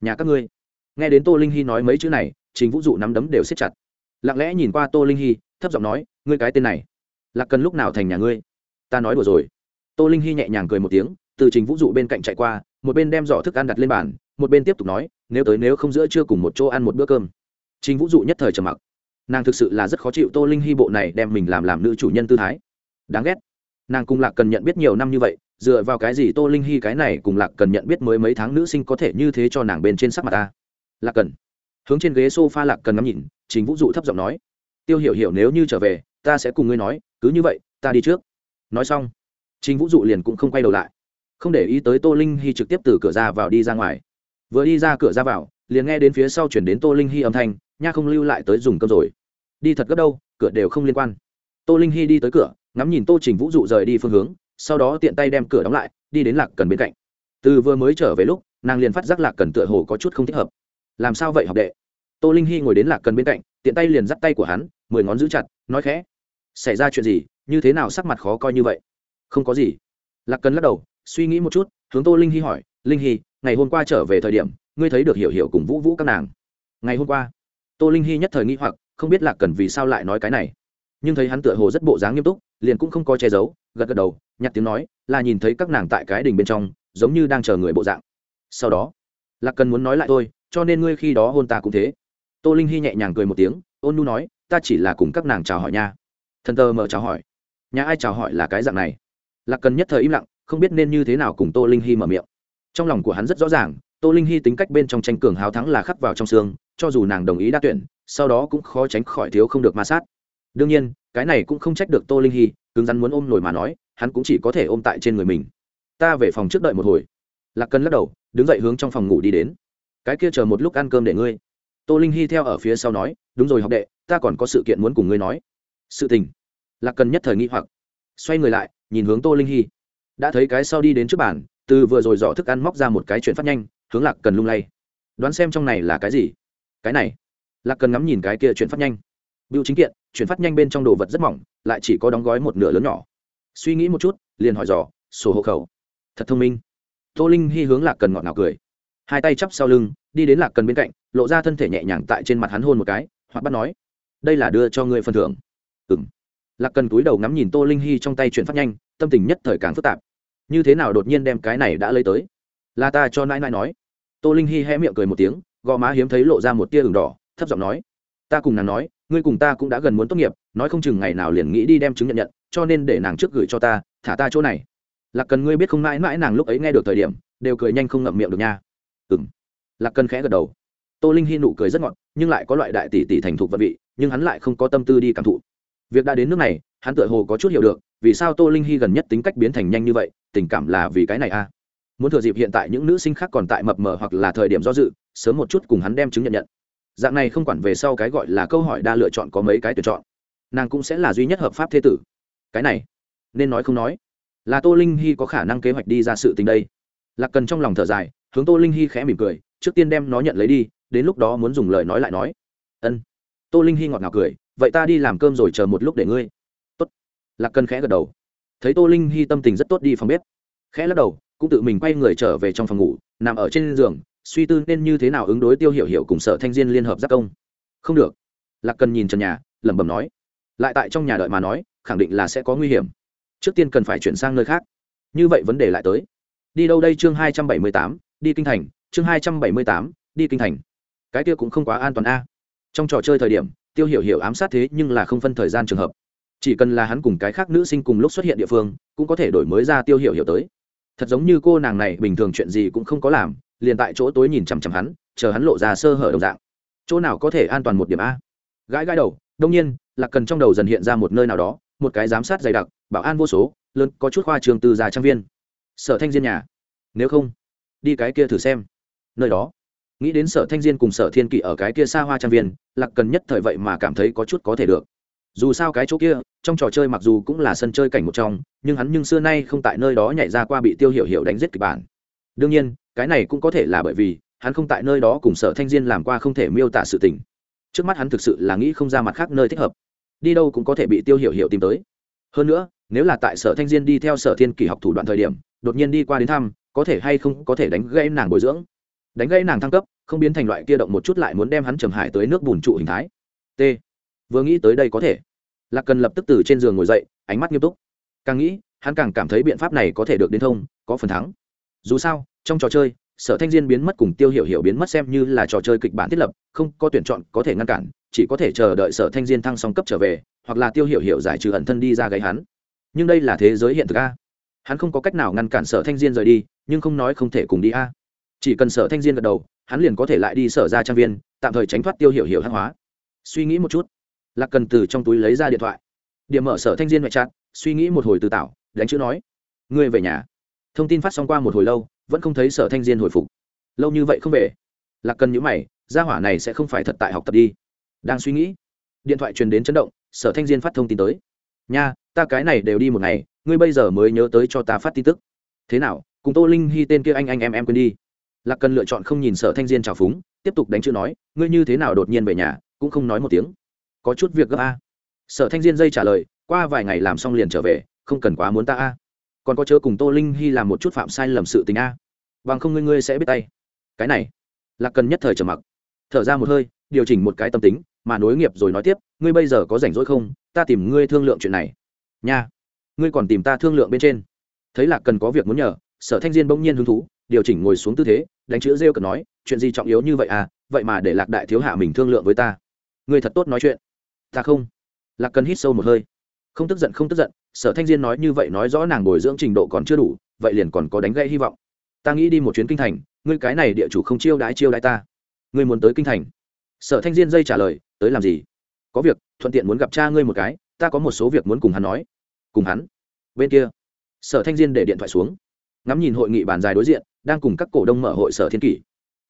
Nhà các ngươi. Nghe đến tô linh hy nói mấy chữ này, trình vũ dụ nắm đấm đều siết chặt. Lặng lẽ nhìn qua tô linh hy, thấp giọng nói, ngươi cái tên này, lạc cần lúc nào thành nhà ngươi? Ta nói đùa rồi. Tô linh hy nhẹ nhàng cười một tiếng, từ trình vũ dụ bên cạnh chạy qua, một bên đem giỏ thức ăn đặt lên bàn, một bên tiếp tục nói, nếu tới nếu không giữa chưa cùng một chỗ ăn một bữa cơm. Trình vũ dụ nhất thời trầm mặc. Nàng thực sự là rất khó chịu tô linh hy bộ này đem mình làm làm nữ chủ nhân tư thái. Đáng ghét. Nàng cùng lạc cần nhận biết nhiều năm như vậy dựa vào cái gì tô linh hy cái này cùng lạc cần nhận biết mới mấy tháng nữ sinh có thể như thế cho nàng bên trên sắc mặt ta? Lạc cần. Hướng trên ghế s o f a lạc cần ngắm nhìn chính vũ dụ thấp giọng nói. Tiêu hiểu hiểu nếu như trở về, ta sẽ cùng ngươi nói, cứ như vậy, ta đi trước. Nói xong chính vũ dụ liền cũng không quay đầu lại. Không để ý tới tô linh hy trực tiếp từ cửa ra vào đi ra ngoài. Vừa đi ra cửa ra vào, liền nghe đến phía sau chuyển đến tô linh hy âm thanh, nha không lưu lại tới dùng cơm rồi. Đi thật gấp đâu, cửa đều không liên quan. Tô linh hy đi tới cửa, ngắm nhìn tô trình vũ dụ rời đi phương hướng sau đó tiện tay đem cửa đóng lại, đi đến lạc cần bên cạnh. Từ vừa mới trở về lúc, nàng liền phát giác lạc cần tựa hồ có chút không thích hợp. Làm sao vậy học đệ? Tô linh hy ngồi đến lạc cần bên cạnh, tiện tay liền dắt tay của hắn, mười ngón giữ chặt, nói khẽ. Xảy ra chuyện gì? Như thế nào sắc mặt khó coi như vậy? Không có gì. Lạc cần lắc đầu, suy nghĩ một chút, hướng tô linh hy hỏi, linh hy ngày hôm qua trở về thời điểm, ngươi thấy được hiểu hiểu cùng vũ vũ các nàng? Ngày hôm qua? Tô linh hy nhất thời nghĩ hoặc, không biết lạc cần vì sao lại nói cái này. Nhưng thấy hắn tựa hồ rất bộ dáng nghiêm túc, liền cũng không có che giấu, gật gật đầu nhặt tiếng nói, là nhìn thấy các nàng tại cái đình bên trong, giống như đang chờ người bộ dạng. Sau đó, lạc cần muốn nói lại tôi cho nên ngươi khi đó hôn ta cũng thế. Tô linh hy nhẹ nhàng cười một tiếng, ôn nu nói, ta chỉ là cùng các nàng chào hỏi nha. Thần tờ mở chào hỏi. Nhà ai chào hỏi là cái dạng này? Lạc cần nhất thời im lặng, không biết nên như thế nào cùng tô linh hy mở miệng. Trong lòng của hắn rất rõ ràng, tô linh hy tính cách bên trong tranh cường hào thắng là khắc vào trong xương, cho dù nàng đồng ý đa tuyển, sau đó cũng khó tránh khỏi thiếu không được ma sát. Đương nhiên, cái này cũng không trách được tô linh hy cứng rắn muốn ôm nổi mà nói hắn cũng chỉ có thể ôm tại trên người mình. Ta về phòng trước đợi một hồi. Lạc cần lắc đầu đứng dậy hướng trong phòng ngủ đi đến. Cái kia chờ một lúc ăn cơm để ngươi. Tô linh hy theo ở phía sau nói đúng rồi học đệ ta còn có sự kiện muốn cùng ngươi nói. Sự tình? Lạc cần nhất thời nghi hoặc. Xoay người lại nhìn hướng tô linh hy đã thấy cái sau đi đến trước bàn từ vừa rồi dò thức ăn móc ra một cái chuyện phát nhanh hướng lạc cần lung lay. Đoán xem trong này là cái gì? Cái này. Lạc cần ngắm nhìn cái kia chuyện phát nhanh. Biểu chính kiện, chuyển phát nhanh bên trong đồ vật rất mỏng, lại chỉ có đóng gói một nửa lớn nhỏ. Suy nghĩ một chút, liền hỏi dò, sổ hộ khẩu. Thật thông minh. Tô Linh Hi hướng Lạc Cần ngọt ngào cười. Hai tay chắp sau lưng, đi đến Lạc Cần bên cạnh, lộ ra thân thể nhẹ nhàng tại trên mặt hắn hôn một cái, hoặc bắt nói: đây là đưa cho ngươi phần thưởng ừ m lạc cần túi đầu ngắm nhìn tô linh hy trong tay chuyển phát nhanh tâm tình nhất thời càng phức tạp như thế nào đột nhiên đem cái này đã lấy tới là ta cho nãi nãi nói tô linh hy hé miệng cười một tiếng gò má hiếm thấy lộ ra một tia ửng đỏ thấp giọng nói ta cùng nàng nói ngươi cùng ta cũng đã gần muốn tốt nghiệp nói không chừng ngày nào liền nghĩ đi đem chứng nhận nhận cho nên để nàng trước gửi cho ta, thả ta chỗ này. Lạc cần ngươi biết không mãi mãi nàng lúc ấy nghe được thời điểm, đều cười nhanh không ngậm miệng được nha. Ừ m lạc cần khẽ gật đầu. Tô linh hy nụ cười rất ngọt, nhưng lại có loại đại tỷ tỷ thành thục vật vị, nhưng hắn lại không có tâm tư đi cảm thụ. Việc đã đến nước này, hắn tựa hồ có chút hiểu được, vì sao tô linh hy gần nhất tính cách biến thành nhanh như vậy, tình cảm là vì cái này a à? muốn thừa dịp hiện tại những nữ sinh khác còn tại mập mờ hoặc là thời điểm do dự, sớm một chút cùng hắn đem chứng nhận nhận. Dạng này không quản về sau cái gọi là câu hỏi đa lựa chọn có mấy cái tuyển chọn. Nàng cũng sẽ là duy nhất hợp pháp thế tử cái này nên nói không nói là tô linh hy có khả năng kế hoạch đi ra sự tình đây lạc cần trong lòng thở dài hướng tô linh hy khẽ mỉm cười trước tiên đem nó nhận lấy đi đến lúc đó muốn dùng lời nói lại nói ân tô linh hy ngọt ngào cười vậy ta đi làm cơm rồi chờ một lúc để ngươi tốt lạc cần khẽ gật đầu thấy tô linh hy tâm tình rất tốt đi phòng bếp khẽ lắc đầu cũng tự mình quay người trở về trong phòng ngủ nằm ở trên giường suy tư nên như thế nào ứng đối tiêu hiểu hiểu cùng sở thanh diên liên hợp giác công không được lạc cần nhìn trần nhà lẩm bẩm nói lại tại trong nhà đợi mà nói khẳng định là sẽ có nguy hiểm. Trước tiên cần phải chuyển sang nơi khác. Như vậy vấn đề lại tới. Đi đâu đây chương hai trăm bảy mươi tám, đi kinh thành, chương hai trăm bảy mươi tám, đi kinh thành. Cái kia cũng không quá an toàn a. Trong trò chơi thời điểm, tiêu hiểu hiểu ám sát thế nhưng là không phân thời gian trường hợp. Chỉ cần là hắn cùng cái khác nữ sinh cùng lúc xuất hiện địa phương, cũng có thể đổi mới ra tiêu hiểu hiểu tới. Thật giống như cô nàng này bình thường chuyện gì cũng không có làm, liền tại chỗ tối nhìn chằm chằm hắn, chờ hắn lộ ra sơ hở đồng dạng. Chỗ nào có thể an toàn một điểm a? Gãi gãi đầu đông nhiên lạc cần trong đầu dần hiện ra một nơi nào đó một cái giám sát dày đặc, bảo an vô số, lớn, có chút khoa trường từ già trang viên. Sở thanh diên nhà. Nếu không, đi cái kia thử xem. Nơi đó. Nghĩ đến sở thanh diên cùng sở thiên kỵ ở cái kia xa hoa trang viên, lạc cần nhất thời vậy mà cảm thấy có chút có thể được. Dù sao cái chỗ kia, trong trò chơi mặc dù cũng là sân chơi cảnh một trong, nhưng hắn nhưng xưa nay không tại nơi đó nhảy ra qua bị tiêu hiểu hiểu đánh giết kịch bản. Đương nhiên, cái này cũng có thể là bởi vì, hắn không tại nơi đó cùng sở thanh diên làm qua không thể miêu tả sự tình. Trước mắt hắn thực sự là nghĩ không ra mặt khác nơi thích hợp đi đâu cũng có thể bị tiêu hiểu hiểu tìm tới. Hơn nữa, nếu là tại sở thanh diên đi theo sở thiên kỷ học thủ đoạn thời điểm, đột nhiên đi qua đến thăm, có thể hay không có thể đánh gây nàng bồi dưỡng. Đánh gây nàng thăng cấp, không biến thành loại kia động một chút lại muốn đem hắn trầm hải tới nước bùn trụ hình thái. T. Vừa nghĩ tới đây có thể. Lạc cần lập tức từ trên giường ngồi dậy, ánh mắt nghiêm túc. Càng nghĩ, hắn càng cảm thấy biện pháp này có thể được đến thông, có phần thắng. Dù sao, trong trò chơi sở thanh diên biến mất cùng tiêu hiểu hiểu biến mất xem như là trò chơi kịch bản thiết lập, không có tuyển chọn, có thể ngăn cản, chỉ có thể chờ đợi sở thanh diên thăng song cấp trở về, hoặc là tiêu hiểu hiểu giải trừ ẩn thân đi ra gáy hắn. Nhưng đây là thế giới hiện thực a. Hắn không có cách nào ngăn cản sở thanh diên rời đi, nhưng không nói không thể cùng đi a. Chỉ cần sở thanh diên gật đầu, hắn liền có thể lại đi sở ra trang viên, tạm thời tránh thoát tiêu hiểu hiểu hắc hóa. Suy nghĩ một chút. Lạc cần từ trong túi lấy ra điện thoại. Điểm mở sở thanh diên ngoại trạng suy nghĩ một hồi từ tạo đánh chữ nói, ngươi về nhà. Thông tin phát xong qua một hồi lâu vẫn không thấy sở thanh diên hồi phục. Lâu như vậy không về. Lạc cần nhữ mày, gia hỏa này sẽ không phải thật tại học tập đi. Đang suy nghĩ, điện thoại truyền đến chấn động, sở thanh diên phát thông tin tới. Nha, ta cái này đều đi một ngày, ngươi bây giờ mới nhớ tới cho ta phát tin tức. Thế nào, cùng tô linh hy tên kia anh anh em em quên đi. Lạc cần lựa chọn không nhìn sở thanh diên trào phúng, tiếp tục đánh chữ nói, ngươi như thế nào đột nhiên về nhà, cũng không nói một tiếng. Có chút việc gấp a. Sở thanh diên dây trả lời, qua vài ngày làm xong liền trở về, không cần quá muốn ta a còn có chớ cùng tô linh hy làm một chút phạm sai lầm sự tình a. Bằng không ngươi ngươi sẽ biết tay. Cái này, lạc cần nhất thời trầm mặc. Thở ra một hơi, điều chỉnh một cái tâm tính, mà nối nghiệp rồi nói tiếp, ngươi bây giờ có rảnh rỗi không? Ta tìm ngươi thương lượng chuyện này. Nha, ngươi còn tìm ta thương lượng bên trên. Thấy lạc cần có việc muốn nhờ, sở thanh diên bỗng nhiên hứng thú, điều chỉnh ngồi xuống tư thế, đánh chữ rêu cần nói, chuyện gì trọng yếu như vậy à? Vậy mà để lạc đại thiếu hạ mình thương lượng với ta. Ngươi thật tốt nói chuyện. Ta không. Lạc cần hít sâu một hơi. Không tức giận, không tức giận sở thanh diên nói như vậy nói rõ nàng bồi dưỡng trình độ còn chưa đủ, vậy liền còn có đánh gây hy vọng. Ta nghĩ đi một chuyến kinh thành, ngươi cái này địa chủ không chiêu đãi chiêu đãi ta. Ngươi muốn tới kinh thành? Sở thanh diên dây trả lời, tới làm gì? Có việc, thuận tiện muốn gặp cha ngươi một cái, ta có một số việc muốn cùng hắn nói. Cùng hắn? Bên kia. Sở thanh diên để điện thoại xuống. Ngắm nhìn hội nghị bàn dài đối diện, đang cùng các cổ đông mở hội sở thiên kỷ.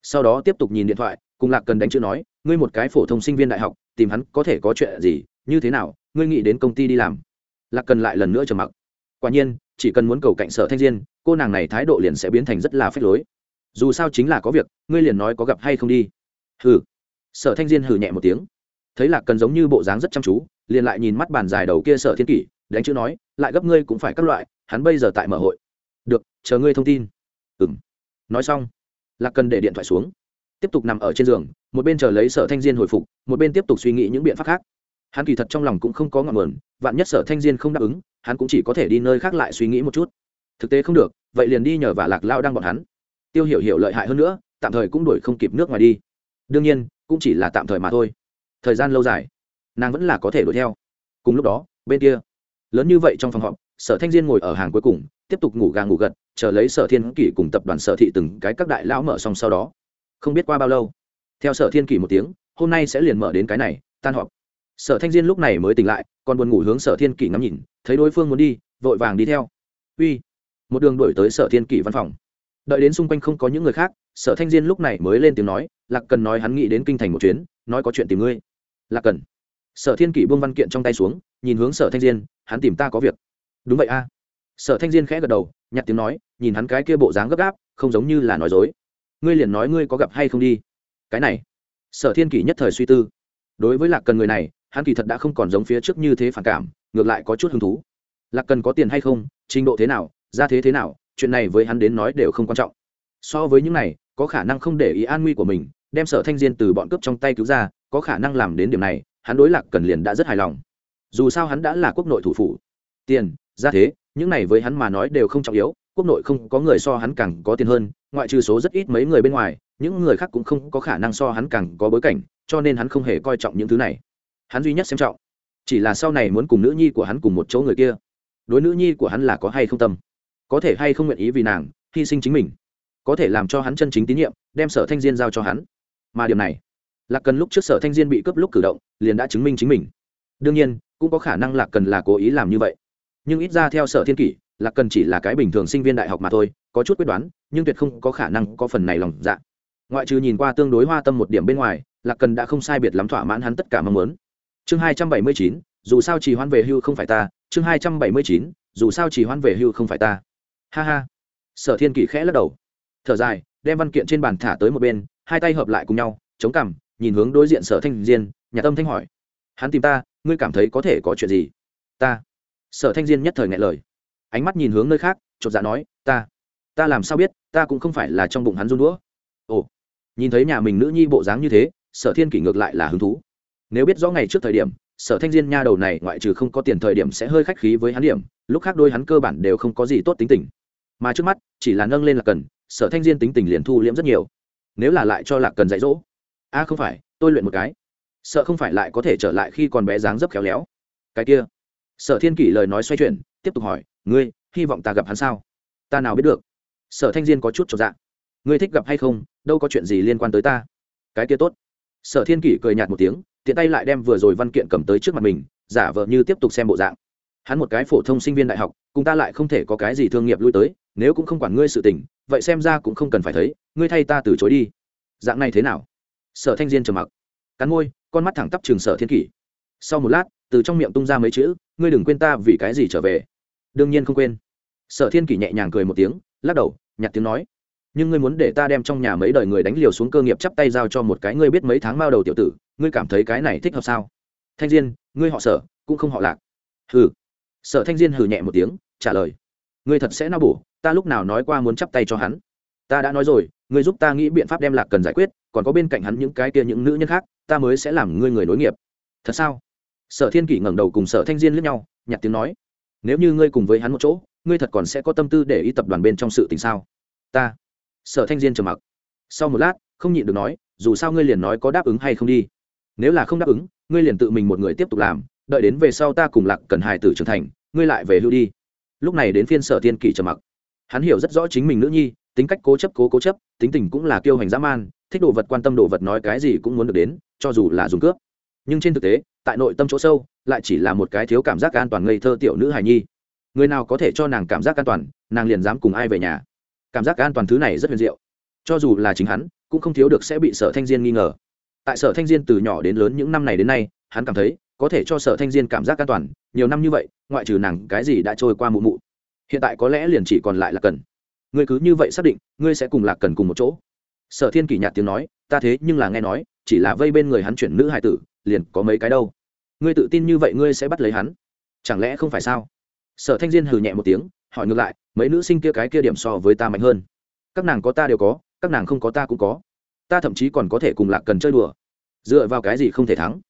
Sau đó tiếp tục nhìn điện thoại, cùng lạc cần đánh chữ nói, ngươi một cái phổ thông sinh viên đại học, tìm hắn có thể có chuyện gì, như thế nào, ngươi nghĩ đến công ty đi làm lạc cần lại lần nữa trầm mặc. Quả nhiên, chỉ cần muốn cầu cạnh sở thanh diên, cô nàng này thái độ liền sẽ biến thành rất là phép lối. Dù sao chính là có việc, ngươi liền nói có gặp hay không đi. Hừ. Sở thanh diên hừ nhẹ một tiếng. Thấy lạc cần giống như bộ dáng rất chăm chú, liền lại nhìn mắt bàn dài đầu kia sở thiên kỷ, đánh chữ nói, lại gấp ngươi cũng phải các loại, hắn bây giờ tại mở hội. Được, chờ ngươi thông tin. Ừ m nói xong, lạc cần để điện thoại xuống. Tiếp tục nằm ở trên giường, một bên chờ lấy sở thanh diên hồi phục, một bên tiếp tục suy nghĩ những biện pháp khác hắn kỳ thật trong lòng cũng không có ngọn nguồn, vạn nhất sở thanh diên không đáp ứng, hắn cũng chỉ có thể đi nơi khác lại suy nghĩ một chút. Thực tế không được, vậy liền đi nhờ vả lạc lao đang bọn hắn. Tiêu hiểu hiểu lợi hại hơn nữa, tạm thời cũng đuổi không kịp nước ngoài đi. Đương nhiên, cũng chỉ là tạm thời mà thôi. Thời gian lâu dài, nàng vẫn là có thể đuổi theo. Cùng lúc đó, bên kia, lớn như vậy trong phòng họp, sở thanh diên ngồi ở hàng cuối cùng, tiếp tục ngủ gà ngủ gật, chờ lấy sở thiên kỷ cùng tập đoàn sở thị từng cái các đại lão mở xong sau đó. Không biết qua bao lâu, theo sở thiên kỷ một tiếng, hôm nay sẽ liền mở đến cái này, tan họp sở thanh diên lúc này mới tỉnh lại, còn buồn ngủ hướng sở thiên kỷ ngắm nhìn, thấy đối phương muốn đi, vội vàng đi theo. Uy. Một đường đổi tới sở thiên kỷ văn phòng. Đợi đến xung quanh không có những người khác, sở thanh diên lúc này mới lên tiếng nói, lạc cần nói hắn nghĩ đến kinh thành một chuyến, nói có chuyện tìm ngươi. Lạc cần? Sở thiên kỷ buông văn kiện trong tay xuống, nhìn hướng sở thanh diên, hắn tìm ta có việc. Đúng vậy a. Sở thanh diên khẽ gật đầu, nhặt tiếng nói, nhìn hắn cái kia bộ dáng gấp gáp, không giống như là nói dối. Ngươi liền nói ngươi có gặp hay không đi. Cái này. Sở thiên kỷ nhất thời suy tư. Đối với lạc cần người này hắn kỳ thật đã không còn giống phía trước như thế phản cảm, ngược lại có chút hứng thú. Lạc cần có tiền hay không, trình độ thế nào ra thế thế nào, chuyện này với hắn đến nói đều không quan trọng. So với những này, có khả năng không để ý an nguy của mình, đem sở thanh diên từ bọn cướp trong tay cứu ra, có khả năng làm đến điểm này, hắn đối lạc cần liền đã rất hài lòng. Dù sao hắn đã là quốc nội thủ phủ. Tiền ra thế, những này với hắn mà nói đều không trọng yếu, quốc nội không có người so hắn càng có tiền hơn, ngoại trừ số rất ít mấy người bên ngoài, những người khác cũng không có khả năng so hắn càng có bối cảnh, cho nên hắn không hề coi trọng những thứ này hắn duy nhất xem trọng. Chỉ là sau này muốn cùng nữ nhi của hắn cùng một chỗ người kia, đối nữ nhi của hắn là có hay không tâm? Có thể hay không nguyện ý vì nàng hy sinh chính mình? Có thể làm cho hắn chân chính tín nhiệm, đem sở thanh diên giao cho hắn. Mà điểm này, lạc cần lúc trước sở thanh diên bị cướp lúc cử động, liền đã chứng minh chính mình. Đương nhiên, cũng có khả năng lạc cần là cố ý làm như vậy. Nhưng ít ra theo sở thiên kỷ, lạc cần chỉ là cái bình thường sinh viên đại học mà thôi, có chút quyết đoán, nhưng tuyệt không có khả năng có phần này lòng dạ. Ngoại trừ nhìn qua tương đối hoa tâm một điểm bên ngoài, lạc cần đã không sai biệt lắm thỏa mãn hắn tất cả mong muốn chương hai trăm bảy mươi chín, dù sao chỉ hoan về hưu không phải ta. Chương hai trăm bảy mươi chín, dù sao chỉ hoan về hưu không phải ta. Ha ha. Sở thiên kỷ khẽ lắc đầu. Thở dài, đem văn kiện trên bàn thả tới một bên, hai tay hợp lại cùng nhau, chống cằm, nhìn hướng đối diện sở thanh diên, nhà tâm thanh hỏi. Hắn tìm ta, ngươi cảm thấy có thể có chuyện gì? Ta. Sở thanh diên nhất thời ngại lời. Ánh mắt nhìn hướng nơi khác, chột dạ nói, ta. Ta làm sao biết, ta cũng không phải là trong bụng hắn run đũa. Ồ. Nhìn thấy nhà mình nữ nhi bộ dáng như thế, sở thiên kỷ ngược lại là hứng thú nếu biết rõ ngày trước thời điểm, sở thanh diên nha đầu này ngoại trừ không có tiền thời điểm sẽ hơi khách khí với hắn điểm, lúc khác đôi hắn cơ bản đều không có gì tốt tính tình. Mà trước mắt, chỉ là nâng lên là cần, sở thanh diên tính tình liền thu liễm rất nhiều. Nếu là lại cho lạc cần dạy dỗ, a không phải, tôi luyện một cái. Sợ không phải lại có thể trở lại khi còn bé dáng dấp khéo léo. Cái kia. Sở thiên kỷ lời nói xoay chuyển, tiếp tục hỏi, ngươi, hy vọng ta gặp hắn sao? Ta nào biết được. Sở thanh diên có chút trọn dạng ngươi thích gặp hay không? Đâu có chuyện gì liên quan tới ta. Cái kia tốt. Sở thiên kỷ cười nhạt một tiếng tiện tay lại đem vừa rồi văn kiện cầm tới trước mặt mình, giả vờ như tiếp tục xem bộ dạng. Hắn một cái phổ thông sinh viên đại học, cùng ta lại không thể có cái gì thương nghiệp lui tới, nếu cũng không quản ngươi sự tình, vậy xem ra cũng không cần phải thấy, ngươi thay ta từ chối đi. Dạng này thế nào? Sở thanh diên trầm mặc. Cắn môi, con mắt thẳng tắp trường sở thiên kỷ. Sau một lát, từ trong miệng tung ra mấy chữ, ngươi đừng quên ta vì cái gì trở về. Đương nhiên không quên. Sở thiên kỷ nhẹ nhàng cười một tiếng, lắc đầu, nhặt tiếng nói. Nhưng ngươi muốn để ta đem trong nhà mấy đời người đánh liều xuống cơ nghiệp chắp tay giao cho một cái ngươi biết mấy tháng bao đầu tiểu tử ngươi cảm thấy cái này thích hợp sao? Thanh diên, ngươi họ sở, cũng không họ lạc. Hừ. Sở thanh diên hừ nhẹ một tiếng, trả lời. Ngươi thật sẽ no bổ, ta lúc nào nói qua muốn chắp tay cho hắn. Ta đã nói rồi, ngươi giúp ta nghĩ biện pháp đem lạc cần giải quyết, còn có bên cạnh hắn những cái kia những nữ nhân khác, ta mới sẽ làm ngươi người nối nghiệp. Thật sao? Sở thiên kỷ ngẩng đầu cùng sở thanh diên lướt nhau nhặt tiếng nói. Nếu như ngươi cùng với hắn một chỗ, ngươi thật còn sẽ có tâm tư để ý tập đoàn bên trong sự tình sao? Ta. Sở thanh diên trầm mặc. Sau một lát, không nhịn được nói, dù sao ngươi liền nói có đáp ứng hay không đi nếu là không đáp ứng, ngươi liền tự mình một người tiếp tục làm, đợi đến về sau ta cùng lạc cần hài tử trưởng thành, ngươi lại về hưu đi. Lúc này đến phiên sở thiên kỷ trầm mặc. Hắn hiểu rất rõ chính mình nữ nhi, tính cách cố chấp cố cố chấp, tính tình cũng là kiêu hành dã man, thích đồ vật quan tâm đồ vật nói cái gì cũng muốn được đến, cho dù là dùng cướp. Nhưng trên thực tế, tại nội tâm chỗ sâu, lại chỉ là một cái thiếu cảm giác an toàn ngây thơ tiểu nữ hài nhi. Người nào có thể cho nàng cảm giác an toàn, nàng liền dám cùng ai về nhà. Cảm giác an toàn thứ này rất huyền diệu. Cho dù là chính hắn, cũng không thiếu được sẽ bị sở thanh diên nghi ngờ tại sở thanh diên từ nhỏ đến lớn những năm này đến nay, hắn cảm thấy có thể cho sở thanh diên cảm giác an toàn, nhiều năm như vậy, ngoại trừ nàng, cái gì đã trôi qua mụ mụ. Hiện tại có lẽ liền chỉ còn lại là cần. Ngươi cứ như vậy xác định, ngươi sẽ cùng lạc cần cùng một chỗ. Sở thiên kỷ nhạt tiếng nói, ta thế nhưng là nghe nói, chỉ là vây bên người hắn chuyển nữ hài tử, liền có mấy cái đâu. Ngươi tự tin như vậy ngươi sẽ bắt lấy hắn? Chẳng lẽ không phải sao? Sở thanh diên hừ nhẹ một tiếng, hỏi ngược lại, mấy nữ sinh kia cái kia điểm so với ta mạnh hơn. Các nàng có ta đều có, các nàng không có ta cũng có ta thậm chí còn có thể cùng lạc cần chơi đùa. Dựa vào cái gì không thể thắng?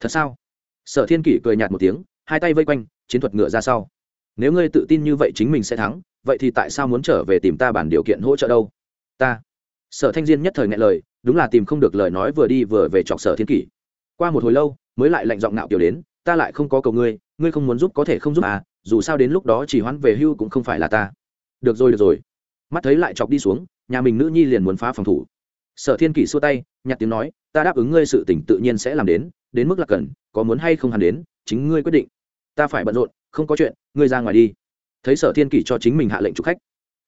Thật sao? Sở thiên kỷ cười nhạt một tiếng, hai tay vây quanh, chiến thuật ngựa ra sau. Nếu ngươi tự tin như vậy chính mình sẽ thắng, vậy thì tại sao muốn trở về tìm ta bản điều kiện hỗ trợ đâu? Ta. Sở thanh diên nhất thời ngại lời, đúng là tìm không được lời nói vừa đi vừa về chọc sở thiên kỷ. Qua một hồi lâu, mới lại lạnh giọng nạo kiểu đến, ta lại không có cầu ngươi ngươi không muốn giúp có thể không giúp à dù sao đến lúc đó chỉ hoãn về hưu cũng không phải là ta. Được rồi được rồi. Mắt thấy lại chọc đi xuống, nhà mình nữ nhi liền muốn phá phòng thủ sở thiên kỷ xua tay, nhặt tiếng nói, ta đáp ứng ngươi sự tỉnh tự nhiên sẽ làm đến đến mức là cần, có muốn hay không hẳn đến, chính ngươi quyết định. Ta phải bận rộn, không có chuyện, ngươi ra ngoài đi. Thấy sở thiên kỷ cho chính mình hạ lệnh chụp khách,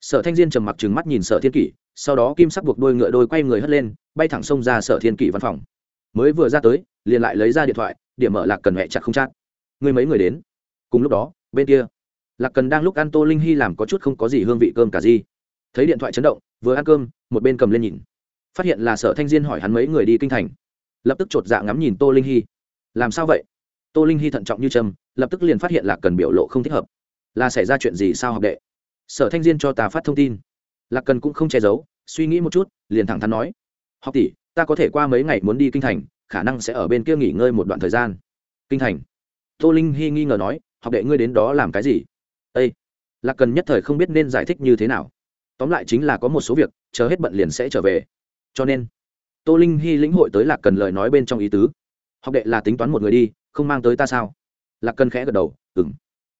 sở thanh diên trầm mặc trừng mắt nhìn sở thiên kỷ, sau đó kim sắc buộc đôi ngựa đôi quay người hất lên, bay thẳng sông ra sở thiên kỷ văn phòng. Mới vừa ra tới, liền lại lấy ra điện thoại, điểm mở lạc cần hẹ chặt không chát ngươi mấy người đến? Cùng lúc đó, bên kia, lạc cần đang lúc ăn tô linh hy làm có chút không có gì hương vị cơm cả gì. Thấy điện thoại chấn động, vừa ăn cơm, một bên cầm lên nhìn phát hiện là sở thanh diên hỏi hắn mấy người đi kinh thành. Lập tức chột dạ ngắm nhìn tô linh hy. Làm sao vậy? Tô linh hy thận trọng như trâm lập tức liền phát hiện là cần biểu lộ không thích hợp. Là xảy ra chuyện gì sao học đệ? Sở thanh diên cho ta phát thông tin. Lạc cần cũng không che giấu, suy nghĩ một chút, liền thẳng thắn nói. Học tỷ, ta có thể qua mấy ngày muốn đi kinh thành, khả năng sẽ ở bên kia nghỉ ngơi một đoạn thời gian. Kinh thành. Tô linh hy nghi ngờ nói, học đệ ngươi đến đó làm cái gì? Â lạc cần nhất thời không biết nên giải thích như thế nào. Tóm lại chính là có một số việc, chờ hết bận liền sẽ trở về cho nên tô linh hy lĩnh hội tới lạc cần lời nói bên trong ý tứ học đệ là tính toán một người đi không mang tới ta sao lạc cần khẽ gật đầu ừng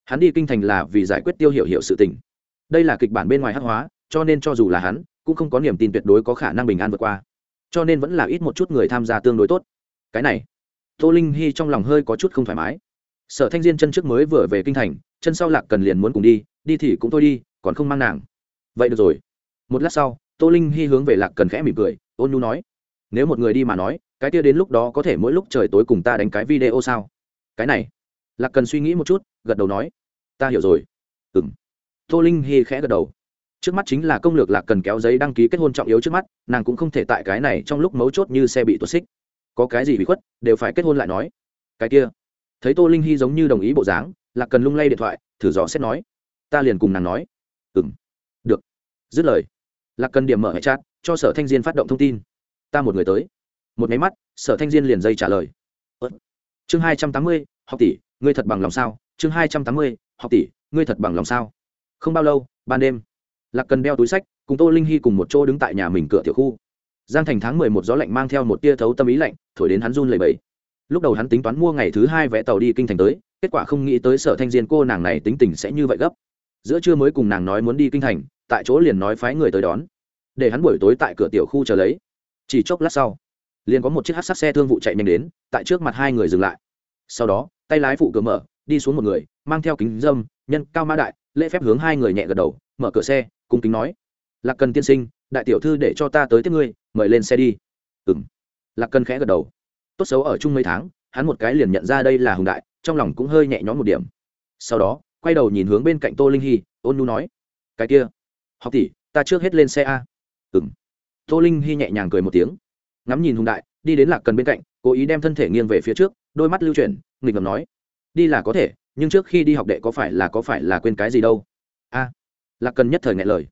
hắn đi kinh thành là vì giải quyết tiêu hiệu hiệu sự tình đây là kịch bản bên ngoài hát hóa cho nên cho dù là hắn cũng không có niềm tin tuyệt đối có khả năng bình an vượt qua cho nên vẫn là ít một chút người tham gia tương đối tốt cái này tô linh hy trong lòng hơi có chút không thoải mái sở thanh diên chân trước mới vừa về kinh thành chân sau lạc cần liền muốn cùng đi đi thì cũng thôi đi còn không mang nàng vậy được rồi một lát sau tô linh hy hướng về lạc cần khẽ mỉm cười ôn nhu nói, nếu một người đi mà nói, cái kia đến lúc đó có thể mỗi lúc trời tối cùng ta đánh cái video sao? Cái này. Lạc cần suy nghĩ một chút, gật đầu nói, ta hiểu rồi. Ừ m tô linh hy khẽ gật đầu. Trước mắt chính là công lược lạc cần kéo giấy đăng ký kết hôn trọng yếu trước mắt, nàng cũng không thể tại cái này trong lúc mấu chốt như xe bị tuột xích. Có cái gì bị khuất, đều phải kết hôn lại nói. Cái kia. Thấy tô linh hy giống như đồng ý bộ dáng, lạc cần lung lay điện thoại, thử dò xét nói, ta liền cùng nàng nói. Ừ m được. Dứt lời, lạc cần điểm mở hệ chat cho sở thanh diên phát động thông tin. Ta một người tới. Một máy mắt, sở thanh diên liền dây trả lời. Chương hai trăm tám mươi, học tỷ, ngươi thật bằng lòng sao? Chương hai trăm tám mươi, học tỷ, ngươi thật bằng lòng sao? Không bao lâu, ban đêm. Lạc cần đeo túi sách, cùng tô linh hy cùng một chỗ đứng tại nhà mình cửa tiểu khu. Giang thành tháng mười một gió lạnh mang theo một tia thấu tâm ý lạnh, thổi đến hắn run lầy bẫy lúc đầu hắn tính toán mua ngày thứ hai vẽ tàu đi kinh thành tới, kết quả không nghĩ tới sở thanh diên cô nàng này tính tình sẽ như vậy gấp. Giữa trưa mới cùng nàng nói muốn đi kinh thành, tại chỗ liền nói phái người tới đón để hắn buổi tối tại cửa tiểu khu chờ lấy. Chỉ chốc lát sau, liền có một chiếc hát sát xe thương vụ chạy nhanh đến, tại trước mặt hai người dừng lại. Sau đó, tay lái phụ cửa mở, đi xuống một người, mang theo kính dâm, nhân cao mã đại, lễ phép hướng hai người nhẹ gật đầu, mở cửa xe, cung kính nói, lạc cần tiên sinh, đại tiểu thư để cho ta tới tiếp ngươi, mời lên xe đi. Ừng lạc cần khẽ gật đầu. Tốt xấu ở chung mấy tháng, hắn một cái liền nhận ra đây là hùng đại, trong lòng cũng hơi nhẹ nhõm một điểm. Sau đó, quay đầu nhìn hướng bên cạnh tô linh hy, ôn nu nói, cái kia, học tỷ, ta trước hết lên xe a ừng tô linh hy nhẹ nhàng cười một tiếng. Ngắm nhìn hùng đại, đi đến lạc cần bên cạnh, cố ý đem thân thể nghiêng về phía trước, đôi mắt lưu chuyển, nghịch ngầm nói. Đi là có thể, nhưng trước khi đi học đệ có phải là có phải là quên cái gì đâu? A. Lạc cần nhất thời ngại lời.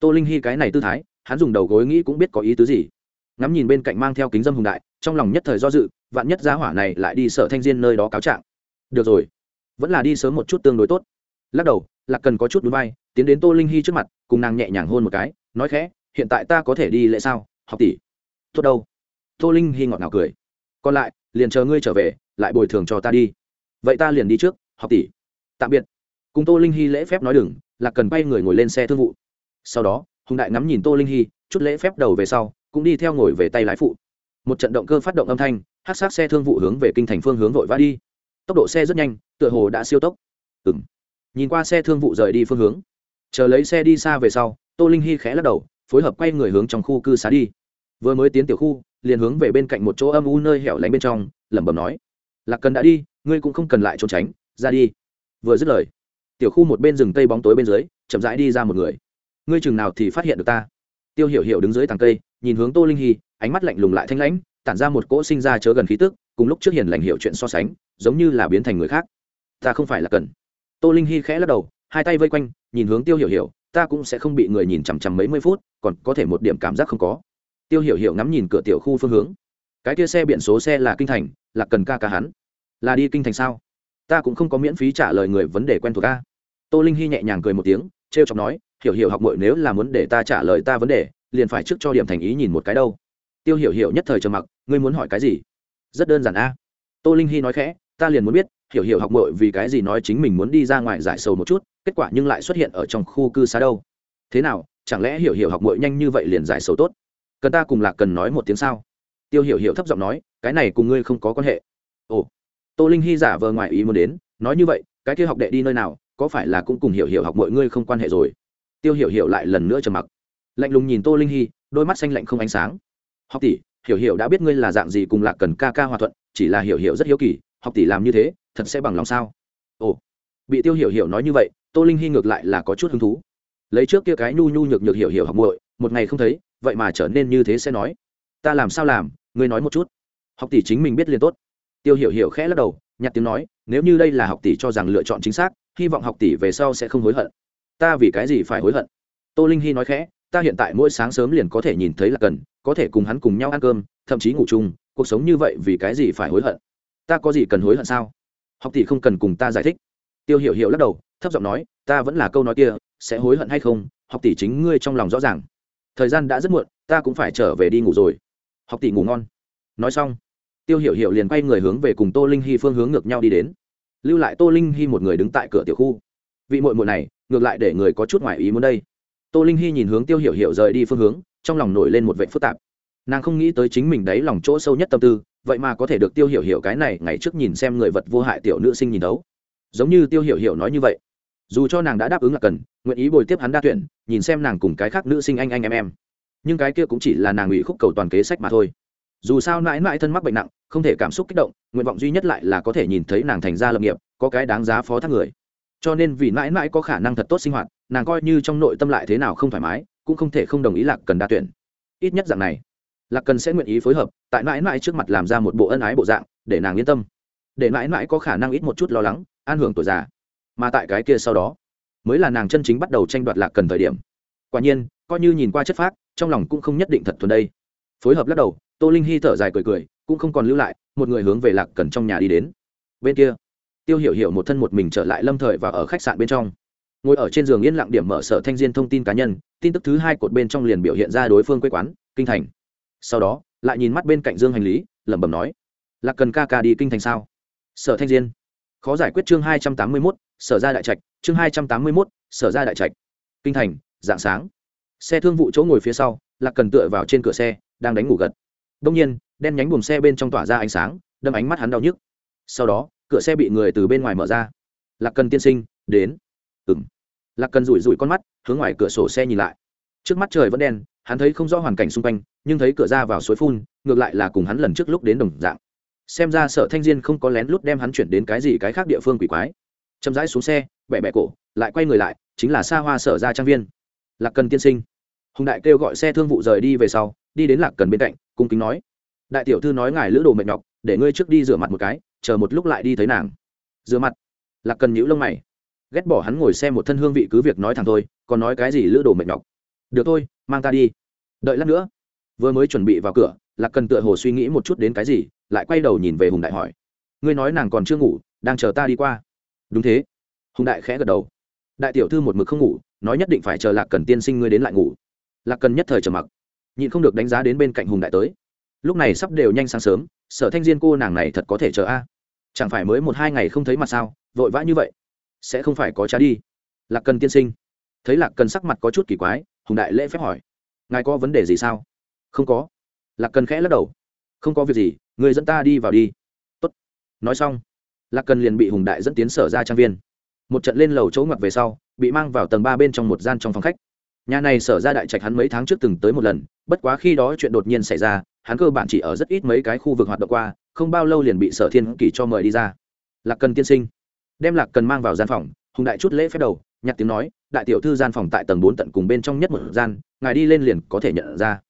Tô linh hy cái này tư thái, hắn dùng đầu gối nghĩ cũng biết có ý tứ gì. Ngắm nhìn bên cạnh mang theo kính dâm hùng đại, trong lòng nhất thời do dự, vạn nhất giá hỏa này lại đi sở thanh diên nơi đó cáo trạng. Được rồi, vẫn là đi sớm một chút tương đối tốt. Lắc đầu, lạc cần có chút núi bay tiến đến tô linh hy trước mặt, cùng nàng nhẹ nhàng hôn một cái, nói khẽ hiện tại ta có thể đi lễ sao? Học tỷ. Tốt đâu. Tô linh hy ngọt ngào cười. Còn lại, liền chờ ngươi trở về, lại bồi thường cho ta đi. Vậy ta liền đi trước, học tỷ. Tạm biệt. Cùng tô linh hy lễ phép nói đừng là cần bay người ngồi lên xe thương vụ. Sau đó, hùng đại ngắm nhìn tô linh hy chút lễ phép đầu về sau, cũng đi theo ngồi về tay lái phụ. Một trận động cơ phát động âm thanh, hát sát xe thương vụ hướng về kinh thành phương hướng vội vã đi. Tốc độ xe rất nhanh, tựa hồ đã siêu tốc. Ừng nhìn qua xe thương vụ rời đi phương hướng. Chờ lấy xe đi xa về sau, tô linh hy khẽ lắc đầu phối hợp quay người hướng trong khu cư xá đi. Vừa mới tiến tiểu khu, liền hướng về bên cạnh một chỗ âm u nơi hẻo lánh bên trong, lẩm bẩm nói. Lạc cần đã đi, ngươi cũng không cần lại trốn tránh, ra đi. Vừa dứt lời, tiểu khu một bên rừng cây bóng tối bên dưới, chậm rãi đi ra một người. Ngươi chừng nào thì phát hiện được ta? Tiêu hiểu hiểu đứng dưới tàng cây, nhìn hướng tô linh hy, ánh mắt lạnh lùng lại thanh lãnh, tản ra một cỗ sinh ra chớ gần khí tức, cùng lúc trước hiền lành hiểu chuyện so sánh, giống như là biến thành người khác. Ta không phải là cần. Tô linh hy khẽ lắc đầu, hai tay vây quanh, nhìn hướng tiêu hiểu hiểu ta cũng sẽ không bị người nhìn chằm chằm mấy mươi phút, còn có thể một điểm cảm giác không có. Tiêu hiểu hiểu ngắm nhìn cửa tiểu khu phương hướng. Cái kia xe biển số xe là kinh thành, là cần ca ca hắn. Là đi kinh thành sao? Ta cũng không có miễn phí trả lời người vấn đề quen thuộc ca tô linh hy nhẹ nhàng cười một tiếng t r e o chọc nói, hiểu hiểu học mội nếu là muốn để ta trả lời ta vấn đề, liền phải trước cho điểm thành ý nhìn một cái đâu. Tiêu hiểu hiểu nhất thời trầm mặc, ngươi muốn hỏi cái gì? Rất đơn giản a. Tô linh hy nói khẽ, ta liền muốn biết hiểu hiểu học mội vì cái gì nói chính mình muốn đi ra ngoài giải sầu một chút, kết quả nhưng lại xuất hiện ở trong khu cư xá đâu. Thế nào, chẳng lẽ hiểu hiểu học mội nhanh như vậy liền giải sầu tốt? Cần ta cùng lạc cần nói một tiếng sao? Tiêu hiểu hiểu thấp giọng nói, cái này cùng ngươi không có quan hệ. Ồ, tô linh hy giả vờ ngoài ý muốn đến, nói như vậy, cái kia học đệ đi nơi nào, có phải là cũng cùng hiểu hiểu học mọi ngươi không quan hệ rồi? Tiêu hiểu hiểu lại lần nữa trầm mặc. Lạnh lùng nhìn tô linh hy, đôi mắt xanh lạnh không ánh sáng. Học tỷ, hiểu hiểu đã biết ngươi là dạng gì cùng lạc cần ca ca hòa thuận, chỉ là hiểu hiểu rất hiếu kỳ học tỷ làm như thế, thật sẽ bằng lòng sao? Ồ, bị tiêu hiểu hiểu nói như vậy, tô linh hy ngược lại là có chút hứng thú. Lấy trước kia cái nhu nhu nhược nhược hiểu hiểu học muội, một ngày không thấy, vậy mà trở nên như thế sẽ nói. Ta làm sao làm, ngươi nói một chút. Học tỷ chính mình biết liền tốt. Tiêu hiểu hiểu khẽ lắc đầu, nhặt tiếng nói, nếu như đây là học tỷ cho rằng lựa chọn chính xác, hy vọng học tỷ về sau sẽ không hối hận. Ta vì cái gì phải hối hận? Tô linh hy nói khẽ, ta hiện tại mỗi sáng sớm liền có thể nhìn thấy là cần, có thể cùng hắn cùng nhau ăn cơm, thậm chí ngủ chung, cuộc sống như vậy vì cái gì phải hối hận? Ta có gì cần hối hận sao? Học tỷ không cần cùng ta giải thích. Tiêu hiểu hiểu lắc đầu, thấp giọng nói, ta vẫn là câu nói kia, sẽ hối hận hay không, học tỷ chính ngươi trong lòng rõ ràng. Thời gian đã rất muộn, ta cũng phải trở về đi ngủ rồi. Học tỷ ngủ ngon. Nói xong, tiêu hiểu hiểu liền quay người hướng về cùng tô linh hy phương hướng ngược nhau đi đến. Lưu lại tô linh hy một người đứng tại cửa tiểu khu. Vị mội mội này, ngược lại để người có chút ngoài ý muốn đây. Tô linh hy nhìn hướng tiêu hiểu hiểu rời đi phương hướng, trong lòng nổi lên một vệ phức tạp. Nàng không nghĩ tới chính mình đấy lòng chỗ sâu nhất tâm tư vậy mà có thể được tiêu hiểu hiểu cái này ngày trước nhìn xem người vật vô hại tiểu nữ sinh nhìn đấu giống như tiêu hiểu hiểu nói như vậy. Dù cho nàng đã đáp ứng là cần, nguyện ý bồi tiếp hắn đa tuyển, nhìn xem nàng cùng cái khác nữ sinh anh anh em em. Nhưng cái kia cũng chỉ là nàng ủy khúc cầu toàn kế sách mà thôi. Dù sao mãi mãi thân mắc bệnh nặng, không thể cảm xúc kích động, nguyện vọng duy nhất lại là có thể nhìn thấy nàng thành ra lập nghiệp, có cái đáng giá phó thác người. Cho nên vì mãi mãi có khả năng thật tốt sinh hoạt, nàng coi như trong nội tâm lại thế nào không thoải mái, cũng không thể không đồng ý lạc cần đa tuyển. Ít nhất dạng này lạc cần sẽ nguyện ý phối hợp, tại mãi mãi trước mặt làm ra một bộ ân ái bộ dạng, để nàng yên tâm. Để mãi mãi có khả năng ít một chút lo lắng, an hưởng tuổi già. Mà tại cái kia sau đó, mới là nàng chân chính bắt đầu tranh đoạt lạc cần thời điểm. Quả nhiên, coi như nhìn qua chất phác, trong lòng cũng không nhất định thật thuần đây. Phối hợp lắc đầu, tô linh hy thở dài cười cười, cũng không còn lưu lại, một người hướng về lạc cần trong nhà đi đến. Bên kia, tiêu hiểu hiểu một thân một mình trở lại lâm thời và ở khách sạn bên trong. Ngồi ở trên giường yên lặng điểm mở sở thanh diên thông tin cá nhân, tin tức thứ hai cột bên trong liền biểu hiện ra đối phương quê quán, kinh thành sau đó, lại nhìn mắt bên cạnh dương hành lý, lẩm bẩm nói, lạc cần ca ca đi kinh thành sao? Sở thanh diên. Khó giải quyết chương hai trăm tám mươi mốt, sở ra đại trạch, chương hai trăm tám mươi mốt, sở ra đại trạch. Kinh thành, dạng sáng. Xe thương vụ chỗ ngồi phía sau, lạc cần tựa vào trên cửa xe, đang đánh ngủ gật. Đông nhiên, đen nhánh buồng xe bên trong tỏa ra ánh sáng, đâm ánh mắt hắn đau nhức. Sau đó, cửa xe bị người từ bên ngoài mở ra. Lạc cần tiên sinh, đến. Ừng lạc cần rủi rủi con mắt, hướng ngoài cửa sổ xe nhìn lại. Trước mắt trời vẫn đen hắn thấy không rõ hoàn cảnh xung quanh, nhưng thấy cửa ra vào suối phun, ngược lại là cùng hắn lần trước lúc đến đồng dạng. Xem ra sở thanh diên không có lén lút đem hắn chuyển đến cái gì cái khác địa phương quỷ quái. Chậm rãi xuống xe bẹ bẹ cổ, lại quay người lại, chính là xa hoa sở ra trang viên. Lạc cần tiên sinh. Hùng đại kêu gọi xe thương vụ rời đi về sau, đi đến lạc cần bên cạnh, cung kính nói. Đại tiểu thư nói ngài lữ đồ mệt nhọc, để ngươi trước đi rửa mặt một cái, chờ một lúc lại đi thấy nàng. Rửa mặt. Lạc cần nhũ lông mày. Ghét bỏ hắn ngồi xe một thân hương vị cứ việc nói thẳng thôi, còn nói cái gì lữ đồ mệt nhọc được thôi, mang ta đi. Đợi lát nữa. Vừa mới chuẩn bị vào cửa, lạc cần tựa hồ suy nghĩ một chút đến cái gì, lại quay đầu nhìn về hùng đại hỏi. Ngươi nói nàng còn chưa ngủ, đang chờ ta đi qua. Đúng thế. Hùng đại khẽ gật đầu. Đại tiểu thư một mực không ngủ, nói nhất định phải chờ lạc cần tiên sinh ngươi đến lại ngủ. Lạc cần nhất thời trầm mặc. Nhịn không được đánh giá đến bên cạnh hùng đại tới. Lúc này sắp đều nhanh sáng sớm, sở thanh diên cô nàng này thật có thể chờ a. Chẳng phải mới một hai ngày không thấy mặt sao, vội vã như vậy. Sẽ không phải có cha đi. Lạc cần tiên sinh. Thấy lạc cần sắc mặt có chút kỳ quái hùng đại lễ phép hỏi. Ngài có vấn đề gì sao? Không có. Lạc cần khẽ lắc đầu. Không có việc gì, người dẫn ta đi vào đi. Tốt. nói xong, lạc cần liền bị hùng đại dẫn tiến sở ra trang viên. Một trận lên lầu chỗ ngoặt về sau, bị mang vào tầng ba bên trong một gian trong phòng khách. Nhà này sở ra đại trạch hắn mấy tháng trước từng tới một lần, bất quá khi đó chuyện đột nhiên xảy ra, hắn cơ bản chỉ ở rất ít mấy cái khu vực hoạt động qua, không bao lâu liền bị sở thiên kỷ cho mời đi ra. Lạc cần tiên sinh. Đem lạc cần mang vào gian phòng, hùng đại chút lễ phép đầu, nhặt tiếng nói đại tiểu thư gian phòng tại tầng bốn tận cùng bên trong nhất một gian, ngài đi lên liền có thể nhận ra.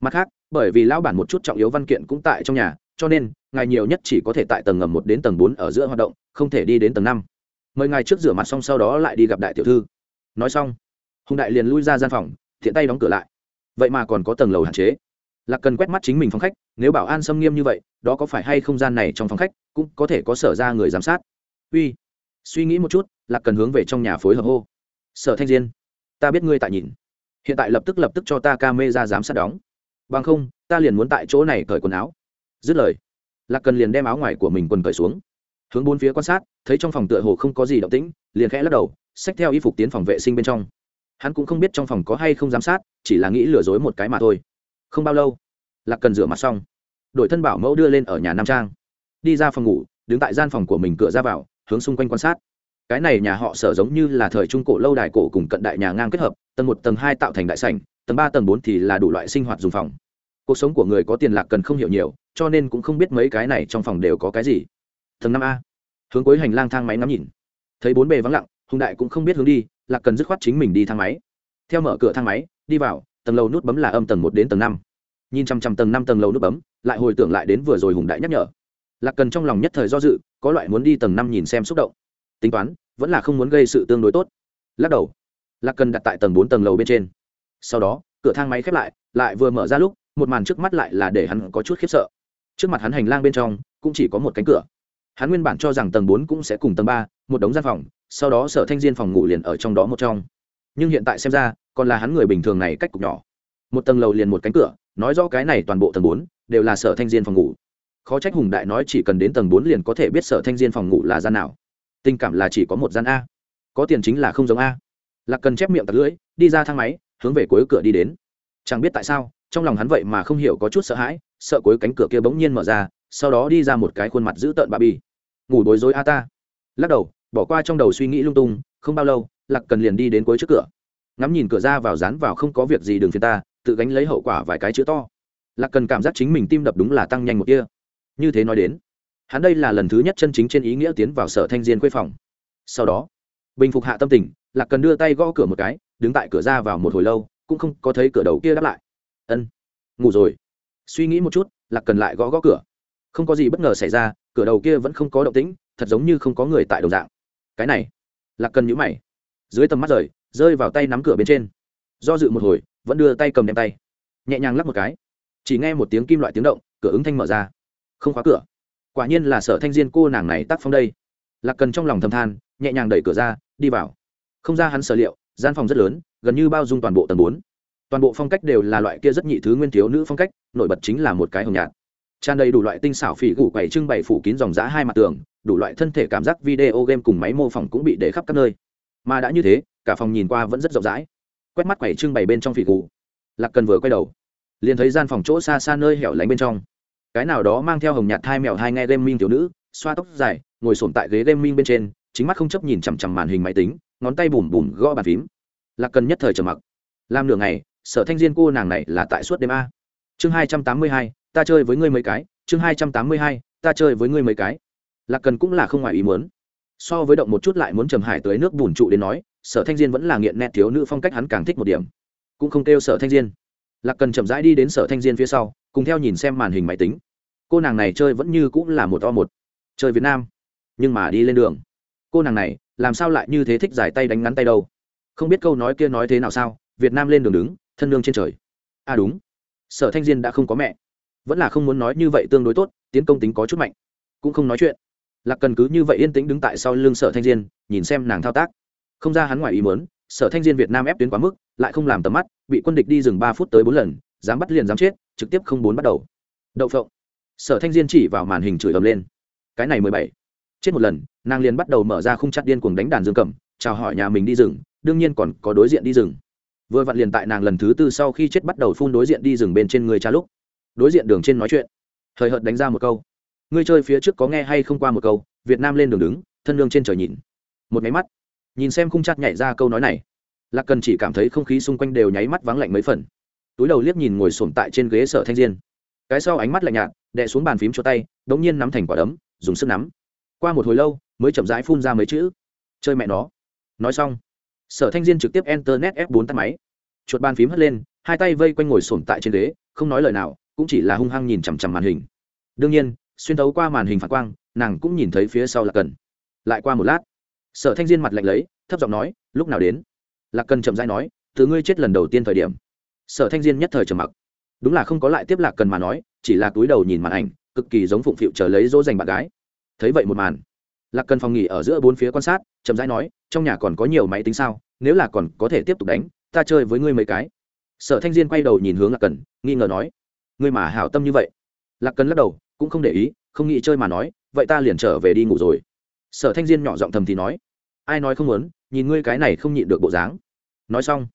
Mặt khác, bởi vì lão bản một chút trọng yếu văn kiện cũng tại trong nhà, cho nên, ngài nhiều nhất chỉ có thể tại tầng ngầm một đến tầng bốn ở giữa hoạt động, không thể đi đến tầng năm. Mời ngài trước rửa mặt xong sau đó lại đi gặp đại tiểu thư. Nói xong, hùng đại liền lui ra gian phòng, thiện tay đóng cửa lại. Vậy mà còn có tầng lầu hạn chế. Lạc cần quét mắt chính mình phòng khách, nếu bảo an xâm nghiêm như vậy, đó có phải hay không gian này trong phòng khách cũng có thể có sở ra người giám sát? Uy, suy nghĩ một chút, lạc cần hướng về trong nhà phối hợp hô sở thanh diên, ta biết ngươi tại nhìn. Hiện tại lập tức lập tức cho ta ca mê ra giám sát đóng. Bằng không, ta liền muốn tại chỗ này cởi quần áo. Dứt lời, lạc cần liền đem áo ngoài của mình quần cởi xuống. Hướng bốn phía quan sát, thấy trong phòng tựa hồ không có gì động tĩnh, liền khẽ lắc đầu, xách theo y phục tiến phòng vệ sinh bên trong. Hắn cũng không biết trong phòng có hay không giám sát, chỉ là nghĩ lừa dối một cái mà thôi. Không bao lâu, lạc cần rửa mặt xong đội thân bảo mẫu đưa lên ở nhà nam trang. Đi ra phòng ngủ, đứng tại gian phòng của mình cửa ra vào, hướng xung quanh quan sát cái này nhà họ sở giống như là thời trung cổ lâu đài cổ cùng cận đại nhà ngang kết hợp, tầng một, tầng hai tạo thành đại sảnh, tầng ba, tầng bốn thì là đủ loại sinh hoạt dùng phòng. Cuộc sống của người có tiền lạc cần không hiểu nhiều, cho nên cũng không biết mấy cái này trong phòng đều có cái gì. Tầng năm a. Hướng cuối hành lang thang máy ngắm nhìn. Thấy bốn bề vắng lặng, hùng đại cũng không biết hướng đi, lạc cần dứt khoát chính mình đi thang máy. Theo mở cửa thang máy, đi vào, tầng lầu nút bấm là âm tầng một đến tầng năm. Nhìn chăm chăm tầng năm tầng lầu nút bấm, lại hồi tưởng lại đến vừa rồi hùng đại nhắc nhở. Lạc cần trong lòng nhất thời do dự, có loại muốn đi tầng năm nhìn xem xúc động tính toán, vẫn là không muốn gây sự tương đối tốt. Lắc đầu. Lạc cần đặt tại tầng bốn tầng lầu bên trên. Sau đó, cửa thang máy khép lại lại vừa mở ra lúc, một màn trước mắt lại là để hắn có chút khiếp sợ. Trước mặt hắn hành lang bên trong, cũng chỉ có một cánh cửa. Hắn nguyên bản cho rằng tầng bốn cũng sẽ cùng tầng ba, một đống gian phòng, sau đó sở thanh diên phòng ngủ liền ở trong đó một trong. Nhưng hiện tại xem ra, còn là hắn người bình thường này cách cục nhỏ. Một tầng lầu liền một cánh cửa, nói rõ cái này toàn bộ tầng bốn, đều là sở thanh diên phòng ngủ. Khó trách hùng đại nói chỉ cần đến tầng bốn liền có thể biết sở thanh diên phòng ngủ là gian nào tình cảm là chỉ có một gian a. Có tiền chính là không giống a. Lạc cần chép miệng tật lưỡi, đi ra thang máy, hướng về cuối cửa đi đến. Chẳng biết tại sao, trong lòng hắn vậy mà không hiểu có chút sợ hãi, sợ cuối cánh cửa kia bỗng nhiên mở ra, sau đó đi ra một cái khuôn mặt dữ tợn bà bi ngủ bối rối a ta. Lắc đầu, bỏ qua trong đầu suy nghĩ lung tung, không bao lâu, lạc cần liền đi đến cuối trước cửa. Ngắm nhìn cửa ra vào dán vào không có việc gì đường phía ta, tự gánh lấy hậu quả vài cái chữ to. Lạc cần cảm giác chính mình tim đập đúng là tăng nhanh một kia như thế nói đến hắn đây là lần thứ nhất chân chính trên ý nghĩa tiến vào sở thanh diên quê phòng. Sau đó, bình phục hạ tâm tình lạc cần đưa tay gõ cửa một cái, đứng tại cửa ra vào một hồi lâu, cũng không có thấy cửa đầu kia đáp lại. Ân, ngủ rồi. Suy nghĩ một chút, lạc cần lại gõ gõ cửa. Không có gì bất ngờ xảy ra, cửa đầu kia vẫn không có động tĩnh, thật giống như không có người tại đồng dạng. Cái này, lạc cần nhũ mày. Dưới tầm mắt rời, rơi vào tay nắm cửa bên trên. Do dự một hồi, vẫn đưa tay cầm đem tay. Nhẹ nhàng lắp một cái. Chỉ nghe một tiếng kim loại tiếng động, cửa ứng thanh mở ra. Không khóa cửa quả nhiên là sở thanh diên cô nàng này tác phong đây. Lạc cần trong lòng thầm than, nhẹ nhàng đẩy cửa ra, đi vào. Không ra hắn sở liệu, gian phòng rất lớn, gần như bao dung toàn bộ tầng bốn. Toàn bộ phong cách đều là loại kia rất nhị thứ nguyên thiếu nữ phong cách, nổi bật chính là một cái hồng nhạt. Tràn đầy đủ loại tinh xảo phỉ gủ quầy trưng bày phủ kín dòng giá hai mặt tường, đủ loại thân thể cảm giác video game cùng máy mô phỏng cũng bị để khắp các nơi. Mà đã như thế, cả phòng nhìn qua vẫn rất rộng rãi. Quét mắt quầy trưng bày bên trong phỉ gủ lạc cần vừa quay đầu, liền thấy gian phòng chỗ xa xa nơi hẻo lánh bên trong cái nào đó mang theo hồng nhạt hai mèo hai nghe game minh thiếu nữ, xoa tóc dài, ngồi sổm tại ghế game minh bên trên, chính mắt không chấp nhìn chằm chằm màn hình máy tính, ngón tay bùm bùm gõ bàn phím. Lạc cần nhất thời trầm mặc. Làm nửa ngày, sở thanh diên cô nàng này là tại suốt đêm a. Chương hai trăm tám mươi hai, ta chơi với ngươi mấy cái, chương hai trăm tám mươi hai, ta chơi với ngươi mấy cái. Lạc cần cũng là không ngoài ý muốn. So với động một chút lại muốn trầm hải tới nước bùn trụ đến nói, sở thanh diên vẫn là nghiện nét thiếu nữ phong cách hắn càng thích một điểm. Cũng không kêu sở thanh diên. Lạc cần chậm rãi đi đến sở thanh diên phía sau, cùng theo nhìn xem màn hình máy tính cô nàng này chơi vẫn như cũng là một o một. Chơi việt nam. Nhưng mà đi lên đường. Cô nàng này, làm sao lại như thế thích giải tay đánh ngắn tay đâu? Không biết câu nói kia nói thế nào sao, việt nam lên đường đứng, thân lương trên trời. À đúng. Sở thanh diên đã không có mẹ. Vẫn là không muốn nói như vậy tương đối tốt, tiến công tính có chút mạnh. Cũng không nói chuyện. Lạc cần cứ như vậy yên tĩnh đứng tại sau lưng sở thanh diên, nhìn xem nàng thao tác. Không ra hắn ngoài ý mớn sở thanh diên việt nam ép tuyến quá mức, lại không làm tầm mắt, bị quân địch đi dừng ba phút tới bốn lần, dám bắt liền dám chết, trực tiếp không bốn bắt đầu. Đậu phộng sở thanh diên chỉ vào màn hình chửi ầm lên. Cái này mười bảy. Chết một lần, nàng liền bắt đầu mở ra khung chặt điên cuồng đánh đàn dương cầm, chào hỏi nhà mình đi rừng, đương nhiên còn có đối diện đi rừng. Vừa vặn liền tại nàng lần thứ tư sau khi chết bắt đầu phun đối diện đi rừng bên trên người cha lúc. Đối diện đường trên nói chuyện. Hời hợt đánh ra một câu. Ngươi chơi phía trước có nghe hay không qua một câu, việt nam lên đường đứng, thân lương trên trời nhìn. Một máy mắt. Nhìn xem khung chặt nhảy ra câu nói này. Lạc cần chỉ cảm thấy không khí xung quanh đều nháy mắt vắng lạnh mấy phần. Túi đầu liếc nhìn ngồi sổm tại trên ghế sở thanh diên cái sau ánh mắt lạnh nhạt, đè xuống bàn phím cho tay, đống nhiên nắm thành quả đấm, dùng sức nắm. Qua một hồi lâu, mới chậm rãi phun ra mấy chữ. Chơi mẹ nó. Nói xong, sở thanh diên trực tiếp internet f 4 tắt máy. Chuột bàn phím hất lên, hai tay vây quanh ngồi sổm tại trên ghế, không nói lời nào, cũng chỉ là hung hăng nhìn chằm chằm màn hình. Đương nhiên, xuyên thấu qua màn hình phản quang, nàng cũng nhìn thấy phía sau là cần. Lại qua một lát, sở thanh diên mặt lạnh lấy, thấp giọng nói, lúc nào đến? Lạc cần chậm rãi nói, từ ngươi chết lần đầu tiên thời điểm. Sở thanh diên nhất thời trầm mặc đúng là không có lại tiếp lạc cần mà nói, chỉ là túi đầu nhìn màn ảnh, cực kỳ giống phụng phịu chờ lấy dỗ dành bạn gái. Thấy vậy một màn, lạc cần phòng nghỉ ở giữa bốn phía quan sát, chậm rãi nói, trong nhà còn có nhiều máy tính sao? Nếu là còn có thể tiếp tục đánh, ta chơi với ngươi mấy cái. Sở thanh diên quay đầu nhìn hướng lạc cần, nghi ngờ nói, ngươi mà hảo tâm như vậy? Lạc cần lắc đầu, cũng không để ý, không nghĩ chơi mà nói, vậy ta liền trở về đi ngủ rồi. Sở thanh diên nhỏ giọng thầm thì nói, ai nói không muốn, nhìn ngươi cái này không nhịn được bộ dáng. Nói xong,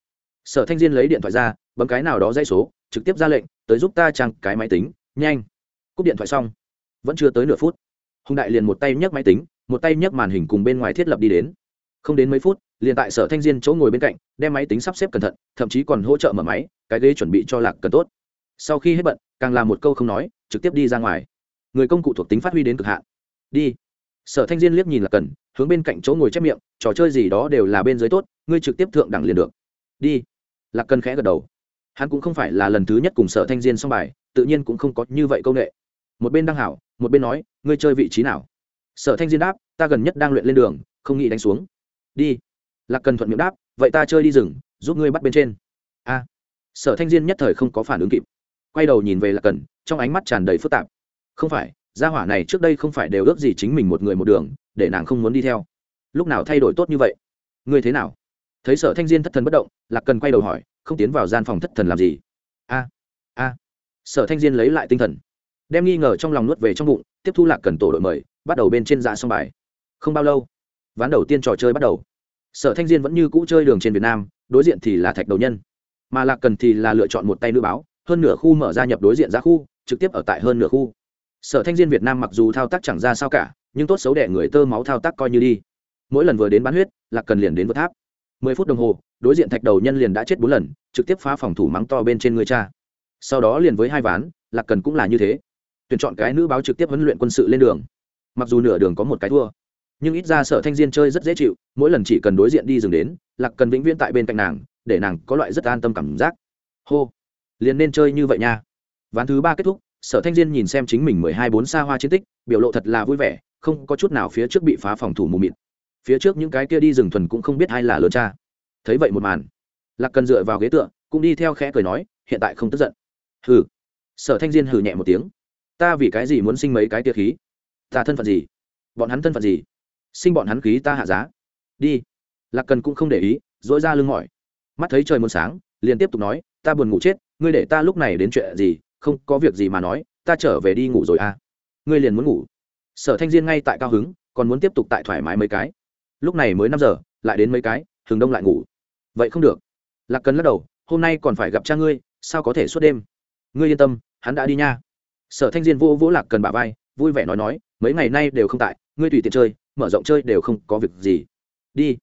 sở thanh diên lấy điện thoại ra, bấm cái nào đó dây số trực tiếp ra lệnh, tới giúp ta trang cái máy tính, nhanh. Cúp điện thoại xong, vẫn chưa tới nửa phút. Hùng đại liền một tay nhấc máy tính, một tay nhấc màn hình cùng bên ngoài thiết lập đi đến. Không đến mấy phút, liền tại sở thanh diên chỗ ngồi bên cạnh, đem máy tính sắp xếp cẩn thận, thậm chí còn hỗ trợ mở máy, cái ghế chuẩn bị cho lạc cần tốt. Sau khi hết bận, càng làm một câu không nói, trực tiếp đi ra ngoài. Người công cụ thuộc tính phát huy đến cực hạn. Đi. Sở thanh diên liếc nhìn là cần, hướng bên cạnh chỗ ngồi chép miệng, trò chơi gì đó đều là bên dưới tốt, ngươi trực tiếp thượng đẳng liền được. Đi. Lạc cần khẽ gật đầu hắn cũng không phải là lần thứ nhất cùng sở thanh diên xong bài, tự nhiên cũng không có như vậy công nghệ một bên đang hảo, một bên nói, ngươi chơi vị trí nào? Sở thanh diên đáp, ta gần nhất đang luyện lên đường, không nghĩ đánh xuống. Đi. Lạc cần thuận miệng đáp, vậy ta chơi đi rừng, giúp ngươi bắt bên trên. A. Sở thanh diên nhất thời không có phản ứng kịp. Quay đầu nhìn về lạc cần, trong ánh mắt tràn đầy phức tạp. Không phải, gia hỏa này trước đây không phải đều ước gì chính mình một người một đường, để nàng không muốn đi theo. Lúc nào thay đổi tốt như vậy? Ngươi thế nào? Thấy sở thanh diên thất thần bất động, lạc cần quay đầu hỏi không tiến vào gian phòng thất thần làm gì? A a. Sở thanh diên lấy lại tinh thần, đem nghi ngờ trong lòng nuốt về trong bụng, tiếp thu lạc cần tổ đội mời, bắt đầu bên trên dạ song bài. Không bao lâu, ván đầu tiên trò chơi bắt đầu. Sở thanh diên vẫn như cũ chơi đường trên việt nam, đối diện thì là thạch đầu nhân. Mà lạc cần thì là lựa chọn một tay nữ báo, hơn nửa khu mở ra nhập đối diện ra khu, trực tiếp ở tại hơn nửa khu. Sở thanh diên việt nam mặc dù thao tác chẳng ra sao cả, nhưng tốt xấu đẻ người tơ máu thao tác coi như đi. Mỗi lần vừa đến bán huyết, lạc cần liền đến vượt tháp mười phút đồng hồ, đối diện thạch đầu nhân liền đã chết bốn lần, trực tiếp phá phòng thủ mắng to bên trên người cha. Sau đó liền với hai ván, lạc cần cũng là như thế. Tuyển chọn cái nữ báo trực tiếp huấn luyện quân sự lên đường. Mặc dù nửa đường có một cái thua, nhưng ít ra sở thanh diên chơi rất dễ chịu, mỗi lần chỉ cần đối diện đi dừng đến, lạc cần vĩnh viễn tại bên cạnh nàng, để nàng có loại rất an tâm cảm giác. Hô, liền nên chơi như vậy nha. Ván thứ ba kết thúc, sở thanh diên nhìn xem chính mình mười hai bốn xa hoa chiến tích, biểu lộ thật là vui vẻ, không có chút nào phía trước bị phá phòng thủ mù mịt phía trước những cái kia đi rừng thuần cũng không biết ai là lớn cha. Thấy vậy một màn, lạc cần dựa vào ghế tựa, cũng đi theo khẽ cười nói, hiện tại không tức giận. Hừ. Sở thanh diên hừ nhẹ một tiếng. Ta vì cái gì muốn sinh mấy cái tia khí? Ta thân phận gì? Bọn hắn thân phận gì? Sinh bọn hắn khí ta hạ giá. Đi. Lạc cần cũng không để ý dỗi ra lưng mỏi. Mắt thấy trời muốn sáng, liền tiếp tục nói, ta buồn ngủ chết, ngươi để ta lúc này đến chuyện gì, không có việc gì mà nói, ta trở về đi ngủ rồi à. Ngươi liền muốn ngủ. Sở thanh diên ngay tại cao hứng, còn muốn tiếp tục tại thoải mái mấy cái lúc này mới năm giờ, lại đến mấy cái thường đông lại ngủ. Vậy không được. Lạc cần lắc đầu, hôm nay còn phải gặp cha ngươi, sao có thể suốt đêm? Ngươi yên tâm, hắn đã đi nha. Sở thanh diên vô vỗ lạc cần bà vai, vui vẻ nói nói, mấy ngày nay đều không tại, ngươi tùy tiện chơi, mở rộng chơi đều không có việc gì. Đi.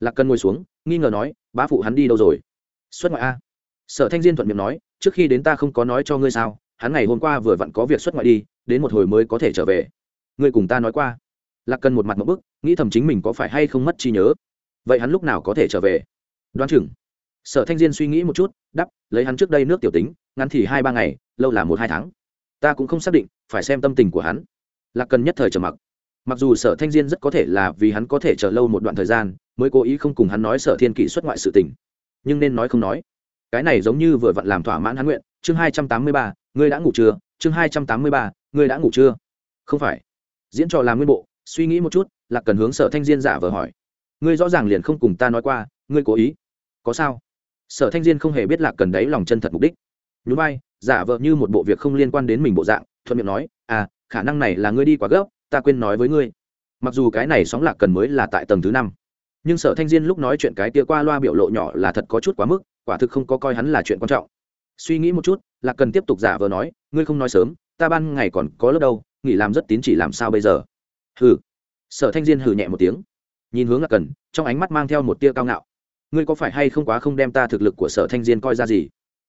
Lạc cần ngồi xuống, nghi ngờ nói, bá phụ hắn đi đâu rồi? Xuất ngoại a. Sở thanh diên thuận miệng nói, trước khi đến ta không có nói cho ngươi sao, hắn ngày hôm qua vừa vặn có việc xuất ngoại đi, đến một hồi mới có thể trở về. Ngươi cùng ta nói qua lạc cần một mặt một bức, nghĩ thầm chính mình có phải hay không mất trí nhớ. Vậy hắn lúc nào có thể trở về? Đoán chừng. Sở thanh diên suy nghĩ một chút đắp lấy hắn trước đây nước tiểu tính, ngắn thì hai ba ngày, lâu là một hai tháng. Ta cũng không xác định, phải xem tâm tình của hắn. Lạc cần nhất thời trở mặc. Mặc dù sở thanh diên rất có thể là vì hắn có thể chờ lâu một đoạn thời gian, mới cố ý không cùng hắn nói sở thiên kỷ xuất ngoại sự tình. Nhưng nên nói không nói. Cái này giống như vừa vặn làm thỏa mãn hắn nguyện. Chương hai trăm tám mươi ba, ngươi đã ngủ chưa? Chương hai trăm tám mươi ba, ngươi đã ngủ chưa? Không phải. Diễn trò làm nguyên bộ suy nghĩ một chút là cần hướng sở thanh diên giả vờ hỏi. Ngươi rõ ràng liền không cùng ta nói qua, ngươi cố ý. Có sao? Sở thanh diên không hề biết là cần đấy lòng chân thật mục đích. Nhún vai, giả vờ như một bộ việc không liên quan đến mình bộ dạng, thuận miệng nói à khả năng này là ngươi đi quá gấp, ta quên nói với ngươi. Mặc dù cái này sóng lạc cần mới là tại tầng thứ năm, nhưng sở thanh diên lúc nói chuyện cái tia qua loa biểu lộ nhỏ là thật có chút quá mức, quả thực không có coi hắn là chuyện quan trọng. Suy nghĩ một chút là cần tiếp tục giả vờ nói, ngươi không nói sớm, ta ban ngày còn có lớp đâu, nghỉ làm rất tín chỉ làm sao bây giờ? Hừ. Sở thanh diên hừ nhẹ một tiếng. Nhìn hướng là cần, trong ánh mắt mang theo một tia cao ngạo. Ngươi có phải hay không quá không đem ta thực lực của sở thanh diên coi ra gì?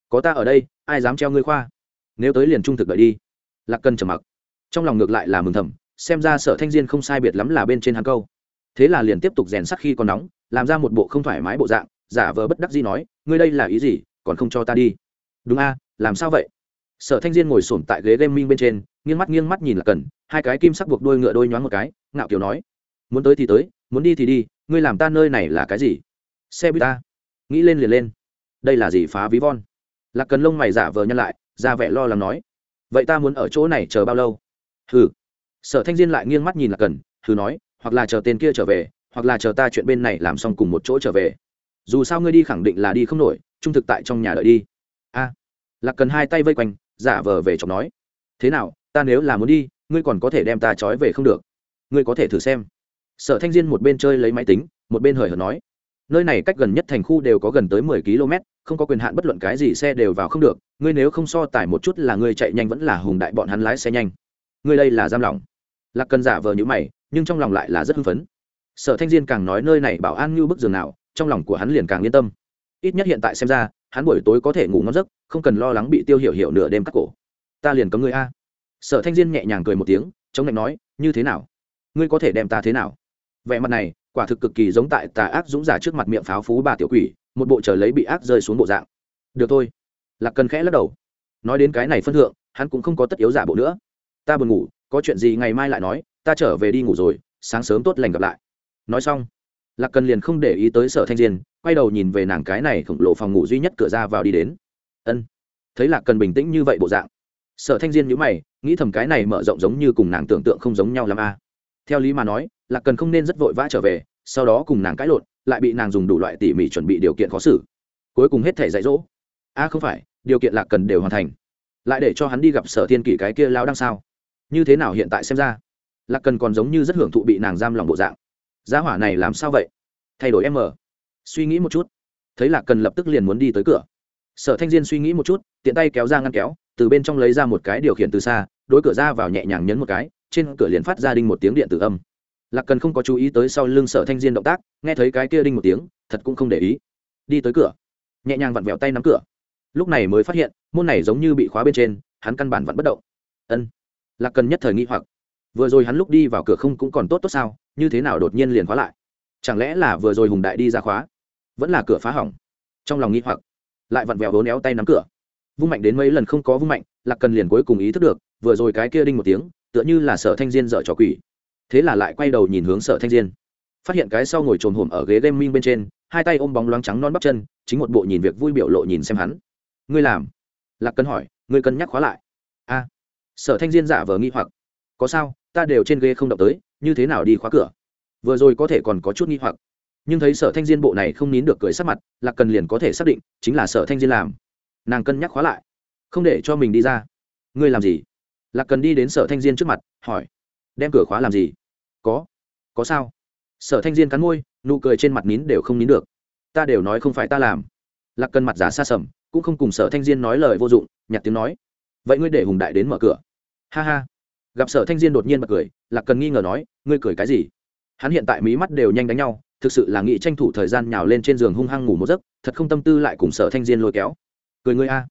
Có ta ở đây, ai dám treo ngươi khoa? Nếu tới liền trung thực đợi đi. Lạc cần trầm mặc. Trong lòng ngược lại là mừng thầm, xem ra sở thanh diên không sai biệt lắm là bên trên hàng câu. Thế là liền tiếp tục rèn sắc khi còn nóng, làm ra một bộ không thoải mái bộ dạng, giả vờ bất đắc gì nói, ngươi đây là ý gì? Còn không cho ta đi. Đúng a, làm sao vậy? Sở thanh diên ngồi s tại ghế gaming minh bên trên nghiêng mắt nghiêng mắt nhìn là cần, hai cái kim sắc buộc đôi ngựa đôi nhoáng một cái, ngạo kiểu nói, muốn tới thì tới, muốn đi thì đi, ngươi làm ta nơi này là cái gì? Xe buýt ta. Nghĩ lên liền lên. Đây là gì phá ví von? Lạc cần lông mày giả vờ nhân lại, ra vẻ lo lắng nói, vậy ta muốn ở chỗ này chờ bao lâu? Hừ. Sở thanh diên lại nghiêng mắt nhìn lạc cần hừ nói, hoặc là chờ tên kia trở về, hoặc là chờ ta chuyện bên này làm xong cùng một chỗ trở về. Dù sao ngươi đi khẳng định là đi không nổi, trung thực tại trong nhà đợi đi. A. Lạc cần hai tay vây quanh, giả vờ về chọc nói, thế nào ta nếu là muốn đi, ngươi còn có thể đem ta trói về không được. Ngươi có thể thử xem. Sở thanh diên một bên chơi lấy máy tính, một bên hời hợt nói. Nơi này cách gần nhất thành khu đều có gần tới mười km, không có quyền hạn bất luận cái gì xe đều vào không được. Ngươi nếu không so tải một chút là ngươi chạy nhanh vẫn là hùng đại bọn hắn lái xe nhanh. Ngươi đây là giam lỏng. Lạc cần giả vờ như mày, nhưng trong lòng lại là rất hưng phấn. Sở thanh diên càng nói nơi này bảo an như bức giường nào, trong lòng của hắn liền càng yên tâm. Ít nhất hiện tại xem ra, hắn buổi tối có thể ngủ ngon giấc, không cần lo lắng bị tiêu hiểu hiểu nửa đêm cắt cổ. Ta liền cấm ngươi a sở thanh diên nhẹ nhàng cười một tiếng, chống lạnh nói, như thế nào? Ngươi có thể đem ta thế nào? Vẻ mặt này, quả thực cực kỳ giống tại tà ác dũng giả trước mặt miệng pháo phú bà tiểu quỷ, một bộ trở lấy bị ác rơi xuống bộ dạng. Được thôi. Lạc cần khẽ lắc đầu. Nói đến cái này phân thượng, hắn cũng không có tất yếu giả bộ nữa. Ta buồn ngủ, có chuyện gì ngày mai lại nói, ta trở về đi ngủ rồi, sáng sớm tốt lành gặp lại. Nói xong, lạc cần liền không để ý tới sở thanh diên, quay đầu nhìn về nàng cái này khổng lồ phòng ngủ duy nhất cửa ra vào đi đến. Ân. Thấy lạc cần bình tĩnh như vậy bộ dạng sở thanh diên nhữ mày, nghĩ thầm cái này mở rộng giống như cùng nàng tưởng tượng không giống nhau l a. Theo lý mà nói, lạc cần không nên rất vội vã trở về, sau đó cùng nàng cãi lộn, lại bị nàng dùng đủ loại tỉ mỉ chuẩn bị điều kiện khó xử. Cuối cùng hết thể dạy dỗ. A, không phải, điều kiện lạc cần đều hoàn thành. Lại để cho hắn đi gặp sở thiên kỷ cái kia lao đăng sao? Như thế nào hiện tại xem ra? Lạc cần còn giống như rất hưởng thụ bị nàng giam lòng bộ dạng. Giá hỏa này làm sao vậy? Thay đổi em mờ suy nghĩ một chút. Thấy lạc cần lập tức liền muốn đi tới cửa. Sở thanh diên suy nghĩ một chút, tiện tay kéo ra ngăn kéo từ bên trong lấy ra một cái điều khiển từ xa, đối cửa ra vào nhẹ nhàng nhấn một cái, trên cửa liền phát ra đinh một tiếng điện tử âm. Lạc cần không có chú ý tới sau lưng sở thanh diên động tác, nghe thấy cái kia đinh một tiếng, thật cũng không để ý. Đi tới cửa. Nhẹ nhàng vặn vẹo tay nắm cửa. Lúc này mới phát hiện, môn này giống như bị khóa bên trên, hắn căn bản vẫn bất động. Ân. Lạc cần nhất thời nghi hoặc. Vừa rồi hắn lúc đi vào cửa không cũng còn tốt tốt sao, như thế nào đột nhiên liền khóa lại? Chẳng lẽ là vừa rồi hùng đại đi ra khóa? Vẫn là cửa phá hỏng. Trong lòng nghi hoặc. Lại vặn vẹo vốn éo tay nắm cửa vung mạnh đến mấy lần không có vung mạnh, lạc cần liền cuối cùng ý thức được, vừa rồi cái kia đinh một tiếng, tựa như là sở thanh diên dở trò quỷ. Thế là lại quay đầu nhìn hướng sở thanh diên. Phát hiện cái sau ngồi trồn hổm ở ghế đem minh bên trên, hai tay ôm bóng loáng trắng non bắp chân, chính một bộ nhìn việc vui biểu lộ nhìn xem hắn. Ngươi làm? Lạc cần hỏi, ngươi cân nhắc khóa lại. A. Sở thanh diên giả vờ nghi hoặc. Có sao, ta đều trên ghế không động tới, như thế nào đi khóa cửa? Vừa rồi có thể còn có chút nghi hoặc. Nhưng thấy sở thanh diên bộ này không nín được cười sắc mặt, lạc cần liền có thể xác định, chính là sở thanh diên làm nàng cân nhắc khóa lại. Không để cho mình đi ra. Ngươi làm gì? Lạc cần đi đến sở thanh diên trước mặt, hỏi. Đem cửa khóa làm gì? Có. Có sao? Sở thanh diên cắn môi, nụ cười trên mặt nín đều không nín được. Ta đều nói không phải ta làm. Lạc cần mặt giả xa sầm, cũng không cùng sở thanh diên nói lời vô dụng, nhặt tiếng nói. Vậy ngươi để hùng đại đến mở cửa. Ha ha. Gặp sở thanh diên đột nhiên bật cười, lạc cần nghi ngờ nói, ngươi cười cái gì? Hắn hiện tại mí mắt đều nhanh đánh nhau, thực sự là nghĩ tranh thủ thời gian nhào lên trên giường hung hăng ngủ một giấc, thật không tâm tư lại cùng sở thanh diên lôi kéo cười ngươi a.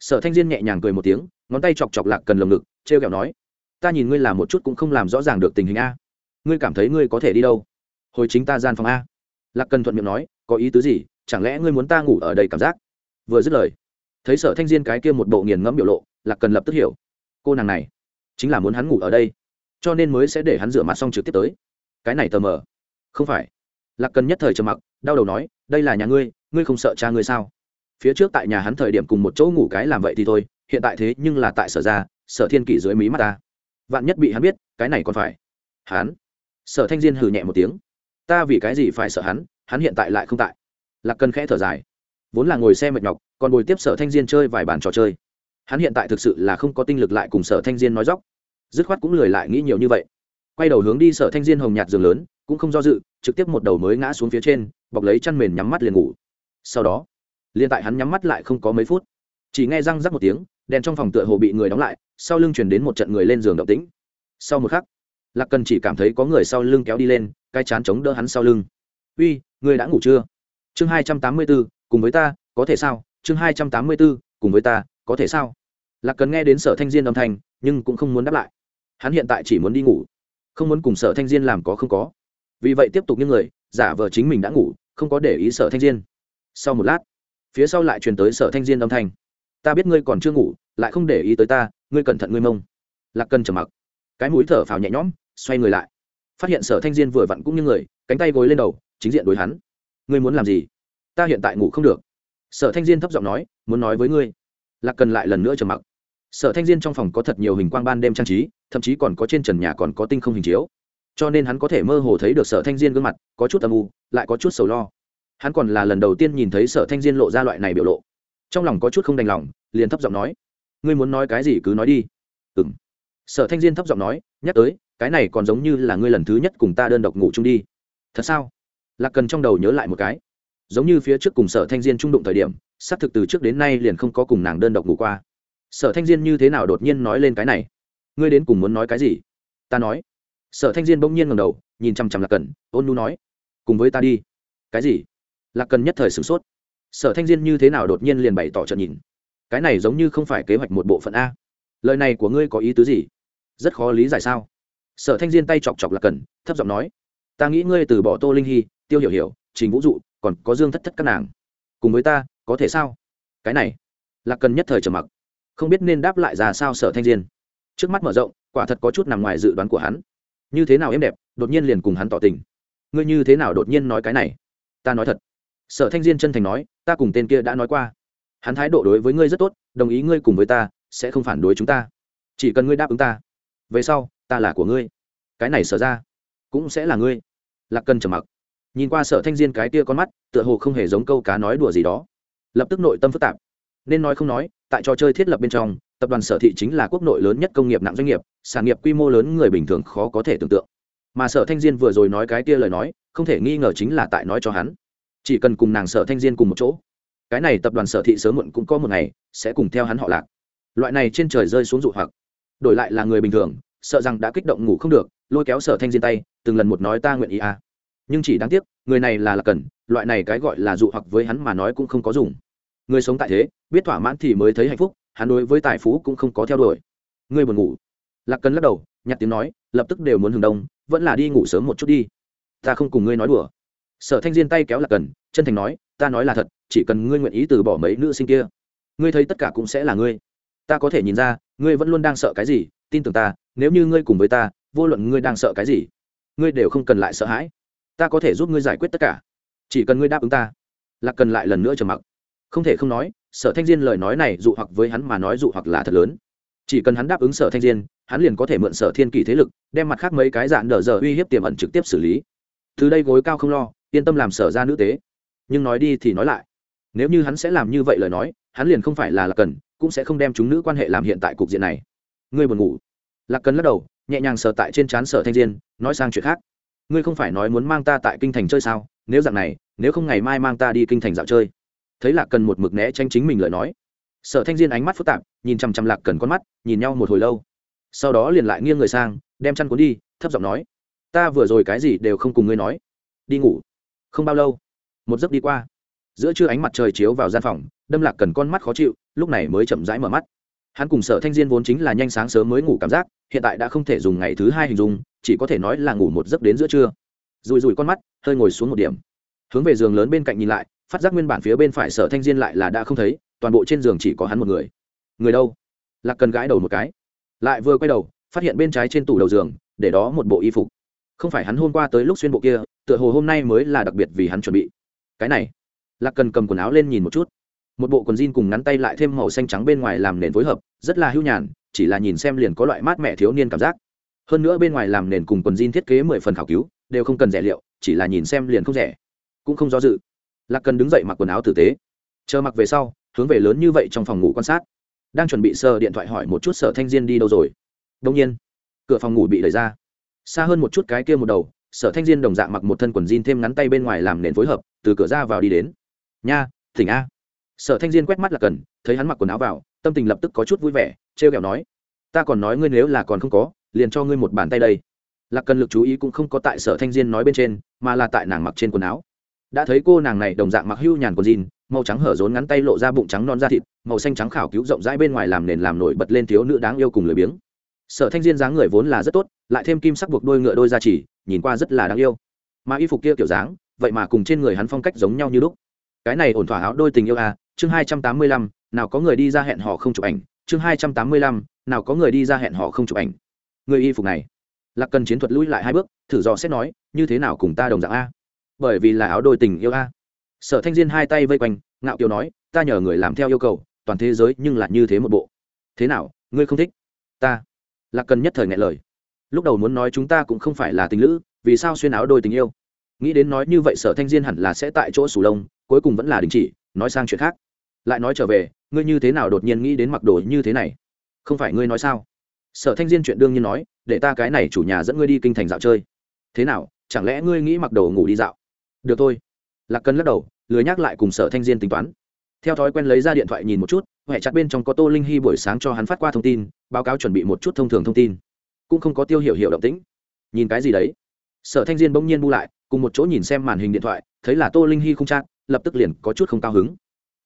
Sở thanh diên nhẹ nhàng cười một tiếng, ngón tay chọc chọc lạc cần lồng ngực t r e o kẹo nói, ta nhìn ngươi làm một chút cũng không làm rõ ràng được tình hình a. Ngươi cảm thấy ngươi có thể đi đâu? Hồi chính ta gian phòng a. Lạc cần thuận miệng nói, có ý tứ gì? Chẳng lẽ ngươi muốn ta ngủ ở đây cảm giác? Vừa dứt lời, thấy sở thanh diên cái kia một bộ nghiền ngẫm biểu lộ, lạc cần lập tức hiểu. Cô nàng này, chính là muốn hắn ngủ ở đây, cho nên mới sẽ để hắn rửa mặt xong trực tiếp tới. Cái này tờ mờ. Không phải. Lạc cần nhất thời trầm mặc, đau đầu nói, đây là nhà ngươi ngươi không sợ cha ngươi sao? Phía trước tại nhà hắn thời điểm cùng một chỗ ngủ cái làm vậy thì thôi, hiện tại thế nhưng là tại sở ra, sở thiên kỷ dưới mí mắt ta. Vạn nhất bị hắn biết, cái này còn phải. Hắn. Sở thanh diên hừ nhẹ một tiếng. Ta vì cái gì phải sợ hắn hắn hiện tại lại không tại. Lạc cần khẽ thở dài. Vốn là ngồi xe mệt nhọc, còn bồi tiếp sở thanh diên chơi vài bàn trò chơi. Hắn hiện tại thực sự là không có tinh lực lại cùng sở thanh diên nói dóc. Dứt khoát cũng lười lại nghĩ nhiều như vậy. Quay đầu hướng đi sở thanh diên hồng nhạt giường lớn, cũng không do dự, trực tiếp một đầu mới ngã xuống phía trên, bọc lấy chăn mền nhắm mắt liền ngủ. Sau đó liên tại hắn nhắm mắt lại không có mấy phút, chỉ nghe răng rắc một tiếng, đèn trong phòng tựa hồ bị người đóng lại, sau lưng chuyển đến một trận người lên giường động tĩnh. Sau một khắc, lạc cần chỉ cảm thấy có người sau lưng kéo đi lên, cái chán chống đỡ hắn sau lưng. Uy, người đã ngủ chưa? Chương hai trăm tám mươi b ố cùng với ta, có thể sao? Chương hai trăm tám mươi b ố cùng với ta, có thể sao? Lạc cần nghe đến sở thanh diên âm thanh, nhưng cũng không muốn đáp lại. Hắn hiện tại chỉ muốn đi ngủ, không muốn cùng sở thanh diên làm có không có. Vì vậy tiếp tục những người, giả vờ chính mình đã ngủ, không có để ý sở thanh diên. Sau một lát phía sau lại truyền tới sở thanh diên âm thanh. Ta biết ngươi còn chưa ngủ, lại không để ý tới ta, ngươi cẩn thận ngươi mông. Lạc cần trầm mặc. Cái mũi thở phào nhẹ nhõm, xoay người lại. Phát hiện sở thanh diên vừa vặn cũng như người, cánh tay gối lên đầu, chính diện đối hắn. Ngươi muốn làm gì? Ta hiện tại ngủ không được. Sở thanh diên thấp giọng nói, muốn nói với ngươi. Lạc cần lại lần nữa trầm mặc. Sở thanh diên trong phòng có thật nhiều hình quang ban đêm trang trí, thậm chí còn có trên trần nhà còn có tinh không hình chiếu. Cho nên hắn có thể mơ hồ thấy được sở thanh diên gương mặt, có chút âm u, lại có chút sầu lo hắn còn là lần đầu tiên nhìn thấy sở thanh diên lộ ra loại này biểu lộ. Trong lòng có chút không đành lòng, liền thấp giọng nói, ngươi muốn nói cái gì cứ nói đi. Ừ m sở thanh diên thấp giọng nói, nhắc tới, cái này còn giống như là ngươi lần thứ nhất cùng ta đơn độc ngủ chung đi. Thật sao? Lạc cần trong đầu nhớ lại một cái. Giống như phía trước cùng sở thanh diên trung đụng thời điểm, xác thực từ trước đến nay liền không có cùng nàng đơn độc ngủ qua. Sở thanh diên như thế nào đột nhiên nói lên cái này? Ngươi đến cùng muốn nói cái gì? Ta nói. Sở thanh diên bỗng nhiên ngầm đầu, nhìn chằm chằm lạc cần, ôn nu nói, cùng với ta đi. Cái gì? Lạc cần nhất thời sửng sốt. Sở thanh diên như thế nào đột nhiên liền bày tỏ trận nhìn. Cái này giống như không phải kế hoạch một bộ phận a. Lời này của ngươi có ý tứ gì? Rất khó lý giải sao? Sở thanh diên tay chọc chọc lạc cần, thấp giọng nói. Ta nghĩ ngươi từ bỏ tô linh hy, tiêu hiểu hiểu, trình vũ dụ, còn có dương thất thất các nàng. Cùng với ta, có thể sao? Cái này, là cần nhất thời trầm mặc. Không biết nên đáp lại ra sao sở thanh diên. Trước mắt mở rộng, quả thật có chút nằm ngoài dự đoán của hắn. Như thế nào em đẹp, đột nhiên liền cùng hắn tỏ tình. Ngươi như thế nào đột nhiên nói cái này? Ta nói thật sở thanh diên chân thành nói, ta cùng tên kia đã nói qua. Hắn thái độ đối với ngươi rất tốt, đồng ý ngươi cùng với ta, sẽ không phản đối chúng ta. Chỉ cần ngươi đáp ứng ta, về sau, ta là của ngươi. Cái này sở ra, cũng sẽ là ngươi. Lạc cần trầm mặc. Nhìn qua sở thanh diên cái kia con mắt, tựa hồ không hề giống câu cá nói đùa gì đó. Lập tức nội tâm phức tạp. Nên nói không nói, tại trò chơi thiết lập bên trong, tập đoàn sở thị chính là quốc nội lớn nhất công nghiệp nặng doanh nghiệp, sản nghiệp quy mô lớn người bình thường khó có thể tưởng tượng. Mà sở thanh diên vừa rồi nói cái kia lời nói, không thể nghi ngờ chính là tại nói cho hắn chỉ cần cùng nàng sở thanh diên cùng một chỗ. Cái này tập đoàn sở thị sớm muộn cũng có một ngày sẽ cùng theo hắn họ lạc. Loại này trên trời rơi xuống dụ hoặc, đổi lại là người bình thường, sợ rằng đã kích động ngủ không được, lôi kéo sở thanh diên tay, từng lần một nói ta nguyện ý à. Nhưng chỉ đáng tiếc, người này là lạc cần, loại này cái gọi là dụ hoặc với hắn mà nói cũng không có dùng. Người sống tại thế, biết thỏa mãn thì mới thấy hạnh phúc, hắn đối với tài phú cũng không có theo đuổi. Người buồn ngủ. Lạc cần lắc đầu, nhặt tiếng nói, lập tức đều muốn hừng đông, vẫn là đi ngủ sớm một chút đi. Ta không cùng ngươi nói đùa sở thanh diên tay kéo lạc cần, chân thành nói, ta nói là thật, chỉ cần ngươi nguyện ý từ bỏ mấy nữ sinh kia, ngươi thấy tất cả cũng sẽ là ngươi. Ta có thể nhìn ra, ngươi vẫn luôn đang sợ cái gì, tin tưởng ta, nếu như ngươi cùng với ta, vô luận ngươi đang sợ cái gì, ngươi đều không cần lại sợ hãi. Ta có thể giúp ngươi giải quyết tất cả, chỉ cần ngươi đáp ứng ta. Lạc cần lại lần nữa trầm mặc. Không thể không nói, sở thanh diên lời nói này dụ hoặc với hắn mà nói dụ hoặc là thật lớn. Chỉ cần hắn đáp ứng sở thanh diên, hắn liền có thể mượn sở thiên kỳ thế lực, đem mặt khác mấy cái dạn đờ giờ uy hiếp tiềm ẩn trực tiếp xử lý. Từ đây gối cao không lo yên tâm làm sở ra nữ tế. Nhưng nói đi thì nói lại. Nếu như hắn sẽ làm như vậy lời nói, hắn liền không phải là lạc cần, cũng sẽ không đem chúng nữ quan hệ làm hiện tại cục diện này. Ngươi buồn ngủ. Lạc cần lắc đầu, nhẹ nhàng sờ tại trên trán sở thanh diên, nói sang chuyện khác. Ngươi không phải nói muốn mang ta tại kinh thành chơi sao? Nếu dạng này, nếu không ngày mai mang ta đi kinh thành dạo chơi. Thấy lạc cần một mực né tranh chính mình lời nói, sở thanh diên ánh mắt phức tạp, nhìn chằm chằm lạc cần con mắt, nhìn nhau một hồi lâu. Sau đó liền lại nghiêng người sang, đem chăn cuốn đi, thấp giọng nói, ta vừa rồi cái gì đều không cùng ngươi nói. Đi ngủ không bao lâu, một giấc đi qua, giữa trưa ánh mặt trời chiếu vào gian phòng, đâm lạc cần con mắt khó chịu, lúc này mới chậm rãi mở mắt. Hắn cùng sở thanh diên vốn chính là nhanh sáng sớm mới ngủ cảm giác, hiện tại đã không thể dùng ngày thứ hai hình dung, chỉ có thể nói là ngủ một giấc đến giữa trưa. Rùi rùi con mắt, hơi ngồi xuống một điểm. Hướng về giường lớn bên cạnh nhìn lại, phát giác nguyên bản phía bên phải sở thanh diên lại là đã không thấy, toàn bộ trên giường chỉ có hắn một người. Người đâu? Lạc cần gãi đầu một cái. Lại vừa quay đầu, phát hiện bên trái trên tủ đầu giường, để đó một bộ y phục không phải hắn hôm qua tới lúc xuyên bộ kia, tựa hồ hôm nay mới là đặc biệt vì hắn chuẩn bị. Cái này, lạc cần cầm quần áo lên nhìn một chút. Một bộ quần jean cùng ngắn tay lại thêm màu xanh trắng bên ngoài làm nền phối hợp, rất là hưu nhàn, chỉ là nhìn xem liền có loại mát mẻ thiếu niên cảm giác. Hơn nữa bên ngoài làm nền cùng quần jean thiết kế mười phần khảo cứu, đều không cần rẻ liệu, chỉ là nhìn xem liền không rẻ. Cũng không do dự. Lạc cần đứng dậy mặc quần áo tử tế. Chờ mặc về sau, hướng về lớn như vậy trong phòng ngủ quan sát. Đang chuẩn bị sờ điện thoại hỏi một chút sở thanh diên đi đâu rồi. Đông nhiên, cửa phòng ngủ bị đẩy ra xa hơn một chút cái kia một đầu, sở thanh diên đồng dạng mặc một thân quần jean thêm ngắn tay bên ngoài làm nền phối hợp, từ cửa ra vào đi đến. Nha thỉnh a. Sở thanh diên quét mắt là cần, thấy hắn mặc quần áo vào, tâm tình lập tức có chút vui vẻ, trêu kẹo nói, ta còn nói ngươi nếu là còn không có, liền cho ngươi một bàn tay đây. Lạc cần lực chú ý cũng không có tại sở thanh diên nói bên trên, mà là tại nàng mặc trên quần áo. Đã thấy cô nàng này đồng dạng mặc hưu nhàn quần jean, màu trắng hở rốn ngắn tay lộ ra bụng trắng non da thịt, màu xanh trắng khảo cứu rộng rãi bên ngoài làm nền làm nổi bật lên thiếu nữ đáng yêu cùng lười biếng sở thanh diên dáng người vốn là rất tốt, lại thêm kim sắc buộc đôi ngựa đôi ra chỉ, nhìn qua rất là đáng yêu. Mà y phục kia kiểu dáng, vậy mà cùng trên người hắn phong cách giống nhau như lúc. Cái này ổn thỏa áo đôi tình yêu à chương hai trăm tám mươi lăm, nào có người đi ra hẹn họ không chụp ảnh, chương hai trăm tám mươi lăm, nào có người đi ra hẹn họ không chụp ảnh. Người y phục này, lạc cần chiến thuật lui lại hai bước, thử dò xét nói, như thế nào cùng ta đồng dạng a? Bởi vì là áo đôi tình yêu a. Sở thanh diên hai tay vây quanh, ngạo kiều nói, ta nhờ người làm theo yêu cầu, toàn thế giới nhưng lại như thế một bộ. Thế nào, ngươi không thích? Ta lạc cần nhất thời ngại lời. Lúc đầu muốn nói chúng ta cũng không phải là tình lữ, vì sao xuyên áo đôi tình yêu? Nghĩ đến nói như vậy sở thanh diên hẳn là sẽ tại chỗ sù lông, cuối cùng vẫn là đình chỉ, nói sang chuyện khác. Lại nói trở về, ngươi như thế nào đột nhiên nghĩ đến mặc đồ như thế này? Không phải ngươi nói sao? Sở thanh diên chuyện đương nhiên nói, để ta cái này chủ nhà dẫn ngươi đi kinh thành dạo chơi. Thế nào, chẳng lẽ ngươi nghĩ mặc đồ ngủ đi dạo? Được thôi. Lạc cần lắc đầu, lười nhắc lại cùng sở thanh diên tính toán theo thói quen lấy ra điện thoại nhìn một chút huệ chặt bên trong có tô linh hy buổi sáng cho hắn phát qua thông tin, báo cáo chuẩn bị một chút thông thường thông tin. Cũng không có tiêu hiểu hiểu động tĩnh. Nhìn cái gì đấy? Sở thanh diên bỗng nhiên bu lại, cùng một chỗ nhìn xem màn hình điện thoại, thấy là tô linh hy không chát lập tức liền có chút không cao hứng.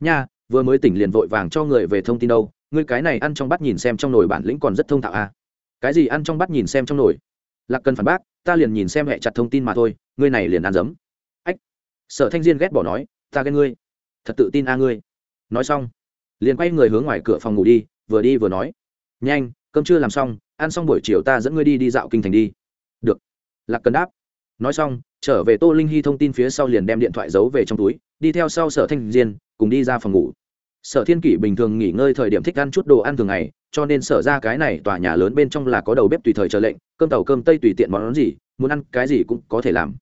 Nha, vừa mới tỉnh liền vội vàng cho người về thông tin đâu, ngươi cái này ăn trong bắt nhìn xem trong nồi bản lĩnh còn rất thông thạo à. cái gì ăn trong bắt nhìn xem trong nồi? Lạc cần phản bác, ta liền nhìn xem hẹ chặt thông tin mà thôi, ngươi này liền ăn dấm ách, sở thanh diên ghét bỏ nói, ta ghen ngươi thật tự tin a ngươi. Nói xong, liền quay người hướng ngoài cửa phòng ngủ đi, vừa đi vừa nói. Nhanh, cơm chưa làm xong, ăn xong buổi chiều ta dẫn ngươi đi đi dạo kinh thành đi. Được. Lạc cần đáp. Nói xong, trở về tô linh hy thông tin phía sau liền đem điện thoại giấu về trong túi, đi theo sau sở thanh diên, cùng đi ra phòng ngủ. Sở thiên kỷ bình thường nghỉ ngơi thời điểm thích ăn chút đồ ăn thường ngày, cho nên sở ra cái này tòa nhà lớn bên trong là có đầu bếp tùy thời chờ lệnh, cơm tàu cơm tây tùy tiện món gì, muốn ăn cái gì cũng có thể làm.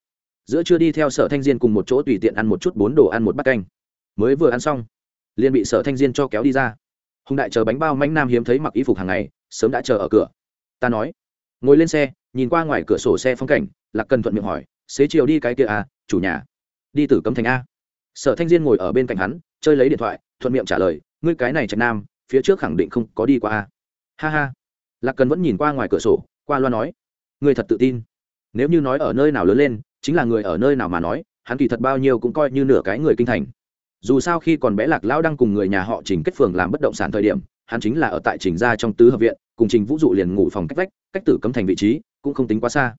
Giữa chưa đi theo sở thanh diên cùng một chỗ tùy tiện ăn một chút bốn đồ ăn một bát canh mới vừa ăn xong, liền bị sở thanh diên cho kéo đi ra. Hùng đại chờ bánh bao Mạnh nam hiếm thấy mặc y phục hàng ngày, sớm đã chờ ở cửa. Ta nói, ngồi lên xe, nhìn qua ngoài cửa sổ xe phong cảnh, lạc cần thuận miệng hỏi, xế chiều đi cái kia à chủ nhà? Đi từ cấm thành a. Sở thanh diên ngồi ở bên cạnh hắn, chơi lấy điện thoại, thuận miệng trả lời, ngươi cái này trạch nam, phía trước khẳng định không có đi qua a. Ha ha. Lạc cần vẫn nhìn qua ngoài cửa sổ, qua loa nói, ngươi thật tự tin. Nếu như nói ở nơi nào lớn lên, chính là người ở nơi nào mà nói, hắn kỳ thật bao nhiêu cũng coi như nửa cái người kinh thành dù sao khi còn bé lạc lão đang cùng người nhà họ trình kết phường làm bất động sản thời điểm, hắn chính là ở tại trình gia trong tứ hợp viện, cùng trình vũ dụ liền ngủ phòng cách vách, cách tử cấm thành vị trí, cũng không tính quá xa.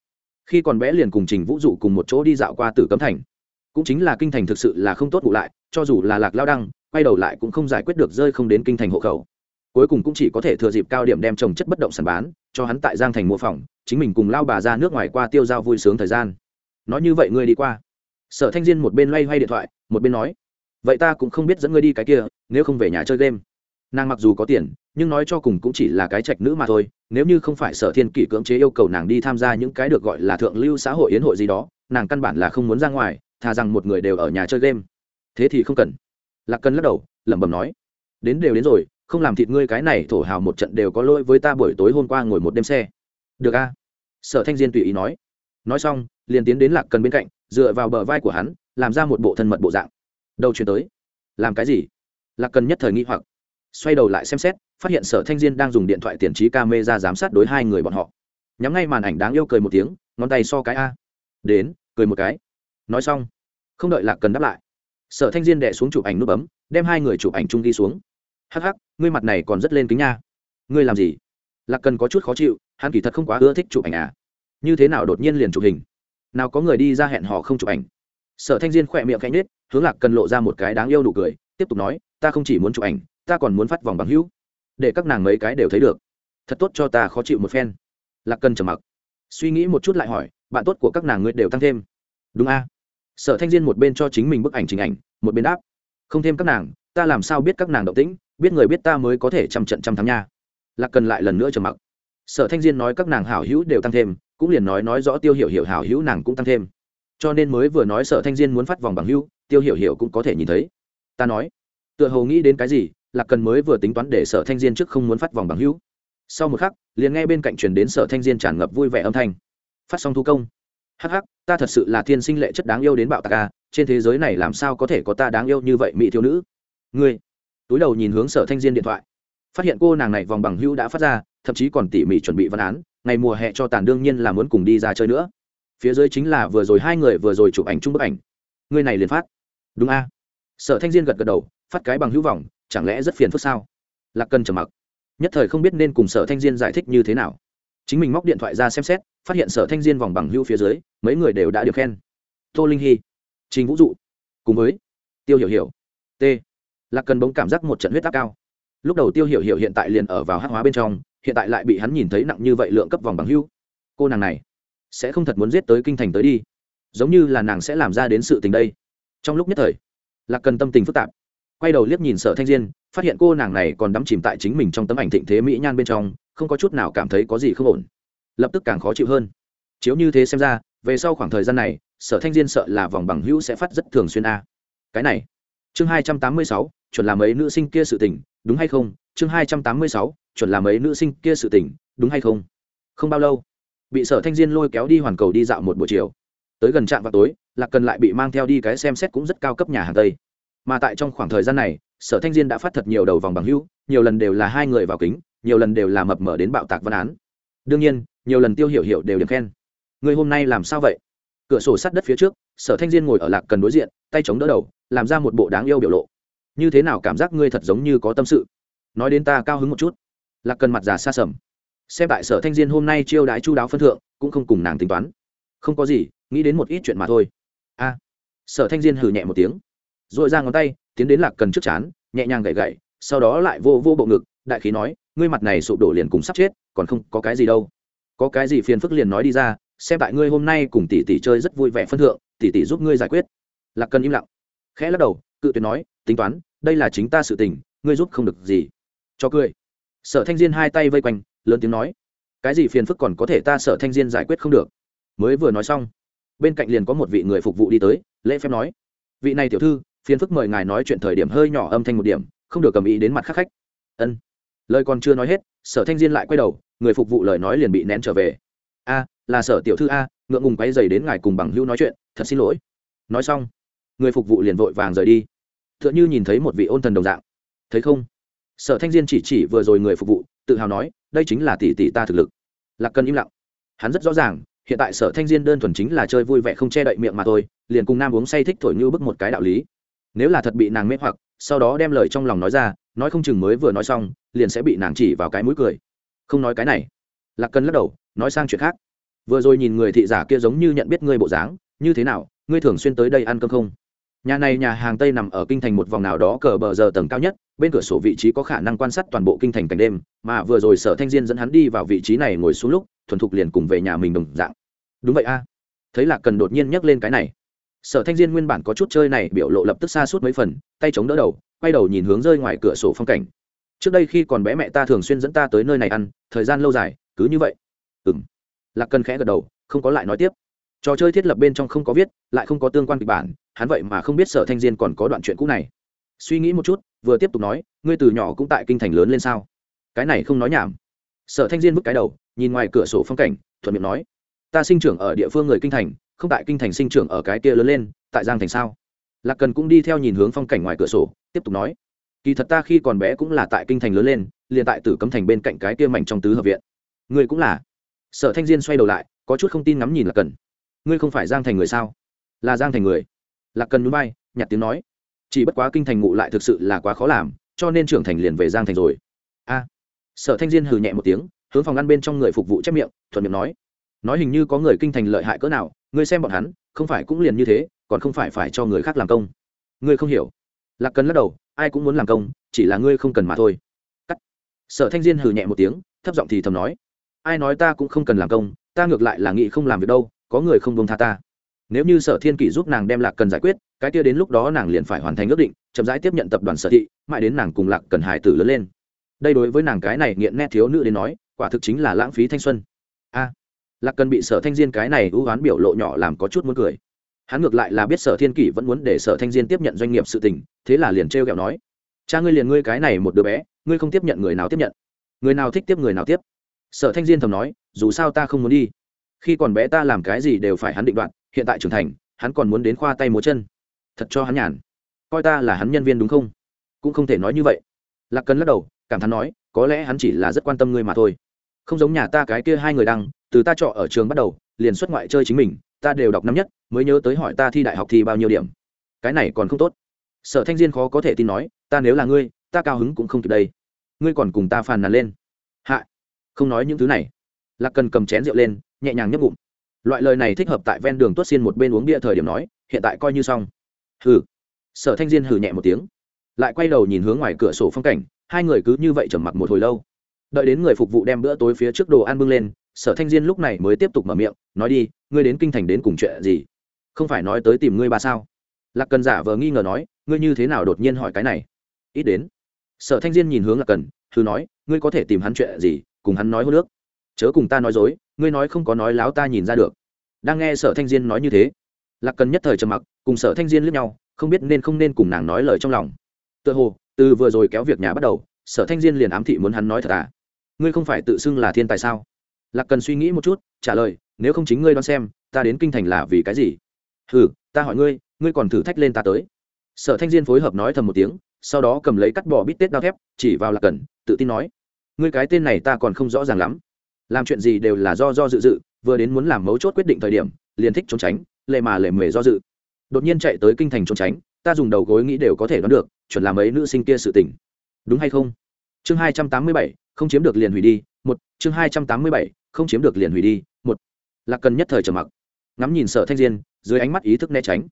Khi còn bé liền cùng trình vũ dụ cùng một chỗ đi dạo qua tử cấm thành. Cũng chính là kinh thành thực sự là không tốt ngủ lại, cho dù là lạc lao đăng quay đầu lại cũng không giải quyết được rơi không đến kinh thành hộ khẩu. Cuối cùng cũng chỉ có thể thừa dịp cao điểm đem trồng chất bất động sản bán, cho hắn tại giang thành mua phòng, chính mình cùng lao bà ra nước ngoài qua tiêu giao vui sướng thời gian. Nói như vậy ngươi đi qua. Sở thanh diên một bên loay hoay điện thoại, một bên nói vậy ta cũng không biết dẫn ngươi đi cái kia, nếu không về nhà chơi game. Nàng mặc dù có tiền, nhưng nói cho cùng cũng chỉ là cái trạch nữ mà thôi, nếu như không phải sở thiên kỷ cưỡng chế yêu cầu nàng đi tham gia những cái được gọi là thượng lưu xã hội yến hội gì đó, nàng căn bản là không muốn ra ngoài, thà rằng một người đều ở nhà chơi game. Thế thì không cần. Lạc cần lắc đầu, lẩm bẩm nói, đến đều đến rồi, không làm thịt ngươi cái này thổ hào một trận đều có lỗi với ta buổi tối hôm qua ngồi một đêm xe. Được a. Sở thanh diên tùy ý nói. Nói xong, liền tiến đến lạc cần bên cạnh, dựa vào bờ vai của hắn, làm ra một bộ thân mật bộ dạng đầu chuyển tới. Làm cái gì? Lạc cần nhất thời nghi hoặc. Xoay đầu lại xem xét, phát hiện sở thanh diên đang dùng điện thoại tiền trí ca mê ra giám sát đối hai người bọn họ. Nhắm ngay màn ảnh đáng yêu cười một tiếng, ngón tay so cái a. Đến, cười một cái. Nói xong, không đợi lạc cần đáp lại, sở thanh diên đẻ xuống chụp ảnh nút bấm, đem hai người chụp ảnh chung đi xuống. Hắc hắc, ngươi mặt này còn rất lên kính nha. Ngươi làm gì? Lạc cần có chút khó chịu, hắn kỳ thật không quá ưa thích chụp ảnh à. Như thế nào đột nhiên liền chụp hình? Nào có người đi ra hẹn họ không chụp ảnh? Sở thanh diên khỏe miệng cánh nết hướng lạc cần lộ ra một cái đáng yêu đủ cười, tiếp tục nói, ta không chỉ muốn chụp ảnh, ta còn muốn phát vòng bằng hữu. Để các nàng mấy cái đều thấy được. Thật tốt cho ta khó chịu một phen. Lạc cần trầm mặc. Suy nghĩ một chút lại hỏi, bạn tốt của các nàng ngươi đều tăng thêm. Đúng a. Sở thanh diên một bên cho chính mình bức ảnh trình ảnh, một bên đáp, không thêm các nàng, ta làm sao biết các nàng động tĩnh, biết người biết ta mới có thể trăm trận trăm thắng nha. Lạc cần lại lần nữa trầm mặc. Sở thanh diên nói các nàng hảo hữu đều tăng thêm, cũng liền nói nói rõ tiêu hiểu hiểu hảo hữu nàng cũng tăng thêm cho nên mới vừa nói sở thanh diên muốn phát vòng bằng hưu, tiêu hiểu hiểu cũng có thể nhìn thấy. Ta nói tựa hồ nghĩ đến cái gì lạc cần mới vừa tính toán để sở thanh diên trước không muốn phát vòng bằng hưu. sau một khắc liền nghe bên cạnh truyền đến sở thanh diên tràn ngập vui vẻ âm thanh. Phát xong thu công. Hắc hắc ta thật sự là thiên sinh lệ chất đáng yêu đến bạo tạc a trên thế giới này làm sao có thể có ta đáng yêu như vậy mỹ thiếu nữ? Ngươi túi đầu nhìn hướng sở thanh diên điện thoại. Phát hiện cô nàng này vòng bằng hữu đã phát ra thậm chí còn tỉ mỉ chuẩn bị văn án ngày mùa hè cho tàn đương nhiên là muốn cùng đi ra chơi nữa phía dưới chính là vừa rồi hai người vừa rồi chụp ảnh chung bức ảnh. Người này liền phát. Đúng a. Sở thanh diên gật gật đầu, phát cái bằng hữu vòng chẳng lẽ rất phiền phức sao? Lạc cần trầm mặc. Nhất thời không biết nên cùng sở thanh diên giải thích như thế nào. Chính mình móc điện thoại ra xem xét, phát hiện sở thanh diên vòng bằng hữu phía dưới, mấy người đều đã được khen. Tô linh hy, trình vũ dụ, cùng với tiêu hiểu hiểu, t. Lạc cần bỗng cảm giác một trận huyết áp cao. Lúc đầu tiêu hiểu hiểu hiện tại liền ở vào hát hóa bên trong, hiện tại lại bị hắn nhìn thấy nặng như vậy lượng cấp vòng bằng hữu. Cô nàng này sẽ không thật muốn giết tới kinh thành tới đi. Giống như là nàng sẽ làm ra đến sự tình đây. Trong lúc nhất thời, lạc cần tâm tình phức tạp. Quay đầu liếc nhìn sở thanh diên, phát hiện cô nàng này còn đắm chìm tại chính mình trong tấm ảnh thịnh thế mỹ nhan bên trong, không có chút nào cảm thấy có gì không ổn. Lập tức càng khó chịu hơn. Chiếu như thế xem ra, về sau khoảng thời gian này, sở thanh diên sợ là vòng bằng hữu sẽ phát rất thường xuyên a. Cái này, chương hai trăm tám mươi sáu, chuẩn là mấy nữ sinh kia sự tình, đúng hay không? Chương hai trăm tám mươi sáu, chuẩn là mấy nữ sinh kia sự tình, đúng hay không? Không bao lâu bị sở thanh diên lôi kéo đi hoàn cầu đi dạo một buổi chiều. Tới gần trạm vào tối, lạc cần lại bị mang theo đi cái xem xét cũng rất cao cấp nhà hàng tây. Mà tại trong khoảng thời gian này, sở thanh diên đã phát thật nhiều đầu vòng bằng hữu, nhiều lần đều là hai người vào kính, nhiều lần đều là mập mở đến bạo tạc văn án. Đương nhiên, nhiều lần tiêu hiểu hiểu đều điểm khen. Người hôm nay làm sao vậy? Cửa sổ sát đất phía trước, sở thanh diên ngồi ở lạc cần đối diện, tay chống đỡ đầu, làm ra một bộ đáng yêu biểu lộ. Như thế nào cảm giác ngươi thật giống như có tâm sự? Nói đến ta cao hứng một chút. Lạc cần mặt già xa sầm xem tại sở thanh diên hôm nay chiêu đãi chu đáo phân thượng, cũng không cùng nàng tính toán. Không có gì, nghĩ đến một ít chuyện mà thôi. A. Sở thanh diên hừ nhẹ một tiếng r ồ i ra ngón tay, tiến đến lạc cần trước chán, nhẹ nhàng gậy gậy sau đó lại vô vô bộ ngực, đại khí nói, ngươi mặt này sụp đổ liền cùng sắp chết, còn không có cái gì đâu. Có cái gì phiền phức liền nói đi ra, xem tại ngươi hôm nay cùng tỷ tỷ chơi rất vui vẻ phân thượng, tỷ tỷ giúp ngươi giải quyết. Lạc cần im lặng, khẽ lắc đầu, cự tuyệt nói, tính toán, đây là chính ta sự tình, ngươi giúp không được gì. Cho cười. Sở thanh diên hai tay vây quanh lớn tiếng nói, cái gì phiền phức còn có thể ta sở thanh diên giải quyết không được. Mới vừa nói xong, bên cạnh liền có một vị người phục vụ đi tới, lễ phép nói, vị này tiểu thư, phiền phức mời ngài nói chuyện thời điểm hơi nhỏ âm thanh một điểm, không được cầm ý đến mặt khắc khách. Ân. Lời còn chưa nói hết, sở thanh diên lại quay đầu, người phục vụ lời nói liền bị nén trở về. A, là sở tiểu thư a, ngượng ngùng quay dày đến ngài cùng bằng hữu nói chuyện, thật xin lỗi. Nói xong, người phục vụ liền vội vàng rời đi. T h ư ợ n h ư nhìn thấy một vị ôn thần đồng dạng. Thấy không? Sở thanh diên chỉ chỉ vừa rồi người phục vụ, tự hào nói đây chính là tỷ tỷ ta thực lực. Lạc cần im lặng. Hắn rất rõ ràng, hiện tại sở thanh diên đơn thuần chính là chơi vui vẻ không che đậy miệng mà thôi, liền cùng nam uống say thích thổi như bức một cái đạo lý. Nếu là thật bị nàng mê hoặc, sau đó đem lời trong lòng nói ra, nói không chừng mới vừa nói xong, liền sẽ bị nàng chỉ vào cái mũi cười. Không nói cái này. Lạc cần lắc đầu, nói sang chuyện khác. Vừa rồi nhìn người thị giả kia giống như nhận biết ngươi bộ dáng, như thế nào, ngươi thường xuyên tới đây ăn cơm không? Nhà này nhà hàng tây nằm ở kinh thành một vòng nào đó cờ bờ giờ tầng cao nhất, bên cửa sổ vị trí có khả năng quan sát toàn bộ kinh thành cảnh đêm, mà vừa rồi sở thanh diên dẫn hắn đi vào vị trí này ngồi xuống lúc, thuần thục liền cùng về nhà mình đồng dạng. Đúng vậy a. Thấy là cần đột nhiên nhắc lên cái này, sở thanh diên nguyên bản có chút chơi này biểu lộ lập tức xa suốt mấy phần, tay chống đỡ đầu, quay đầu nhìn hướng rơi ngoài cửa sổ phong cảnh. Trước đây khi còn bé mẹ ta thường xuyên dẫn ta tới nơi này ăn, thời gian lâu dài, cứ như vậy. Ừ m lạc cần khẽ gật đầu, không có lại nói tiếp trò chơi thiết lập bên trong không có viết, lại không có tương quan kịch bản, hắn vậy mà không biết sở thanh diên còn có đoạn chuyện cũ này. Suy nghĩ một chút, vừa tiếp tục nói, ngươi từ nhỏ cũng tại kinh thành lớn lên sao? Cái này không nói nhảm. Sở thanh diên vứt cái đầu, nhìn ngoài cửa sổ phong cảnh, thuận miệng nói, ta sinh trưởng ở địa phương người kinh thành, không tại kinh thành sinh trưởng ở cái kia lớn lên, tại giang thành sao? Lạc cần cũng đi theo nhìn hướng phong cảnh ngoài cửa sổ, tiếp tục nói, kỳ thật ta khi còn bé cũng là tại kinh thành lớn lên, liền tại tử cấm thành bên cạnh cái kia mảnh trong tứ hợp viện. Ngươi cũng là? Sở thanh diên xoay đầu lại, có chút không tin ngắm nhìn lạc cần ngươi không phải giang thành người sao? Là giang thành người. Lạc cần núi bay, nhặt tiếng nói. Chỉ bất quá kinh thành ngụ lại thực sự là quá khó làm, cho nên trưởng thành liền về giang thành rồi. A. Sở thanh diên hừ nhẹ một tiếng, hướng phòng ngăn bên trong người phục vụ chép miệng, thuận miệng nói. Nói hình như có người kinh thành lợi hại cỡ nào, ngươi xem bọn hắn, không phải cũng liền như thế, còn không phải phải cho người khác làm công. Ngươi không hiểu. Lạc cần lắc đầu, ai cũng muốn làm công, chỉ là ngươi không cần mà thôi. Cắt. Sở thanh diên hừ nhẹ một tiếng, thấp giọng thì thầm nói. Ai nói ta cũng không cần làm công, ta ngược lại là nghĩ không làm việc đâu có người không bông tha ta. Nếu như sở thiên kỷ giúp nàng đem lạc cần giải quyết, cái kia đến lúc đó nàng liền phải hoàn thành ước định, chậm rãi tiếp nhận tập đoàn sở thị, mãi đến nàng cùng lạc cần hải tử lớn lên. Đây đối với nàng cái này nghiện nét thiếu nữ đến nói, quả thực chính là lãng phí thanh xuân. A, lạc cần bị sở thanh diên cái này ưu oán biểu lộ nhỏ làm có chút muốn cười. Hắn ngược lại là biết sở thiên kỷ vẫn muốn để sở thanh diên tiếp nhận doanh nghiệp sự tình, thế là liền trêu ghẹo nói, cha ngươi liền ngươi cái này một đứa bé, ngươi không tiếp nhận người nào tiếp nhận. Người nào thích tiếp người nào tiếp. Sở thanh diên thầm nói, dù sao ta không muốn đi khi còn bé ta làm cái gì đều phải hắn định đoạt, hiện tại trưởng thành, hắn còn muốn đến khoa tay múa chân. Thật cho hắn nhàn. Coi ta là hắn nhân viên đúng không? Cũng không thể nói như vậy. Lạc cần lắc đầu, cảm thán nói, có lẽ hắn chỉ là rất quan tâm ngươi mà thôi. Không giống nhà ta cái kia hai người đăng, từ ta trọ ở trường bắt đầu, liền xuất ngoại chơi chính mình, ta đều đọc năm nhất, mới nhớ tới hỏi ta thi đại học thi bao nhiêu điểm. Cái này còn không tốt. Sở thanh diên khó có thể tin nói, ta nếu là ngươi, ta cao hứng cũng không kịp đây. Ngươi còn cùng ta phàn nàn lên. Hạ không nói những thứ này. Lạc cần cầm chén rượu lên nhẹ nhàng nhấp ngụm. Loại lời này thích hợp tại ven đường tuất xin một bên uống bia thời điểm nói, hiện tại coi như xong. Hừ. Sở thanh diên hừ nhẹ một tiếng. Lại quay đầu nhìn hướng ngoài cửa sổ phong cảnh, hai người cứ như vậy trầm mặc một hồi lâu. Đợi đến người phục vụ đem bữa tối phía trước đồ ăn bưng lên, sở thanh diên lúc này mới tiếp tục mở miệng, nói đi, ngươi đến kinh thành đến cùng chuyện gì? Không phải nói tới tìm ngươi ba sao? Lạc cần giả vờ nghi ngờ nói, ngươi như thế nào đột nhiên hỏi cái này? Ít đến. Sở thanh diên nhìn hướng lạc cần thư nói, ngươi có thể tìm hắn chuyện gì, cùng hắn nói hô nước. Chớ cùng ta nói dối ngươi nói không có nói láo ta nhìn ra được. Đang nghe sở thanh diên nói như thế, lạc cần nhất thời trầm mặc, cùng sở thanh diên lướt nhau, không biết nên không nên cùng nàng nói lời trong lòng. Tựa hồ, từ vừa rồi kéo việc nhà bắt đầu, sở thanh diên liền ám thị muốn hắn nói thật à? Ngươi không phải tự xưng là thiên tài sao? Lạc cần suy nghĩ một chút, trả lời, nếu không chính ngươi đoán xem, ta đến kinh thành là vì cái gì? Ừ ta hỏi ngươi ngươi còn thử thách lên ta tới. Sở thanh diên phối hợp nói thầm một tiếng, sau đó cầm lấy cắt bỏ bít tết đao thép, chỉ vào lạc cần, tự tin nói, ngươi cái tên này ta còn không rõ ràng lắm làm chuyện gì đều là do do dự dự, vừa đến muốn làm mấu chốt quyết định thời điểm, liền thích trốn tránh, lệ mà lệ mề do dự. Đột nhiên chạy tới kinh thành trốn tránh, ta dùng đầu gối nghĩ đều có thể đoán được, chuẩn làm ấy nữ sinh kia sự tình. Đúng hay không? Chương hai trăm tám mươi bảy, không chiếm được liền hủy đi, một, chương hai trăm tám mươi bảy, không chiếm được liền hủy đi, một. Lạc cần nhất thời trầm mặc, ngắm nhìn sở thanh diên, dưới ánh mắt ý thức né tránh.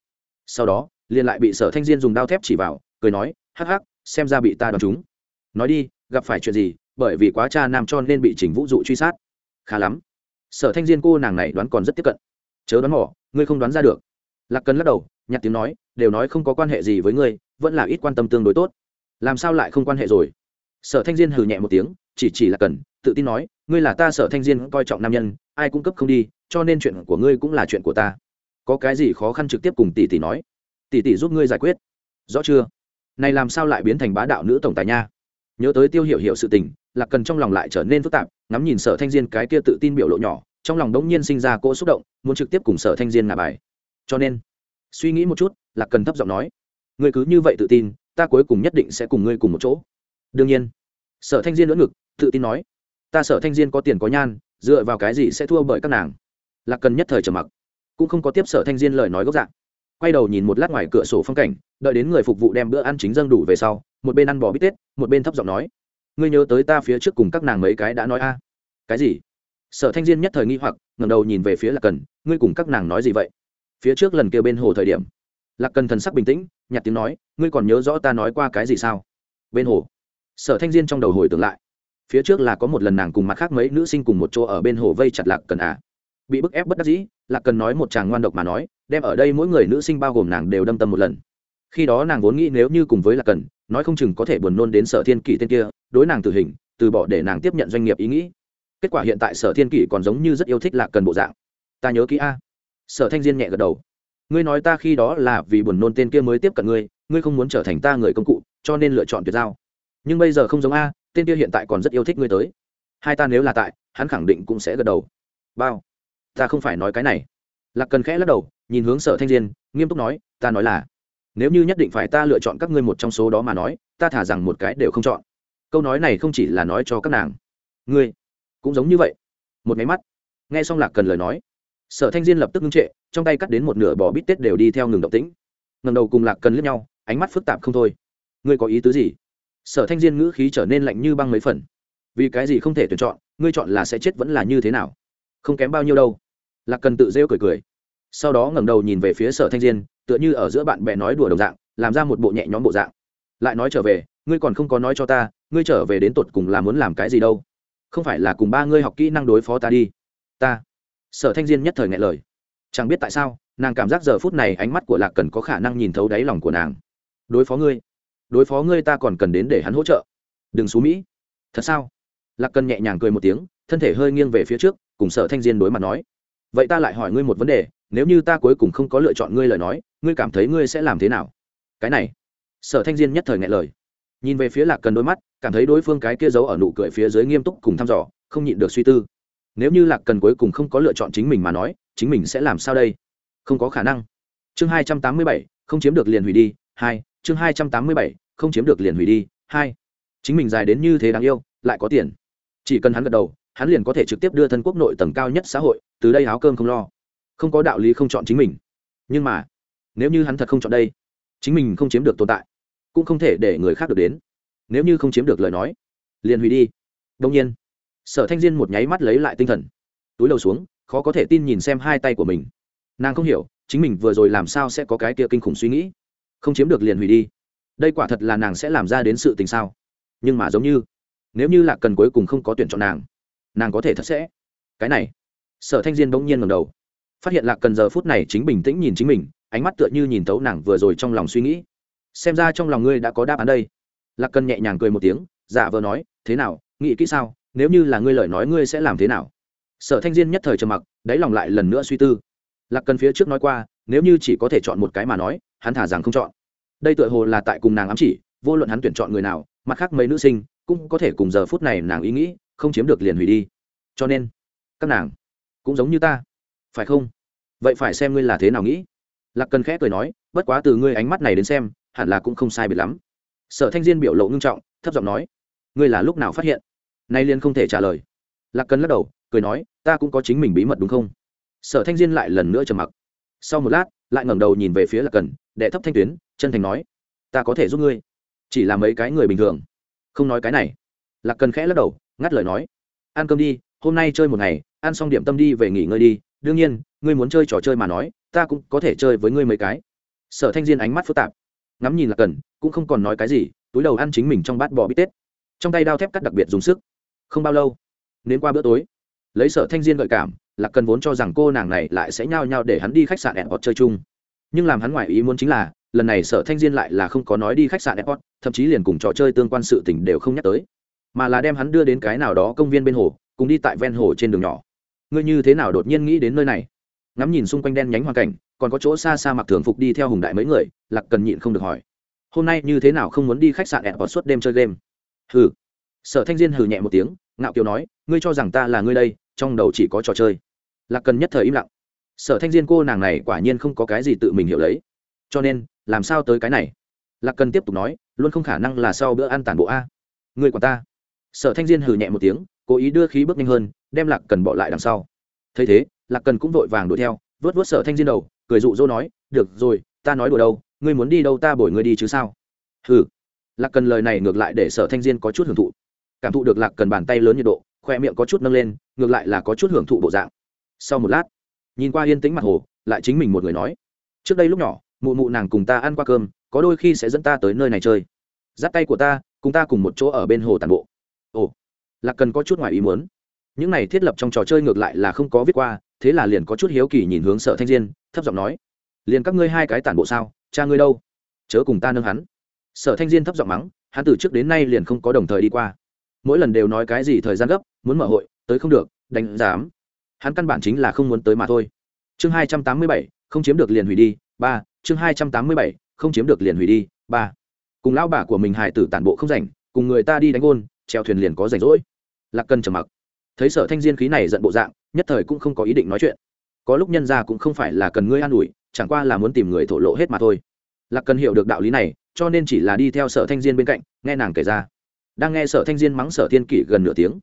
Sau đó, liền lại bị sở thanh diên dùng đao thép chỉ vào, cười nói, hắc hắc, xem ra bị ta đoán chúng nói đi, gặp phải chuyện gì, bởi vì quá cha nam cho nên bị chỉnh vũ dụ truy sát khá lắm. Sở thanh diên cô nàng này đoán còn rất tiếp cận. Chớ đoán mỏ ngươi không đoán ra được. Lạc cần lắc đầu, nhặt tiếng nói, đều nói không có quan hệ gì với ngươi, vẫn là ít quan tâm tương đối tốt. Làm sao lại không quan hệ rồi? Sở thanh diên hừ nhẹ một tiếng, chỉ chỉ là cần, tự tin nói, ngươi là ta sở thanh diên coi trọng nam nhân, ai cung cấp không đi, cho nên chuyện của ngươi cũng là chuyện của ta. Có cái gì khó khăn trực tiếp cùng tỷ tỷ nói. Tỷ tỷ giúp ngươi giải quyết. Rõ chưa? Này làm sao lại biến thành bá đạo nữ tổng tài nha? Nhớ tới tiêu hiểu hiểu sự tình, lạc cần trong lòng lại trở nên phức tạp ngắm nhìn sở thanh diên cái kia tự tin biểu lộ nhỏ, trong lòng đống nhiên sinh ra cỗ xúc động, muốn trực tiếp cùng sở thanh diên ngả bài. Cho nên, suy nghĩ một chút, lạc cần thấp giọng nói, ngươi cứ như vậy tự tin, ta cuối cùng nhất định sẽ cùng ngươi cùng một chỗ. Đương nhiên, sở thanh diên lỡ ngực, tự tin nói, ta sở thanh diên có tiền có nhan, dựa vào cái gì sẽ thua bởi các nàng? Lạc cần nhất thời trầm mặc, cũng không có tiếp sở thanh diên lời nói gốc dạng. Quay đầu nhìn một lát ngoài cửa sổ phong cảnh, đợi đến người phục vụ đem bữa ăn chính dâng đủ về sau, một bên ăn bò bít tết, một bên thấp giọng nói ngươi nhớ tới ta phía trước cùng các nàng mấy cái đã nói a. Cái gì? Sở thanh diên nhất thời nghi hoặc, ngẩng đầu nhìn về phía lạc cần, ngươi cùng các nàng nói gì vậy? Phía trước lần kia bên hồ thời điểm, lạc cần thần sắc bình tĩnh, nhạt tiếng nói, ngươi còn nhớ rõ ta nói qua cái gì sao? Bên hồ. Sở thanh diên trong đầu hồi tưởng lại, phía trước là có một lần nàng cùng mặt khác mấy nữ sinh cùng một chỗ ở bên hồ vây chặt lạc cần à. Bị bức ép bất đắc dĩ, lạc cần nói một chàng ngoan độc mà nói, đem ở đây mỗi người nữ sinh bao gồm nàng đều đâm tâm một lần. Khi đó nàng vốn nghĩ nếu như cùng với lạc cần nói không chừng có thể buồn nôn đến sở thiên kỷ tên kia, đối nàng tử hình, từ bỏ để nàng tiếp nhận doanh nghiệp ý nghĩ. Kết quả hiện tại sở thiên kỷ còn giống như rất yêu thích lạc cần bộ dạng. Ta nhớ kỹ a. Sở thanh diên nhẹ gật đầu. Ngươi nói ta khi đó là vì buồn nôn tên kia mới tiếp cận ngươi ngươi không muốn trở thành ta người công cụ, cho nên lựa chọn tuyệt giao. Nhưng bây giờ không giống a, tên kia hiện tại còn rất yêu thích ngươi tới. Hai ta nếu là tại, hắn khẳng định cũng sẽ gật đầu. Bao. Ta không phải nói cái này. Lạc cần khẽ lắc đầu, nhìn hướng sở thanh diên, nghiêm túc nói, ta nói là nếu như nhất định phải ta lựa chọn các ngươi một trong số đó mà nói, ta thả rằng một cái đều không chọn. Câu nói này không chỉ là nói cho các nàng, ngươi cũng giống như vậy. Một máy mắt. Nghe xong lạc cần lời nói, sở thanh diên lập tức ngưng trệ, trong tay cắt đến một nửa bò bít tết đều đi theo ngừng động tĩnh. Ngầm đầu cùng lạc cần lướt nhau, ánh mắt phức tạp không thôi. Ngươi có ý tứ gì? Sở thanh diên ngữ khí trở nên lạnh như băng mấy phần. Vì cái gì không thể tuyển chọn, ngươi chọn là sẽ chết vẫn là như thế nào? Không kém bao nhiêu đâu. Lạc cần tự rêu cười cười. Sau đó ngẩng đầu nhìn về phía sở thanh diên tựa như ở giữa bạn bè nói đùa đồng dạng, làm ra một bộ nhẹ nhõm bộ dạng. Lại nói trở về, ngươi còn không có nói cho ta, ngươi trở về đến tột cùng là muốn làm cái gì đâu? Không phải là cùng ba ngươi học kỹ năng đối phó ta đi. Ta? Sở thanh diên nhất thời ngại lời. Chẳng biết tại sao, nàng cảm giác giờ phút này ánh mắt của lạc cần có khả năng nhìn thấu đáy lòng của nàng. Đối phó ngươi, đối phó ngươi ta còn cần đến để hắn hỗ trợ. Đừng xú mỹ. Thật sao? Lạc cần nhẹ nhàng cười một tiếng, thân thể hơi nghiêng về phía trước, cùng sở thanh diên đối mặt nói. Vậy ta lại hỏi ngươi một vấn đề, nếu như ta cuối cùng không có lựa chọn ngươi lời nói ngươi cảm thấy ngươi sẽ làm thế nào? Cái này, sở thanh diên nhất thời ngại lời. Nhìn về phía lạc cần đôi mắt, cảm thấy đối phương cái kia giấu ở nụ cười phía dưới nghiêm túc cùng thăm dò, không nhịn được suy tư. Nếu như lạc cần cuối cùng không có lựa chọn chính mình mà nói, chính mình sẽ làm sao đây? Không có khả năng. Chương hai trăm tám mươi bảy, không chiếm được liền hủy đi, hai, chương hai trăm tám mươi bảy, không chiếm được liền hủy đi, hai. Chính mình dài đến như thế đáng yêu, lại có tiền. Chỉ cần hắn gật đầu, hắn liền có thể trực tiếp đưa thân quốc nội tầng cao nhất xã hội, từ đây áo cơm không lo. Không có đạo lý không chọn chính mình. Nhưng mà nếu như hắn thật không chọn đây, chính mình không chiếm được tồn tại, cũng không thể để người khác được đến. Nếu như không chiếm được lời nói, liền hủy đi. Đông nhiên, sở thanh diên một nháy mắt lấy lại tinh thần. Túi đầu xuống, khó có thể tin nhìn xem hai tay của mình. Nàng không hiểu, chính mình vừa rồi làm sao sẽ có cái kia kinh khủng suy nghĩ. Không chiếm được liền hủy đi. Đây quả thật là nàng sẽ làm ra đến sự tình sao? Nhưng mà giống như, nếu như là cần cuối cùng không có tuyển chọn nàng nàng có thể thật sẽ. Cái này, sở thanh diên bỗng nhiên ngầm đầu. Phát hiện lạc cần giờ phút này chính bình tĩnh nhìn chính mình ánh mắt tựa như nhìn thấu nàng vừa rồi trong lòng suy nghĩ. Xem ra trong lòng ngươi đã có đáp án đây. Lạc cần nhẹ nhàng cười một tiếng, giả vờ nói, thế nào, nghĩ kỹ sao? Nếu như là ngươi lời nói ngươi sẽ làm thế nào? Sở thanh diên nhất thời trầm mặc, đáy lòng lại lần nữa suy tư. Lạc cần phía trước nói qua, nếu như chỉ có thể chọn một cái mà nói, hắn thả rằng không chọn. Đây tựa hồ là tại cùng nàng ám chỉ, vô luận hắn tuyển chọn người nào, mặt khác mấy nữ sinh, cũng có thể cùng giờ phút này nàng ý nghĩ, không chiếm được liền hủy đi. Cho nên, các nàng cũng giống như ta, phải không? Vậy phải xem ngươi là thế nào nghĩ lạc cần khẽ cười nói, bất quá từ ngươi ánh mắt này đến xem, hẳn là cũng không sai biệt lắm. Sở thanh diên biểu lộ ngưng trọng, thấp giọng nói, ngươi là lúc nào phát hiện? Nay liên không thể trả lời. Lạc cần lắc đầu, cười nói, ta cũng có chính mình bí mật đúng không? Sở thanh diên lại lần nữa trầm mặc. Sau một lát, lại ngẩng đầu nhìn về phía lạc cần, đệ thấp thanh tuyến, chân thành nói, ta có thể giúp ngươi, chỉ là mấy cái người bình thường. Không nói cái này. Lạc cần khẽ lắc đầu, ngắt lời nói, ăn cơm đi, hôm nay chơi một ngày, ăn xong điểm tâm đi về nghỉ ngơi đi, đương nhiên, ngươi muốn chơi trò chơi mà nói ta cũng có thể chơi với ngươi mấy cái. Sở thanh diên ánh mắt phức tạp, ngắm nhìn là cần, cũng không còn nói cái gì, túi đầu ăn chính mình trong bát bò bít tết. Trong tay đao thép cắt đặc biệt dùng sức. Không bao lâu, đến qua bữa tối, lấy sở thanh diên gợi cảm lạc cần vốn cho rằng cô nàng này lại sẽ nhao nhao để hắn đi khách sạn airport chơi chung. Nhưng làm hắn ngoài ý muốn chính là, lần này sở thanh diên lại là không có nói đi khách sạn airport thậm chí liền cùng trò chơi tương quan sự tình đều không nhắc tới. Mà là đem hắn đưa đến cái nào đó công viên bên hồ, cùng đi tại ven hồ trên đường nhỏ. Ngươi như thế nào đột nhiên nghĩ đến nơi này? Ngắm nhìn xung quanh đen nhánh hoàn cảnh, còn có chỗ xa xa mặc thường phục đi theo hùng đại mấy người, lạc cần nhịn không được hỏi. Hôm nay như thế nào không muốn đi khách sạn airport suốt đêm chơi game? Hừ. Sở thanh diên hừ nhẹ một tiếng, ngạo kiều nói, ngươi cho rằng ta là ngươi đây, trong đầu chỉ có trò chơi. Lạc cần nhất thời im lặng. Sở thanh diên cô nàng này quả nhiên không có cái gì tự mình hiểu lấy. Cho nên, làm sao tới cái này? Lạc cần tiếp tục nói, luôn không khả năng là sau bữa ăn tản bộ a. Người của ta. Sở thanh diên hừ nhẹ một tiếng, cố ý đưa khí bước nhanh hơn, đem lạc cần bỏ lại đằng sau. Thấy thế lạc cần cũng vội vàng đuổi theo vớt vớt sở thanh diên đầu, cười dụ dỗ nói, được rồi, ta nói đùa đâu, ngươi muốn đi đâu ta bổi ngươi đi chứ sao? Hừ. Lạc cần lời này ngược lại để sở thanh diên có chút hưởng thụ. Cảm thụ được lạc cần bàn tay lớn nhiệt độ, khoe miệng có chút nâng lên, ngược lại là có chút hưởng thụ bộ dạng. Sau một lát, nhìn qua yên tĩnh mặt hồ, lại chính mình một người nói, trước đây lúc nhỏ, mụ mụ nàng cùng ta ăn qua cơm, có đôi khi sẽ dẫn ta tới nơi này chơi. Dắt tay của ta, cùng ta cùng một chỗ ở bên hồ tàn bộ. Ồ, lạc cần có chút ngoài ý muốn. Những này thiết lập trong trò chơi ngược lại là không có viết qua thế là liền có chút hiếu kỳ nhìn hướng sở thanh diên, thấp giọng nói, liền các ngươi hai cái tản bộ sao? Cha ngươi đâu? Chớ cùng ta nâng hắn. Sở thanh diên thấp giọng mắng, hắn từ trước đến nay liền không có đồng thời đi qua. Mỗi lần đều nói cái gì thời gian gấp, muốn mở hội, tới không được, đánh giám. Hắn căn bản chính là không muốn tới mà thôi. Chương hai trăm tám mươi bảy, không chiếm được liền hủy đi, ba. Chương hai trăm tám mươi bảy, không chiếm được liền hủy đi, ba. Cùng lão bà của mình hài tử tản bộ không rảnh, cùng người ta đi đánh ôn treo thuyền liền có rảnh rỗi. Lạc cân trầm mặc thấy sở thanh diên khí này giận bộ dạng, nhất thời cũng không có ý định nói chuyện. Có lúc nhân ra cũng không phải là cần ngươi an ủi, chẳng qua là muốn tìm người thổ lộ hết mà thôi. Lạc cần hiểu được đạo lý này, cho nên chỉ là đi theo sở thanh diên bên cạnh, nghe nàng kể ra. Đang nghe sở thanh diên mắng sở thiên kỷ gần nửa tiếng,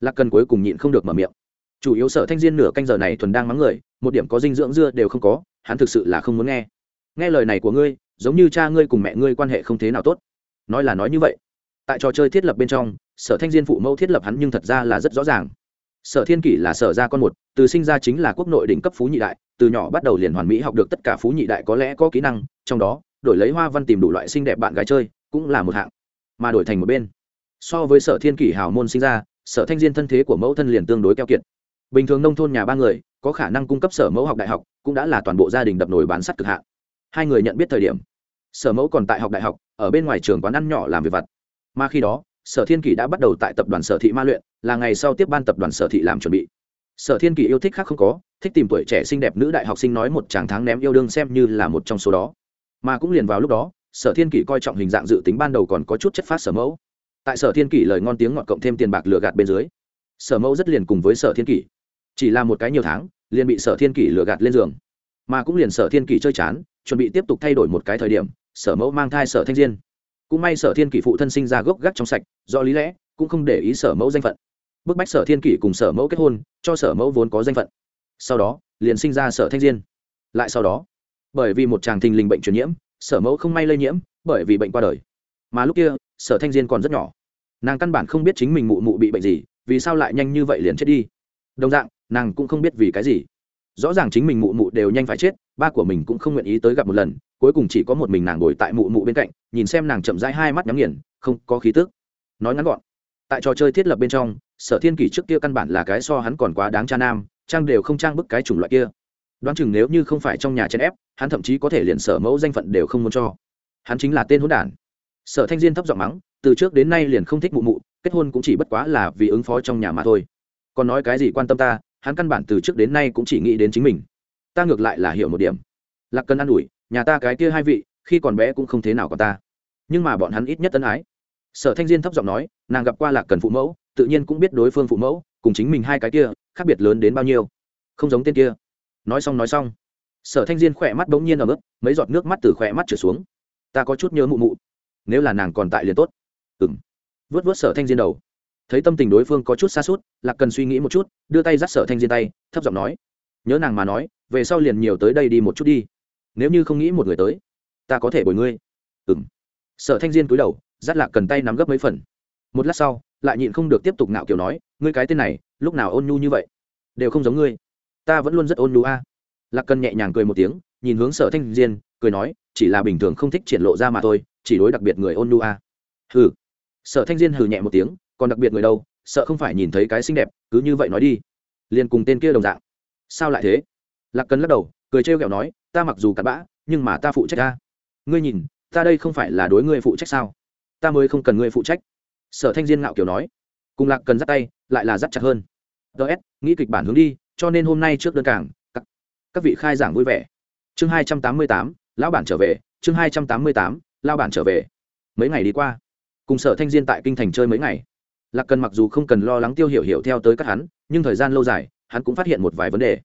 lạc cần cuối cùng nhịn không được mở miệng. Chủ yếu sở thanh diên nửa canh giờ này thuần đang mắng người, một điểm có dinh dưỡng dưa đều không có, hắn thực sự là không muốn nghe. Nghe lời này của ngươi, giống như cha ngươi cùng mẹ ngươi quan hệ không thế nào tốt. Nói là nói như vậy tại trò chơi thiết lập bên trong, sở thanh diên phụ mẫu thiết lập hắn nhưng thật ra là rất rõ ràng. Sở thiên kỷ là sở gia con một, từ sinh ra chính là quốc nội đỉnh cấp phú nhị đại, từ nhỏ bắt đầu liền hoàn mỹ học được tất cả phú nhị đại có lẽ có kỹ năng, trong đó, đổi lấy hoa văn tìm đủ loại xinh đẹp bạn gái chơi, cũng là một hạng, mà đổi thành một bên. So với sở thiên kỷ hào môn sinh ra, sở thanh diên thân thế của mẫu thân liền tương đối keo kiệt. Bình thường nông thôn nhà ba người, có khả năng cung cấp sở mẫu học đại học, cũng đã là toàn bộ gia đình đập nồi bán sắt cực hạn. Hai người nhận biết thời điểm, sở mẫu còn tại học đại học, ở bên ngoài trường quán ăn nhỏ làm việc vặt mà khi đó, sở thiên kỷ đã bắt đầu tại tập đoàn sở thị ma luyện, là ngày sau tiếp ban tập đoàn sở thị làm chuẩn bị. Sở thiên kỷ yêu thích khác không có, thích tìm tuổi trẻ xinh đẹp nữ đại học sinh nói một chàng tháng ném yêu đương xem như là một trong số đó. Mà cũng liền vào lúc đó, sở thiên kỷ coi trọng hình dạng dự tính ban đầu còn có chút chất phát sở mẫu. Tại sở thiên kỷ lời ngon tiếng ngọt cộng thêm tiền bạc lừa gạt bên dưới, sở mẫu rất liền cùng với sở thiên kỷ. Chỉ là một cái nhiều tháng, liền bị sở thiên kỷ lừa gạt lên giường. Mà cũng liền sở thiên kỷ chơi chán, chuẩn bị tiếp tục thay đổi một cái thời điểm, sở mẫu mang thai sở thanh diên cũng may sở thiên kỷ phụ thân sinh ra gốc gác trong sạch, do lý lẽ, cũng không để ý sở mẫu danh phận. Bức bách sở thiên kỷ cùng sở mẫu kết hôn, cho sở mẫu vốn có danh phận. Sau đó, liền sinh ra sở thanh diên. Lại sau đó, bởi vì một chàng thình lình bệnh truyền nhiễm, sở mẫu không may lây nhiễm, bởi vì bệnh qua đời. Mà lúc kia, sở thanh diên còn rất nhỏ. Nàng căn bản không biết chính mình mụ mụ bị bệnh gì, vì sao lại nhanh như vậy liền chết đi. Đồng dạng, nàng cũng không biết vì cái gì. Rõ ràng chính mình mụ mụ đều nhanh phải chết ba của mình cũng không nguyện ý tới gặp một lần, cuối cùng chỉ có một mình nàng ngồi tại mụ mụ bên cạnh, nhìn xem nàng chậm rãi hai mắt nhắm nghiền, không có khí tức. Nói ngắn gọn, tại trò chơi thiết lập bên trong, sở thiên kỷ trước kia căn bản là cái so hắn còn quá đáng cha nam, trang đều không trang bức cái chủng loại kia. Đoán chừng nếu như không phải trong nhà chen ép, hắn thậm chí có thể liền sở mẫu danh phận đều không muốn cho. Hắn chính là tên hỗn đản. Sở thanh diên thấp giọng mắng, từ trước đến nay liền không thích mụ mụ, kết hôn cũng chỉ bất quá là vì ứng phó trong nhà mà thôi. Còn nói cái gì quan tâm ta, hắn căn bản từ trước đến nay cũng chỉ nghĩ đến chính mình ta ngược lại là hiểu một điểm. Lạc cần ă n ủi, nhà ta cái kia hai vị, khi còn bé cũng không thế nào còn ta. Nhưng mà bọn hắn ít nhất tân ái. Sở thanh diên thấp giọng nói, nàng gặp qua lạc cần phụ mẫu, tự nhiên cũng biết đối phương phụ mẫu, cùng chính mình hai cái kia, khác biệt lớn đến bao nhiêu. Không giống tên kia. Nói xong nói xong. Sở thanh diên khỏe mắt bỗng nhiên ở mức mấy giọt nước mắt từ khỏe mắt trở xuống. Ta có chút nhớ mụ mụ. Nếu là nàng còn tại liền tốt. Ừng vớt vớt sở thanh diên đầu. Thấy tâm tình đối phương có chút xa suốt lạc cần suy nghĩ một chút, đưa tay dắt sở thanh diên tay, thấp giọng nói. Nhớ nàng mà nói về sau liền nhiều tới đây đi một chút đi. Nếu như không nghĩ một người tới, ta có thể bồi ngươi. Ừng sở thanh diên cúi đầu dắt lạc cần tay nắm gấp mấy phần. Một lát sau, lại nhịn không được tiếp tục ngạo kiểu nói, ngươi cái tên này, lúc nào ôn nhu như vậy? Đều không giống ngươi. Ta vẫn luôn rất ôn nhu a. Lạc cần nhẹ nhàng cười một tiếng, nhìn hướng sở thanh diên, cười nói, chỉ là bình thường không thích triển lộ ra mà thôi, chỉ đối đặc biệt người ôn nhu a. Hừ. Sở thanh diên hừ nhẹ một tiếng, còn đặc biệt người đâu, sợ không phải nhìn thấy cái xinh đẹp, cứ như vậy nói đi. Liền cùng tên kia đồng dạng. Sao lại thế? Lạc cần lắc đầu cười trêu ghẹo nói ta mặc dù cặn bã nhưng mà ta phụ trách ta. Ngươi nhìn ta đây không phải là đối ngươi phụ trách sao? Ta mới không cần ngươi phụ trách. Sở thanh diên ngạo kiểu nói. Cùng lạc cần dắt tay lại là dắt chặt hơn. Ts nghĩ kịch bản hướng đi cho nên hôm nay trước đơn cảng các, các vị khai giảng vui vẻ. Chương hai trăm tám mươi tám lão bản trở về chương hai trăm tám mươi tám lao bản trở về. Mấy ngày đi qua cùng sở thanh diên tại kinh thành chơi mấy ngày. Lạc cần mặc dù không cần lo lắng tiêu hiểu hiểu theo tới các hắn nhưng thời gian lâu dài hắn cũng phát hiện một vài vấn đề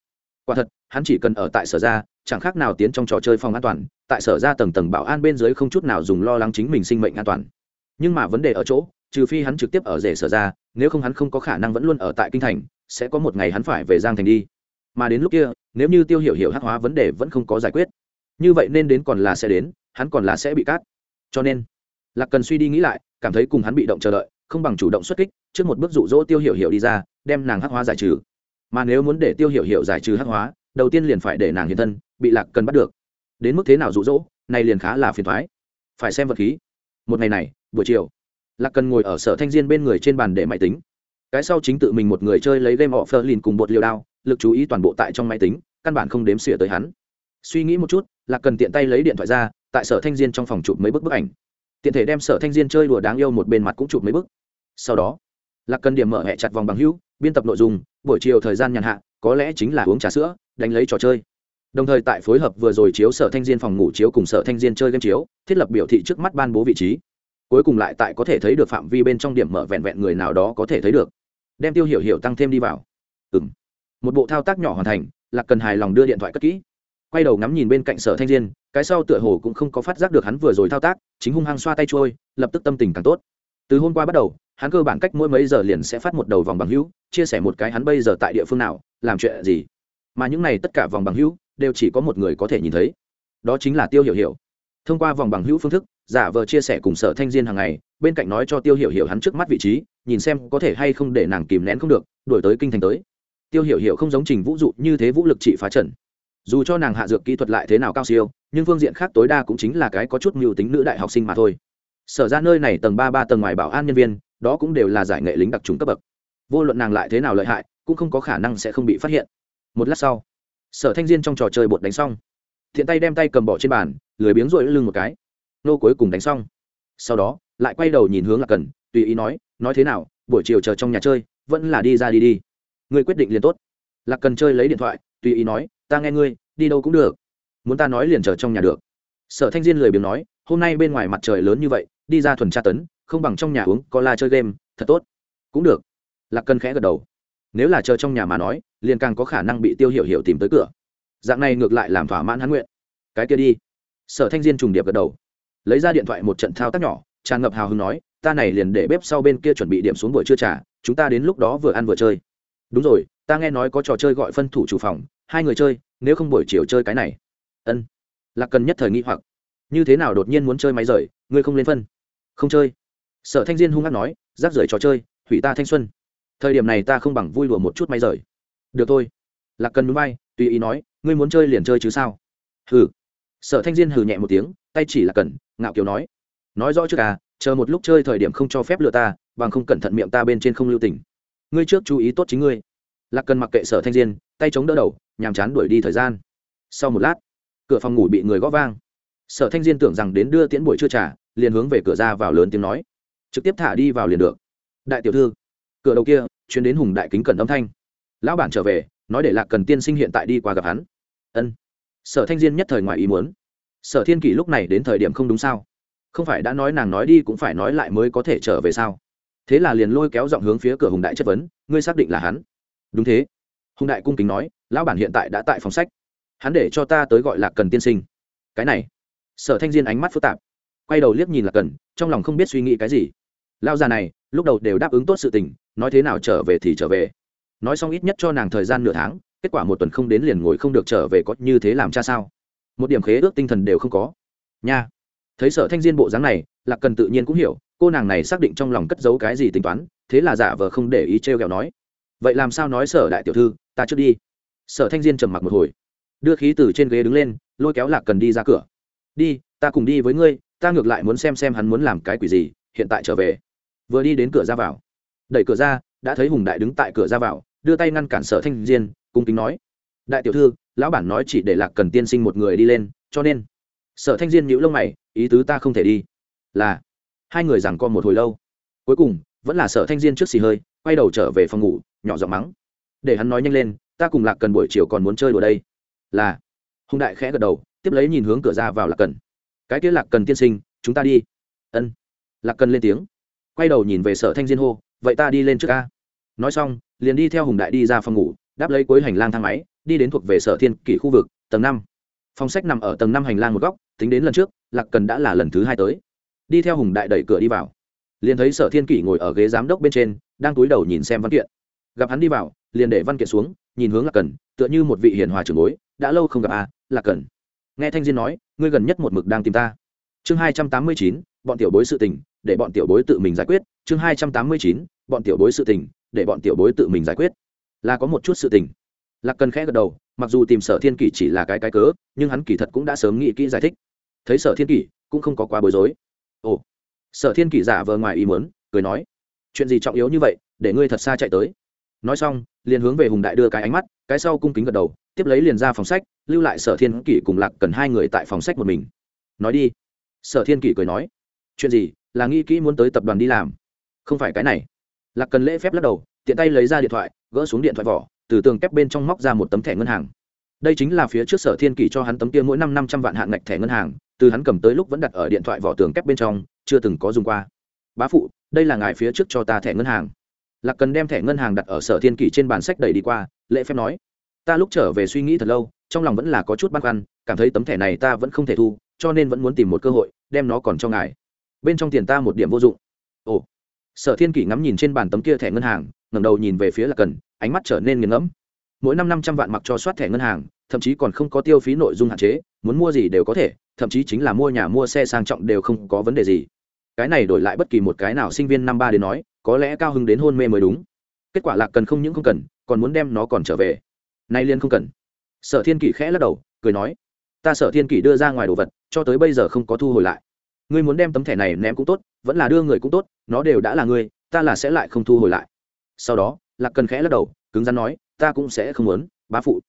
quả thật, hắn chỉ cần ở tại sở ra, chẳng khác nào tiến trong trò chơi phòng an toàn, tại sở ra tầng tầng bảo an bên dưới không chút nào dùng lo lắng chính mình sinh mệnh an toàn. Nhưng mà vấn đề ở chỗ, trừ phi hắn trực tiếp ở rể sở ra, nếu không hắn không có khả năng vẫn luôn ở tại kinh thành, sẽ có một ngày hắn phải về giang thành đi. Mà đến lúc kia, nếu như tiêu hiểu hiểu hắc hóa vấn đề vẫn không có giải quyết, như vậy nên đến còn là sẽ đến, hắn còn là sẽ bị cắt. Cho nên, lạc cần suy đi nghĩ lại, cảm thấy cùng hắn bị động chờ đợi, không bằng chủ động xuất kích, trước một bước dụ dỗ tiêu hiểu hiểu đi ra, đem nàng hắc hóa giải trừ mà nếu muốn để tiêu hiểu hiểu giải trừ hắc hóa, đầu tiên liền phải để nàng hiện thân, bị lạc cần bắt được. Đến mức thế nào dụ dỗ, này liền khá là phiền thoái. Phải xem vật khí. Một ngày này, buổi chiều, lạc cần ngồi ở sở thanh diên bên người trên bàn để máy tính. Cái sau chính tự mình một người chơi lấy game offer lìn cùng bột liều đao, lực chú ý toàn bộ tại trong máy tính, căn bản không đếm xỉa tới hắn. Suy nghĩ một chút, lạc cần tiện tay lấy điện thoại ra, tại sở thanh diên trong phòng chụp mấy bức bức ảnh. Tiện thể đem sở thanh diên chơi đùa đáng yêu một bên mặt cũng chụp mấy bức. Sau đó, lạc cần điểm mở hẹ chặt vòng bằng hữu, biên tập nội dung buổi chiều thời gian nhàn hạ, có lẽ chính là uống trà sữa, đánh lấy trò chơi. Đồng thời tại phối hợp vừa rồi chiếu sở thanh diên phòng ngủ chiếu cùng sở thanh diên chơi game chiếu, thiết lập biểu thị trước mắt ban bố vị trí. Cuối cùng lại tại có thể thấy được phạm vi bên trong điểm mở vẹn vẹn người nào đó có thể thấy được. Đem tiêu hiểu hiểu tăng thêm đi vào. Ừ m một bộ thao tác nhỏ hoàn thành, lạc cần hài lòng đưa điện thoại cất kỹ. Quay đầu ngắm nhìn bên cạnh sở thanh diên, cái sau tựa hồ cũng không có phát giác được hắn vừa rồi thao tác, chính hung hăng xoa tay trôi, lập tức tâm tình càng tốt. Từ hôm qua bắt đầu hắn cơ bản cách mỗi mấy giờ liền sẽ phát một đầu vòng bằng hữu, chia sẻ một cái hắn bây giờ tại địa phương nào, làm chuyện gì. Mà những này tất cả vòng bằng hữu, đều chỉ có một người có thể nhìn thấy. Đó chính là tiêu hiểu hiểu. Thông qua vòng bằng hữu phương thức, giả vờ chia sẻ cùng sở thanh diên hàng ngày, bên cạnh nói cho tiêu hiểu hiểu hắn trước mắt vị trí, nhìn xem có thể hay không để nàng kìm nén không được đổi tới kinh thành tới. Tiêu hiểu hiểu không giống trình vũ dụ như thế vũ lực trị phá trần dù cho nàng hạ dược kỹ thuật lại thế nào cao siêu, nhưng phương diện khác tối đa cũng chính là cái có chút mưu tính nữ đại học sinh mà thôi. Sở ra nơi này tầng ba ba tầng ngoài bảo an nhân viên đó cũng đều là giải nghệ lính đặc trùng cấp bậc. Vô luận nàng lại thế nào lợi hại, cũng không có khả năng sẽ không bị phát hiện. Một lát sau, sở thanh diên trong trò chơi bột đánh xong, thiện tay đem tay cầm bỏ trên bàn, lười biếng rội lưng một cái. Nô cuối cùng đánh xong. Sau đó, lại quay đầu nhìn hướng lạc cần, tùy ý nói nói thế nào, buổi chiều chờ trong nhà chơi, vẫn là đi ra đi đi. Ngươi quyết định liền tốt. Lạc cần chơi lấy điện thoại, tùy ý nói, ta nghe ngươi, đi đâu cũng được. Muốn ta nói liền chờ trong nhà được. Sở thanh diên lười biếng nói, hôm nay bên ngoài mặt trời lớn như vậy, đi ra thuần tra tấn không bằng trong nhà uống có la chơi game, thật tốt. Cũng được. Lạc cần khẽ gật đầu. Nếu là chờ trong nhà mà nói, liền càng có khả năng bị tiêu hiểu hiểu tìm tới cửa. Dạng này ngược lại làm thỏa mãn hắn nguyện. Cái kia đi. Sở thanh diên trùng điệp gật đầu. Lấy ra điện thoại một trận thao tác nhỏ, tràn ngập hào hứng nói, ta này liền để bếp sau bên kia chuẩn bị điểm xuống buổi trưa trả chúng ta đến lúc đó vừa ăn vừa chơi. Đúng rồi, ta nghe nói có trò chơi gọi phân thủ chủ phòng, hai người chơi, nếu không buổi chiều chơi cái này. Ân. Lạc cần nhất thời nghĩ hoặc. Như thế nào đột nhiên muốn chơi máy rời, ngươi không lên phân? Không chơi sở thanh diên hung hát nói, rác rưởi trò chơi, hủy ta thanh xuân. Thời điểm này ta không bằng vui lùa một chút may rời. Được thôi. Lạc cần núi bay, tùy ý nói, ngươi muốn chơi liền chơi chứ sao? Hừ. Sở thanh diên hừ nhẹ một tiếng, tay chỉ là cần, ngạo kiều nói nói rõ trước à chờ một lúc chơi thời điểm không cho phép lừa ta, bằng không cẩn thận miệng ta bên trên không lưu tình. Ngươi trước chú ý tốt chính ngươi. Lạc cần mặc kệ sở thanh diên, tay chống đỡ đầu, nhàm chán đuổi đi thời gian. Sau một lát, cửa phòng ngủ bị người gõ vang. Sở thanh diên tưởng rằng đến đưa tiễn buổi trưa trả liền hướng về cửa ra vào lớn tiếng nói trực tiếp thả đi vào liền được. Đại tiểu thư, cửa đầu kia chuyến đến hùng đại kính cẩn âm thanh. Lão bản trở về, nói để lạc cần tiên sinh hiện tại đi qua gặp hắn. Ân. Sở thanh diên nhất thời ngoài ý muốn. Sở thiên kỷ lúc này đến thời điểm không đúng sao? Không phải đã nói nàng nói đi cũng phải nói lại mới có thể trở về sao? Thế là liền lôi kéo giọng hướng phía cửa hùng đại chất vấn, ngươi xác định là hắn. Đúng thế. Hùng đại cung kính nói, lão bản hiện tại đã tại phòng sách. Hắn để cho ta tới gọi lạc cần tiên sinh. Cái này. Sở thanh diên ánh mắt phức tạp. Quay đầu liếc nhìn lạc cần, trong lòng không biết suy nghĩ cái gì lao già này, lúc đầu đều đáp ứng tốt sự tình, nói thế nào trở về thì trở về. Nói xong ít nhất cho nàng thời gian nửa tháng, kết quả một tuần không đến liền ngồi không được trở về có như thế làm cha sao? Một điểm khế ước tinh thần đều không có. Nha. Thấy sở thanh diên bộ dáng này, lạc cần tự nhiên cũng hiểu, cô nàng này xác định trong lòng cất giấu cái gì tính toán, thế là giả vờ không để ý t r e o kẹo nói. Vậy làm sao nói sở đại tiểu thư, ta trước đi. Sở thanh diên trầm mặc một hồi. Đưa khí từ trên ghế đứng lên, lôi kéo lạc cần đi ra cửa. Đi, ta cùng đi với ngươi, ta ngược lại muốn xem xem hắn muốn làm cái quỷ gì, hiện tại trở về vừa đi đến cửa ra vào. Đẩy cửa ra, đã thấy hùng đại đứng tại cửa ra vào, đưa tay ngăn cản sở thanh diên, cung kính nói, đại tiểu thư, lão bản nói chỉ để lạc cần tiên sinh một người đi lên, cho nên. Sở thanh diên nhíu lông mày, ý tứ ta không thể đi. Là. Hai người rằng co một hồi lâu. Cuối cùng, vẫn là sở thanh diên trước xì hơi, quay đầu trở về phòng ngủ, nhỏ giọng mắng, để hắn nói nhanh lên, ta cùng lạc cần buổi chiều còn muốn chơi đùa đây. Là. Hùng đại khẽ gật đầu, tiếp lấy nhìn hướng cửa ra vào lạc cần. Cái kia lạc cần tiên sinh, chúng ta đi. Ân. Lạc cần lên tiếng quay đầu nhìn về sở thanh diên hô, vậy ta đi lên trước ca nói xong, liền đi theo hùng đại đi ra phòng ngủ, đáp lấy cuối hành lang thang máy, đi đến thuộc về sở thiên kỷ khu vực, tầng năm. Phòng sách nằm ở tầng năm hành lang một góc, tính đến lần trước, lạc cần đã là lần thứ hai tới. Đi theo hùng đại đẩy cửa đi vào. Liền thấy sở thiên kỷ ngồi ở ghế giám đốc bên trên, đang túi đầu nhìn xem văn kiện. Gặp hắn đi vào, liền để văn kiện xuống, nhìn hướng lạc cần, tựa như một vị hiền hòa trưởng bối, đã lâu không gặp à lạc cần. Nghe thanh diên nói, ngươi gần nhất một mực đang tìm ta. Chương hai trăm tám mươi chín, bọn tiểu bối sự tình để bọn tiểu bối tự mình giải quyết. Chương hai trăm tám mươi chín, bọn tiểu bối sự tình, để bọn tiểu bối tự mình giải quyết. Là có một chút sự tình. Lạc cần khẽ gật đầu, mặc dù tìm sở thiên kỷ chỉ là cái cái cớ, nhưng hắn kỳ thật cũng đã sớm nghĩ kỹ giải thích. Thấy sở thiên kỷ, cũng không có quá bối rối. Ồ, sở thiên kỷ giả vờ ngoài ý muốn, cười nói, chuyện gì trọng yếu như vậy, để ngươi thật xa chạy tới? Nói xong, liền hướng về hùng đại đưa cái ánh mắt, cái sau cung kính gật đầu, tiếp lấy liền ra phòng sách, lưu lại sở thiên kỷ cùng lạc cần hai người tại phòng sách một mình. Nói đi. Sở thiên kỷ cười nói chuyện gì? Là nghĩ kỹ muốn tới tập đoàn đi làm. Không phải cái này. Lạc cần lễ phép lắc đầu, tiện tay lấy ra điện thoại, gỡ xuống điện thoại vỏ, từ tường kép bên trong móc ra một tấm thẻ ngân hàng. Đây chính là phía trước sở thiên kỷ cho hắn tấm kia mỗi năm năm trăm vạn hạn ngạch thẻ ngân hàng, từ hắn cầm tới lúc vẫn đặt ở điện thoại vỏ tường kép bên trong, chưa từng có dùng qua. Bá phụ, đây là ngài phía trước cho ta thẻ ngân hàng. Lạc cần đem thẻ ngân hàng đặt ở sở thiên kỷ trên bàn sách đẩy đi qua, lễ phép nói, ta lúc trở về suy nghĩ thật lâu, trong lòng vẫn là có chút băn khoăn, cảm thấy tấm thẻ này ta vẫn không thể thu, cho nên vẫn muốn tìm một cơ hội, đem nó còn cho ngài bên trong tiền ta một điểm vô dụng. Ồ. Sở thiên kỷ ngắm nhìn trên bàn tấm kia thẻ ngân hàng, ngẩng đầu nhìn về phía là cần, ánh mắt trở nên nghiền ngẫm. Mỗi năm năm trăm vạn mặc cho soát thẻ ngân hàng, thậm chí còn không có tiêu phí nội dung hạn chế, muốn mua gì đều có thể, thậm chí chính là mua nhà mua xe sang trọng đều không có vấn đề gì. Cái này đổi lại bất kỳ một cái nào sinh viên năm ba đến nói, có lẽ cao hứng đến hôn mê mới đúng. Kết quả lạc cần không những không cần, còn muốn đem nó còn trở về. Nay liên không cần. Sở thiên kỷ khẽ lắc đầu, cười nói, ta sở thiên kỷ đưa ra ngoài đồ vật, cho tới bây giờ không có thu hồi lại ngươi muốn đem tấm thẻ này ném cũng tốt, vẫn là đưa người cũng tốt, nó đều đã là ngươi, ta là sẽ lại không thu hồi lại. Sau đó, lạc cần khẽ lắc đầu, cứng rắn nói, ta cũng sẽ không muốn, bá phụ.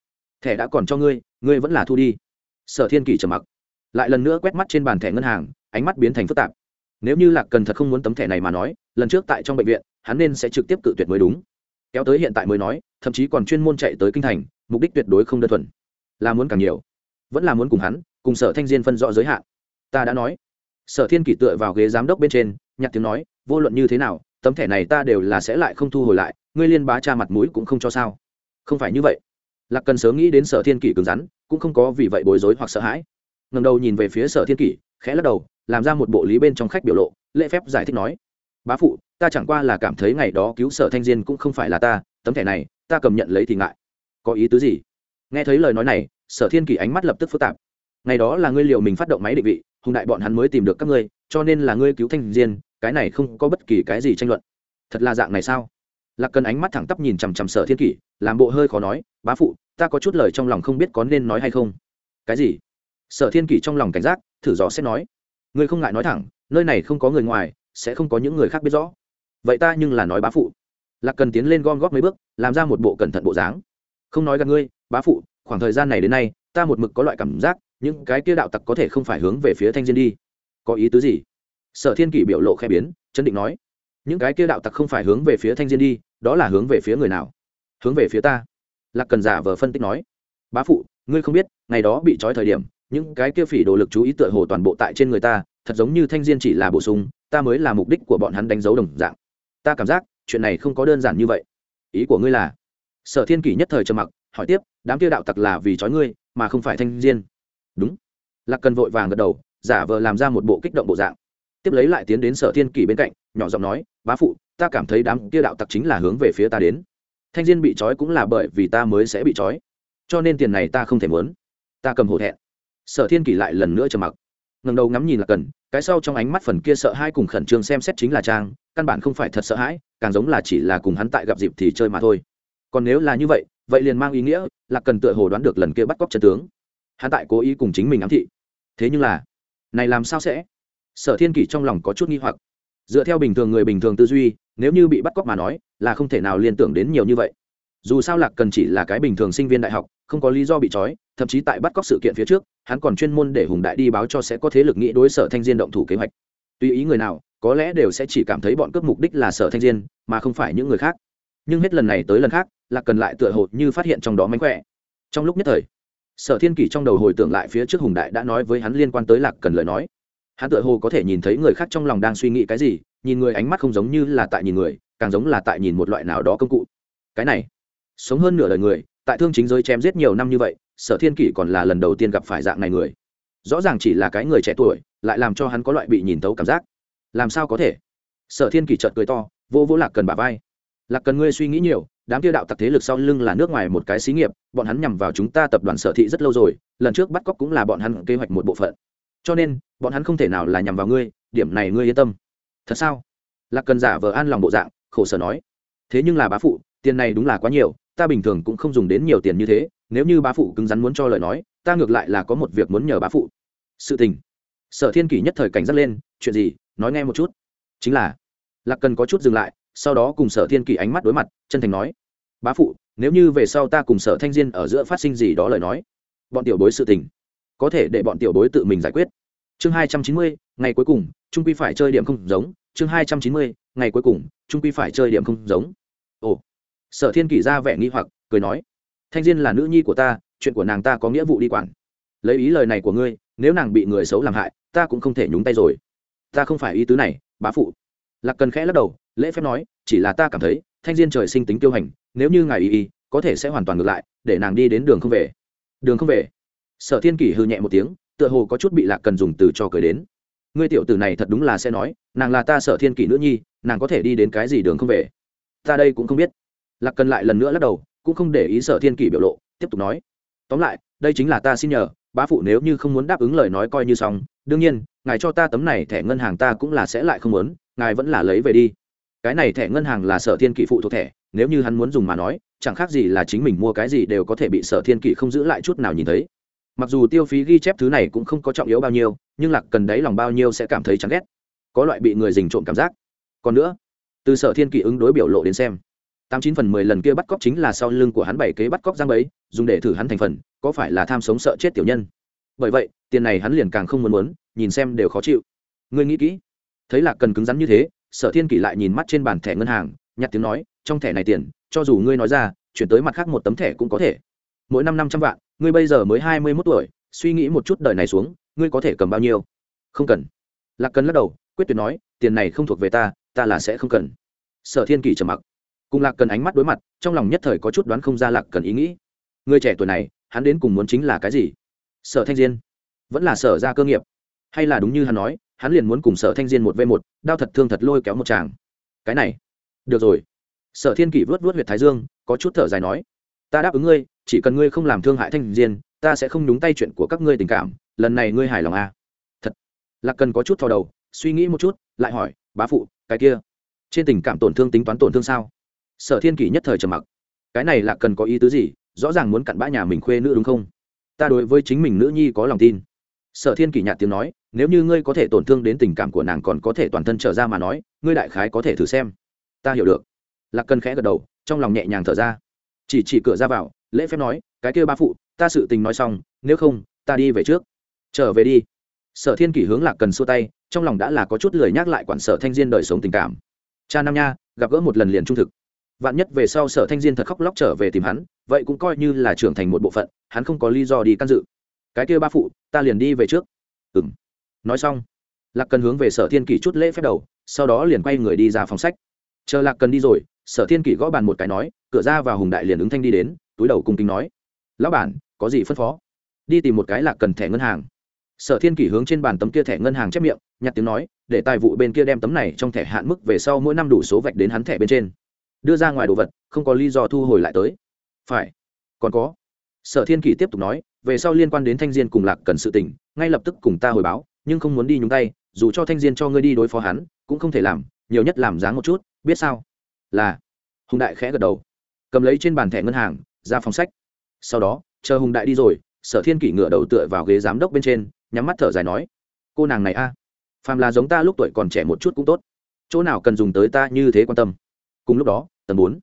Thẻ đã còn cho ngươi ngươi vẫn là thu đi. Sở thiên kỷ trầm mặc. Lại lần nữa quét mắt trên bàn thẻ ngân hàng, ánh mắt biến thành phức tạp. Nếu như lạc cần thật không muốn tấm thẻ này mà nói, lần trước tại trong bệnh viện, hắn nên sẽ trực tiếp cự tuyệt mới đúng. Kéo tới hiện tại mới nói, thậm chí còn chuyên môn chạy tới kinh thành, mục đích tuyệt đối không đơn thuần. Là muốn càng nhiều. Vẫn là muốn cùng hắn, cùng sở thanh diên phân rõ giới hạn. Ta đã nói sở thiên kỷ tựa vào ghế giám đốc bên trên, nhặt tiếng nói, vô luận như thế nào, tấm thẻ này ta đều là sẽ lại không thu hồi lại, ngươi liên bá cha mặt mũi cũng không cho sao. Không phải như vậy. Lạc cần sớm nghĩ đến sở thiên kỷ cứng rắn, cũng không có vì vậy bối rối hoặc sợ hãi. Ngầm đầu nhìn về phía sở thiên kỷ, khẽ lắc đầu, làm ra một bộ lý bên trong khách biểu lộ, lễ phép giải thích nói, bá phụ, ta chẳng qua là cảm thấy ngày đó cứu sở thanh diên cũng không phải là ta, tấm thẻ này, ta cầm nhận lấy thì ngại. Có ý tứ gì? Nghe thấy lời nói này, sở thiên kỷ ánh mắt lập tức phức tạp. Ngày đó là ngươi liệu mình phát động máy định vị hùng đại bọn hắn mới tìm được các ngươi, cho nên là ngươi cứu thanh diên, cái này không có bất kỳ cái gì tranh luận. Thật là dạng này sao? Lạc cần ánh mắt thẳng tắp nhìn chằm chằm sở thiên kỷ, làm bộ hơi khó nói, bá phụ, ta có chút lời trong lòng không biết có nên nói hay không. Cái gì? Sở thiên kỷ trong lòng cảnh giác, thử dò sẽ nói, ngươi không ngại nói thẳng, nơi này không có người ngoài, sẽ không có những người khác biết rõ. Vậy ta nhưng là nói bá phụ. Lạc cần tiến lên gom góp mấy bước, làm ra một bộ cẩn thận bộ dáng. Không nói gặp ngươi, bá phụ, khoảng thời gian này đến nay, ta một mực có loại cảm giác những cái kia đạo tặc có thể không phải hướng về phía thanh diên đi. Có ý tứ gì? Sở thiên kỷ biểu lộ khe biến, chấn định nói. Những cái kia đạo tặc không phải hướng về phía thanh diên đi, đó là hướng về phía người nào? Hướng về phía ta. Lạc cần giả vờ phân tích nói. Bá phụ, ngươi không biết, ngày đó bị trói thời điểm, những cái kia phỉ đồ lực chú ý tựa hồ toàn bộ tại trên người ta, thật giống như thanh diên chỉ là bổ sung, ta mới là mục đích của bọn hắn đánh dấu đồng dạng. Ta cảm giác, chuyện này không có đơn giản như vậy. Ý của ngươi là? Sở thiên kỷ nhất thời trầm mặc, hỏi tiếp, đám kia đạo tặc là vì trói ngươi, mà không phải thanh diên đúng. Lạc cần vội vàng gật đầu, giả vờ làm ra một bộ kích động bộ dạng. Tiếp lấy lại tiến đến sở thiên kỷ bên cạnh, nhỏ giọng nói, bá phụ, ta cảm thấy đám kia đạo tặc chính là hướng về phía ta đến. Thanh diên bị trói cũng là bởi vì ta mới sẽ bị trói. Cho nên tiền này ta không thể muốn. Ta cầm hổ thẹn. Sở thiên kỷ lại lần nữa trầm mặc. Ngần đầu ngắm nhìn là cần, cái sau trong ánh mắt phần kia sợ hai cùng khẩn trương xem xét chính là trang, căn bản không phải thật sợ hãi, càng giống là chỉ là cùng hắn tại gặp dịp thì chơi mà thôi. Còn nếu là như vậy vậy liền mang ý nghĩa là cần tựa hồ đoán được lần kia bắt cóc chân tướng hắn tại cố ý cùng chính mình ám thị. Thế nhưng là, này làm sao sẽ? Sở thiên kỷ trong lòng có chút nghi hoặc. Dựa theo bình thường người bình thường tư duy, nếu như bị bắt cóc mà nói, là không thể nào liên tưởng đến nhiều như vậy. Dù sao lạc cần chỉ là cái bình thường sinh viên đại học, không có lý do bị trói, thậm chí tại bắt cóc sự kiện phía trước, hắn còn chuyên môn để hùng đại đi báo cho sẽ có thế lực nghĩ đối sở thanh diên động thủ kế hoạch. Tùy ý người nào, có lẽ đều sẽ chỉ cảm thấy bọn cướp mục đích là sở thanh diên, mà không phải những người khác. Nhưng hết lần này tới lần khác, lạc cần lại tựa hồ như phát hiện trong đó mánh khỏe. Trong lúc nhất thời sở thiên kỷ trong đầu hồi tưởng lại phía trước hùng đại đã nói với hắn liên quan tới lạc cần lời nói. Hắn tựa hồ có thể nhìn thấy người khác trong lòng đang suy nghĩ cái gì, nhìn người ánh mắt không giống như là tại nhìn người, càng giống là tại nhìn một loại nào đó công cụ. Cái này, sống hơn nửa đời người, tại thương chính giới chém giết nhiều năm như vậy, sở thiên kỷ còn là lần đầu tiên gặp phải dạng này người. Rõ ràng chỉ là cái người trẻ tuổi, lại làm cho hắn có loại bị nhìn tấu cảm giác. Làm sao có thể? Sở thiên kỷ trợt cười to, vô vô lạc cần bà vai. Lạc cần ngươi suy nghĩ nhiều đám kia đạo tặc thế lực sau lưng là nước ngoài một cái xí nghiệp, bọn hắn nhằm vào chúng ta tập đoàn sở thị rất lâu rồi, lần trước bắt cóc cũng là bọn hắn kế hoạch một bộ phận. Cho nên, bọn hắn không thể nào là nhằm vào ngươi, điểm này ngươi yên tâm. Thật sao? Lạc cần giả vờ an lòng bộ dạng, khổ sở nói. Thế nhưng là bá phụ, tiền này đúng là quá nhiều, ta bình thường cũng không dùng đến nhiều tiền như thế, nếu như bá phụ cứng rắn muốn cho lời nói, ta ngược lại là có một việc muốn nhờ bá phụ. Sự tình. Sở thiên kỷ nhất thời cảnh giác lên, chuyện gì? Nói nghe một chút. Chính là, lạc cần có chút dừng lại sau đó cùng sở thiên kỷ ánh mắt đối mặt, chân thành nói, bá phụ, nếu như về sau ta cùng sở thanh diên ở giữa phát sinh gì đó lời nói, bọn tiểu bối sự tình, có thể để bọn tiểu bối tự mình giải quyết. Chương hai trăm chín mươi, ngày cuối cùng, trung quy phải chơi điểm không giống. Chương hai trăm chín mươi, ngày cuối cùng, trung quy phải chơi điểm không giống. Ồ. Sở thiên kỷ ra vẻ nghi hoặc, cười nói, thanh diên là nữ nhi của ta, chuyện của nàng ta có nghĩa vụ đi quản. Lấy ý lời này của ngươi, nếu nàng bị người xấu làm hại, ta cũng không thể nhúng tay rồi. Ta không phải ý tứ này, bá phụ. Lạc cần khẽ lắc đầu lễ phép nói chỉ là ta cảm thấy thanh diên trời sinh tính tiêu hành nếu như ngài y y, có thể sẽ hoàn toàn ngược lại để nàng đi đến đường không về. Đường không về? Sở thiên kỷ hư nhẹ một tiếng tựa hồ có chút bị lạc cần dùng từ cho cười đến. Ngươi tiểu tử này thật đúng là sẽ nói nàng là ta sở thiên kỷ nữ nhi nàng có thể đi đến cái gì đường không về? Ta đây cũng không biết. Lạc cần lại lần nữa lắc đầu cũng không để ý sở thiên kỷ biểu lộ tiếp tục nói. Tóm lại đây chính là ta xin nhờ bá phụ nếu như không muốn đáp ứng lời nói coi như xong đương nhiên ngài cho ta tấm này thẻ ngân hàng ta cũng là sẽ lại không muốn ngài vẫn là lấy về đi cái này thẻ ngân hàng là sở thiên kỷ phụ thuộc thẻ, nếu như hắn muốn dùng mà nói, chẳng khác gì là chính mình mua cái gì đều có thể bị sở thiên kỷ không giữ lại chút nào nhìn thấy. Mặc dù tiêu phí ghi chép thứ này cũng không có trọng yếu bao nhiêu, nhưng lạc cần đấy lòng bao nhiêu sẽ cảm thấy chán ghét. Có loại bị người dình trộm cảm giác. Còn nữa, từ sở thiên kỷ ứng đối biểu lộ đến xem, tám chín phần mười lần kia bắt cóc chính là sau lưng của hắn bảy kế bắt cóc giang bấy dùng để thử hắn thành phần, có phải là tham sống sợ chết tiểu nhân. Bởi vậy, tiền này hắn liền càng không muốn muốn, nhìn xem đều khó chịu. Ngươi nghĩ kỹ. Thấy là cần cứng rắn như thế sở thiên kỷ lại nhìn mắt trên bàn thẻ ngân hàng, nhặt tiếng nói, trong thẻ này tiền, cho dù ngươi nói ra, chuyển tới mặt khác một tấm thẻ cũng có thể. Mỗi năm năm trăm vạn, ngươi bây giờ mới hai mươi mốt tuổi, suy nghĩ một chút đời này xuống, ngươi có thể cầm bao nhiêu? Không cần. Lạc cần lắc đầu, quyết tuyệt nói, tiền này không thuộc về ta ta là sẽ không cần. Sở thiên kỷ trầm mặc. Cùng lạc cần ánh mắt đối mặt, trong lòng nhất thời có chút đoán không ra lạc cần ý nghĩ. Người trẻ tuổi này, hắn đến cùng muốn chính là cái gì? Sở thanh diên. Vẫn là sở ra cơ nghiệp. Hay là đúng như hắn nói hắn liền muốn cùng sở thanh diên một v một, đao thật thương thật lôi kéo một chàng. Cái này, được rồi. Sở thiên kỷ vớt vớt huyệt thái dương, có chút thở dài nói, ta đáp ứng ngươi, chỉ cần ngươi không làm thương hại thanh diên, ta sẽ không nhúng tay chuyện của các ngươi tình cảm, lần này ngươi hài lòng à. thật. Là cần có chút thò đầu, suy nghĩ một chút, lại hỏi, bá phụ, cái kia, trên tình cảm tổn thương tính toán tổn thương sao? Sở thiên kỷ nhất thời trầm mặc. Cái này là cần có ý tứ gì? Rõ ràng muốn cặn bã nhà mình khuê nữ đúng không? Ta đối với chính mình nữ nhi có lòng tin. Sở thiên kỷ nhạt tiếng nói nếu như ngươi có thể tổn thương đến tình cảm của nàng còn có thể toàn thân trở ra mà nói, ngươi đại khái có thể thử xem. Ta hiểu được. Lạc cần khẽ gật đầu, trong lòng nhẹ nhàng thở ra. Chỉ chỉ cửa ra vào, lễ phép nói, cái kêu ba phụ, ta sự tình nói xong, nếu không, ta đi về trước. Trở về đi. Sở thiên kỷ hướng lạc cần xua tay, trong lòng đã là có chút lười nhắc lại quản sở thanh diên đời sống tình cảm. Cha nam nha, gặp gỡ một lần liền trung thực. Vạn nhất về sau sở thanh diên thật khóc lóc trở về tìm hắn, vậy cũng coi như là trưởng thành một bộ phận, hắn không có lý do đi can dự. Cái kia ba phụ, ta liền đi về trước. Ừ nói xong, lạc cần hướng về sở thiên kỷ chút lễ phép đầu, sau đó liền quay người đi ra phòng sách. Chờ lạc cần đi rồi, sở thiên kỷ gõ bàn một cái nói, cửa ra và hùng đại liền ứng thanh đi đến, túi đầu cung kính nói, lão bản, có gì phân phó? Đi tìm một cái lạc cần thẻ ngân hàng. Sở thiên kỷ hướng trên bàn tấm kia thẻ ngân hàng chép miệng, nhặt tiếng nói, để tài vụ bên kia đem tấm này trong thẻ hạn mức về sau mỗi năm đủ số vạch đến hắn thẻ bên trên. Đưa ra ngoài đồ vật, không có lý do thu hồi lại tới. Phải, còn có. Sở thiên kỷ tiếp tục nói, về sau liên quan đến thanh diên cùng lạc cần sự tình, ngay lập tức cùng ta hồi báo nhưng không muốn đi nhúng tay dù cho thanh diên cho ngươi đi đối phó hắn cũng không thể làm nhiều nhất làm dáng một chút biết sao? Là hùng đại khẽ gật đầu cầm lấy trên bàn thẻ ngân hàng ra phòng sách. Sau đó chờ hùng đại đi rồi sở thiên kỷ ngựa đầu tựa vào ghế giám đốc bên trên nhắm mắt thở dài nói cô nàng này a à, phàm là giống ta lúc tuổi còn trẻ một chút cũng tốt. Chỗ nào cần dùng tới ta như thế quan tâm? Cùng lúc đó tầng bốn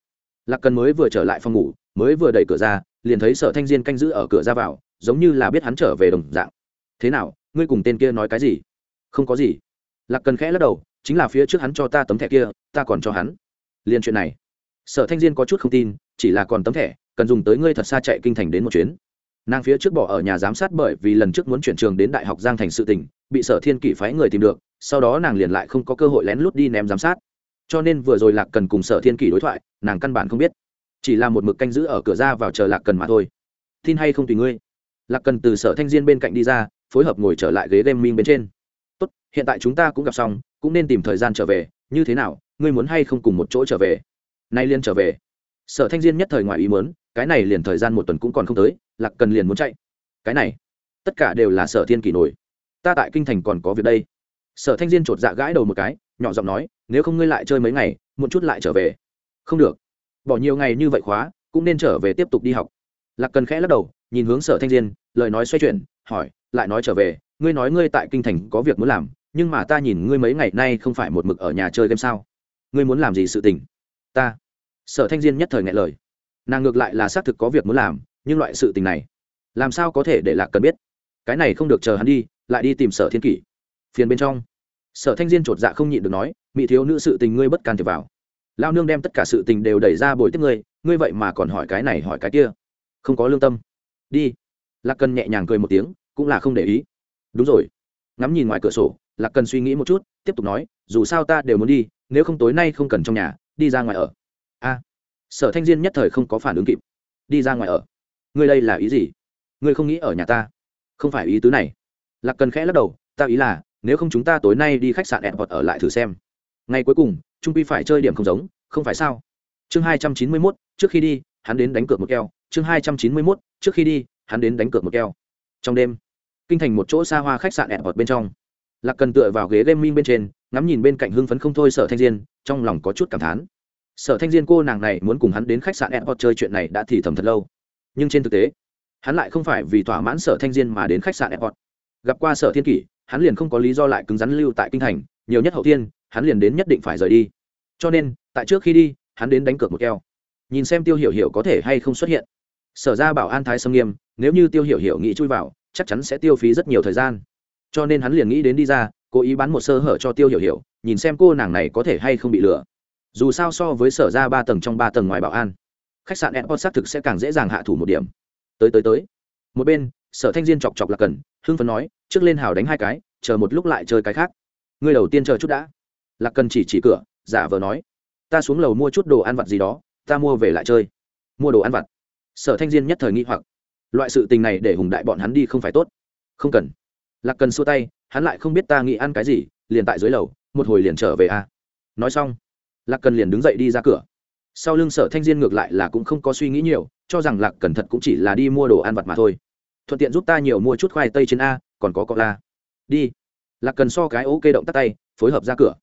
lạc cần mới vừa trở lại phòng ngủ mới vừa đẩy cửa ra liền thấy sở thanh diên canh giữ ở cửa ra vào giống như là biết hắn trở về đồng dạng. Thế nào ngươi cùng tên kia nói cái gì? Không có gì. Lạc cần khẽ lắc đầu, chính là phía trước hắn cho ta tấm thẻ kia, ta còn cho hắn. Liền chuyện này, sở thanh diên có chút không tin, chỉ là còn tấm thẻ, cần dùng tới ngươi thật xa chạy kinh thành đến một chuyến. Nàng phía trước bỏ ở nhà giám sát bởi vì lần trước muốn chuyển trường đến đại học giang thành sự tỉnh bị sở thiên kỷ phái người tìm được, sau đó nàng liền lại không có cơ hội lén lút đi ném giám sát. Cho nên vừa rồi lạc cần cùng sở thiên kỷ đối thoại, nàng căn bản không biết. Chỉ là một mực canh giữ ở cửa ra vào chờ lạc cần mà thôi. Tin hay không tùy ngươi? Lạc cần từ sở thanh diên bên cạnh đi ra phối hợp ngồi trở lại ghế game minh bên trên. Tốt, hiện tại chúng ta cũng gặp xong, cũng nên tìm thời gian trở về, như thế nào, ngươi muốn hay không cùng một chỗ trở về? Nay liên trở về. Sở thanh diên nhất thời ngoài ý muốn, cái này liền thời gian một tuần cũng còn không tới, lạc cần liền muốn chạy. Cái này, tất cả đều là sở thiên kỷ nổi. Ta tại kinh thành còn có việc đây. Sở thanh diên chột dạ gãi đầu một cái, nhỏ giọng nói, nếu không ngươi lại chơi mấy ngày một chút lại trở về. Không được. Bỏ nhiều ngày như vậy khóa, cũng nên trở về tiếp tục đi học. Lạc cần khẽ lắc đầu, nhìn hướng sở thanh diên, lời nói xoay chuyển, hỏi lại nói trở về, ngươi nói ngươi tại kinh thành có việc muốn làm, nhưng mà ta nhìn ngươi mấy ngày nay không phải một mực ở nhà chơi game sao? Ngươi muốn làm gì sự tình? Ta. Sở thanh diên nhất thời ngại lời. Nàng ngược lại là xác thực có việc muốn làm, nhưng loại sự tình này, làm sao có thể để lạc cần biết? Cái này không được chờ hắn đi, lại đi tìm sở thiên kỷ. Phiền bên trong. Sở thanh diên chột dạ không nhịn được nói mỹ thiếu nữ sự tình ngươi bất can thiệp vào. Lao nương đem tất cả sự tình đều đẩy ra bồi tiếp ngươi ngươi vậy mà còn hỏi cái này hỏi cái kia. Không có lương tâm. Đi. Lạc cần nhẹ nhàng cười một tiếng cũng là không để ý. Đúng rồi. Ngắm nhìn ngoài cửa sổ, lạc cần suy nghĩ một chút, tiếp tục nói, dù sao ta đều muốn đi, nếu không tối nay không cần trong nhà, đi ra ngoài ở. A. Sở thanh diên nhất thời không có phản ứng kịp. Đi ra ngoài ở. Ngươi đây là ý gì? Ngươi không nghĩ ở nhà ta? Không phải ý tứ này. Lạc cần khẽ lắc đầu, ta ý là, nếu không chúng ta tối nay đi khách sạn ẹn hoặc ở lại thử xem. Ngày cuối cùng, trung pi phải chơi điểm không giống, không phải sao? Chương hai trăm chín mươi mốt, trước khi đi, hắn đến đánh cược một keo. Chương hai trăm chín mươi mốt, trước khi đi, hắn đến đánh cược một keo. Trong đêm kinh thành một chỗ xa hoa khách sạn ẹp ọt bên trong. Lạc cần tựa vào ghế gaming bên trên, ngắm nhìn bên cạnh hưng phấn không thôi sở thanh diên, trong lòng có chút cảm thán. Sở thanh diên cô nàng này muốn cùng hắn đến khách sạn airport chơi chuyện này đã thì thầm thật lâu. Nhưng trên thực tế, hắn lại không phải vì thỏa mãn sở thanh diên mà đến khách sạn airport. Gặp qua sở thiên kỷ, hắn liền không có lý do lại cứng rắn lưu tại kinh thành, nhiều nhất hậu tiên hắn liền đến nhất định phải rời đi. Cho nên, tại trước khi đi, hắn đến đánh cược một keo. Nhìn xem tiêu hiểu hiểu có thể hay không xuất hiện. Sở ra bảo an thái sâm nghiêm, nếu như tiêu hiểu hiểu nghĩ chui vào chắc chắn sẽ tiêu phí rất nhiều thời gian. Cho nên hắn liền nghĩ đến đi ra, cố ý bán một sơ hở cho tiêu hiểu hiểu, nhìn xem cô nàng này có thể hay không bị lừa. Dù sao so với sở ra ba tầng trong ba tầng ngoài bảo an, khách sạn airport xác thực sẽ càng dễ dàng hạ thủ một điểm. Tới tới tới. Một bên, sở thanh diên chọc chọc là cần, hưng phấn nói, trước lên hào đánh hai cái, chờ một lúc lại chơi cái khác. Ngươi đầu tiên chờ chút đã. Lạc cần chỉ chỉ cửa, giả vờ nói. Ta xuống lầu mua chút đồ ăn vặt gì đó, ta mua về lại chơi. Mua đồ ăn vặt. Sở thanh diên nhất thời nghi hoặc loại sự tình này để hùng đại bọn hắn đi không phải tốt. Không cần. Lạc cần xua tay, hắn lại không biết ta nghĩ ăn cái gì, liền tại dưới lầu, một hồi liền trở về a. À. nói xong, lạc cần liền đứng dậy đi ra cửa. Sau lưng sở thanh diên ngược lại là cũng không có suy nghĩ nhiều, cho rằng lạc cần thật cũng chỉ là đi mua đồ ăn vặt mà thôi. Thuận tiện giúp ta nhiều mua chút khoai tây trên a, còn có cọ la. Đi. Lạc cần so cái ok động tắt tay, phối hợp ra cửa.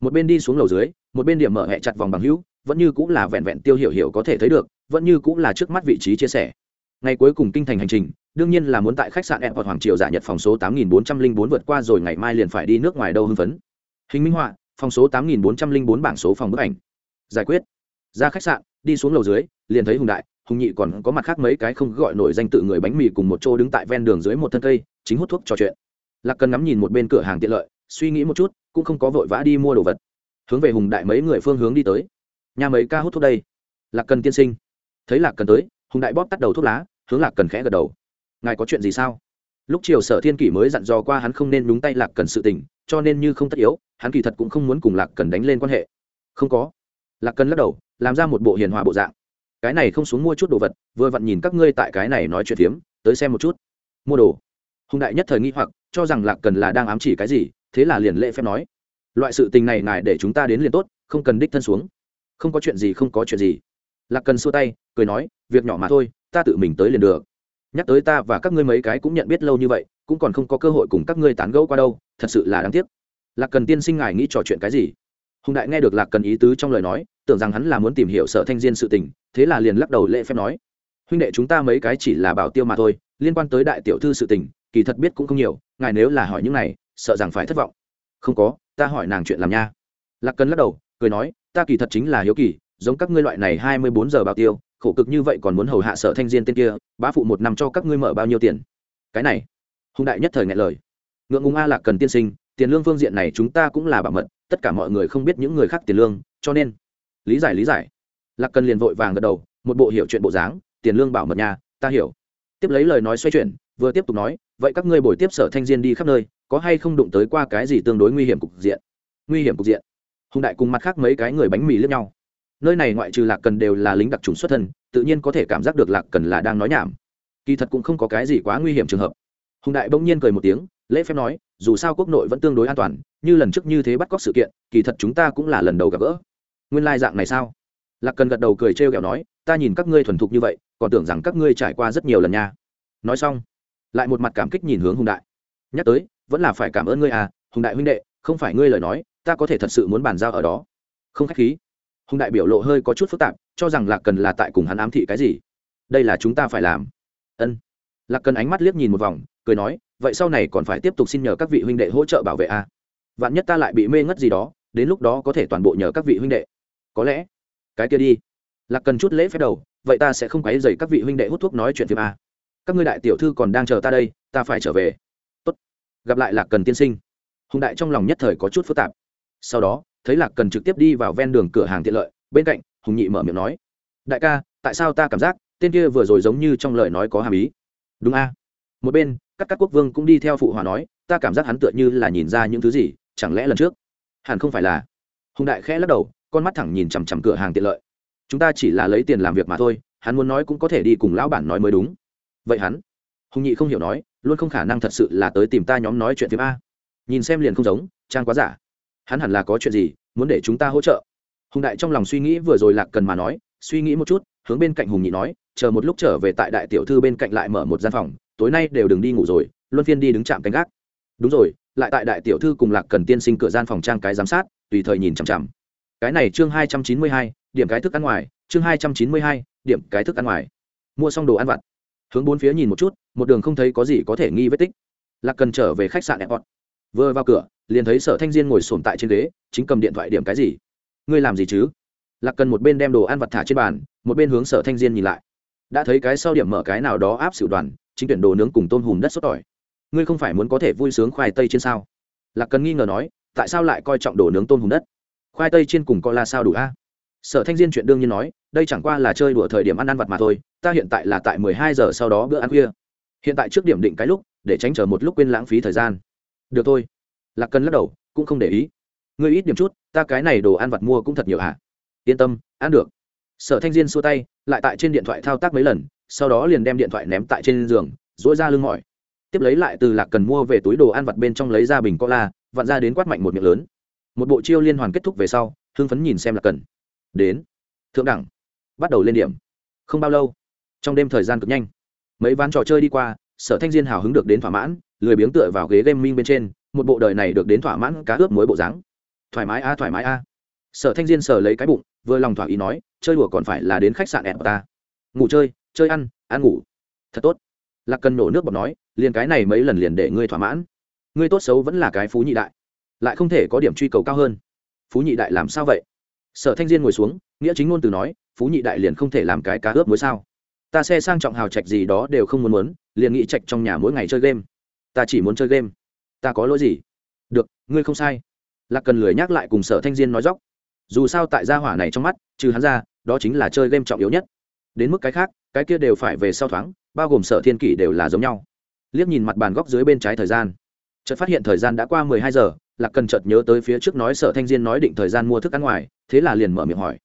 Một bên đi xuống lầu dưới, một bên điểm mở hẹ chặt vòng bằng hữu, vẫn như cũng là vẹn vẹn tiêu hiểu hiểu có thể thấy được, vẫn như cũng là trước mắt vị trí chia sẻ ngày cuối cùng kinh thành hành trình, đương nhiên là muốn tại khách sạn em hoặc hoàng triều giả nhật phòng số tám nghìn bốn trăm linh bốn vượt qua rồi ngày mai liền phải đi nước ngoài đâu hưng phấn. Hình minh họa, phòng số tám nghìn bốn trăm linh bốn bảng số phòng bức ảnh. Giải quyết. Ra khách sạn, đi xuống lầu dưới, liền thấy hùng đại, hùng nhị còn có mặt khác mấy cái không gọi nổi danh tự người bánh mì cùng một chỗ đứng tại ven đường dưới một thân cây, chính hút thuốc trò chuyện. Lạc cần ngắm nhìn một bên cửa hàng tiện lợi, suy nghĩ một chút, cũng không có vội vã đi mua đồ vật. Hướng về hùng đại mấy người phương hướng đi tới. Nhà mấy ca hút thuốc đây. Lạc cần tiên sinh. Thấy lạc cần tới hùng đại bóp tắt đầu thuốc lá, hướng lạc cần khẽ gật đầu. Ngài có chuyện gì sao? Lúc chiều sở thiên kỷ mới dặn dò qua hắn không nên đúng tay lạc cần sự tình, cho nên như không tất yếu, hắn kỳ thật cũng không muốn cùng lạc cần đánh lên quan hệ. Không có. Lạc cần lắc đầu, làm ra một bộ hiền hòa bộ dạng. Cái này không xuống mua chút đồ vật, vừa vặn nhìn các ngươi tại cái này nói chuyện phiếm tới xem một chút. Mua đồ. Hùng đại nhất thời nghi hoặc, cho rằng lạc cần là đang ám chỉ cái gì, thế là liền lễ phép nói. Loại sự tình này ngài để chúng ta đến liền tốt, không cần đích thân xuống. Không có chuyện gì, không có chuyện gì. Lạc cần xua tay cười nói, việc nhỏ mà thôi, ta tự mình tới liền được. Nhắc tới ta và các ngươi mấy cái cũng nhận biết lâu như vậy, cũng còn không có cơ hội cùng các ngươi tán gẫu qua đâu, thật sự là đáng tiếc. Lạc cần tiên sinh ngài nghĩ trò chuyện cái gì? Hùng đại nghe được lạc cần ý tứ trong lời nói, tưởng rằng hắn là muốn tìm hiểu sở thanh diên sự tình, thế là liền lắc đầu lễ phép nói, huynh đệ chúng ta mấy cái chỉ là bảo tiêu mà thôi, liên quan tới đại tiểu thư sự tình, kỳ thật biết cũng không nhiều, ngài nếu là hỏi những này, sợ rằng phải thất vọng. Không có, ta hỏi nàng chuyện làm nha. Lạc cần lắc đầu, cười nói, ta kỳ thật chính là hiếu kỳ, giống các ngươi loại này hai mươi bốn giờ bảo tiêu khổ cực như vậy còn muốn hầu hạ sở thanh diên tên kia, bá phụ một năm cho các ngươi mở bao nhiêu tiền? Cái này, hùng đại nhất thời ngại lời. Ngượng ngùng a lạc cần tiên sinh, tiền lương phương diện này chúng ta cũng là bảo mật, tất cả mọi người không biết những người khác tiền lương, cho nên, lý giải lý giải. Lạc cần liền vội vàng gật đầu, một bộ hiểu chuyện bộ dáng, tiền lương bảo mật nhà ta hiểu. Tiếp lấy lời nói xoay chuyển, vừa tiếp tục nói, vậy các ngươi bồi tiếp sở thanh diên đi khắp nơi, có hay không đụng tới qua cái gì tương đối nguy hiểm cục diện? Nguy hiểm cục diện. Hùng đại cùng mặt khác mấy cái người bánh mì lướt nhau nơi này ngoại trừ lạc cần đều là lính đặc trùng xuất thân, tự nhiên có thể cảm giác được lạc cần là đang nói nhảm. Kỳ thật cũng không có cái gì quá nguy hiểm trường hợp. Hùng đại bỗng nhiên cười một tiếng, lễ phép nói, dù sao quốc nội vẫn tương đối an toàn, như lần trước như thế bắt cóc sự kiện, kỳ thật chúng ta cũng là lần đầu gặp gỡ. Nguyên lai dạng này sao? Lạc cần gật đầu cười trêu ghẹo nói, ta nhìn các ngươi thuần thục như vậy, còn tưởng rằng các ngươi trải qua rất nhiều lần nha. Nói xong, lại một mặt cảm kích nhìn hướng hùng đại. Nhắc tới, vẫn là phải cảm ơn ngươi à hùng đại huynh đệ, không phải ngươi lời nói, ta có thể thật sự muốn bàn giao ở đó. Không khách khí hùng đại biểu lộ hơi có chút phức tạp, cho rằng lạc cần là tại cùng hắn ám thị cái gì. Đây là chúng ta phải làm. Ân. Lạc cần ánh mắt liếc nhìn một vòng, cười nói, vậy sau này còn phải tiếp tục xin nhờ các vị huynh đệ hỗ trợ bảo vệ a. À? vạn nhất ta lại bị mê ngất gì đó, đến lúc đó có thể toàn bộ nhờ các vị huynh đệ. Có lẽ. Cái kia đi. Lạc cần chút lễ phép đầu, vậy ta sẽ không quấy dày các vị huynh đệ hút thuốc nói chuyện phim a. Các ngươi đại tiểu thư còn đang chờ ta đây, ta phải trở về. Tốt. gặp lại lạc cần tiên sinh. Hùng đại trong lòng nhất thời có chút phức tạp. Sau đó thấy lạc cần trực tiếp đi vào ven đường cửa hàng tiện lợi, bên cạnh, hùng nhị mở miệng nói, đại ca, tại sao ta cảm giác tên kia vừa rồi giống như trong lời nói có hàm ý? Đúng a. Một bên, các các quốc vương cũng đi theo phụ hòa nói, ta cảm giác hắn tựa như là nhìn ra những thứ gì, chẳng lẽ lần trước hẳn không phải là? Hùng đại khẽ lắc đầu, con mắt thẳng nhìn chằm chằm cửa hàng tiện lợi. Chúng ta chỉ là lấy tiền làm việc mà thôi, hắn muốn nói cũng có thể đi cùng lão bản nói mới đúng. Vậy hắn? Hùng nhị không hiểu nói, luôn không khả năng thật sự là tới tìm ta nhóm nói chuyện phim a. Nhìn xem liền không giống, trang quá giả hắn hẳn là có chuyện gì, muốn để chúng ta hỗ trợ? Hùng đại trong lòng suy nghĩ vừa rồi lạc cần mà nói, suy nghĩ một chút, hướng bên cạnh hùng nhị nói, chờ một lúc trở về tại đại tiểu thư bên cạnh lại mở một gian phòng, tối nay đều đừng đi ngủ rồi, luân phiên đi đứng chạm canh gác. Đúng rồi, lại tại đại tiểu thư cùng lạc cần tiên sinh cửa gian phòng trang cái giám sát, tùy thời nhìn chằm chằm. Cái này chương hai trăm chín mươi hai, điểm cái thức ăn ngoài, chương hai trăm chín mươi hai, điểm cái thức ăn ngoài. Mua xong đồ ăn vặt. Hướng bốn phía nhìn một chút, một đường không thấy có gì có thể nghi vết tích. Lạc cần trở về khách sạn airport vừa vào cửa, liền thấy sở thanh diên ngồi sồn tại trên ghế, chính cầm điện thoại điểm cái gì? Ngươi làm gì chứ? Lạc cần một bên đem đồ ăn vặt thả trên bàn, một bên hướng sở thanh diên nhìn lại. Đã thấy cái sau điểm mở cái nào đó áp xỉu đoàn, chính tuyển đồ nướng cùng tôm hùm đất sốt tỏi. Ngươi không phải muốn có thể vui sướng khoai tây trên sao? Lạc cần nghi ngờ nói, tại sao lại coi trọng đồ nướng tôm hùm đất? Khoai tây trên cùng co la sao đủ a? Sở thanh diên chuyện đương nhiên nói, đây chẳng qua là chơi đùa thời điểm ăn ăn vặt mà thôi, ta hiện tại là tại mười hai giờ sau đó bữa ăn khuya. Hiện tại trước điểm định cái lúc, để tránh chờ một lúc quên lãng phí thời gian được thôi. Lạc cần lắc đầu, cũng không để ý. Ngươi ít điểm chút, ta cái này đồ ăn vặt mua cũng thật nhiều hả? Yên tâm, ăn được. Sở thanh diên xua tay, lại tại trên điện thoại thao tác mấy lần, sau đó liền đem điện thoại ném tại trên giường dỗi ra lưng mỏi. Tiếp lấy lại từ lạc cần mua về túi đồ ăn vặt bên trong lấy ra bình cola, vặn ra đến quát mạnh một miệng lớn. Một bộ chiêu liên hoàn kết thúc về sau, hưng phấn nhìn xem lạc cần. Đến. Thượng đẳng. Bắt đầu lên điểm. Không bao lâu. Trong đêm thời gian cực nhanh. Mấy ván trò chơi đi qua, sở thanh diên hào hứng được đến thỏa mãn lười biếng tựa vào ghế game minh bên trên, một bộ đời này được đến thỏa mãn cá ướp muối bộ dáng. Thoải mái a, thoải mái a. Sở thanh diên sờ lấy cái bụng, vừa lòng thỏa ý nói, chơi đùa còn phải là đến khách sạn đẹp ta. Ngủ chơi chơi ăn ăn ngủ. Thật tốt. Lạc cần nổ nước bọt nói, liền cái này mấy lần liền để ngươi thỏa mãn. Ngươi tốt xấu vẫn là cái phú nhị đại, lại không thể có điểm truy cầu cao hơn. Phú nhị đại làm sao vậy? Sở thanh diên ngồi xuống, nghĩa chính ngôn từ nói, phú nhị đại liền không thể làm cái cá ướp muối sao? Ta xe sang trọng hào trạch gì đó đều không muốn muốn, liền nghĩ trạch trong nhà mỗi ngày chơi game ta chỉ muốn chơi game. Ta có lỗi gì? Được, ngươi không sai. Lạc cần lười nhắc lại cùng sở thanh diên nói dóc. Dù sao tại gia hỏa này trong mắt, trừ hắn ra, đó chính là chơi game trọng yếu nhất. Đến mức cái khác, cái kia đều phải về sau thoáng, bao gồm sở thiên kỷ đều là giống nhau. Liếc nhìn mặt bàn góc dưới bên trái thời gian. Chợt phát hiện thời gian đã qua mười hai giờ, lạc cần chợt nhớ tới phía trước nói sở thanh diên nói định thời gian mua thức ăn ngoài, thế là liền mở miệng hỏi.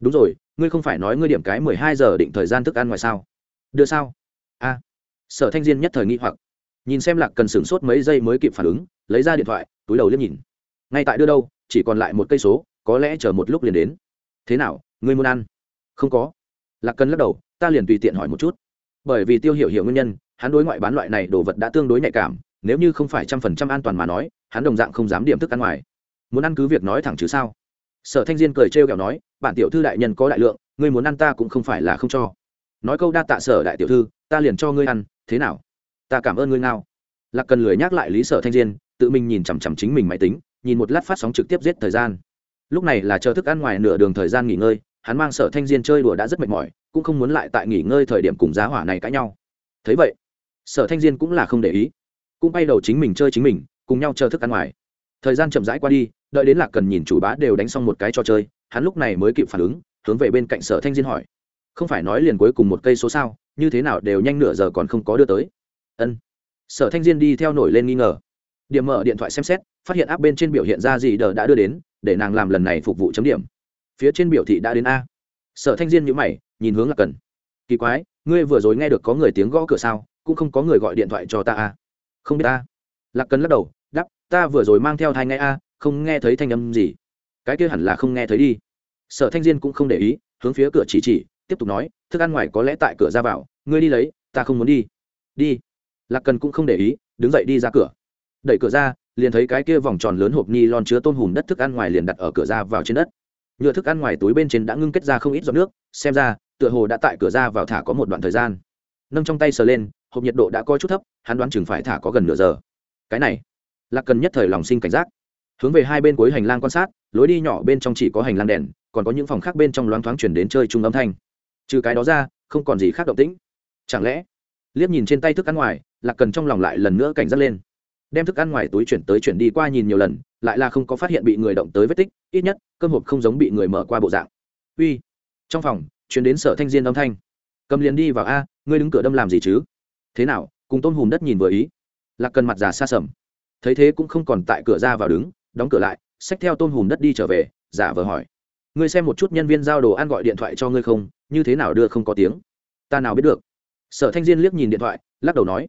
Đúng rồi, ngươi không phải nói ngươi điểm cái mười hai giờ định thời gian thức ăn ngoài sao? Đưa sao? A. Sở thanh diên nhất thời nghĩ hoặc nhìn xem lạc cần sửng sốt mấy giây mới kịp phản ứng, lấy ra điện thoại, túi đầu liếc nhìn. Ngay tại đưa đâu, chỉ còn lại một cây số, có lẽ chờ một lúc liền đến. Thế nào, ngươi muốn ăn? Không có. Lạc cần lắc đầu, ta liền tùy tiện hỏi một chút. Bởi vì tiêu hiểu hiểu nguyên nhân, hắn đối ngoại bán loại này đồ vật đã tương đối nhạy cảm, nếu như không phải trăm phần trăm an toàn mà nói, hắn đồng dạng không dám điểm thức ăn ngoài. Muốn ăn cứ việc nói thẳng chứ sao? Sở thanh diên cười trêu kẹo nói, bản tiểu thư đại nhân có đại lượng, ngươi muốn ăn ta cũng không phải là không cho. Nói câu đa tạ sở đại tiểu thư, ta liền cho ngươi ăn, thế nào? Ta cảm ơn ngươi ngao. Lạc cần lười nhắc lại lý sở thanh diên, tự mình nhìn chằm chằm chính mình máy tính, nhìn một lát phát sóng trực tiếp giết thời gian. Lúc này là chờ thức ăn ngoài nửa đường thời gian nghỉ ngơi, hắn mang sở thanh diên chơi đùa đã rất mệt mỏi, cũng không muốn lại tại nghỉ ngơi thời điểm cùng giá hỏa này cãi nhau. Thấy vậy, sở thanh diên cũng là không để ý, cũng bay đầu chính mình chơi chính mình, cùng nhau chờ thức ăn ngoài. Thời gian chậm rãi qua đi, đợi đến lạc cần nhìn chủ bá đều đánh xong một cái trò chơi, hắn lúc này mới kịp phản ứng, hướng về bên cạnh sở thanh diên hỏi, không phải nói liền cuối cùng một cây số sao? Như thế nào đều nhanh nửa giờ còn không có đưa tới? Ân. Sở thanh diên đi theo nổi lên nghi ngờ. Điểm mở điện thoại xem xét, phát hiện áp bên trên biểu hiện ra gì đờ đã đưa đến, để nàng làm lần này phục vụ chấm điểm. Phía trên biểu thị đã đến a. Sở thanh diên nhữ mày, nhìn hướng là cần. Kỳ quái, ngươi vừa rồi nghe được có người tiếng gõ cửa sao, cũng không có người gọi điện thoại cho ta a. Không biết ta lạc cần lắc đầu đắp ta vừa rồi mang theo thai nghe a, không nghe thấy thanh âm gì. Cái kia hẳn là không nghe thấy đi. Sở thanh diên cũng không để ý, hướng phía cửa chỉ chỉ, tiếp tục nói, thức ăn ngoài có lẽ tại cửa ra vào, ngươi đi lấy, ta không muốn đi. Đi lạc cần cũng không để ý, đứng dậy đi ra cửa. Đẩy cửa ra, liền thấy cái kia vòng tròn lớn hộp ni lon chứa tôm hùm đất thức ăn ngoài liền đặt ở cửa ra vào trên đất. Nhựa thức ăn ngoài túi bên trên đã ngưng kết ra không ít giọt nước, xem ra, tựa hồ đã tại cửa ra vào thả có một đoạn thời gian. Nâng trong tay sờ lên, hộp nhiệt độ đã có chút thấp, hắn đoán chừng phải thả có gần nửa giờ. Cái này, lạc cần nhất thời lòng sinh cảnh giác. Hướng về hai bên cuối hành lang quan sát, lối đi nhỏ bên trong chỉ có hành lang đèn, còn có những phòng khác bên trong loáng thoáng chuyển đến chơi chung âm thanh. Trừ cái đó ra, không còn gì khác động tĩnh. Chẳng lẽ, liếc nhìn trên tay thức ăn ngoài lạc cần trong lòng lại lần nữa cảnh giác lên. Đem thức ăn ngoài túi chuyển tới chuyển đi qua nhìn nhiều lần, lại là không có phát hiện bị người động tới vết tích, ít nhất, cơm hộp không giống bị người mở qua bộ dạng. Uy! Trong phòng chuyển đến sở thanh diên âm thanh. Cầm liền đi vào a, ngươi đứng cửa đâm làm gì chứ? Thế nào? Cùng tôn hùm đất nhìn vừa ý. Lạc cần mặt già xa sầm. Thấy thế cũng không còn tại cửa ra vào đứng, đóng cửa lại, xách theo tôn hùm đất đi trở về, giả vờ hỏi. Ngươi xem một chút nhân viên giao đồ ăn gọi điện thoại cho ngươi không, như thế nào đưa không có tiếng? Ta nào biết được? Sở thanh diên liếc nhìn điện thoại, lắc đầu nói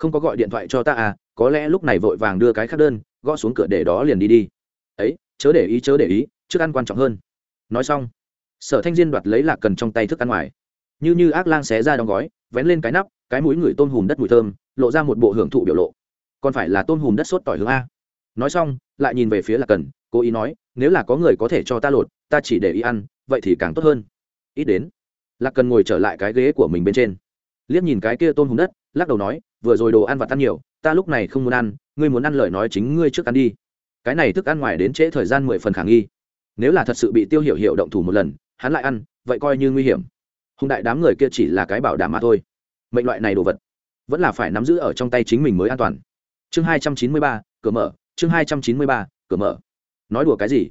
không có gọi điện thoại cho ta à có lẽ lúc này vội vàng đưa cái khác đơn, gõ xuống cửa để đó liền đi đi. Ấy, chớ để ý, chớ để ý, trước ăn quan trọng hơn. Nói xong, sở thanh diên đoạt lấy lạc cần trong tay thức ăn ngoài. Như như ác lang xé ra đóng gói, vén lên cái nắp, cái mũi người tôm hùm đất mùi thơm, lộ ra một bộ hưởng thụ biểu lộ. Còn phải là tôm hùm đất sốt tỏi hướng a. Nói xong, lại nhìn về phía lạc cần, cố ý nói, nếu là có người có thể cho ta lột, ta chỉ để ý ăn, vậy thì càng tốt hơn. Ít đến, lạc cần ngồi trở lại cái ghế của mình bên trên. Liếc nhìn cái kia tôm hùm đất, lắc đầu nói vừa rồi đồ ăn và tan nhiều, ta lúc này không muốn ăn, ngươi muốn ăn lời nói chính ngươi trước ăn đi. Cái này thức ăn ngoài đến trễ thời gian mười phần khả nghi. Nếu là thật sự bị tiêu hiểu hiệu động thủ một lần, hắn lại ăn, vậy coi như nguy hiểm. Hùng đại đám người kia chỉ là cái bảo đảm mà thôi. Mệnh loại này đồ vật, vẫn là phải nắm giữ ở trong tay chính mình mới an toàn. Chương hai trăm chín mươi ba, cửa mở, chương hai trăm chín mươi ba, cửa mở. Nói đùa cái gì?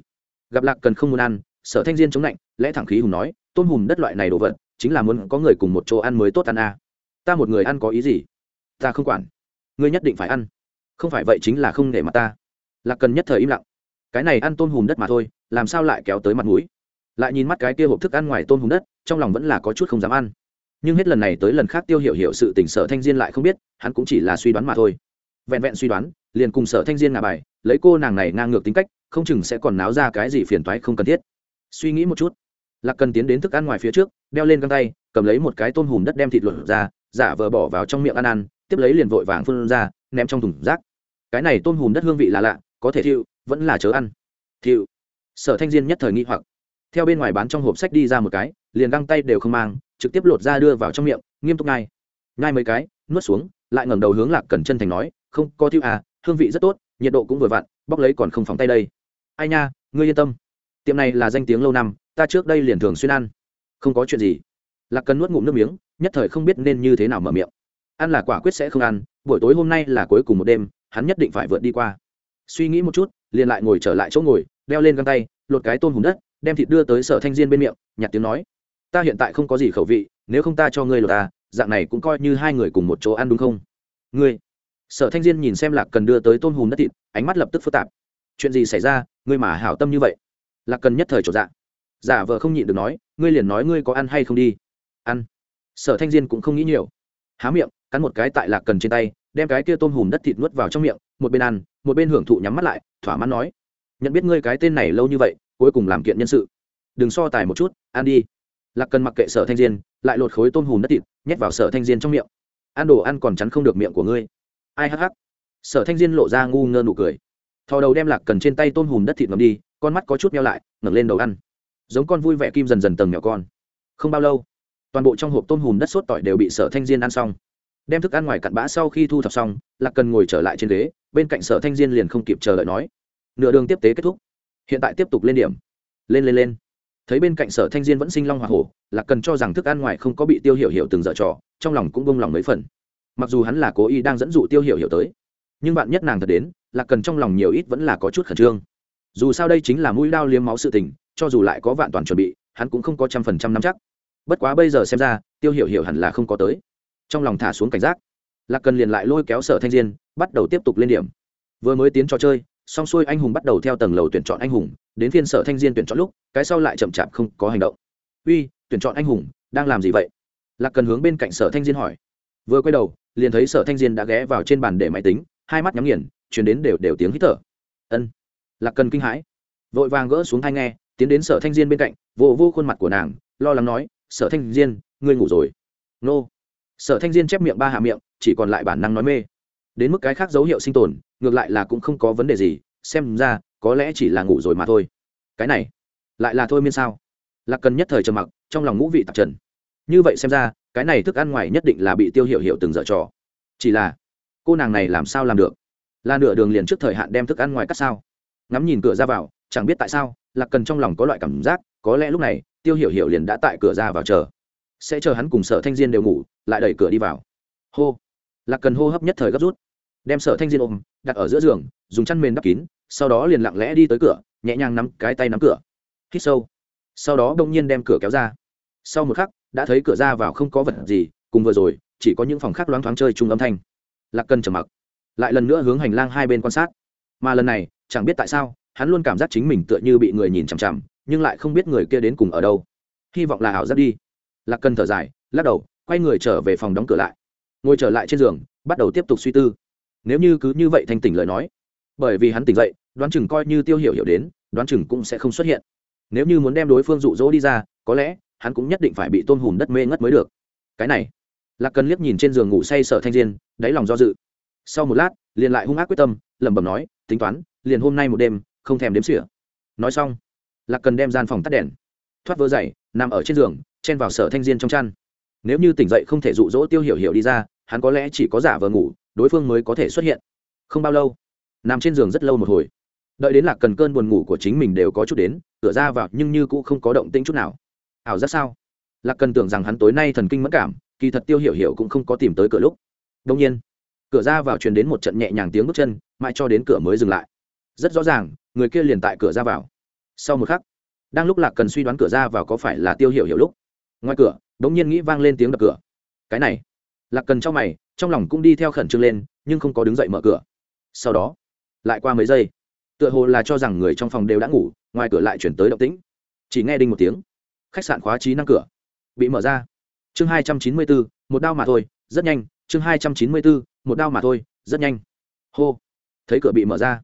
Gặp lạc cần không muốn ăn, sở thanh diên chống lạnh, lẽ thẳng khí hùng nói tôn hùm đất loại này đồ vật, chính là muốn có người cùng một chỗ ăn mới tốt ăn à. ta một người ăn có ý gì? Ta không quản. Ngươi nhất định phải ăn. Không phải vậy chính là không để mặt ta. Lạc cần nhất thời im lặng. Cái này ăn tôm hùm đất mà thôi, làm sao lại kéo tới mặt mũi? Lại nhìn mắt cái kia hộp thức ăn ngoài tôm hùm đất, trong lòng vẫn là có chút không dám ăn. Nhưng hết lần này tới lần khác tiêu hiểu hiểu sự tình sở thanh diên lại không biết, hắn cũng chỉ là suy đoán mà thôi. Vẹn vẹn suy đoán, liền cùng sở thanh diên ngả bài, lấy cô nàng này ngang ngược tính cách, không chừng sẽ còn náo ra cái gì phiền toái không cần thiết. Suy nghĩ một chút, lạc cần tiến đến thức ăn ngoài phía trước, đeo lên găng tay, cầm lấy một cái tôm hùm đất đem thịt luộc ra, giả vờ bỏ vào trong miệng ăn ăn tiếp lấy liền vội vàng phun ra, ném trong thùng rác. Cái này tôm hùm đất hương vị là lạ, có thể thiệu, vẫn là chớ ăn. Thiệu. Sở thanh diên nhất thời nghi hoặc. Theo bên ngoài bán trong hộp sách đi ra một cái, liền găng tay đều không mang, trực tiếp lột ra đưa vào trong miệng, nghiêm túc ngay ngay mấy cái, nuốt xuống, lại ngẩng đầu hướng lạc cần chân thành nói, không, có thiệu à hương vị rất tốt, nhiệt độ cũng vừa vặn, bóc lấy còn không phóng tay đây. Ai nha, ngươi yên tâm. Tiệm này là danh tiếng lâu năm, ta trước đây liền thường xuyên ăn. Không có chuyện gì. Lạc cần nuốt ngụm nước miếng, nhất thời không biết nên như thế nào mở miệng ăn là quả quyết sẽ không ăn, buổi tối hôm nay là cuối cùng một đêm, hắn nhất định phải vượt đi qua. Suy nghĩ một chút, liền lại ngồi trở lại chỗ ngồi, đeo lên găng tay, lột cái tôm hùm đất, đem thịt đưa tới sở thanh diên bên miệng nhặt tiếng nói, ta hiện tại không có gì khẩu vị, nếu không ta cho ngươi lột ta dạng này cũng coi như hai người cùng một chỗ ăn đúng không? Ngươi? Sở thanh diên nhìn xem lạc cần đưa tới tôm hùm đất thịt, ánh mắt lập tức phức tạp. Chuyện gì xảy ra? Ngươi mà hảo tâm như vậy? Lạc cần nhất thời trột dạ. Giả vợ không nhịn được nói, ngươi liền nói ngươi có ăn hay không đi. Ăn. Sở thanh diên cũng không nghĩ nhiều. Há miệng cắn một cái tại lạc cần trên tay, đem cái kia tôm hùm đất thịt nuốt vào trong miệng, một bên ăn, một bên hưởng thụ nhắm mắt lại, thỏa mãn nói, nhận biết ngươi cái tên này lâu như vậy, cuối cùng làm kiện nhân sự. Đừng so tài một chút, ăn đi. Lạc cần mặc kệ sở thanh diên, lại lột khối tôm hùm đất thịt, nhét vào sở thanh diên trong miệng. Ăn đồ ăn còn chắn không được miệng của ngươi. Ai hắc hắc. Sở thanh diên lộ ra ngu ngơ nụ cười. Thò đầu đem lạc cần trên tay tôm hùm đất thịt ngầm đi, con mắt có chút meo lại, ngẩng lên đầu ăn. Giống con vui vẻ kim dần dần tầng nhỏ con. Không bao lâu, toàn bộ trong hộp tôm hùm đất sốt tỏi đều bị sở thanh diên ăn xong đem thức ăn ngoài cặn bã sau khi thu thập xong, lạc cần ngồi trở lại trên ghế, bên cạnh sở thanh diên liền không kịp chờ đợi nói, nửa đường tiếp tế kết thúc. Hiện tại tiếp tục lên điểm. Lên lên lên. Thấy bên cạnh sở thanh diên vẫn sinh long hoa hổ, lạc cần cho rằng thức ăn ngoài không có bị tiêu hiểu hiểu từng dở trò, trong lòng cũng bông lòng mấy phần. Mặc dù hắn là cố ý đang dẫn dụ tiêu hiểu hiểu tới, nhưng bạn nhất nàng thật đến, lạc cần trong lòng nhiều ít vẫn là có chút khẩn trương. Dù sao đây chính là mũi đao liếm máu sự tình, cho dù lại có vạn toàn chuẩn bị, hắn cũng không có trăm phần trăm nắm chắc. Bất quá bây giờ xem ra, tiêu hiểu hiểu hẳn là không có tới trong lòng thả xuống cảnh giác. Lạc cần liền lại lôi kéo sở thanh diên, bắt đầu tiếp tục lên điểm. Vừa mới tiến trò chơi, xong xuôi anh hùng bắt đầu theo tầng lầu tuyển chọn anh hùng, đến phiên sở thanh diên tuyển chọn lúc, cái sau lại chậm chạp không có hành động. Uy, tuyển chọn anh hùng, đang làm gì vậy? Lạc cần hướng bên cạnh sở thanh diên hỏi. Vừa quay đầu, liền thấy sở thanh diên đã ghé vào trên bàn để máy tính, hai mắt nhắm nghiền, chuyển đến đều đều tiếng hít thở. Ân. Lạc cần kinh hãi. Vội vàng gỡ xuống thai nghe, tiến đến sở thanh diên bên cạnh vô vô khuôn mặt của nàng, lo lắng nói, sở thanh diên, ngươi ngủ rồi. Nô sở thanh diên chép miệng ba hạ miệng, chỉ còn lại bản năng nói mê. Đến mức cái khác dấu hiệu sinh tồn, ngược lại là cũng không có vấn đề gì, xem ra, có lẽ chỉ là ngủ rồi mà thôi. Cái này, lại là thôi miên sao? Lạc cần nhất thời trầm mặc, trong lòng ngũ vị tạp trần. Như vậy xem ra, cái này thức ăn ngoài nhất định là bị tiêu hiệu hiệu từng dở trò. Chỉ là, cô nàng này làm sao làm được? Là nửa đường liền trước thời hạn đem thức ăn ngoài cắt sao? Ngắm nhìn cửa ra vào, chẳng biết tại sao, lạc cần trong lòng có loại cảm giác, có lẽ lúc này, tiêu hiểu hiểu liền đã tại cửa ra vào chờ sẽ chờ hắn cùng sở thanh diên đều ngủ, lại đẩy cửa đi vào. Hô. Lạc cần hô hấp nhất thời gấp rút. Đem sở thanh diên ôm, đặt ở giữa giường, dùng chăn mền đắp kín, sau đó liền lặng lẽ đi tới cửa, nhẹ nhàng nắm cái tay nắm cửa. Hít sâu. Sau đó đông nhiên đem cửa kéo ra. Sau một khắc, đã thấy cửa ra vào không có vật gì, cùng vừa rồi, chỉ có những phòng khác loáng thoáng chơi chung âm thanh. Lạc cần trầm mặc, lại lần nữa hướng hành lang hai bên quan sát. Mà lần này, chẳng biết tại sao, hắn luôn cảm giác chính mình tựa như bị người nhìn chằm chằm, nhưng lại không biết người kia đến cùng ở đâu. Hy vọng là ảo giác đi lạc cần thở dài, lắc đầu, quay người trở về phòng đóng cửa lại. Ngồi trở lại trên giường, bắt đầu tiếp tục suy tư. Nếu như cứ như vậy thanh tỉnh lời nói, bởi vì hắn tỉnh dậy, đoán chừng coi như tiêu hiểu hiểu đến, đoán chừng cũng sẽ không xuất hiện. Nếu như muốn đem đối phương rụ rỗ đi ra, có lẽ hắn cũng nhất định phải bị tôn hùm đất mê ngất mới được. Cái này, lạc cần liếc nhìn trên giường ngủ say sợ thanh diên, đáy lòng do dự. Sau một lát, liền lại hung ác quyết tâm, lẩm bẩm nói, tính toán, liền hôm nay một đêm, không thèm đếm xỉa. Nói xong, lạc cần đem gian phòng tắt đèn, thoát vỡ dày nằm ở trên giường chen vào sở thanh diên trong chăn. Nếu như tỉnh dậy không thể rụ rỗ tiêu hiểu hiểu đi ra, hắn có lẽ chỉ có giả vờ ngủ, đối phương mới có thể xuất hiện. Không bao lâu, nằm trên giường rất lâu một hồi. Đợi đến lạc cần cơn buồn ngủ của chính mình đều có chút đến, cửa ra vào nhưng như cũng không có động tĩnh chút nào. Ảo giác sao? Lạc cần tưởng rằng hắn tối nay thần kinh mất cảm, kỳ thật tiêu hiểu hiểu cũng không có tìm tới cửa lúc. Đông nhiên, cửa ra vào truyền đến một trận nhẹ nhàng tiếng bước chân, mãi cho đến cửa mới dừng lại. Rất rõ ràng, người kia liền tại cửa ra vào. Sau một khắc, đang lúc lạc cần suy đoán cửa ra vào có phải là tiêu hiểu hiểu lúc ngoài cửa đ ỗ n g nhiên nghĩ vang lên tiếng đập cửa. Cái này. Lạc cần trong mày, trong lòng cũng đi theo khẩn trương lên, nhưng không có đứng dậy mở cửa. Sau đó, lại qua mấy giây, tựa hồ là cho rằng người trong phòng đều đã ngủ, ngoài cửa lại chuyển tới động tĩnh. Chỉ nghe đinh một tiếng, khách sạn khóa trí năng cửa bị mở ra. Chương hai trăm chín mươi bốn một đao mà thôi, rất nhanh. Chương hai trăm chín mươi bốn một đao mà thôi, rất nhanh. Hô. Thấy cửa bị mở ra,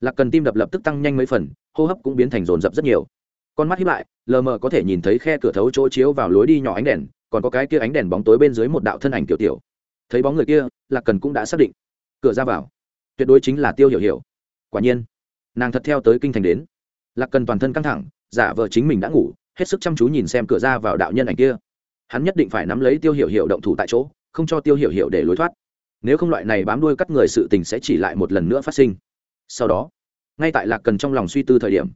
lạc cần tim đập lập tức tăng nhanh mấy phần, hô hấp cũng biến thành rồn rập rất nhiều con mắt hiếp lại, lờ mờ có thể nhìn thấy khe cửa thấu chỗ chiếu vào lối đi nhỏ ánh đèn, còn có cái kia ánh đèn bóng tối bên dưới một đạo thân ảnh tiểu tiểu. Thấy bóng người kia, lạc cần cũng đã xác định. Cửa ra vào. Tuyệt đối chính là tiêu hiểu hiểu. Quả nhiên, nàng thật theo tới kinh thành đến. Lạc cần toàn thân căng thẳng, giả vờ chính mình đã ngủ, hết sức chăm chú nhìn xem cửa ra vào đạo nhân ảnh kia. Hắn nhất định phải nắm lấy tiêu hiểu hiểu động thủ tại chỗ, không cho tiêu hiểu hiểu để lối thoát. Nếu không loại này bám đuôi cắt người sự tình sẽ chỉ lại một lần nữa phát sinh. Sau đó, ngay tại lạc cần trong lòng suy tư thời điểm,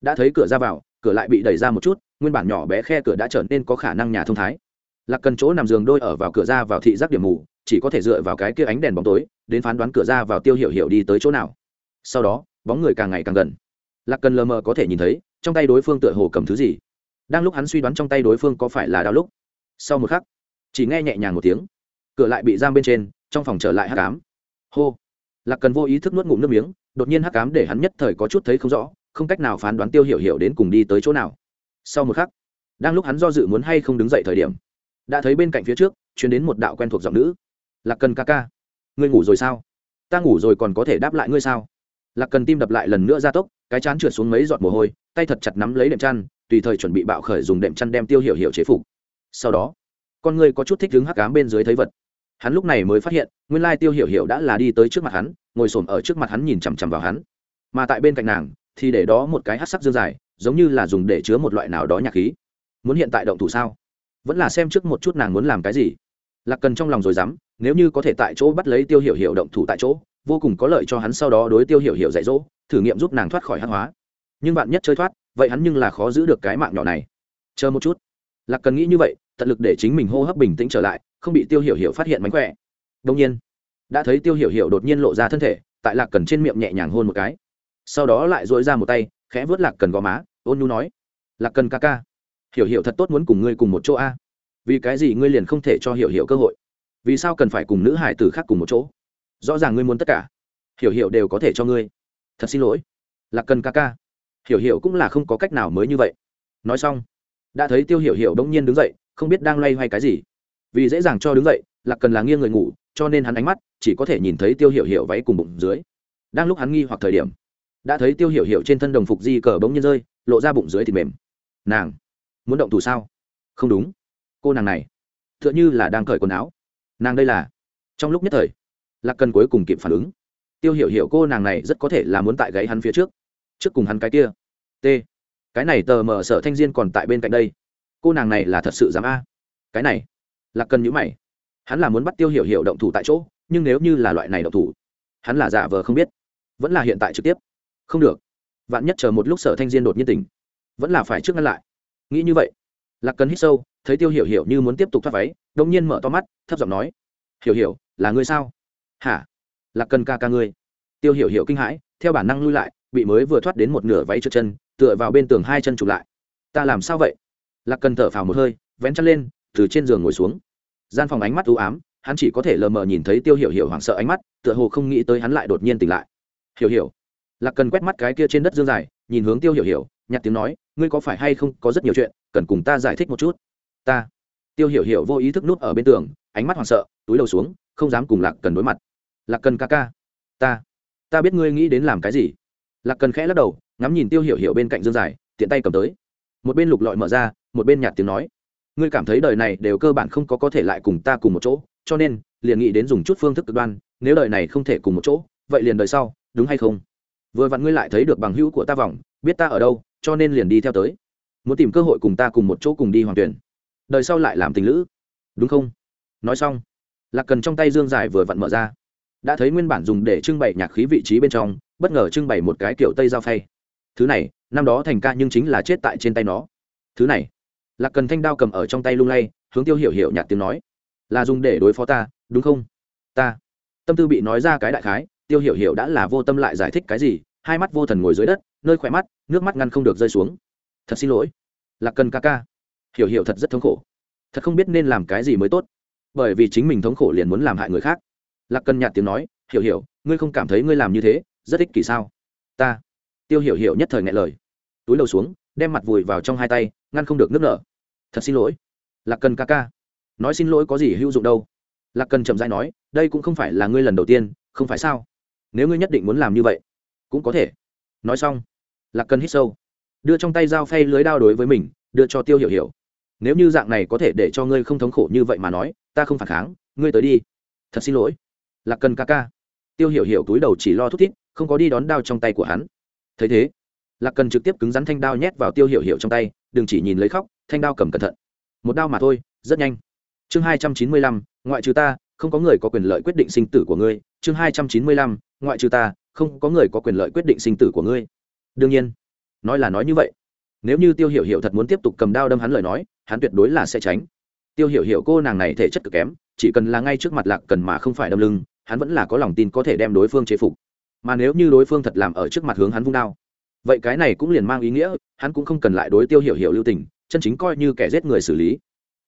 đã thấy cửa ra vào cửa lại bị đẩy ra một chút, nguyên bản nhỏ bé khe cửa đã trở nên có khả năng nhà thông thái. Lạc cần chỗ nằm giường đôi ở vào cửa ra vào thị giác điểm mù, chỉ có thể dựa vào cái kia ánh đèn bóng tối, đến phán đoán cửa ra vào tiêu hiểu hiểu đi tới chỗ nào. Sau đó, bóng người càng ngày càng gần. Lạc cần lờ mờ có thể nhìn thấy, trong tay đối phương tựa hồ cầm thứ gì. Đang lúc hắn suy đoán trong tay đối phương có phải là đau lúc, sau một khắc, chỉ nghe nhẹ nhàng một tiếng. Cửa lại bị giam bên trên, trong phòng trở lại hắc ám. Hô! Lạc cần vô ý thức nuốt ngụm nước miếng, đột nhiên hắc ám để hắn nhất thời có chút thấy không rõ không cách nào phán đoán tiêu hiểu hiểu đến cùng đi tới chỗ nào. Sau một khắc, đang lúc hắn do dự muốn hay không đứng dậy thời điểm, đã thấy bên cạnh phía trước chuyến đến một đạo quen thuộc giọng nữ. Lạc cần ca ca, ngươi ngủ rồi sao? Ta ngủ rồi còn có thể đáp lại ngươi sao? Lạc cần tim đập lại lần nữa ra tốc, cái chán trượt xuống mấy giọt mồ hôi, tay thật chặt nắm lấy đệm chăn, tùy thời chuẩn bị bạo khởi dùng đệm chăn đem tiêu hiểu hiểu chế phục. Sau đó, con ngươi có chút thích đứng hắc cám bên dưới thấy vật. Hắn lúc này mới phát hiện, nguyên lai tiêu hiểu hiểu đã là đi tới trước mặt hắn, ngồi xổm ở trước mặt hắn nhìn chằm chằm vào hắn. Mà tại bên cạnh nàng thì để đó một cái hát sắc dương dài, giống như là dùng để chứa một loại nào đó nhạc khí. Muốn hiện tại động thủ sao? Vẫn là xem trước một chút nàng muốn làm cái gì. Lạc cần trong lòng rồi dám, nếu như có thể tại chỗ bắt lấy tiêu hiểu hiểu động thủ tại chỗ, vô cùng có lợi cho hắn sau đó đối tiêu hiểu hiểu dạy dỗ, thử nghiệm giúp nàng thoát khỏi hát hóa. Nhưng bạn nhất chơi thoát, vậy hắn nhưng là khó giữ được cái mạng nhỏ này. Chờ một chút. Lạc cần nghĩ như vậy, tận lực để chính mình hô hấp bình tĩnh trở lại, không bị tiêu hiểu hiểu phát hiện mánh khỏe. Đông nhiên, đã thấy tiêu hiểu hiểu đột nhiên lộ ra thân thể, tại lạc cần trên miệng nhẹ nhàng hôn một cái sau đó lại dội ra một tay, khẽ vớt lạc cần gò má, ôn nhu nói, lạc cần ca ca, hiểu hiểu thật tốt muốn cùng ngươi cùng một chỗ a. Vì cái gì ngươi liền không thể cho hiểu hiểu cơ hội? Vì sao cần phải cùng nữ hải tử khác cùng một chỗ? Rõ ràng ngươi muốn tất cả, hiểu hiểu đều có thể cho ngươi. Thật xin lỗi, lạc cần ca ca. Hiểu hiểu cũng là không có cách nào mới như vậy. Nói xong, đã thấy tiêu hiểu hiểu đông nhiên đứng dậy, không biết đang loay hoay cái gì. Vì dễ dàng cho đứng dậy, lạc cần là nghiêng người ngủ, cho nên hắn ánh mắt chỉ có thể nhìn thấy tiêu hiểu hiểu váy cùng bụng dưới. Đang lúc hắn nghi hoặc thời điểm đã thấy tiêu hiểu hiểu trên thân đồng phục di cờ bỗng nhiên rơi, lộ ra bụng dưới thịt mềm. Nàng, muốn động thủ sao? Không đúng. Cô nàng này t h ư ợ n h ư là đang cởi quần áo. Nàng đây là, trong lúc nhất thời, lạc cần cuối cùng kịp phản ứng. Tiêu hiểu hiểu cô nàng này rất có thể là muốn tại gáy hắn phía trước trước cùng hắn cái kia. T, cái này tờ mở sở thanh diên còn tại bên cạnh đây. Cô nàng này là thật sự dám a? Cái này, lạc cần nhữ mày. Hắn là muốn bắt tiêu hiểu hiểu động thủ tại chỗ, nhưng nếu như là loại này động thủ, hắn là giả vờ không biết. Vẫn là hiện tại trực tiếp không được. Vạn nhất chờ một lúc sở thanh diên đột nhiên tỉnh, vẫn là phải trước ngăn lại. Nghĩ như vậy, lạc cần hít sâu, thấy tiêu hiểu hiểu như muốn tiếp tục thoát váy đông nhiên mở to mắt, thấp giọng nói, hiểu hiểu, là ngươi sao? Hả? Lạc cần ca ca ngươi? Tiêu hiểu hiểu kinh hãi, theo bản năng lui lại, bị mới vừa thoát đến một nửa váy trượt chân, tựa vào bên tường hai chân chụp lại. Ta làm sao vậy? Lạc cần thở phào một hơi, vén chân lên, từ trên giường ngồi xuống. Gian phòng ánh mắt u ám, hắn chỉ có thể lờ mờ nhìn thấy tiêu hiểu hiểu hoảng sợ ánh mắt, tựa hồ không nghĩ tới hắn lại đột nhiên tỉnh lại. Hiểu hiểu lạc cần quét mắt cái kia trên đất dương dài, nhìn hướng tiêu hiểu hiểu, nhặt tiếng nói, ngươi có phải hay không, có rất nhiều chuyện, cần cùng ta giải thích một chút? Ta? Tiêu hiểu hiểu vô ý thức nút ở bên tường, ánh mắt hoảng sợ, túi đầu xuống, không dám cùng lạc cần đối mặt. Lạc cần ca ca, ta ta biết ngươi nghĩ đến làm cái gì. Lạc cần khẽ lắc đầu, ngắm nhìn tiêu hiểu hiểu bên cạnh dương dài, tiện tay cầm tới. Một bên lục lọi mở ra, một bên nhạt tiếng nói, ngươi cảm thấy đời này đều cơ bản không có có thể lại cùng ta cùng một chỗ, cho nên, liền nghĩ đến dùng chút phương thức cực đoan, nếu đời này không thể cùng một chỗ, vậy liền đời sau, đúng hay không? Vừa vặn ngươi lại thấy được bằng hữu của ta vòng, biết ta ở đâu, cho nên liền đi theo tới. Muốn tìm cơ hội cùng ta cùng một chỗ cùng đi hoàng tuyển. Đời sau lại làm tình lữ. Đúng không? Nói xong, lạc cần trong tay dương dài vừa vặn mở ra. Đã thấy nguyên bản dùng để trưng bày nhạc khí vị trí bên trong, bất ngờ trưng bày một cái kiểu tây giao phay. Thứ này, năm đó thành ca nhưng chính là chết tại trên tay nó. Thứ này, lạc cần thanh đao cầm ở trong tay lung lay, hướng tiêu hiểu hiểu nhạt tiếng nói. Là dùng để đối phó ta, đúng không? Ta. Tâm tư bị nói ra cái đại khái tiêu hiểu hiểu đã là vô tâm lại giải thích cái gì, hai mắt vô thần ngồi dưới đất, nơi khỏe mắt, nước mắt ngăn không được rơi xuống. Thật xin lỗi. Lạc cần ca ca. Hiểu hiểu thật rất thống khổ. Thật không biết nên làm cái gì mới tốt. Bởi vì chính mình thống khổ liền muốn làm hại người khác. Lạc cần nhạt tiếng nói, hiểu hiểu, ngươi không cảm thấy ngươi làm như thế, rất ích kỷ sao? Ta. Tiêu hiểu hiểu nhất thời ngại lời. Túi đầu xuống, đem mặt vùi vào trong hai tay, ngăn không được nước nở. Thật xin lỗi. Lạc cần ca ca. Nói xin lỗi có gì hữu dụng đâu? Lạc cần chậm dãi nói, đây cũng không phải là ngươi lần đầu tiên, không phải sao? Nếu ngươi nhất định muốn làm như vậy, cũng có thể. Nói xong, lạc cần hít sâu, đưa trong tay dao phay lưới đao đối với mình, đưa cho tiêu hiểu hiểu. Nếu như dạng này có thể để cho ngươi không thống khổ như vậy mà nói, ta không phản kháng, ngươi tới đi. Thật xin lỗi, lạc cần ca ca. Tiêu hiểu hiểu túi đầu chỉ lo thúc thiết không có đi đón đao trong tay của hắn. Thấy thế, lạc cần trực tiếp cứng rắn thanh đao nhét vào tiêu hiểu hiểu trong tay, đừng chỉ nhìn lấy khóc, thanh đao cầm cẩn thận. Một đao mà thôi, rất nhanh. Chương hai trăm chín mươi lăm, ngoại trừ ta không có người có quyền lợi quyết định sinh tử của ngươi. Chương hai trăm chín mươi lăm, ngoại trừ ta, không có người có quyền lợi quyết định sinh tử của ngươi. Đương nhiên, nói là nói như vậy. Nếu như tiêu hiểu hiểu thật muốn tiếp tục cầm đao đâm hắn lời nói, hắn tuyệt đối là sẽ tránh. Tiêu hiểu hiểu cô nàng này thể chất cực kém, chỉ cần là ngay trước mặt lạc cần mà không phải đâm lưng, hắn vẫn là có lòng tin có thể đem đối phương chế phục. Mà nếu như đối phương thật làm ở trước mặt hướng hắn vung đao, vậy cái này cũng liền mang ý nghĩa, hắn cũng không cần lại đối tiêu hiểu hiểu lưu tình, chân chính coi như kẻ giết người xử lý.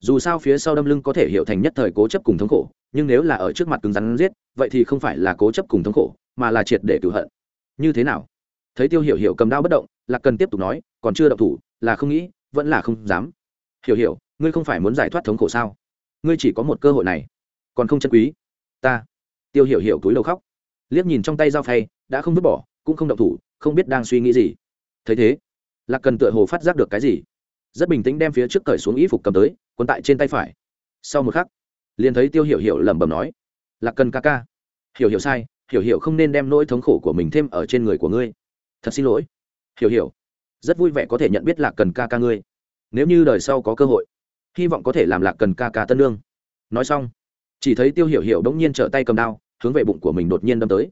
Dù sao phía sau đâm lưng có thể hiểu thành nhất thời cố chấp cùng thống khổ nhưng nếu là ở trước mặt cứng rắn giết, vậy thì không phải là cố chấp cùng thống khổ, mà là triệt để cựu hận. Như thế nào? Thấy tiêu hiểu hiểu cầm đao bất động là cần tiếp tục nói, còn chưa động thủ, là không nghĩ, vẫn là không dám. Hiểu hiểu, ngươi không phải muốn giải thoát thống khổ sao? Ngươi chỉ có một cơ hội này, còn không chân quý. Ta. Tiêu hiểu hiểu túi đầu khóc. Liếc nhìn trong tay dao phay, đã không vứt bỏ, cũng không động thủ, không biết đang suy nghĩ gì. Thấy thế, lạc cần tựa hồ phát giác được cái gì. Rất bình tĩnh đem phía trước cởi xuống y phục cầm tới, quấn tại trên tay phải. Sau một khắc liền thấy tiêu hiểu hiểu lẩm bẩm nói, lạc cần ca ca, hiểu hiểu sai, hiểu hiểu không nên đem nỗi thống khổ của mình thêm ở trên người của ngươi. Thật xin lỗi. Hiểu hiểu, rất vui vẻ có thể nhận biết lạc cần ca ca ngươi. Nếu như đời sau có cơ hội, hy vọng có thể làm lạc cần ca ca tân lương. Nói xong, chỉ thấy tiêu hiểu hiểu đ ỗ n g nhiên trở tay cầm đao, hướng về bụng của mình đột nhiên đâm tới.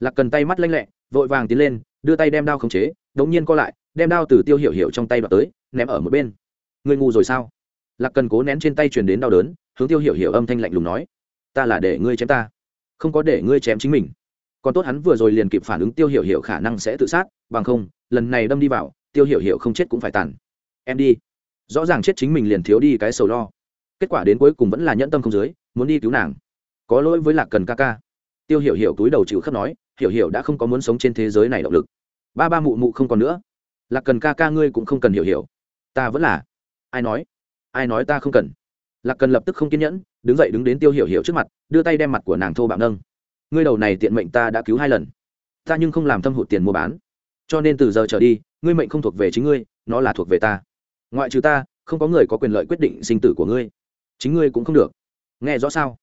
Lạc cần tay mắt lanh lẹ, vội vàng tiến lên, đưa tay đem đao khống chế đ ỗ n g nhiên co lại, đem đao từ tiêu hiểu hiểu trong tay vào tới, ném ở một bên. Người ngu rồi sao? Lạc cần cố nén trên tay truyền đến đau đớn hướng tiêu hiểu hiểu âm thanh lạnh lùng nói, ta là để ngươi chém ta, không có để ngươi chém chính mình. Còn tốt hắn vừa rồi liền kịp phản ứng tiêu hiểu hiểu khả năng sẽ tự sát, bằng không, lần này đâm đi vào, tiêu hiểu hiểu không chết cũng phải tàn. Em đi. Rõ ràng chết chính mình liền thiếu đi cái sầu lo. Kết quả đến cuối cùng vẫn là nhẫn tâm không dưới, muốn đi cứu nàng. Có lỗi với lạc cần ca ca. Tiêu hiểu hiểu túi đầu chịu khắp nói, hiểu hiểu đã không có muốn sống trên thế giới này động lực. Ba ba mụ mụ không còn nữa. Lạc cần ca ca ngươi cũng không cần hiểu hiểu. Ta vẫn là. Ai nói? Ai nói ta không cần? Lạc cần lập tức không kiên nhẫn, đứng dậy đứng đến tiêu hiểu hiểu trước mặt, đưa tay đem mặt của nàng thô bạo nâng. Ngươi đầu này tiện mệnh ta đã cứu hai lần. Ta nhưng không làm thâm hụt tiền mua bán. Cho nên từ giờ trở đi, ngươi mệnh không thuộc về chính ngươi, nó là thuộc về ta. Ngoại trừ ta, không có người có quyền lợi quyết định sinh tử của ngươi. Chính ngươi cũng không được. Nghe rõ sao?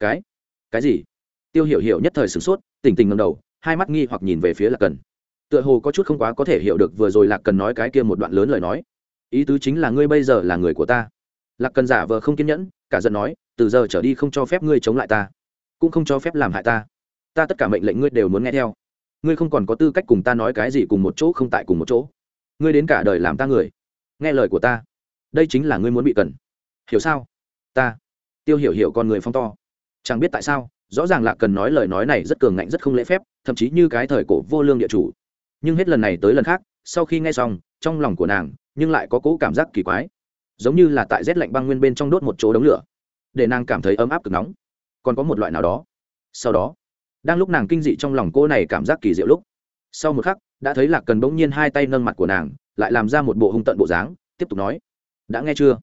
Cái? Cái gì? Tiêu hiểu hiểu nhất thời sửng sốt, tỉnh tỉnh ngầm đầu, hai mắt nghi hoặc nhìn về phía lạc cần. Tựa hồ có chút không quá có thể hiểu được vừa rồi lạc cần nói cái kia một đoạn lớn lời nói. Ý tứ chính là ngươi bây giờ là người của ta lạc cần giả vờ không kiên nhẫn, cả giận nói, từ giờ trở đi không cho phép ngươi chống lại ta, cũng không cho phép làm hại ta. Ta tất cả mệnh lệnh ngươi đều muốn nghe theo. Ngươi không còn có tư cách cùng ta nói cái gì cùng một chỗ không tại cùng một chỗ. Ngươi đến cả đời làm ta người. Nghe lời của ta. Đây chính là ngươi muốn bị cần. Hiểu sao? Ta. Tiêu hiểu hiểu con người phong to. Chẳng biết tại sao, rõ ràng Lạc cần nói lời nói này rất cường ngạnh, rất không lễ phép, thậm chí như cái thời cổ vô lương địa chủ. Nhưng hết lần này tới lần khác, sau khi nghe xong, trong lòng của nàng, nhưng lại có cố cảm giác kỳ quái giống như là tại rét lạnh băng nguyên bên trong đốt một chỗ đống lửa, để nàng cảm thấy ấm áp cực nóng. Còn có một loại nào đó. Sau đó, đang lúc nàng kinh dị trong lòng cô này cảm giác kỳ diệu lúc, sau một khắc, đã thấy lạc cần bỗng nhiên hai tay nâng mặt của nàng, lại làm ra một bộ hung tận bộ dáng, tiếp tục nói, đã nghe chưa?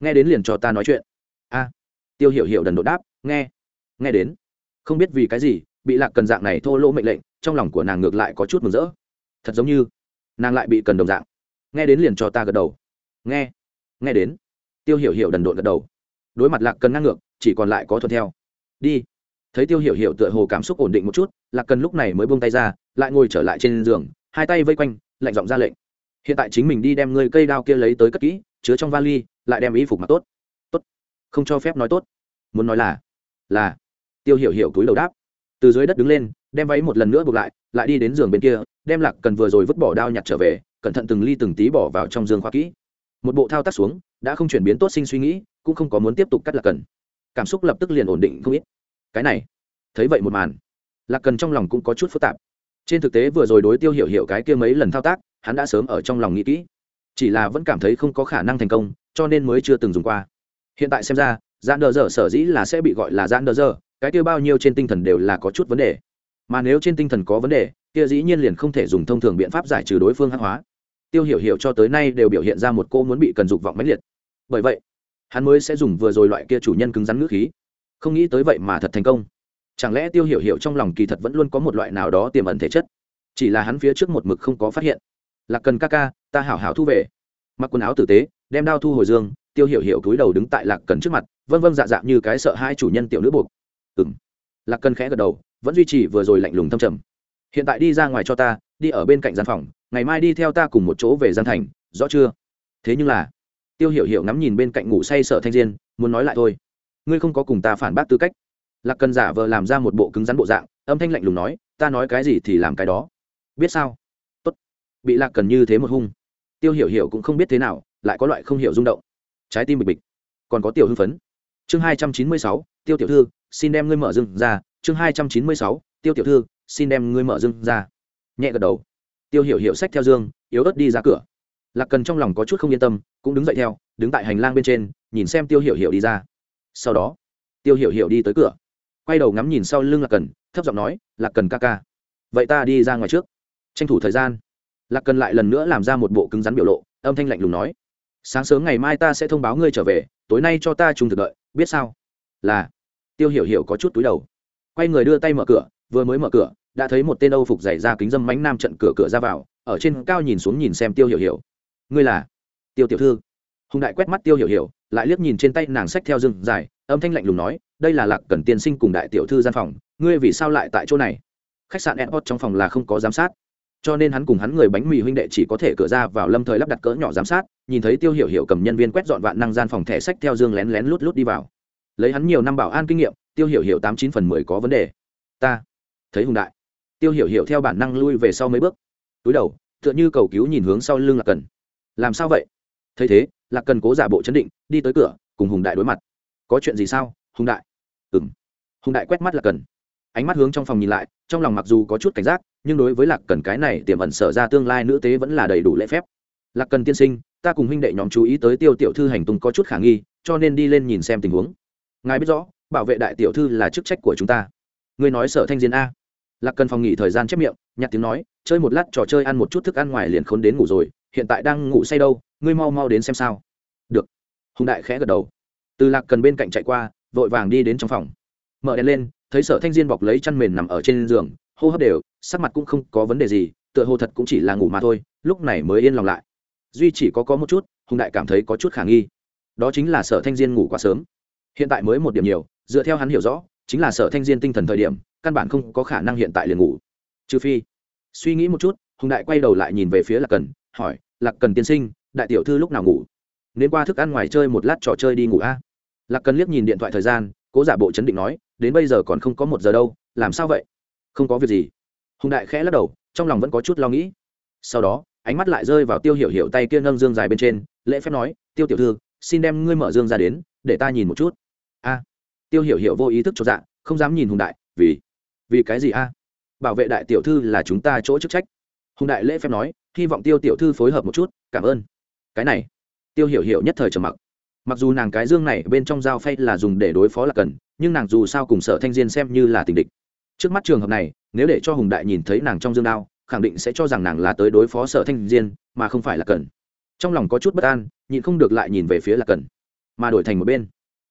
Nghe đến liền cho ta nói chuyện. A. Tiêu hiểu hiểu đần độ đáp, nghe nghe đến. Không biết vì cái gì, bị lạc cần dạng này thô lỗ mệnh lệnh, trong lòng của nàng ngược lại có chút mừng rỡ. Thật giống như, nàng lại bị cần đồng dạng. Nghe đến liền cho ta gật đầu. Nghe nghe đến, tiêu hiểu hiểu đần độn gật đầu. Đối mặt lạc cần ngang ngược, chỉ còn lại có thuận theo. Đi. Thấy tiêu hiểu hiểu tựa hồ cảm xúc ổn định một chút, lạc cần lúc này mới buông tay ra, lại ngồi trở lại trên giường, hai tay vây quanh, lạnh giọng ra lệnh. Hiện tại chính mình đi đem ngươi cây đao kia lấy tới cất kỹ, chứa trong vali, lại đem y phục mặc tốt. Tốt. Không cho phép nói tốt. Muốn nói là là, tiêu hiểu hiểu túi đầu đáp. Từ dưới đất đứng lên, đem váy một lần nữa buộc lại lại đi đến giường bên kia, đem lạc cần vừa rồi vứt bỏ đao nhặt trở về, cẩn thận từng ly từng tí bỏ vào trong giường khoa kỹ một bộ thao tác xuống, đã không chuyển biến tốt sinh suy nghĩ, cũng không có muốn tiếp tục cắt lạc cần. Cảm xúc lập tức liền ổn định không ít. Cái này, thấy vậy một màn, lạc cần trong lòng cũng có chút phức tạp. Trên thực tế vừa rồi đối tiêu hiểu hiểu cái kia mấy lần thao tác, hắn đã sớm ở trong lòng nghĩ kỹ. Chỉ là vẫn cảm thấy không có khả năng thành công, cho nên mới chưa từng dùng qua. Hiện tại xem ra, giãn đờ dở sở dĩ là sẽ bị gọi là giãn đờ dở, cái kia bao nhiêu trên tinh thần đều là có chút vấn đề. Mà nếu trên tinh thần có vấn đề, kia dĩ nhiên liền không thể dùng thông thường biện pháp giải trừ đối phương hắc hóa tiêu hiểu hiểu cho tới nay đều biểu hiện ra một cô muốn bị cần dục vọng mãnh liệt. Bởi vậy, hắn mới sẽ dùng vừa rồi loại kia chủ nhân cứng rắn ngữ khí. Không nghĩ tới vậy mà thật thành công. Chẳng lẽ tiêu hiểu hiểu trong lòng kỳ thật vẫn luôn có một loại nào đó tiềm ẩn thể chất? Chỉ là hắn phía trước một mực không có phát hiện. Là cần ca ca, ta hảo hảo thu về. Mặc quần áo tử tế, đem đao thu hồi dương, tiêu hiểu hiểu cúi đầu đứng tại lạc cần trước mặt vân vân dạ dạ như cái sợ hai chủ nhân tiểu nữ buộc. Ừng lạc cần khẽ gật đầu, vẫn duy trì vừa rồi lạnh lùng thâm trầm. Hiện tại đi ra ngoài cho ta, đi ở bên cạnh gian phòng ngày mai đi theo ta cùng một chỗ về gian thành, rõ chưa? Thế nhưng là, tiêu hiểu hiểu ngắm nhìn bên cạnh ngủ say sợ thanh diên, muốn nói lại thôi. Ngươi không có cùng ta phản bác tư cách. Lạc cần giả vờ làm ra một bộ cứng rắn bộ dạng, âm thanh lạnh lùng nói, ta nói cái gì thì làm cái đó. Biết sao? Tốt. Bị lạc cần như thế một hung. Tiêu hiểu hiểu cũng không biết thế nào, lại có loại không hiểu rung động. Trái tim bịch bịch. Còn có tiểu hưng phấn. Chương hai trăm chín mươi sáu, tiêu tiểu thư, xin đem ngươi mở rừng ra. Chương hai trăm chín mươi sáu, tiêu tiểu thư, xin đem ngươi mở rừng ra. Nhẹ gật đầu tiêu hiểu Hiệu sách theo dương, yếu ớt đi ra cửa. Lạc cần trong lòng có chút không yên tâm, cũng đứng dậy theo, đứng tại hành lang bên trên, nhìn xem tiêu hiểu Hiệu đi ra. Sau đó, tiêu hiểu Hiệu đi tới cửa. Quay đầu ngắm nhìn sau lưng lạc cần, thấp giọng nói, lạc cần ca ca, vậy ta đi ra ngoài trước. Tranh thủ thời gian. Lạc cần lại lần nữa làm ra một bộ cứng rắn biểu lộ, âm thanh lạnh lùng nói, sáng sớm ngày mai ta sẽ thông báo ngươi trở về, tối nay cho ta trung thực đợi, biết sao? Là, tiêu hiểu hiểu có chút túi đầu. Quay người đưa tay mở cửa, vừa mới mở cửa đã thấy một tên âu phục dày ra kính dâm mánh nam trận cửa cửa ra vào, ở trên cao nhìn xuống nhìn xem tiêu hiểu hiểu. Ngươi là? Tiêu tiểu thư. Hùng đại quét mắt tiêu hiểu hiểu, lại liếc nhìn trên tay nàng sách theo rừng dài, âm thanh lạnh lùng nói, đây là lạc cần tiên sinh cùng đại tiểu thư gian phòng, ngươi vì sao lại tại chỗ này? Khách sạn airport trong phòng là không có giám sát, cho nên hắn cùng hắn người bánh mì huynh đệ chỉ có thể cửa ra vào lâm thời lắp đặt cỡ nhỏ giám sát, nhìn thấy tiêu hiểu hiểu cầm nhân viên quét dọn vạn năng gian phòng thẻ sách theo dương lén lén lút lút đi vào. Lấy hắn nhiều năm bảo an kinh nghiệm, tiêu hiểu hiểu tám chín phần mười có vấn đề. Ta. Thấy hùng đại tiêu hiểu hiểu theo bản năng lui về sau mấy bước. Túi đầu, tựa như cầu cứu nhìn hướng sau lưng lạc cần. Làm sao vậy? Thấy thế, lạc cần cố giả bộ chấn định, đi tới cửa, cùng hùng đại đối mặt. Có chuyện gì sao, hùng đại? Ừ m hùng đại quét mắt lạc cần. Ánh mắt hướng trong phòng nhìn lại, trong lòng mặc dù có chút cảnh giác, nhưng đối với lạc cần cái này tiềm ẩn sở ra tương lai nữ tế vẫn là đầy đủ lễ phép. Lạc cần tiên sinh, ta cùng huynh đệ nhóm chú ý tới tiêu tiểu thư hành tung có chút khả nghi, cho nên đi lên nhìn xem tình huống. Ngài biết rõ, bảo vệ đại tiểu thư là chức trách của chúng ta. Ngươi nói sở thanh diên a lạc cần phòng nghỉ thời gian chép miệng, nhặt tiếng nói, chơi một lát trò chơi ăn một chút thức ăn ngoài liền khốn đến ngủ rồi, hiện tại đang ngủ say đâu, ngươi mau mau đến xem sao. Được. Hùng đại khẽ gật đầu. Từ lạc cần bên cạnh chạy qua, vội vàng đi đến trong phòng. Mở đèn lên, thấy sở thanh diên bọc lấy chăn mền nằm ở trên giường, hô hấp đều, sắc mặt cũng không có vấn đề gì, tựa hồ thật cũng chỉ là ngủ mà thôi, lúc này mới yên lòng lại. Duy chỉ có có một chút, hùng đại cảm thấy có chút khả nghi. Đó chính là sở thanh diên ngủ quá sớm. Hiện tại mới một điểm nhiều, dựa theo hắn hiểu rõ, chính là sở thanh diên tinh thần thời điểm căn bản không có khả năng hiện tại liền ngủ. Trừ phi, suy nghĩ một chút, hùng đại quay đầu lại nhìn về phía lạc cần, hỏi, lạc cần tiên sinh, đại tiểu thư lúc nào ngủ? Nên qua thức ăn ngoài chơi một lát trò chơi đi ngủ a. Lạc cần liếc nhìn điện thoại thời gian, cố giả bộ chấn định nói, đến bây giờ còn không có một giờ đâu, làm sao vậy? Không có việc gì. Hùng đại khẽ lắc đầu, trong lòng vẫn có chút lo nghĩ. Sau đó, ánh mắt lại rơi vào tiêu hiểu hiểu tay kia nâng dương dài bên trên, lễ phép nói, tiêu tiểu thư, xin đem ngươi mở dương ra đến, để ta nhìn một chút. A. Tiêu hiểu hiểu vô ý thức cho dạ không dám nhìn hùng đại, vì vì cái gì a? Bảo vệ đại tiểu thư là chúng ta chỗ chức trách. Hùng đại lễ phép nói, hy vọng tiêu tiểu thư phối hợp một chút, cảm ơn. Cái này, tiêu hiểu hiểu nhất thời trầm mặc. Mặc dù nàng cái dương này bên trong dao phay là dùng để đối phó là cần, nhưng nàng dù sao cùng sở thanh diên xem như là tình địch. Trước mắt trường hợp này, nếu để cho hùng đại nhìn thấy nàng trong dương đao, khẳng định sẽ cho rằng nàng là tới đối phó sở thanh diên, mà không phải là cần. Trong lòng có chút bất an, nhịn không được lại nhìn về phía là cần. Mà đổi thành một bên,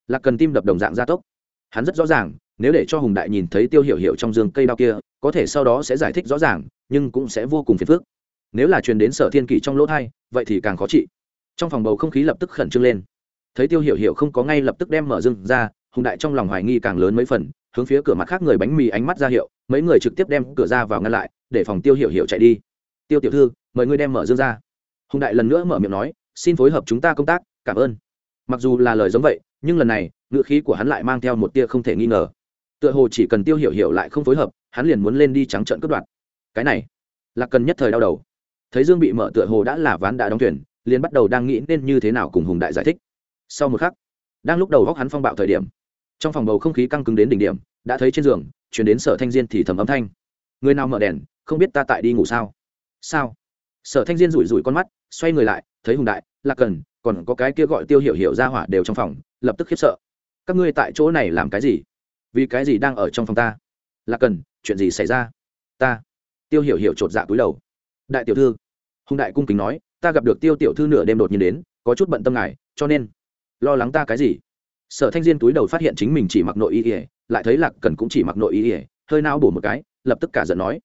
là cần tim đập đồng dạng gia tốc. Hắn rất rõ ràng nếu để cho hùng đại nhìn thấy tiêu hiểu hiểu trong dương cây đao kia, có thể sau đó sẽ giải thích rõ ràng, nhưng cũng sẽ vô cùng phiền phức. Nếu là truyền đến sở thiên kỷ trong lỗ thai, vậy thì càng khó trị. Trong phòng bầu không khí lập tức khẩn trương lên. Thấy tiêu hiểu hiểu không có ngay lập tức đem mở dương ra, hùng đại trong lòng hoài nghi càng lớn mấy phần, hướng phía cửa mặt khác người bánh mì ánh mắt ra hiệu, mấy người trực tiếp đem cửa ra vào ngăn lại, để phòng tiêu hiểu hiểu chạy đi. Tiêu tiểu thư, mời ngươi đem mở dương ra. Hùng đại lần nữa mở miệng nói, xin phối hợp chúng ta công tác, cảm ơn. Mặc dù là lời giống vậy, nhưng lần này, ngữ khí của hắn lại mang theo một tia không thể nghi ngờ tựa hồ chỉ cần tiêu hiểu hiểu lại không phối hợp, hắn liền muốn lên đi trắng trợn cướp đoạt. Cái này, là cần nhất thời đau đầu. Thấy dương bị mở tựa hồ đã là ván đã đóng thuyền, liền bắt đầu đang nghĩ nên như thế nào cùng hùng đại giải thích. Sau một khắc, đang lúc đầu góc hắn phong bạo thời điểm, trong phòng bầu không khí căng cứng đến đỉnh điểm, đã thấy trên giường chuyển đến sở thanh diên thì thầm âm thanh. Người nào mở đèn, không biết ta tại đi ngủ sao? Sao? Sở thanh diên rủi rủi con mắt, xoay người lại, thấy hùng đại, lạc cần, còn có cái kia gọi tiêu hiểu hiểu ra hỏa đều trong phòng, lập tức khiếp sợ. Các ngươi tại chỗ này làm cái gì? Vì cái gì đang ở trong phòng ta? Là cần, chuyện gì xảy ra? Ta. Tiêu hiểu hiểu chột dạ cúi đầu. Đại tiểu thư. Hùng đại cung kính nói, ta gặp được tiêu tiểu thư nửa đêm đột nhiên đến, có chút bận tâm ngài, cho nên lo lắng ta cái gì? Sở thanh diên túi đầu phát hiện chính mình chỉ mặc nội y ỉa lại thấy lạc cần cũng chỉ mặc nội y ỉa hơi nao bổ một cái, lập tức cả giận nói,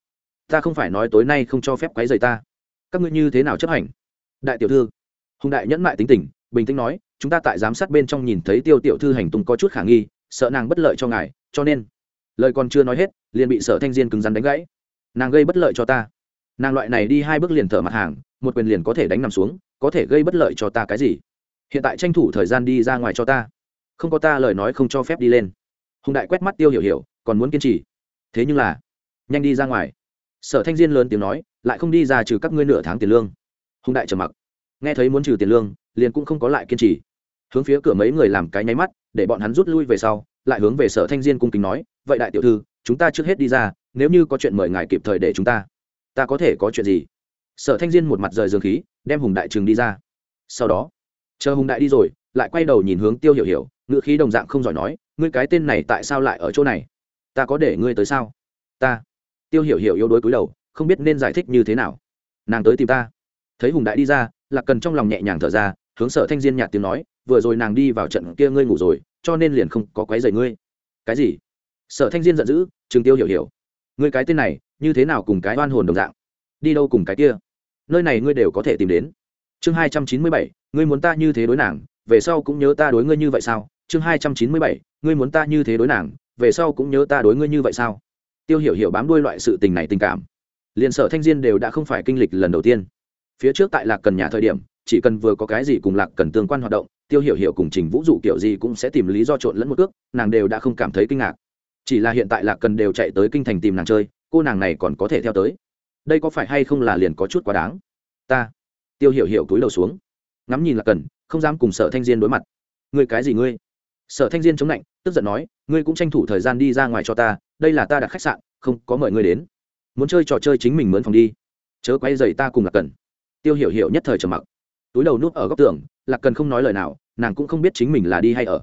ta không phải nói tối nay không cho phép quấy rầy ta. Các ngươi như thế nào chấp hành? Đại tiểu thư. Hùng đại nhẫn mại tính tình, bình tĩnh nói, chúng ta tại giám sát bên trong nhìn thấy tiêu tiểu thư hành tung có chút khả nghi sợ nàng bất lợi cho ngài, cho nên. Lời còn chưa nói hết, liền bị sở thanh diên cứng rắn đánh gãy. Nàng gây bất lợi cho ta. Nàng loại này đi hai bước liền thở mặt hàng, một quyền liền có thể đánh nằm xuống, có thể gây bất lợi cho ta cái gì? Hiện tại tranh thủ thời gian đi ra ngoài cho ta. Không có ta lời nói không cho phép đi lên. Hùng đại quét mắt tiêu hiểu hiểu, còn muốn kiên trì. Thế nhưng là, nhanh đi ra ngoài. Sở thanh diên lớn tiếng nói, lại không đi ra trừ các ngươi nửa tháng tiền lương. Hùng đại trầm mặc. Nghe thấy muốn trừ tiền lương, liền cũng không có lại kiên trì. Hướng phía cửa mấy người làm cái nháy mắt để bọn hắn rút lui về sau, lại hướng về sở thanh diên cung kính nói, vậy đại tiểu thư, chúng ta trước hết đi ra, nếu như có chuyện mời ngài kịp thời để chúng ta. Ta có thể, có chuyện gì? Sở thanh diên một mặt rời dương khí, đem hùng đại trường đi ra. Sau đó, chờ hùng đại đi rồi, lại quay đầu nhìn hướng tiêu hiểu hiểu ngự khí đồng dạng không giỏi nói, ngươi cái tên này tại sao lại ở chỗ này? Ta có để ngươi tới sao? Ta. Tiêu hiểu hiểu yếu đuối cúi đầu, không biết nên giải thích như thế nào. Nàng tới tìm ta. Thấy hùng đại đi ra, lạc cần trong lòng nhẹ nhàng thở ra, hướng sở thanh diên nhạt tiếng nói vừa rồi nàng đi vào trận kia ngươi ngủ rồi, cho nên liền không có quấy rầy ngươi. Cái gì? Sở thanh diên giận dữ, trường tiêu hiểu hiểu. Ngươi cái tên này, như thế nào cùng cái oan hồn đồng dạng? Đi đâu cùng cái kia? Nơi này ngươi đều có thể tìm đến. Chương hai trăm chín mươi bảy, ngươi muốn ta như thế đối nàng, về sau cũng nhớ ta đối ngươi như vậy sao? Chương hai trăm chín mươi bảy, ngươi muốn ta như thế đối nàng, về sau cũng nhớ ta đối ngươi như vậy sao? Tiêu hiểu hiểu bám đuôi loại sự tình này tình cảm. Liền sở thanh diên đều đã không phải kinh lịch lần đầu tiên. Phía trước tại lạc cần nhà thời điểm, chỉ cần vừa có cái gì cùng lạc cần tương quan hoạt động tiêu hiểu hiểu cùng trình vũ dụ kiểu gì cũng sẽ tìm lý do trộn lẫn một cước, nàng đều đã không cảm thấy kinh ngạc. Chỉ là hiện tại lạc cần đều chạy tới kinh thành tìm nàng chơi, cô nàng này còn có thể theo tới. Đây có phải hay không là liền có chút quá đáng? Ta. Tiêu hiểu hiểu túi đầu xuống. Ngắm nhìn lạc cần, không dám cùng sở thanh diên đối mặt. Ngươi cái gì ngươi? Sở thanh diên chống lạnh, tức giận nói, ngươi cũng tranh thủ thời gian đi ra ngoài cho ta, đây là ta đặt khách sạn, không có mời ngươi đến. Muốn chơi trò chơi chính mình mướn phòng đi. Chớ quay dày ta cùng lạc cần. Tiêu hiểu hiểu nhất thời trầm mặc túi đầu núp ở góc tường, lạc cần không nói lời nào, nàng cũng không biết chính mình là đi hay ở.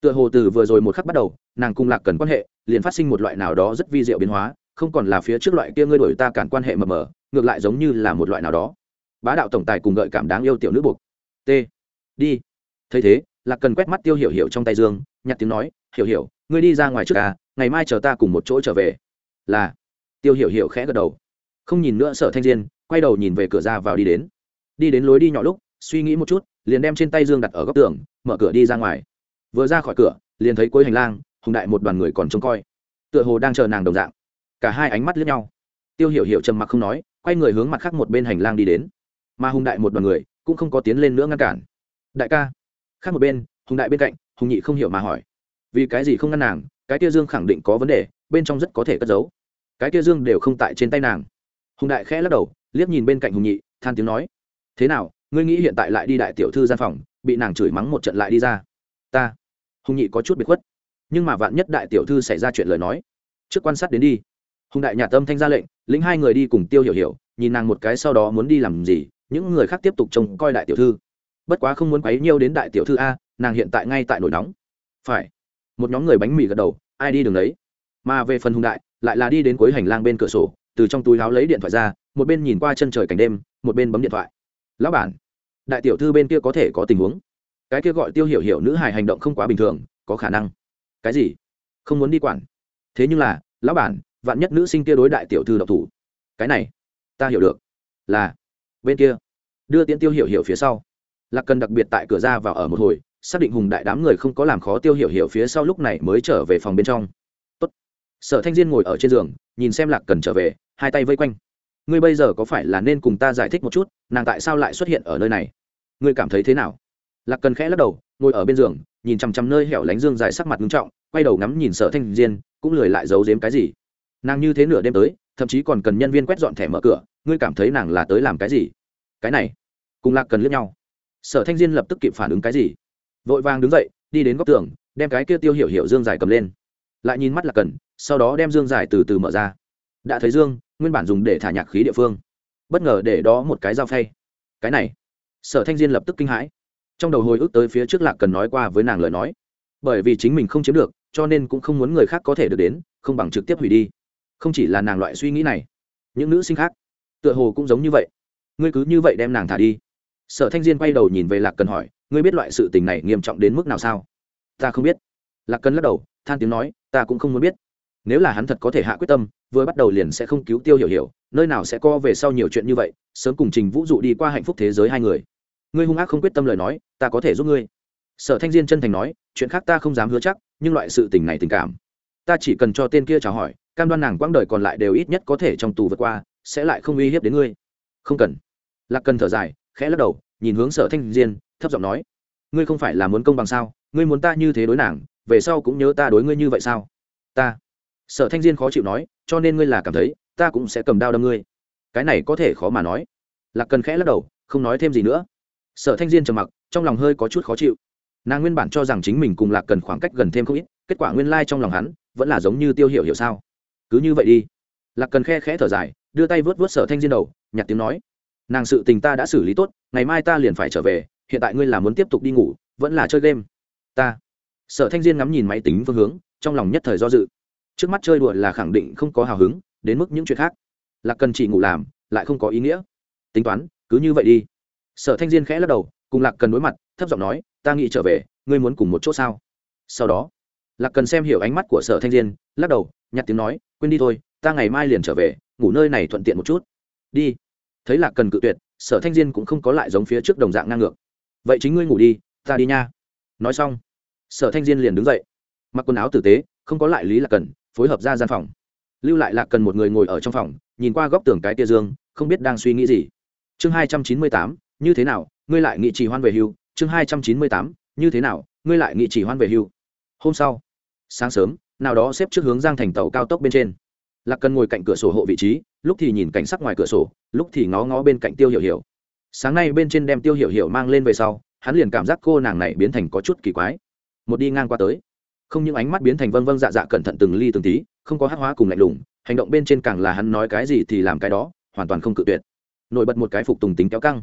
Tựa hồ từ vừa rồi một khắc bắt đầu, nàng cùng lạc cần quan hệ liền phát sinh một loại nào đó rất vi diệu biến hóa, không còn là phía trước loại kia ngươi đổi ta cản quan hệ mờ mờ, ngược lại giống như là một loại nào đó. Bá đạo tổng tài cùng gợi cảm đáng yêu tiểu nữ buộc. T. Đi. Thấy thế, lạc cần quét mắt tiêu hiểu hiểu trong tay dương, nhặt tiếng nói, hiểu hiểu, ngươi đi ra ngoài trước à ngày mai chờ ta cùng một chỗ trở về. Là. Tiêu hiểu hiểu khẽ gật đầu. Không nhìn nữa sở thanh diên, quay đầu nhìn về cửa ra vào đi đến. Đi đến lối đi nhỏ lúc suy nghĩ một chút, liền đem trên tay dương đặt ở góc tường, mở cửa đi ra ngoài. Vừa ra khỏi cửa, liền thấy cuối hành lang, hùng đại một đoàn người còn trông coi. Tựa hồ đang chờ nàng đồng dạng. Cả hai ánh mắt lướt nhau. Tiêu hiểu hiểu trầm mặc không nói, quay người hướng mặt khác một bên hành lang đi đến. Mà hùng đại một đoàn người cũng không có tiến lên nữa ngăn cản. Đại ca. Khác một bên, hùng đại bên cạnh, hùng nhị không hiểu mà hỏi. Vì cái gì không ngăn nàng? Cái kia dương khẳng định có vấn đề, bên trong rất có thể cất giấu. Cái kia dương đều không tại trên tay nàng. Hùng đại khẽ lắc đầu, liếc nhìn bên cạnh hùng nhị, than tiếng nói. Thế nào? Ngươi nghĩ hiện tại lại đi đại tiểu thư gian phòng, bị nàng chửi mắng một trận lại đi ra. Ta, hùng nhị có chút bị khuất. Nhưng mà vạn nhất đại tiểu thư xảy ra chuyện lời nói, trước quan sát đến đi. Hùng đại nhà tâm thanh ra lệnh, lĩnh hai người đi cùng tiêu hiểu hiểu, nhìn nàng một cái sau đó muốn đi làm gì, những người khác tiếp tục trông coi đại tiểu thư. Bất quá không muốn quấy nhiêu đến đại tiểu thư a, nàng hiện tại ngay tại nổi nóng. Phải. Một nhóm người bánh mì gật đầu, ai đi đường đấy. Mà về phần hùng đại, lại là đi đến cuối hành lang bên cửa sổ, từ trong túi áo lấy điện thoại ra, một bên nhìn qua chân trời cảnh đêm, một bên bấm điện thoại lão bản, đại tiểu thư bên kia có thể có tình huống. Cái kia gọi tiêu hiểu hiểu nữ hài hành động không quá bình thường, có khả năng. Cái gì? Không muốn đi quản. Thế nhưng là, lão bản, vạn nhất nữ sinh kia đối đại tiểu thư độc thủ. Cái này, ta hiểu được. Là, bên kia, đưa tiễn tiêu hiểu hiểu phía sau. Lạc cần đặc biệt tại cửa ra vào ở một hồi, xác định hùng đại đám người không có làm khó tiêu hiểu hiểu phía sau lúc này mới trở về phòng bên trong. Tốt. sở thanh diên ngồi ở trên giường, nhìn xem lạc cần trở về, hai tay vây quanh ngươi bây giờ có phải là nên cùng ta giải thích một chút, nàng tại sao lại xuất hiện ở nơi này? Ngươi cảm thấy thế nào? Lạc cần khẽ lắc đầu, ngồi ở bên giường, nhìn chằm chằm nơi hẻo lánh dương dài sắc mặt nghiêm trọng, quay đầu ngắm nhìn sở thanh diên, cũng lười lại giấu giếm cái gì. Nàng như thế nửa đêm tới, thậm chí còn cần nhân viên quét dọn thẻ mở cửa, ngươi cảm thấy nàng là tới làm cái gì? Cái này, cùng lạc cần liếc nhau. Sở thanh diên lập tức kịp phản ứng cái gì? Vội vàng đứng dậy, đi đến góc tường, đem cái kia tiêu hiểu hiểu dương dài cầm lên. Lại nhìn mắt lạc cần, sau đó đem dương dài từ từ mở ra. Đã thấy dương nguyên bản dùng để thả nhạc khí địa phương. Bất ngờ để đó một cái dao phay. Cái này, sở thanh diên lập tức kinh hãi. Trong đầu hồi ức tới phía trước lạc cần nói qua với nàng lời nói. Bởi vì chính mình không chiếm được, cho nên cũng không muốn người khác có thể được đến, không bằng trực tiếp hủy đi. Không chỉ là nàng loại suy nghĩ này, những nữ sinh khác, tựa hồ cũng giống như vậy. Ngươi cứ như vậy đem nàng thả đi. Sở thanh diên quay đầu nhìn về lạc cần hỏi, ngươi biết loại sự tình này nghiêm trọng đến mức nào sao? Ta không biết. Lạc cần lắc đầu, than tiếng nói, ta cũng không muốn biết nếu là hắn thật có thể hạ quyết tâm, vừa bắt đầu liền sẽ không cứu tiêu hiểu hiểu, nơi nào sẽ co về sau nhiều chuyện như vậy, sớm cùng trình vũ dụ đi qua hạnh phúc thế giới hai người. Ngươi hung ác không quyết tâm lời nói, ta có thể giúp ngươi. Sở thanh diên chân thành nói, chuyện khác ta không dám hứa chắc, nhưng loại sự tình này tình cảm, ta chỉ cần cho tên kia chào hỏi, cam đoan nàng quãng đời còn lại đều ít nhất có thể trong tù vượt qua, sẽ lại không uy hiếp đến ngươi. Không cần. Lạc cần thở dài, khẽ lắc đầu, nhìn hướng sở thanh diên, thấp giọng nói, ngươi không phải là muốn công bằng sao? Ngươi muốn ta như thế đối nàng, về sau cũng nhớ ta đối ngươi như vậy sao? Ta sở thanh diên khó chịu nói, cho nên ngươi là cảm thấy ta cũng sẽ cầm đao đâm ngươi. Cái này có thể khó mà nói. Lạc cần khẽ lắc đầu, không nói thêm gì nữa. Sở thanh diên trầm mặc, trong lòng hơi có chút khó chịu. Nàng nguyên bản cho rằng chính mình cùng lạc cần khoảng cách gần thêm không ít, kết quả nguyên lai、like、trong lòng hắn vẫn là giống như tiêu hiểu hiểu sao. Cứ như vậy đi. Lạc cần khe khẽ thở dài, đưa tay vớt vớt sở thanh diên đầu, nhặt tiếng nói, nàng sự tình ta đã xử lý tốt, ngày mai ta liền phải trở về, hiện tại ngươi là muốn tiếp tục đi ngủ, vẫn là chơi game. Ta. Sở thanh diên ngắm nhìn máy tính phương hướng, trong lòng nhất thời do dự trước mắt chơi đùa là khẳng định không có hào hứng, đến mức những chuyện khác. Lạc cần chỉ ngủ làm, lại không có ý nghĩa. Tính toán, cứ như vậy đi. Sở thanh diên khẽ lắc đầu, cùng lạc cần đối mặt, thấp giọng nói, ta nghĩ trở về, ngươi muốn cùng một chỗ sao? Sau đó, lạc cần xem hiểu ánh mắt của sở thanh diên, lắc đầu, nhặt tiếng nói, quên đi thôi, ta ngày mai liền trở về, ngủ nơi này thuận tiện một chút. Đi. Thấy lạc cần cự tuyệt, sở thanh diên cũng không có lại giống phía trước đồng dạng ngang ngược. Vậy chính ngươi ngủ đi, ta đi nha. Nói xong, sở thanh diên liền đứng dậy, mặc quần áo tử tế, không có lại lý lạc cần phối hợp ra gian phòng. Lưu lại lạc cần một người ngồi ở trong phòng, nhìn qua góc tường cái tia dương, không biết đang suy nghĩ gì. Chương hai trăm chín mươi tám, như thế nào, ngươi lại nghị trì hoan về hưu? Chương hai trăm chín mươi tám, như thế nào, ngươi lại nghị trì hoan về hưu? Hôm sau, sáng sớm, nào đó xếp trước hướng giang thành tàu cao tốc bên trên. Lạc cần ngồi cạnh cửa sổ hộ vị trí, lúc thì nhìn cảnh sắc ngoài cửa sổ, lúc thì ngó ngó bên cạnh tiêu hiểu hiểu. Sáng nay bên trên đem tiêu hiểu hiểu mang lên về sau, hắn liền cảm giác cô nàng này biến thành có chút kỳ quái. Một đi ngang qua tới không những ánh mắt biến thành vâng vâng dạ dạ cẩn thận từng ly từng tí, không có hát hóa cùng lạnh lùng, hành động bên trên càng là hắn nói cái gì thì làm cái đó, hoàn toàn không cự tuyệt. Nổi bật một cái phục tùng tính kéo căng.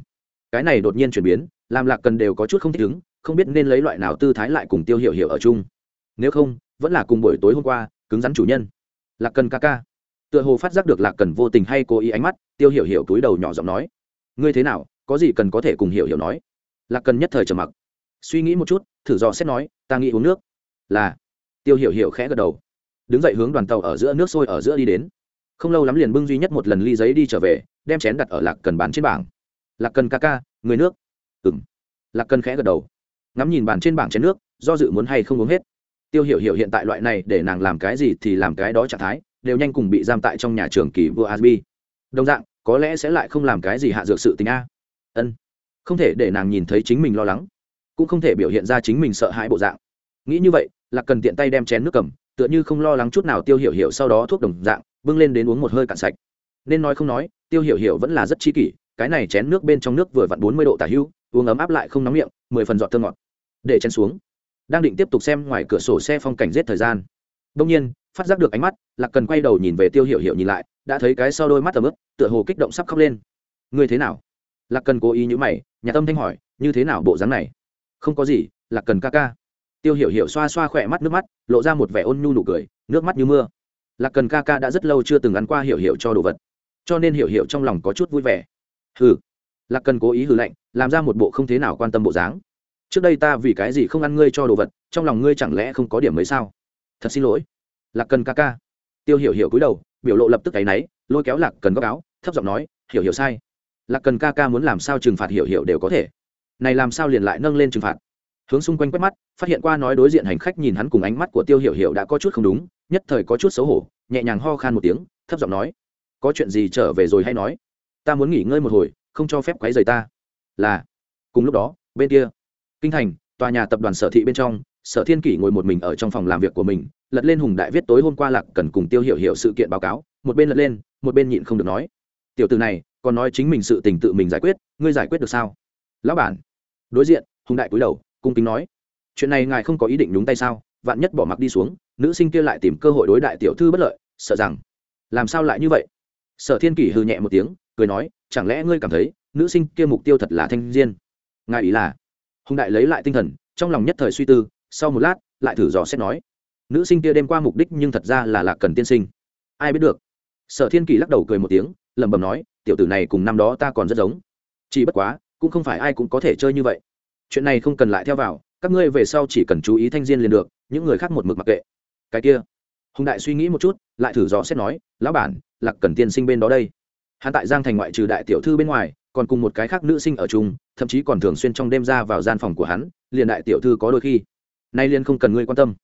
Cái này đột nhiên chuyển biến, làm lạc cần đều có chút không thích ứng, không biết nên lấy loại nào tư thái lại cùng tiêu hiểu hiểu ở chung. Nếu không, vẫn là cùng buổi tối hôm qua, cứng rắn chủ nhân. Lạc cần ca ca. Tựa hồ phát giác được lạc cần vô tình hay cố ý ánh mắt, tiêu hiểu hiểu túi đầu nhỏ giọng nói. Ngươi thế nào, có gì cần có thể cùng hiểu hiểu nói? Lạc cần nhất thời trầm mặc. Suy nghĩ một chút, thử dò xét nói, ta nghĩ uống nước là tiêu hiểu hiểu khẽ gật đầu đứng dậy hướng đoàn tàu ở giữa nước sôi ở giữa đi đến không lâu lắm liền bưng duy nhất một lần ly giấy đi trở về đem chén đặt ở lạc cần bàn trên bảng lạc cần ca ca người nước ừng lạc cần khẽ gật đầu ngắm nhìn bàn trên bảng chén nước do dự muốn hay không uống hết tiêu hiểu hiểu hiện tại loại này để nàng làm cái gì thì làm cái đó trạng thái đều nhanh cùng bị giam tại trong nhà trường kỳ vua asbi đồng dạng, có lẽ sẽ lại không làm cái gì hạ dược sự tình a. Ân. Không thể để nàng nhìn thấy chính mình lo lắng, cũng không thể biểu hiện ra chính mình sợ hãi bộ dạng nghĩ như vậy là cần tiện tay đem chén nước cầm, tựa như không lo lắng chút nào tiêu hiểu hiểu sau đó thuốc đồng dạng, bưng lên đến uống một hơi cạn sạch. Nên nói không nói, tiêu hiểu hiểu vẫn là rất chi kỷ, cái này chén nước bên trong nước vừa vặn bốn mươi độ tả hưu, uống ấm áp lại không nóng miệng, mười phần giọt thơ ngọt. Để chén xuống. Đang định tiếp tục xem ngoài cửa sổ xe phong cảnh giết thời gian. Đông nhiên, phát giác được ánh mắt, lạc cần quay đầu nhìn về tiêu hiểu hiểu nhìn lại, đã thấy cái sau đôi mắt tầm ướp tựa hồ kích động sắp khóc lên. Ngươi thế nào? Lạc cần cố ý nhữ mày nhà tâm thanh hỏi, như thế nào bộ dáng này? Không có gì, lạc cần ca ca tiêu hiểu hiểu xoa xoa khỏe mắt nước mắt, lộ ra một vẻ ôn nhu nụ cười, nước mắt như mưa. Lạc cần ca ca đã rất lâu chưa từng ăn qua hiểu hiểu cho đồ vật, cho nên hiểu hiểu trong lòng có chút vui vẻ. Hừ. Lạc cần cố ý hừ lạnh, làm ra một bộ không thế nào quan tâm bộ dáng. Trước đây ta vì cái gì không ăn ngươi cho đồ vật, trong lòng ngươi chẳng lẽ không có điểm mới sao? Thật xin lỗi. Lạc cần ca ca. Tiêu hiểu hiểu cúi đầu, biểu lộ lập tức áy náy, lôi kéo lạc cần góc áo, thấp giọng nói, hiểu hiểu sai. Lạc cần ca ca muốn làm sao trừng phạt hiểu hiểu đều có thể. Này làm sao liền lại nâng lên trừng phạt? Hướng xung quanh quét mắt, phát hiện qua nói đối diện hành khách nhìn hắn cùng ánh mắt của tiêu hiểu hiểu đã có chút không đúng, nhất thời có chút xấu hổ, nhẹ nhàng ho khan một tiếng, thấp giọng nói, có chuyện gì trở về rồi hay nói? Ta muốn nghỉ ngơi một hồi, không cho phép quấy rầy ta. Là, cùng lúc đó, bên kia, kinh thành, tòa nhà tập đoàn sở thị bên trong, sở thiên kỷ ngồi một mình ở trong phòng làm việc của mình, lật lên hùng đại viết tối hôm qua lạc cần cùng tiêu hiểu hiểu sự kiện báo cáo, một bên lật lên, một bên nhịn không được nói, tiểu từ này, còn nói chính mình sự tình tự mình giải quyết, ngươi giải quyết được sao? Lão bản. Đối diện, hùng đại cúi đầu cung kính nói, chuyện này ngài không có ý định nhúng tay sao? Vạn nhất bỏ mặc đi xuống, nữ sinh kia lại tìm cơ hội đối đại tiểu thư bất lợi, sợ rằng làm sao lại như vậy? Sở thiên kỷ hư nhẹ một tiếng, cười nói, chẳng lẽ ngươi cảm thấy nữ sinh kia mục tiêu thật là thanh diên ngài ý là, hùng đại lấy lại tinh thần, trong lòng nhất thời suy tư, sau một lát, lại thử dò xét nói, nữ sinh kia đêm qua mục đích nhưng thật ra là lạc cần tiên sinh. Ai biết được? Sở thiên kỳ lắc đầu cười một tiếng, lẩm bẩm nói, tiểu tử này cùng năm đó ta còn rất giống. Chỉ bất quá, cũng không phải ai cũng có thể chơi như vậy chuyện này không cần lại theo vào, các ngươi về sau chỉ cần chú ý thanh diên liền được, những người khác một mực mặc kệ. Cái kia, hùng đại suy nghĩ một chút, lại thử dò xét nói, lão bản, lạc cần tiên sinh bên đó đây. Hắn tại giang thành ngoại trừ đại tiểu thư bên ngoài, còn cùng một cái khác nữ sinh ở chung, thậm chí còn thường xuyên trong đêm ra vào gian phòng của hắn, liền đại tiểu thư có đôi khi. Nay liên không cần ngươi quan tâm.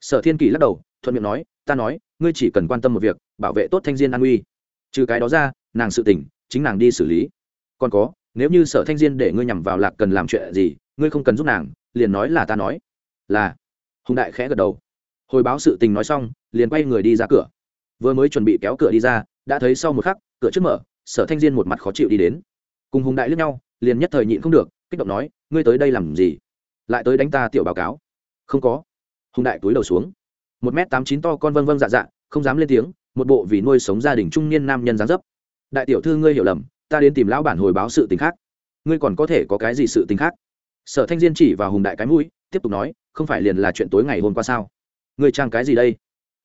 Sở thiên kỷ lắc đầu, thuận miệng nói, ta nói, ngươi chỉ cần quan tâm một việc, bảo vệ tốt thanh diên an uy trừ cái đó ra, nàng sự tỉnh, chính nàng đi xử lý. Còn có, nếu như sở thanh diên để ngươi nhằm vào lạc cần làm chuyện gì ngươi không cần giúp nàng, liền nói là ta nói. Là. Hùng đại khẽ gật đầu. Hồi báo sự tình nói xong, liền quay người đi ra cửa. Vừa mới chuẩn bị kéo cửa đi ra, đã thấy sau một khắc, cửa trước mở, sở thanh diên một mặt khó chịu đi đến. Cùng hùng đại lướt nhau, liền nhất thời nhịn không được, kích động nói, ngươi tới đây làm gì? Lại tới đánh ta tiểu báo cáo? Không có. Hùng đại túi đầu xuống. Một m tám chín to con vâng vâng dạ dạ không dám lên tiếng, một bộ vì nuôi sống gia đình trung niên nam nhân dáng dấp. Đại tiểu thư, ngươi hiểu lầm, ta đến tìm lão bản hồi báo sự tình khác. Ngươi còn có thể có cái gì sự tình khác? Sở thanh diên chỉ vào hùng đại cái mũi, tiếp tục nói, không phải liền là chuyện tối ngày hôm qua sao? Người trang cái gì đây?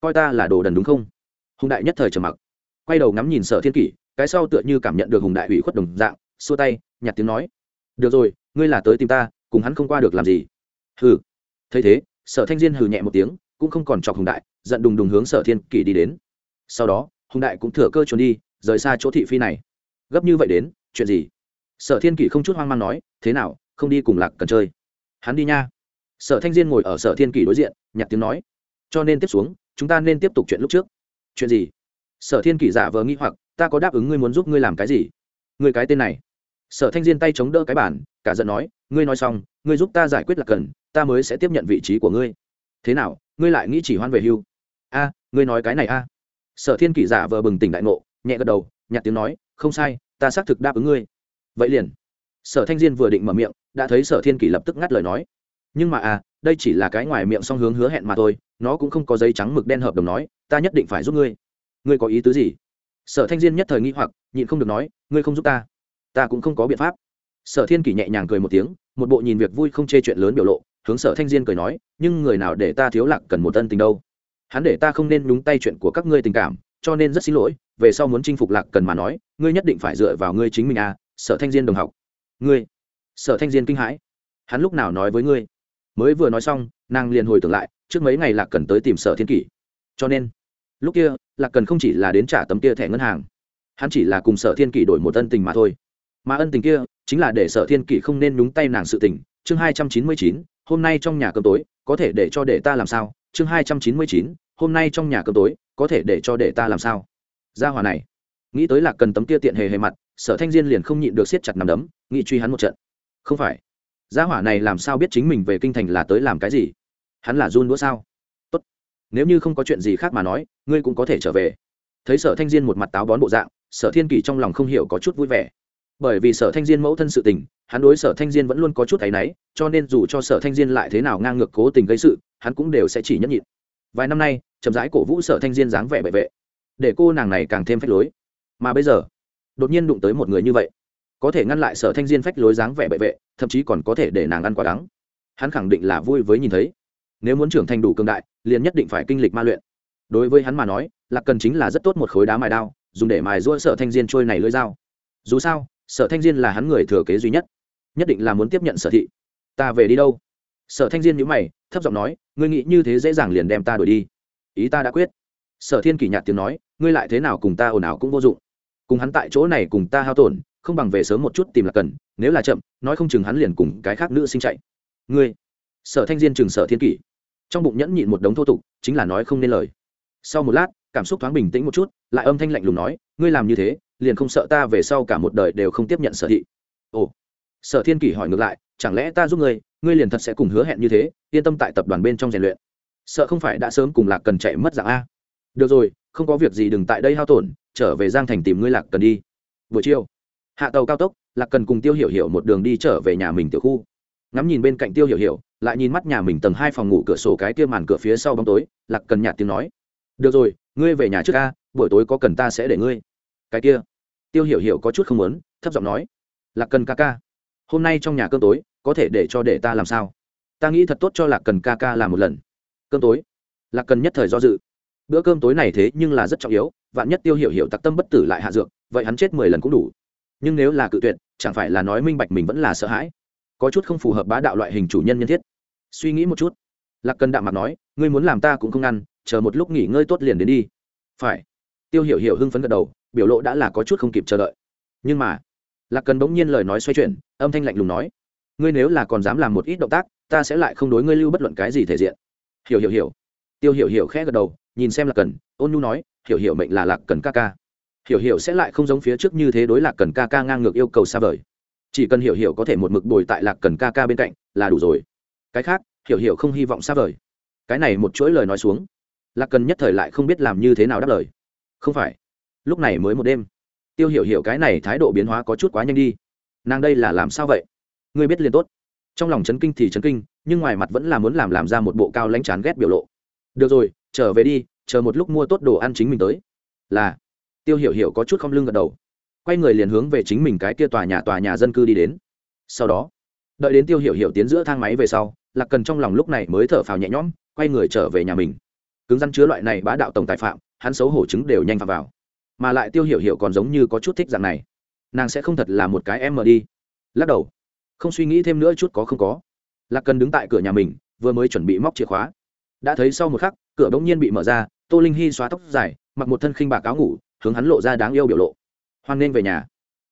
Coi ta là đồ đần đúng không? Hùng đại nhất thời trầm mặc, quay đầu ngắm nhìn sở thiên kỷ, cái sau tựa như cảm nhận được hùng đại ủy khuất đồng dạng, xua tay nhặt tiếng nói, được rồi, ngươi là tới tìm ta, cùng hắn không qua được làm gì. Hừ. Thấy thế, sở thanh diên hừ nhẹ một tiếng, cũng không còn chọc hùng đại, giận đùng đùng hướng sở thiên kỷ đi đến. Sau đó, hùng đại cũng thừa cơ trốn đi, rời xa chỗ thị phi này. Gấp như vậy đến, chuyện gì? Sở thiên kỷ không chút hoang mang nói, thế nào không đi cùng lạc cần chơi. Hắn đi nha. Sở thanh diên ngồi ở sở thiên kỷ đối diện, nhặt tiếng nói. Cho nên tiếp xuống, chúng ta nên tiếp tục chuyện lúc trước. Chuyện gì? Sở thiên kỷ giả vờ nghĩ hoặc, ta có đáp ứng ngươi muốn giúp ngươi làm cái gì? Ngươi cái tên này. Sở thanh diên tay chống đỡ cái bản cả giận nói, ngươi nói xong, ngươi giúp ta giải quyết là cần, ta mới sẽ tiếp nhận vị trí của ngươi. Thế nào, ngươi lại nghĩ chỉ hoan về hưu? A, ngươi nói cái này a. Sở thiên kỷ giả vờ bừng tỉnh đại ngộ, nhẹ gật đầu, nhặt tiếng nói, không sai, ta xác thực đáp ứng ngươi. Vậy liền. Sở thanh diên vừa định mở miệng đã thấy sở thiên kỷ lập tức ngắt lời nói. Nhưng mà à đây chỉ là cái ngoài miệng song hướng hứa hẹn mà thôi, nó cũng không có giấy trắng mực đen hợp đồng nói, ta nhất định phải giúp ngươi. Ngươi có ý tứ gì? Sở thanh diên nhất thời nghĩ hoặc, nhịn không được nói, ngươi không giúp ta. Ta cũng không có biện pháp. Sở thiên kỷ nhẹ nhàng cười một tiếng, một bộ nhìn việc vui không chê chuyện lớn biểu lộ, hướng sở thanh diên cười nói, nhưng người nào để ta thiếu lạc cần một tân tình đâu. Hắn để ta không nên đúng tay chuyện của các ngươi tình cảm, cho nên rất xin lỗi, về sau muốn chinh phục lạc cần mà nói, ngươi nhất định phải dựa vào ngươi chính mình à sở thanh diên đồng học. Ngươi sở thanh diên kinh hãi. Hắn lúc nào nói với ngươi? Mới vừa nói xong, nàng liền hồi tưởng lại, trước mấy ngày lạc cần tới tìm sở thiên kỷ. Cho nên, lúc kia, lạc cần không chỉ là đến trả tấm kia thẻ ngân hàng, hắn chỉ là cùng sở thiên kỷ đổi một ân tình mà thôi. Mà ân tình kia, chính là để sở thiên kỷ không nên nhúng tay nàng sự tình. Chương hai trăm chín mươi chín, hôm nay trong nhà cơm tối, có thể để cho để ta làm sao? Chương hai trăm chín mươi chín, hôm nay trong nhà cơm tối, có thể để cho để ta làm sao? Gia hòa này, nghĩ tới lạc cần tấm kia tiện hề hề mặt, sở thanh diên liền không nhịn được siết chặt nằm đấm nghĩ truy hắn một trận không phải. Gia hỏa này làm sao biết chính mình về kinh thành là tới làm cái gì? Hắn là run đũa sao? Tốt. Nếu như không có chuyện gì khác mà nói, ngươi cũng có thể trở về. Thấy sở thanh diên một mặt táo bón bộ dạng, sở thiên kỷ trong lòng không hiểu có chút vui vẻ. Bởi vì sở thanh diên mẫu thân sự tình, hắn đối sở thanh diên vẫn luôn có chút thấy náy, cho nên dù cho sở thanh diên lại thế nào ngang ngược cố tình gây sự, hắn cũng đều sẽ chỉ nhẫn nhịn. Vài năm nay, chậm rãi cổ vũ sở thanh diên dáng vẻ bệ vệ, để cô nàng này càng thêm phách lối. Mà bây giờ, đột nhiên đụng tới một người như vậy có thể ngăn lại sở thanh diên phách lối dáng vẻ bệ vệ, thậm chí còn có thể để nàng ăn quả đắng. Hắn khẳng định là vui với nhìn thấy. Nếu muốn trưởng thành đủ cường đại, liền nhất định phải kinh lịch ma luyện. Đối với hắn mà nói, lạc cần chính là rất tốt một khối đá mài đao, dùng để mài rua sở thanh diên trôi này lưỡi dao. Dù sao, sở thanh diên là hắn người thừa kế duy nhất. Nhất định là muốn tiếp nhận sở thị. Ta về đi đâu? Sở thanh diên nhữ mày, thấp giọng nói, ngươi nghĩ như thế dễ dàng liền đem ta đuổi đi. Ý ta đã quyết. Sở thiên kỷ nhạt tiếng nói, ngươi lại thế nào cùng ta ồn ào cũng vô dụng. Cùng hắn tại chỗ này cùng ta hao tổn không bằng về sớm một chút tìm là cần, nếu là chậm, nói không chừng hắn liền cùng cái khác nữ sinh chạy. Ngươi, sở thanh diên chừng sở thiên kỷ. Trong bụng nhẫn nhịn một đống thô tục, chính là nói không nên lời. Sau một lát, cảm xúc thoáng bình tĩnh một chút, lại âm thanh lạnh lùng nói, ngươi làm như thế, liền không sợ ta về sau cả một đời đều không tiếp nhận sở thị? Ồ. Sở thiên kỷ hỏi ngược lại, chẳng lẽ ta giúp ngươi ngươi liền thật sẽ cùng hứa hẹn như thế, yên tâm tại tập đoàn bên trong rèn luyện? Sợ không phải đã sớm cùng lạc cần chạy mất dạng a? Được rồi, không có việc gì, đừng tại đây hao tổn, trở về giang thành tìm ngươi lạc cần đi. Buổi chiều hạ tàu cao tốc, lạc cần cùng tiêu hiểu hiểu một đường đi trở về nhà mình tiểu khu. Ngắm nhìn bên cạnh tiêu hiểu hiểu, lại nhìn mắt nhà mình tầng hai phòng ngủ cửa sổ cái kia màn cửa phía sau bóng tối, lạc cần nhạt tiếng nói. Được rồi, ngươi về nhà trước ca buổi tối có cần ta sẽ để ngươi. Cái kia. Tiêu hiểu hiểu có chút không muốn, thấp giọng nói. Lạc cần ca ca, hôm nay trong nhà cơm tối, có thể để cho để ta làm sao? Ta nghĩ thật tốt cho lạc cần ca ca làm một lần. Cơm tối? Lạc cần nhất thời do dự. Bữa cơm tối này thế nhưng là rất trọng yếu, vạn nhất tiêu hiểu hiểu tặc tâm bất tử lại hạ dược, vậy hắn chết mười lần cũng đủ nhưng nếu là cự tuyệt, chẳng phải là nói minh bạch mình vẫn là sợ hãi. Có chút không phù hợp bá đạo loại hình chủ nhân nhân thiết. Suy nghĩ một chút. Lạc cần đạm mặt nói, ngươi muốn làm ta cũng không ngăn, chờ một lúc nghỉ ngơi tốt liền đến đi. Phải. Tiêu hiểu hiểu hưng phấn gật đầu, biểu lộ đã là có chút không kịp chờ đợi. Nhưng mà, lạc cần bỗng nhiên lời nói xoay chuyển, âm thanh lạnh lùng nói, ngươi nếu là còn dám làm một ít động tác, ta sẽ lại không đối ngươi lưu bất luận cái gì thể diện. Hiểu hiểu hiểu. Tiêu hiểu hiểu khẽ gật đầu, nhìn xem lạc cần ôn nhu nói, hiểu hiểu mệnh là lạc cần ca ca hiểu hiểu sẽ lại không giống phía trước như thế đối lạc cần ca ca ngang ngược yêu cầu xa vời. Chỉ cần hiểu hiểu có thể một mực bồi tại lạc cần ca ca bên cạnh, là đủ rồi. Cái khác, hiểu hiểu không hy vọng xa vời. Cái này một chuỗi lời nói xuống, lạc cần nhất thời lại không biết làm như thế nào đáp lời. Không phải. Lúc này mới một đêm. Tiêu hiểu hiểu cái này thái độ biến hóa có chút quá nhanh đi. Nàng đây là làm sao vậy? Ngươi biết liền tốt. Trong lòng chấn kinh thì chấn kinh, nhưng ngoài mặt vẫn là muốn làm làm ra một bộ cao lãnh chán ghét biểu lộ. Được rồi, trở về đi, chờ một lúc mua tốt đồ ăn chính mình tới. Là tiêu hiểu hiểu có chút không lưng gật đầu. Quay người liền hướng về chính mình cái kia tòa nhà tòa nhà dân cư đi đến. Sau đó, đợi đến tiêu hiểu hiểu tiến giữa thang máy về sau, lạc cần trong lòng lúc này mới thở phào nhẹ nhõm, quay người trở về nhà mình. Cứng rắn chứa loại này bá đạo tổng tài phạm, hắn xấu hổ chứng đều nhanh phạm vào. Mà lại tiêu hiểu hiểu còn giống như có chút thích dạng này. Nàng sẽ không thật là một cái em mờ đi. Lắc đầu. Không suy nghĩ thêm nữa chút có không có. Lạc cần đứng tại cửa nhà mình, vừa mới chuẩn bị móc chìa khóa. Đã thấy sau một khắc, cửa bỗng nhiên bị mở ra, tô linh hy xóa tóc dài, mặc một thân khinh bạc áo ngủ hướng hắn lộ ra đáng yêu biểu lộ. Hoan nên về nhà.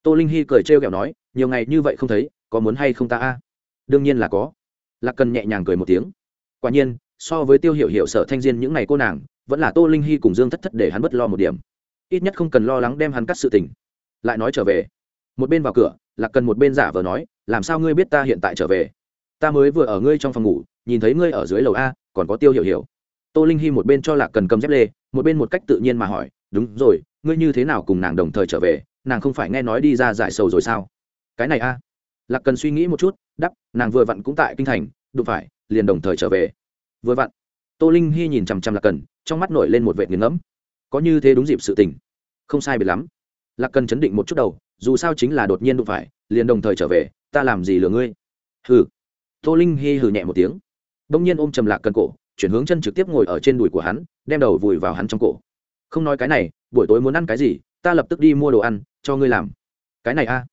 Tô linh hy cười trêu ghẹo nói, nhiều ngày như vậy không thấy, có muốn hay không ta a? Đương nhiên là có. Lạc cần nhẹ nhàng cười một tiếng. Quả nhiên, so với tiêu hiểu hiểu sở thanh diên những ngày cô nàng, vẫn là tô linh hy cùng dương thất thất để hắn bất lo một điểm. Ít nhất không cần lo lắng đem hắn cắt sự tình. Lại nói trở về. Một bên vào cửa, lạc cần một bên giả vờ nói, làm sao ngươi biết ta hiện tại trở về? Ta mới vừa ở ngươi trong phòng ngủ, nhìn thấy ngươi ở dưới lầu a, còn có tiêu hiểu hiểu. Tô linh hy một bên cho lạc cần cầm dép lê, một bên một cách tự nhiên mà hỏi, đúng rồi ngươi như thế nào cùng nàng đồng thời trở về, nàng không phải nghe nói đi ra giải sầu rồi sao? Cái này a. Lạc cần suy nghĩ một chút đắp nàng vừa vặn cũng tại kinh thành, đụng phải, liền đồng thời trở về. Vừa vặn, tô linh hy nhìn chằm chằm lạc cần, trong mắt nổi lên một vệ nghiền ngẫm. Có như thế đúng dịp sự tình. Không sai biệt lắm. Lạc cần chấn định một chút đầu, dù sao chính là đột nhiên đụng phải, liền đồng thời trở về, ta làm gì lừa ngươi? Hừ. Tô linh hy hừ nhẹ một tiếng. Đông nhiên ôm trầm lạc cần cổ, chuyển hướng chân trực tiếp ngồi ở trên đùi của hắn, đem đầu vùi vào hắn trong cổ không nói cái này, buổi tối muốn ăn cái gì, ta lập tức đi mua đồ ăn, cho ngươi làm. Cái này a?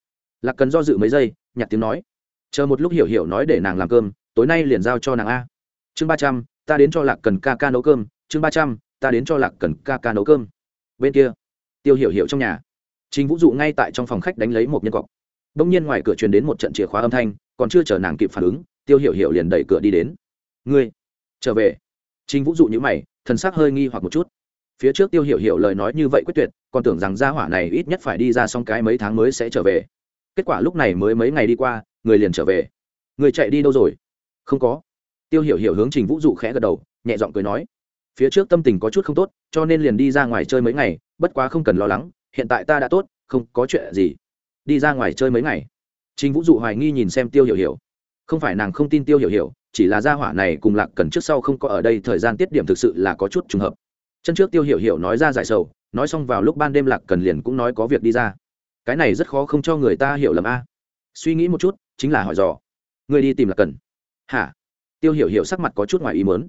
Lạc cần do dự mấy giây nhặt tiếng nói. Chờ một lúc hiểu hiểu nói để nàng làm cơm, tối nay liền giao cho nàng a. Chương ba trăm, ta đến cho lạc cần ca ca nấu cơm. Chương ba trăm, ta đến cho lạc cần ca ca nấu cơm. Bên kia, tiêu hiểu hiểu trong nhà. Chính vũ dụ ngay tại trong phòng khách đánh lấy một nhân cọc. Đông nhiên ngoài cửa truyền đến một trận chìa khóa âm thanh, còn chưa chờ nàng kịp phản ứng, tiêu hiểu hiểu liền đẩy cửa đi đến. Ngươi, trở về. Chính vũ dụ như mày, thần xác hơi nghi hoặc một chút phía trước tiêu hiểu hiểu lời nói như vậy quyết tuyệt, còn tưởng rằng gia hỏa này ít nhất phải đi ra xong cái mấy tháng mới sẽ trở về. Kết quả lúc này mới mấy ngày đi qua, người liền trở về. Người chạy đi đâu rồi? Không có. Tiêu hiểu hiểu hướng trình vũ dụ khẽ gật đầu, nhẹ giọng cười nói. Phía trước tâm tình có chút không tốt, cho nên liền đi ra ngoài chơi mấy ngày, bất quá không cần lo lắng, hiện tại ta đã tốt, không có chuyện gì. Đi ra ngoài chơi mấy ngày. Trình vũ dụ hoài nghi nhìn xem tiêu hiểu hiểu. Không phải nàng không tin tiêu hiểu hiểu, chỉ là gia hỏa này cùng lạc cần trước sau không có ở đây, thời gian tiết điểm thực sự là có chút trùng hợp chân trước tiêu hiểu hiểu nói ra giải sầu, nói xong vào lúc ban đêm lạc cần liền cũng nói có việc đi ra. Cái này rất khó không cho người ta hiểu lầm a. Suy nghĩ một chút, chính là hỏi dò. Người đi tìm lạc cần. Hả? Tiêu hiểu hiểu sắc mặt có chút ngoài ý mớn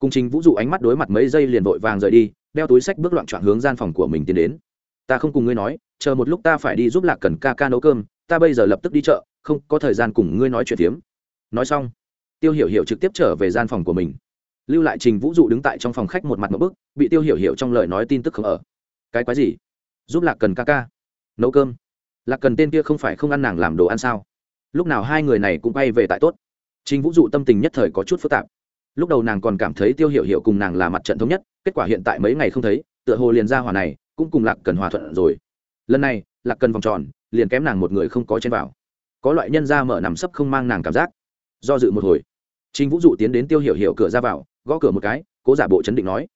cùng trình vũ dụ ánh mắt đối mặt mấy giây liền vội vàng rời đi, đeo túi sách bước loạn trọn hướng gian phòng của mình tiến đến. Ta không cùng ngươi nói, chờ một lúc ta phải đi giúp lạc cần ca ca nấu cơm, ta bây giờ lập tức đi chợ, không có thời gian cùng ngươi nói chuyện tiếm nói xong, tiêu hiểu hiểu trực tiếp trở về gian phòng của mình lưu lại trình vũ dụ đứng tại trong phòng khách một mặt một bức bị tiêu hiểu hiểu trong lời nói tin tức không ở. Cái quái gì? Giúp lạc cần ca ca. Nấu cơm. Lạc cần tên kia không phải không ăn nàng làm đồ ăn sao? Lúc nào hai người này cũng bay về tại tốt? Trình vũ dụ tâm tình nhất thời có chút phức tạp. Lúc đầu nàng còn cảm thấy tiêu hiểu hiểu cùng nàng là mặt trận thống nhất kết quả hiện tại mấy ngày không thấy tựa hồ liền ra hòa này cũng cùng lạc cần hòa thuận rồi. Lần này lạc cần vòng tròn liền kém nàng một người không có trên vào. Có loại nhân ra mở nằm sấp không mang nàng cảm giác. Do dự một hồi Trình Vũ dụ tiến đến Tiêu Hiểu Hiểu cửa ra vào, gõ cửa một cái, cố giả bộ chấn định nói: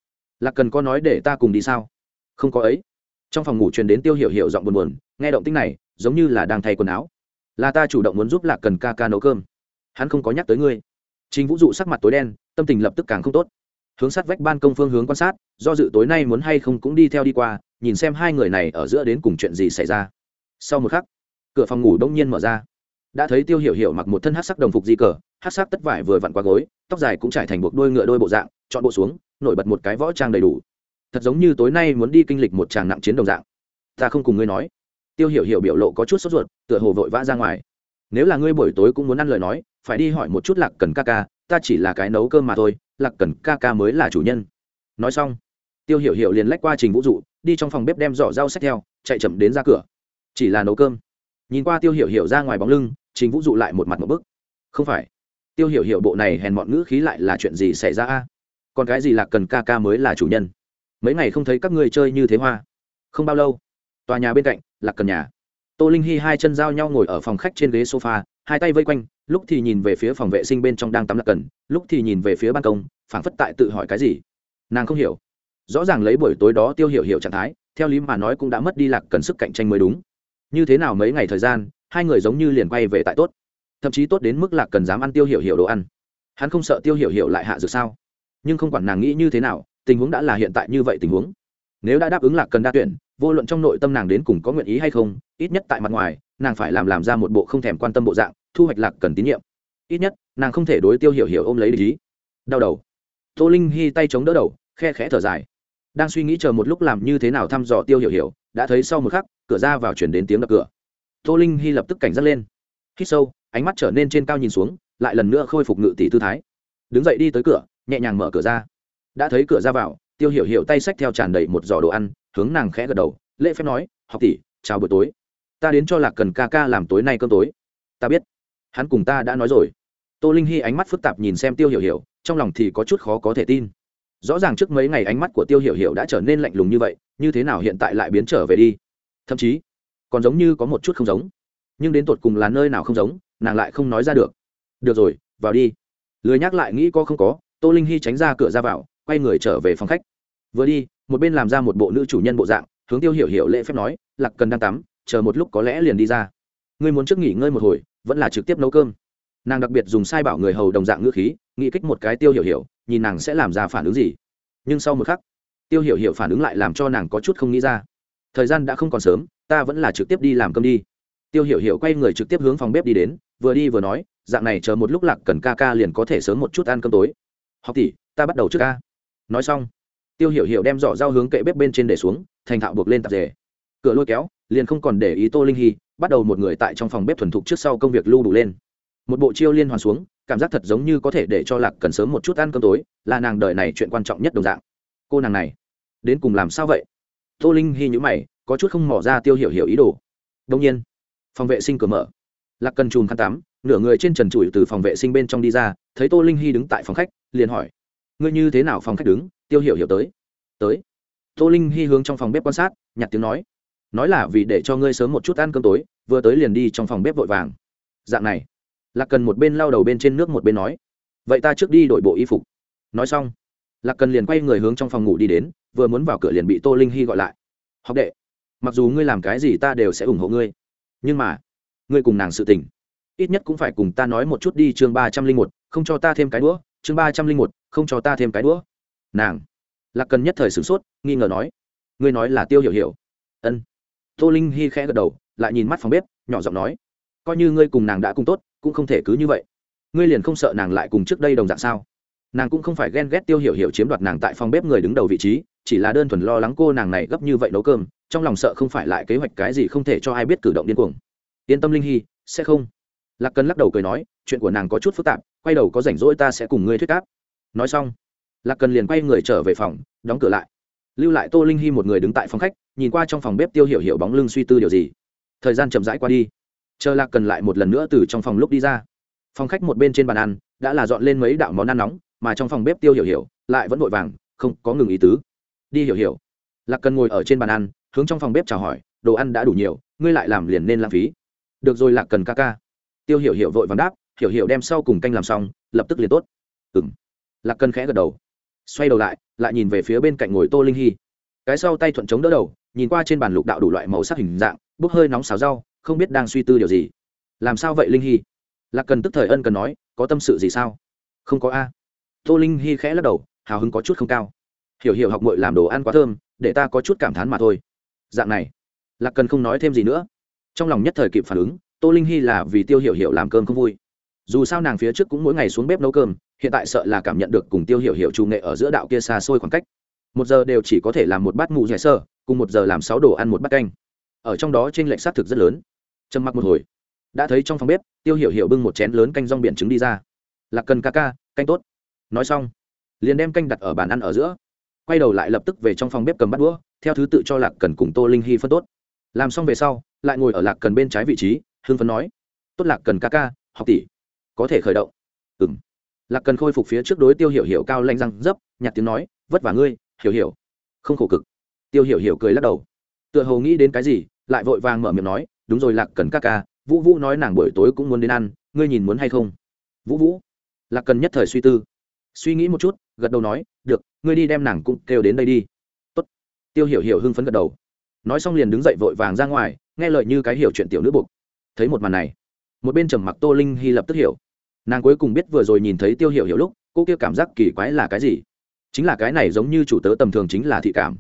"Lạc Cần có nói để ta cùng đi sao?" "Không có ấy." Trong phòng ngủ truyền đến Tiêu Hiểu Hiểu giọng buồn buồn, nghe động tĩnh này, giống như là đang thay quần áo. "Là ta chủ động muốn giúp Lạc Cần ca ca nấu cơm." Hắn không có nhắc tới ngươi. chính Vũ dụ sắc mặt tối đen, tâm tình lập tức càng không tốt. Hướng sát vách ban công phương hướng quan sát, do dự tối nay muốn hay không cũng đi theo đi qua, nhìn xem hai người này ở giữa đến cùng chuyện gì xảy ra. Sau một khắc, cửa phòng ngủ đông nhiên mở ra đã thấy tiêu hiểu hiểu mặc một thân hát sắc đồng phục di cờ hát sắc tất vải vừa vặn qua gối tóc dài cũng trải thành buộc đôi ngựa đôi bộ dạng, chọn bộ xuống, nổi bật một cái võ trang đầy đủ. Thật giống như tối nay muốn đi kinh lịch một tràng nặng chiến đồng dạng. Ta không cùng ngươi nói. Tiêu hiểu hiểu biểu lộ có chút sốt ruột, tựa hồ vội vã ra ngoài. Nếu là ngươi buổi tối cũng muốn ăn lời nói, phải đi hỏi một chút lạc cần ca ca, ta chỉ là cái nấu cơm mà thôi, lạc cần ca ca mới là chủ nhân. Nói xong, tiêu hiểu hiểu liền lách qua trình vũ dụ, đi trong phòng bếp đem giỏ rau xách theo, chạy chậm đến ra cửa. Chỉ là nấu cơm. Nhìn qua tiêu hiểu hiểu ra ngoài bóng lưng, trình vũ dụ lại một mặt một bức. Không phải tiêu hiểu hiểu bộ này hèn mọn ngữ khí lại là chuyện gì xảy ra a? Còn cái gì là cần ca ca mới là chủ nhân? Mấy ngày không thấy các ngươi chơi như thế hoa. Không bao lâu, tòa nhà bên cạnh là cần nhà. Tô linh hy hai chân giao nhau ngồi ở phòng khách trên ghế sofa, hai tay vây quanh, lúc thì nhìn về phía phòng vệ sinh bên trong đang tắm lạc cần, lúc thì nhìn về phía ban công, phảng phất tại tự hỏi cái gì. Nàng không hiểu. Rõ ràng lấy buổi tối đó tiêu hiểu hiểu trạng thái, theo lý mà nói cũng đã mất đi lạc cần sức cạnh tranh mới đúng. Như thế nào mấy ngày thời gian, hai người giống như liền quay về tại tốt thậm chí tốt đến mức lạc cần dám ăn tiêu hiểu hiểu đồ ăn. Hắn không sợ tiêu hiểu hiểu lại hạ dược sao? Nhưng không quản nàng nghĩ như thế nào, tình huống đã là hiện tại như vậy tình huống. Nếu đã đáp ứng lạc cần đa tuyển, vô luận trong nội tâm nàng đến cùng có nguyện ý hay không, ít nhất tại mặt ngoài, nàng phải làm làm ra một bộ không thèm quan tâm bộ dạng, thu hoạch lạc cần tín nhiệm. Ít nhất, nàng không thể đối tiêu hiểu hiểu ôm lấy lý đau đầu. Tô linh hy tay chống đỡ đầu, khe khẽ thở dài. Đang suy nghĩ chờ một lúc làm như thế nào thăm dò tiêu hiểu hiểu, đã thấy sau một khắc, cửa ra vào chuyển đến tiếng đập cửa. Tô linh hy lập tức cảnh giác lên. Hít sâu ánh mắt trở nên trên cao nhìn xuống, lại lần nữa khôi phục ngự tỷ tư thái. Đứng dậy đi tới cửa, nhẹ nhàng mở cửa ra. Đã thấy cửa ra vào, tiêu hiểu hiểu tay xách theo tràn đầy một giỏ đồ ăn, hướng nàng khẽ gật đầu, lễ phép nói, học tỷ, chào buổi tối. Ta đến cho lạc cần ca ca làm tối nay cơm tối. Ta biết. Hắn cùng ta đã nói rồi. Tô linh hy ánh mắt phức tạp nhìn xem tiêu hiểu hiểu, trong lòng thì có chút khó có thể tin. Rõ ràng trước mấy ngày ánh mắt của tiêu hiểu hiểu đã trở nên lạnh lùng như vậy, như thế nào hiện tại lại biến trở về đi? Thậm chí, còn giống như có một chút không giống. Nhưng đến tột cùng là nơi nào không giống nàng lại không nói ra được. Được rồi, vào đi. Lười nhắc lại nghĩ có không có, tô linh hy tránh ra cửa ra vào, quay người trở về phòng khách. Vừa đi, một bên làm ra một bộ nữ chủ nhân bộ dạng, hướng tiêu hiểu hiểu lễ phép nói, lạc cần đang tắm, chờ một lúc có lẽ liền đi ra. Ngươi muốn trước nghỉ ngơi một hồi, vẫn là trực tiếp nấu cơm. Nàng đặc biệt dùng sai bảo người hầu đồng dạng ngữ khí nghĩ kích một cái tiêu hiểu hiểu, nhìn nàng sẽ làm ra phản ứng gì. Nhưng sau một khắc, tiêu hiểu hiểu phản ứng lại làm cho nàng có chút không nghĩ ra. Thời gian đã không còn sớm, ta vẫn là trực tiếp đi làm cơm đi. Tiêu hiểu hiểu quay người trực tiếp hướng phòng bếp đi đến vừa đi vừa nói, dạng này chờ một lúc lạc cần ca ca liền có thể sớm một chút ăn cơm tối. Học tỷ, ta bắt đầu trước ca. Nói xong, tiêu hiểu hiểu đem giỏ dao hướng kệ bếp bên trên để xuống, thành thạo buộc lên tạp dề. Cửa lôi kéo, liền không còn để ý tô linh hy, bắt đầu một người tại trong phòng bếp thuần thục trước sau công việc lưu đủ lên. Một bộ chiêu liên hoàn xuống, cảm giác thật giống như có thể để cho lạc cần sớm một chút ăn cơm tối, là nàng đợi này chuyện quan trọng nhất đồng dạng. Cô nàng này, đến cùng làm sao vậy? Tô linh hy nhữ mày, có chút không mỏ ra tiêu hiểu hiểu ý đồ. Đông nhiên, phòng vệ sinh cửa mở lạc cần chùm khăn tắm, nửa người trên trần trụi từ phòng vệ sinh bên trong đi ra, thấy tô linh hy đứng tại phòng khách, liền hỏi, ngươi như thế nào phòng khách đứng? Tiêu hiểu hiểu tới. Tới. Tô linh hy hướng trong phòng bếp quan sát, nhặt tiếng nói nói là vì để cho ngươi sớm một chút ăn cơm tối, vừa tới liền đi trong phòng bếp vội vàng. Dạng này, lạc cần một bên lau đầu bên trên nước một bên nói, vậy ta trước đi đổi bộ y phục. Nói xong, lạc cần liền quay người hướng trong phòng ngủ đi đến, vừa muốn vào cửa liền bị tô linh hy gọi lại, học đệ, mặc dù ngươi làm cái gì ta đều sẽ ủng hộ ngươi, nhưng mà ngươi cùng nàng sự tình. Ít nhất cũng phải cùng ta nói một chút đi chương ba trăm linh một, không cho ta thêm cái đũa, chương ba trăm linh một, không cho ta thêm cái đũa. Nàng. Lạc cần nhất thời sửng sốt, nghi ngờ nói. Ngươi nói là tiêu hiểu hiểu. Ân. Tô linh hy khẽ gật đầu, lại nhìn mắt phòng bếp, nhỏ giọng nói. Coi như ngươi cùng nàng đã cùng tốt, cũng không thể cứ như vậy. Ngươi liền không sợ nàng lại cùng trước đây đồng dạng sao? Nàng cũng không phải ghen ghét tiêu hiểu hiểu chiếm đoạt nàng tại phòng bếp người đứng đầu vị trí, chỉ là đơn thuần lo lắng cô nàng này gấp như vậy nấu cơm, trong lòng sợ không phải lại kế hoạch cái gì không thể cho ai biết cử động điên cuồng yên tâm linh hy, sẽ không. Lạc cần lắc đầu cười nói, chuyện của nàng có chút phức tạp, quay đầu có rảnh rỗi ta sẽ cùng ngươi thuyết cáp nói xong, lạc cần liền quay người trở về phòng, đóng cửa lại. Lưu lại tô linh hy một người đứng tại phòng khách, nhìn qua trong phòng bếp tiêu hiểu hiểu bóng lưng suy tư điều gì. Thời gian chậm rãi qua đi. Chờ lạc cần lại một lần nữa từ trong phòng lúc đi ra. Phòng khách một bên trên bàn ăn, đã là dọn lên mấy đạo món ăn nóng, mà trong phòng bếp tiêu hiểu hiểu lại vẫn vội vàng, không có ngừng ý tứ. Đi hiểu hiểu. Lạc cần ngồi ở trên bàn ăn, hướng trong phòng bếp chào hỏi, đồ ăn đã đủ nhiều, ngươi lại làm liền nên lãng phí được rồi, lạc cần ca ca. Tiêu hiểu hiểu vội vàng đáp, hiểu hiểu đem sau cùng canh làm xong, lập tức liền tốt. Ừng lạc cần khẽ gật đầu. Xoay đầu lại lại nhìn về phía bên cạnh ngồi tô linh hy. Cái sau tay thuận chống đỡ đầu, nhìn qua trên bàn lục đạo đủ loại màu sắc hình dạng, bốc hơi nóng xào rau, không biết đang suy tư điều gì. Làm sao vậy, linh hy? Lạc cần tức thời ân cần nói, có tâm sự gì sao? Không có a. Tô linh hy khẽ lắc đầu, hào hứng có chút không cao. Hiểu hiểu học mội làm đồ ăn quá thơm, để ta có chút cảm thán mà thôi. Dạng này. Lạc cần không nói thêm gì nữa trong lòng nhất thời kịp phản ứng, tô linh hy là vì tiêu hiểu hiểu làm cơm không vui. Dù sao nàng phía trước cũng mỗi ngày xuống bếp nấu cơm, hiện tại sợ là cảm nhận được cùng tiêu hiểu hiểu trù nghệ ở giữa đạo kia xa xôi khoảng cách. Một giờ đều chỉ có thể làm một bát mù dẻ sơ, cùng một giờ làm sáu đồ ăn một bát canh. Ở trong đó t r ê n lệch s á t thực rất lớn. Trầm mặc một hồi, đã thấy trong phòng bếp, tiêu hiểu hiểu bưng một chén lớn canh rong biển trứng đi ra. Là cần ca ca, canh tốt. Nói xong, liền đem canh đặt ở bàn ăn ở giữa. Quay đầu lại lập tức về trong phòng bếp cầm bát đũa, theo thứ tự cho lạc cần cùng tô linh hy phân tốt làm xong về sau, lại ngồi ở lạc cần bên trái vị trí hương phấn nói, tốt lạc cần ca ca, học tỷ, có thể khởi động. Ừ m lạc cần khôi phục phía trước đối tiêu hiểu hiểu cao lanh răng dấp nhặt tiếng nói, vất vả ngươi, hiểu hiểu. Không khổ cực. Tiêu hiểu hiểu cười lắc đầu. Tựa hồ nghĩ đến cái gì, lại vội vàng mở miệng nói, đúng rồi lạc cần ca ca, vũ vũ nói nàng buổi tối cũng muốn đến ăn, ngươi nhìn muốn hay không? Vũ vũ? Lạc cần nhất thời suy tư. Suy nghĩ một chút, gật đầu nói, được, ngươi đi đem nàng cũng kêu đến đây đi. Tốt. tiêu hiểu hiểu hưng phấn gật đầu nói xong liền đứng dậy vội vàng ra ngoài, nghe lời như cái hiểu chuyện tiểu nữ buộc. Thấy một màn này, một bên trầm mặc tô linh hy lập tức hiểu. Nàng cuối cùng biết vừa rồi nhìn thấy tiêu hiểu hiểu lúc, cô kia cảm giác kỳ quái là cái gì? Chính là cái này giống như chủ tớ tầm thường chính là thị cảm.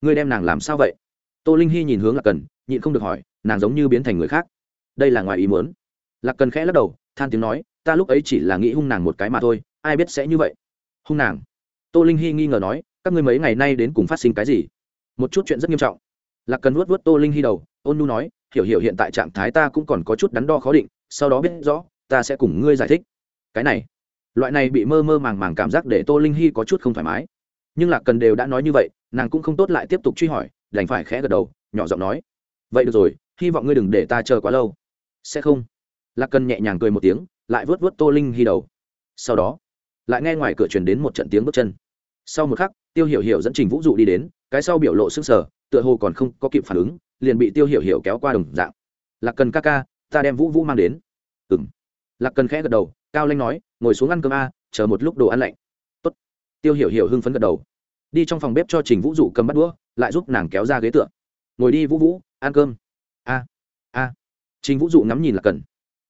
Ngươi đem nàng làm sao vậy? Tô linh hy nhìn hướng lạc cần, nhịn không được hỏi, nàng giống như biến thành người khác. Đây là ngoài ý muốn. Lạc cần khẽ lắc đầu, than tiếng nói, ta lúc ấy chỉ là nghĩ hung nàng một cái mà thôi, ai biết sẽ như vậy. Hung nàng. Tô linh hy nghi ngờ nói, các ngươi mấy ngày nay đến cùng phát sinh cái gì? Một chút chuyện rất nghiêm trọng lạc cần vuốt vuốt tô linh hy đầu, ôn nu nói, hiểu hiểu hiện tại trạng thái ta cũng còn có chút đắn đo khó định, sau đó biết rõ, ta sẽ cùng ngươi giải thích. Cái này, loại này bị mơ mơ màng màng cảm giác để tô linh hy có chút không thoải mái. Nhưng lạc cần đều đã nói như vậy, nàng cũng không tốt lại tiếp tục truy hỏi, đành phải khẽ gật đầu, nhỏ giọng nói, vậy được rồi, hy vọng ngươi đừng để ta chờ quá lâu. Sẽ không. Lạc cần nhẹ nhàng cười một tiếng, lại vớt vớt tô linh hy đầu. Sau đó, lại nghe ngoài cửa truyền đến một trận tiếng bước chân. Sau một khắc, tiêu hiểu hiểu dẫn trình vũ dụ đi đến cái sau biểu lộ s ư n g sở tựa hồ còn không có kịp phản ứng, liền bị tiêu hiểu hiểu kéo qua đồng dạng. Lạc cần ca ca, ta đem vũ vũ mang đến. Ừ m lạc cần khẽ gật đầu, cao lanh nói, ngồi xuống ăn cơm a, chờ một lúc đồ ăn lạnh. Tốt. tiêu hiểu hiểu hưng phấn gật đầu. Đi trong phòng bếp cho trình vũ dụ cầm bắt đũa, lại giúp nàng kéo ra ghế tựa. Ngồi đi vũ vũ, ăn cơm. A a. Trình vũ dụ ngắm nhìn lạc cần.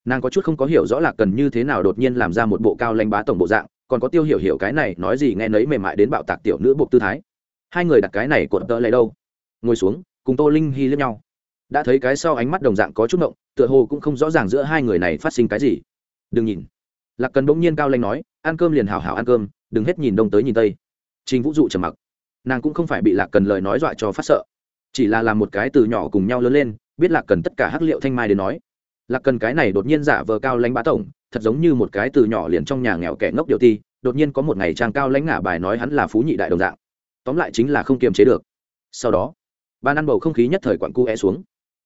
Nàng có chút không có hiểu rõ lạc cần như thế nào đột nhiên làm ra một bộ cao lanh bá tổng bộ dạng, còn có tiêu hiểu hiểu cái này nói gì nghe nấy mềm mại đến bạo tạc tiểu nữ bộ tư thái hai người đặt cái này cuộn tợ lấy đâu? Ngồi xuống, cùng tô linh hy lẫn nhau. Đã thấy cái sau ánh mắt đồng dạng có chút động tựa hồ cũng không rõ ràng giữa hai người này phát sinh cái gì. Đừng nhìn. Lạc cần bỗng nhiên cao lanh nói, ăn cơm liền hào hào ăn cơm, đừng hết nhìn đông tới nhìn tây. Trình vũ dụ trầm mặc. Nàng cũng không phải bị lạc cần lời nói dọa cho phát sợ. Chỉ là làm một cái từ nhỏ cùng nhau lớn lên, biết lạc cần tất cả hắc liệu thanh mai đến nói. Lạc cần cái này đột nhiên giả vờ cao lãnh bá tổng, thật giống như một cái từ nhỏ liền trong nhà nghèo kẻ ngốc điều ti, đột nhiên có một ngày trang cao lãnh ngả bài nói hắn là phú nhị đại đồng dạng tóm lại chính là không kiềm chế được. Sau đó, ban ăn bầu không khí nhất thời quặn cu é xuống.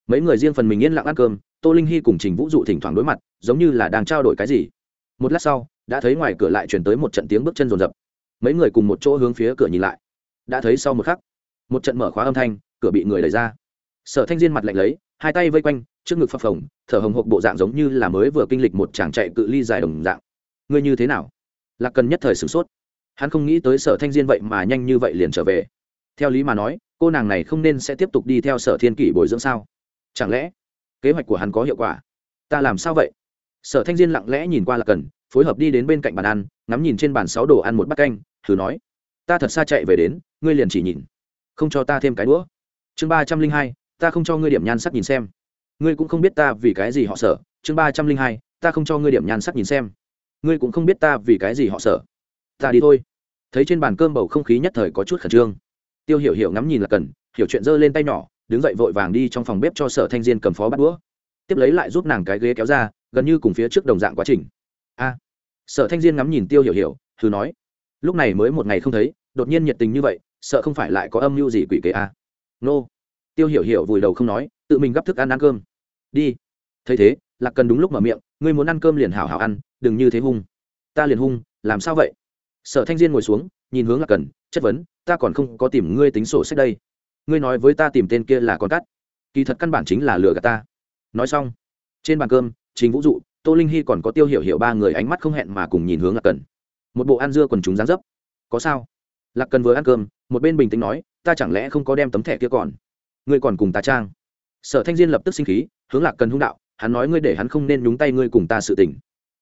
Mấy người riêng phần mình yên lặng ăn cơm, tô linh hy cùng trình vũ dụ thỉnh thoảng đối mặt, giống như là đang trao đổi cái gì. Một lát sau, đã thấy ngoài cửa lại chuyển tới một trận tiếng bước chân rồn rập. Mấy người cùng một chỗ hướng phía cửa nhìn lại. Đã thấy sau một khắc, một trận mở khóa âm thanh, cửa bị người đẩy ra. Sở thanh diên mặt lạnh lấy, hai tay vây quanh, trước ngực phập phồng, thở hồng hộc bộ dạng giống như là mới vừa kinh lịch một chàng chạy cự ly dài đồng dạng. Ngươi như thế nào? Lạc cần nhất thời sửng sốt hắn không nghĩ tới sở thanh diên vậy mà nhanh như vậy liền trở về. Theo lý mà nói, cô nàng này không nên sẽ tiếp tục đi theo sở thiên kỷ bồi dưỡng sao? Chẳng lẽ kế hoạch của hắn có hiệu quả? Ta làm sao vậy? Sở thanh diên lặng lẽ nhìn qua là cần, phối hợp đi đến bên cạnh bàn ăn, ngắm nhìn trên bàn sáu đồ ăn một bát canh, thử nói, ta thật xa chạy về đến, ngươi liền chỉ nhìn, không cho ta thêm cái đũa. Chương ba trăm linh hai, ta không cho ngươi điểm nhan sắc nhìn xem. Ngươi cũng không biết ta vì cái gì họ sợ chương ba trăm linh hai, ta không cho ngươi điểm nhan sắc nhìn xem. Ngươi cũng không biết ta vì cái gì họ sợ ta đi thôi thấy trên bàn cơm bầu không khí nhất thời có chút khẩn trương. Tiêu hiểu hiểu ngắm nhìn là cần, hiểu chuyện giơ lên tay nhỏ, đứng dậy vội vàng đi trong phòng bếp cho sở thanh diên cầm phó bắt đũa. Tiếp lấy lại giúp nàng cái ghế kéo ra, gần như cùng phía trước đồng dạng quá trình. A! Sở thanh diên ngắm nhìn tiêu hiểu hiểu, thử nói. Lúc này mới một ngày không thấy, đột nhiên nhiệt tình như vậy, sợ không phải lại có âm mưu gì quỷ kế a? À? nô! Tiêu hiểu hiểu vùi đầu không nói, tự mình gấp thức ăn ăn cơm. Đi! Thấy thế, lạc cần đúng lúc mở miệng, ngươi muốn ăn cơm liền hảo hảo ăn, đừng như thế hung. Ta liền hung, làm sao vậy? Sở thanh diên ngồi xuống, nhìn hướng lạc cần, chất vấn, ta còn không có tìm ngươi tính sổ sách đây. Ngươi nói với ta tìm tên kia là con cắt. Kỳ thật căn bản chính là lừa gạt ta. Nói xong, trên bàn cơm chính vũ dụ, tô linh hy còn có tiêu hiểu hiểu ba người ánh mắt không hẹn mà cùng nhìn hướng lạc cần. Một bộ ăn dưa quần chúng dán dấp. Có sao? Lạc cần vừa ăn cơm, một bên bình tĩnh nói, ta chẳng lẽ không có đem tấm thẻ kia còn? Ngươi còn cùng ta trang? Sở thanh diên lập tức sinh khí, hướng lạc cần hung đạo, hắn nói ngươi để hắn không nên nhúng tay ngươi cùng ta sự tình.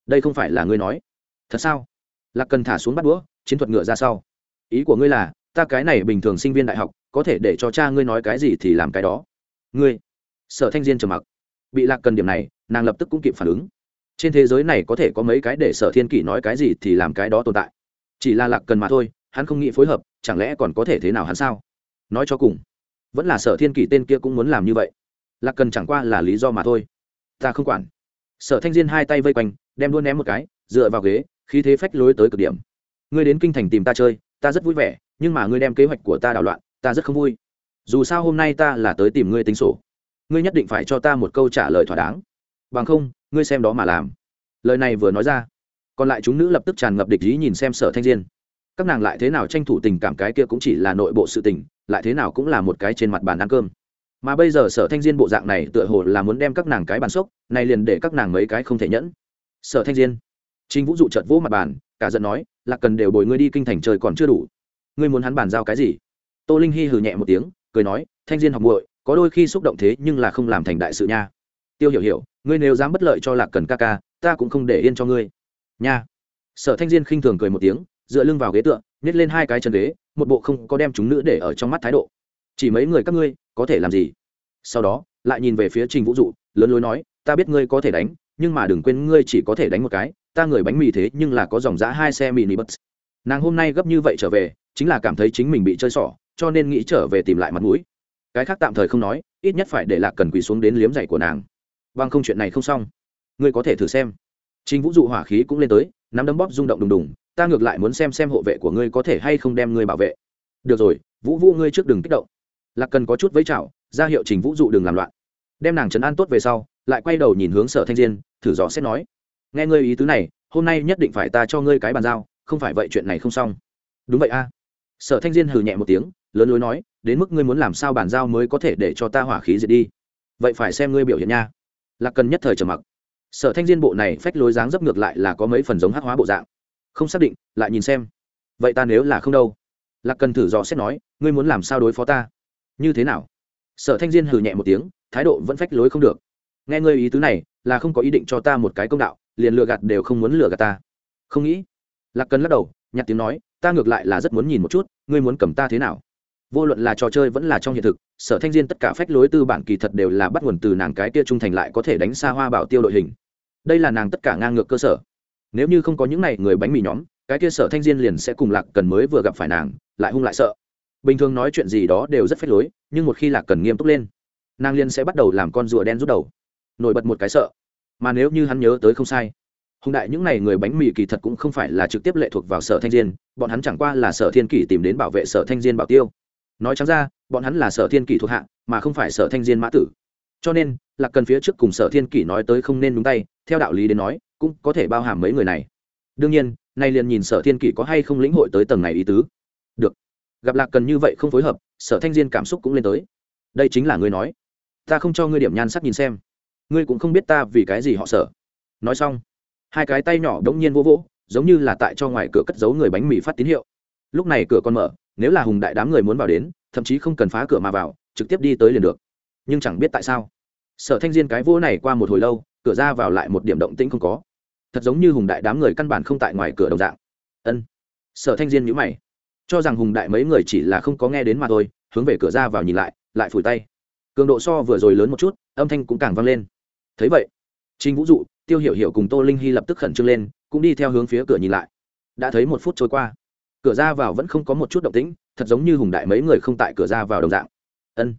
Đây không phải là ngươi nói. Thật sao? Lạc cần thả xuống bắt đũa, chiến thuật ngựa ra sau. Ý của ngươi là, ta cái này bình thường sinh viên đại học, có thể để cho cha ngươi nói cái gì thì làm cái đó. Ngươi, sở thanh diên trầm mặc. Bị lạc cần điểm này, nàng lập tức cũng kịp phản ứng. Trên thế giới này có thể có mấy cái để sở thiên kỷ nói cái gì thì làm cái đó tồn tại. Chỉ là lạc cần mà thôi, hắn không nghĩ phối hợp, chẳng lẽ còn có thể thế nào hắn sao? Nói cho cùng, vẫn là sở thiên kỷ tên kia cũng muốn làm như vậy. Lạc cần chẳng qua là lý do mà thôi. Ta không quản. Sở thanh diên hai tay vây quanh, đem luôn ném một cái, dựa vào ghế khí thế phách lối tới cực điểm. Ngươi đến kinh thành tìm ta chơi, ta rất vui vẻ, nhưng mà ngươi đem kế hoạch của ta đảo loạn, ta rất không vui. Dù sao hôm nay ta là tới tìm ngươi tính sổ. Ngươi nhất định phải cho ta một câu trả lời thỏa đáng. Bằng không, ngươi xem đó mà làm. Lời này vừa nói ra, còn lại chúng nữ lập tức tràn ngập địch ý nhìn xem sở thanh diên. Các nàng lại thế nào tranh thủ tình cảm cái kia cũng chỉ là nội bộ sự tình, lại thế nào cũng là một cái trên mặt bàn ăn cơm. Mà bây giờ sở thanh diên bộ dạng này tựa hồ là muốn đem các nàng cái bàn sốc này liền để các nàng mấy cái không thể nhẫn. Sở thanh diên. Trình vũ dụ chợt vỗ mặt bàn, cả giận nói, "Lạc cần đều bồi ngươi đi kinh thành trời còn chưa đủ. Ngươi muốn hắn bàn giao cái gì? Tô linh Hi hừ nhẹ một tiếng, cười nói, thanh diên học muội, có đôi khi xúc động thế nhưng là không làm thành đại sự nha. Tiêu hiểu hiểu, ngươi nếu dám bất lợi cho lạc cần ca ca, ta cũng không để yên cho ngươi. Nha. Sở thanh diên khinh thường cười một tiếng, dựa lưng vào ghế tựa, nhét lên hai cái chân ghế, một bộ không có đem chúng nữ để ở trong mắt thái độ. Chỉ mấy người các ngươi, có thể làm gì? Sau đó, lại nhìn về phía trình vũ dụ, lớn lối nói, ta biết ngươi có thể đánh, nhưng mà đừng quên ngươi chỉ có thể đánh một cái ta người bánh mì thế nhưng là có dòng giã hai xe mini bus. Nàng hôm nay gấp như vậy trở về, chính là cảm thấy chính mình bị chơi xỏ, cho nên nghĩ trở về tìm lại mặt mũi. Cái khác tạm thời không nói, ít nhất phải để lạc cần quỳ xuống đến liếm giày của nàng. Vâng không, chuyện này không xong. Ngươi có thể thử xem. Trình vũ dụ hỏa khí cũng lên tới, nắm đấm bóp rung động đùng đùng, ta ngược lại muốn xem xem hộ vệ của ngươi có thể hay không đem ngươi bảo vệ. Được rồi, vũ vũ ngươi trước đừng kích động. Lạc cần có chút với chảo ra hiệu trình vũ dụ đừng làm loạn. Đem nàng trấn an tốt về sau, lại quay đầu nhìn hướng sở thanh diên, thử dò xét nói nghe ngươi ý tứ này, hôm nay nhất định phải ta cho ngươi cái bàn giao, không phải vậy chuyện này không xong. Đúng vậy a. Sở thanh diên hừ nhẹ một tiếng, lớn lối nói, đến mức ngươi muốn làm sao bàn giao mới có thể để cho ta hỏa khí diệt đi. Vậy phải xem ngươi biểu hiện nha. Lạc cần nhất thời trầm mặc. Sở thanh diên bộ này phách lối dáng dấp ngược lại là có mấy phần giống hắc hóa bộ dạng. Không xác định, lại nhìn xem. Vậy ta nếu là không đâu? Lạc cần thử dò xét nói, ngươi muốn làm sao đối phó ta? Như thế nào? Sở thanh diên hừ nhẹ một tiếng, thái độ vẫn phách lối không được. Nghe ngươi ý tứ này là không có ý định cho ta một cái công đạo, liền lừa gạt đều không muốn lừa gạt ta. Không nghĩ, lạc cần lắc đầu, nhặt tiếng nói, ta ngược lại là rất muốn nhìn một chút, ngươi muốn cầm ta thế nào? Vô luận là trò chơi vẫn là trong hiện thực, sở thanh diên tất cả phách lối tư bản kỳ thật đều là bắt nguồn từ nàng cái tia trung thành lại có thể đánh xa hoa bảo tiêu đội hình. Đây là nàng tất cả ngang ngược cơ sở. Nếu như không có những n à y người bánh mì nhóm, cái kia sở thanh diên liền sẽ cùng lạc cần mới vừa gặp phải nàng, lại hung lại sợ. Bình thường nói chuyện gì đó đều rất phách lối, nhưng một khi lạc cần nghiêm túc lên, nàng liên sẽ bắt đầu làm con rùa đen rút đầu nổi bật một cái sợ. Mà nếu như hắn nhớ tới không sai, hùng đại những n à y người bánh mì kỳ thật cũng không phải là trực tiếp lệ thuộc vào sở thanh diên, bọn hắn chẳng qua là sở thiên kỷ tìm đến bảo vệ sở thanh diên bảo tiêu. Nói chẳng ra, bọn hắn là sở thiên kỷ thuộc hạ, mà không phải sở thanh diên mã tử. Cho nên là cần phía trước cùng sở thiên kỷ nói tới không nên đúng tay, theo đạo lý đến nói, cũng có thể bao hàm mấy người này. Đương nhiên, nay liền nhìn sở thiên kỷ có hay không lĩnh hội tới tầng này ý tứ. Được. Gặp lạc cần như vậy không phối hợp, sở thanh diên cảm xúc cũng lên tới. Đây chính là ngươi nói. Ta không cho ngươi điểm nhan sắc nhìn xem ngươi cũng không biết ta vì cái gì họ sợ. Nói xong, hai cái tay nhỏ đống nhiên vô vỗ giống như là tại cho ngoài cửa cất giấu người bánh mì phát tín hiệu. Lúc này cửa còn mở, nếu là hùng đại đám người muốn vào đến, thậm chí không cần phá cửa mà vào, trực tiếp đi tới liền được. Nhưng chẳng biết tại sao, sở thanh diên cái vỗ này qua một hồi lâu, cửa ra vào lại một điểm động tĩnh không có. Thật giống như hùng đại đám người căn bản không tại ngoài cửa đồng dạng. Ân. Sở thanh diên nhữ mày, cho rằng hùng đại mấy người chỉ là không có nghe đến mà thôi, hướng về cửa ra vào nhìn lại lại phủi tay. Cường độ so vừa rồi lớn một chút, âm thanh cũng càng vang lên thấy vậy trinh vũ dụ, tiêu hiểu hiểu cùng tô linh hy lập tức khẩn trương lên, cũng đi theo hướng phía cửa nhìn lại. Đã thấy một phút trôi qua, cửa ra vào vẫn không có một chút động tĩnh, thật giống như hùng đại mấy người không tại cửa ra vào đồng dạng. Ân.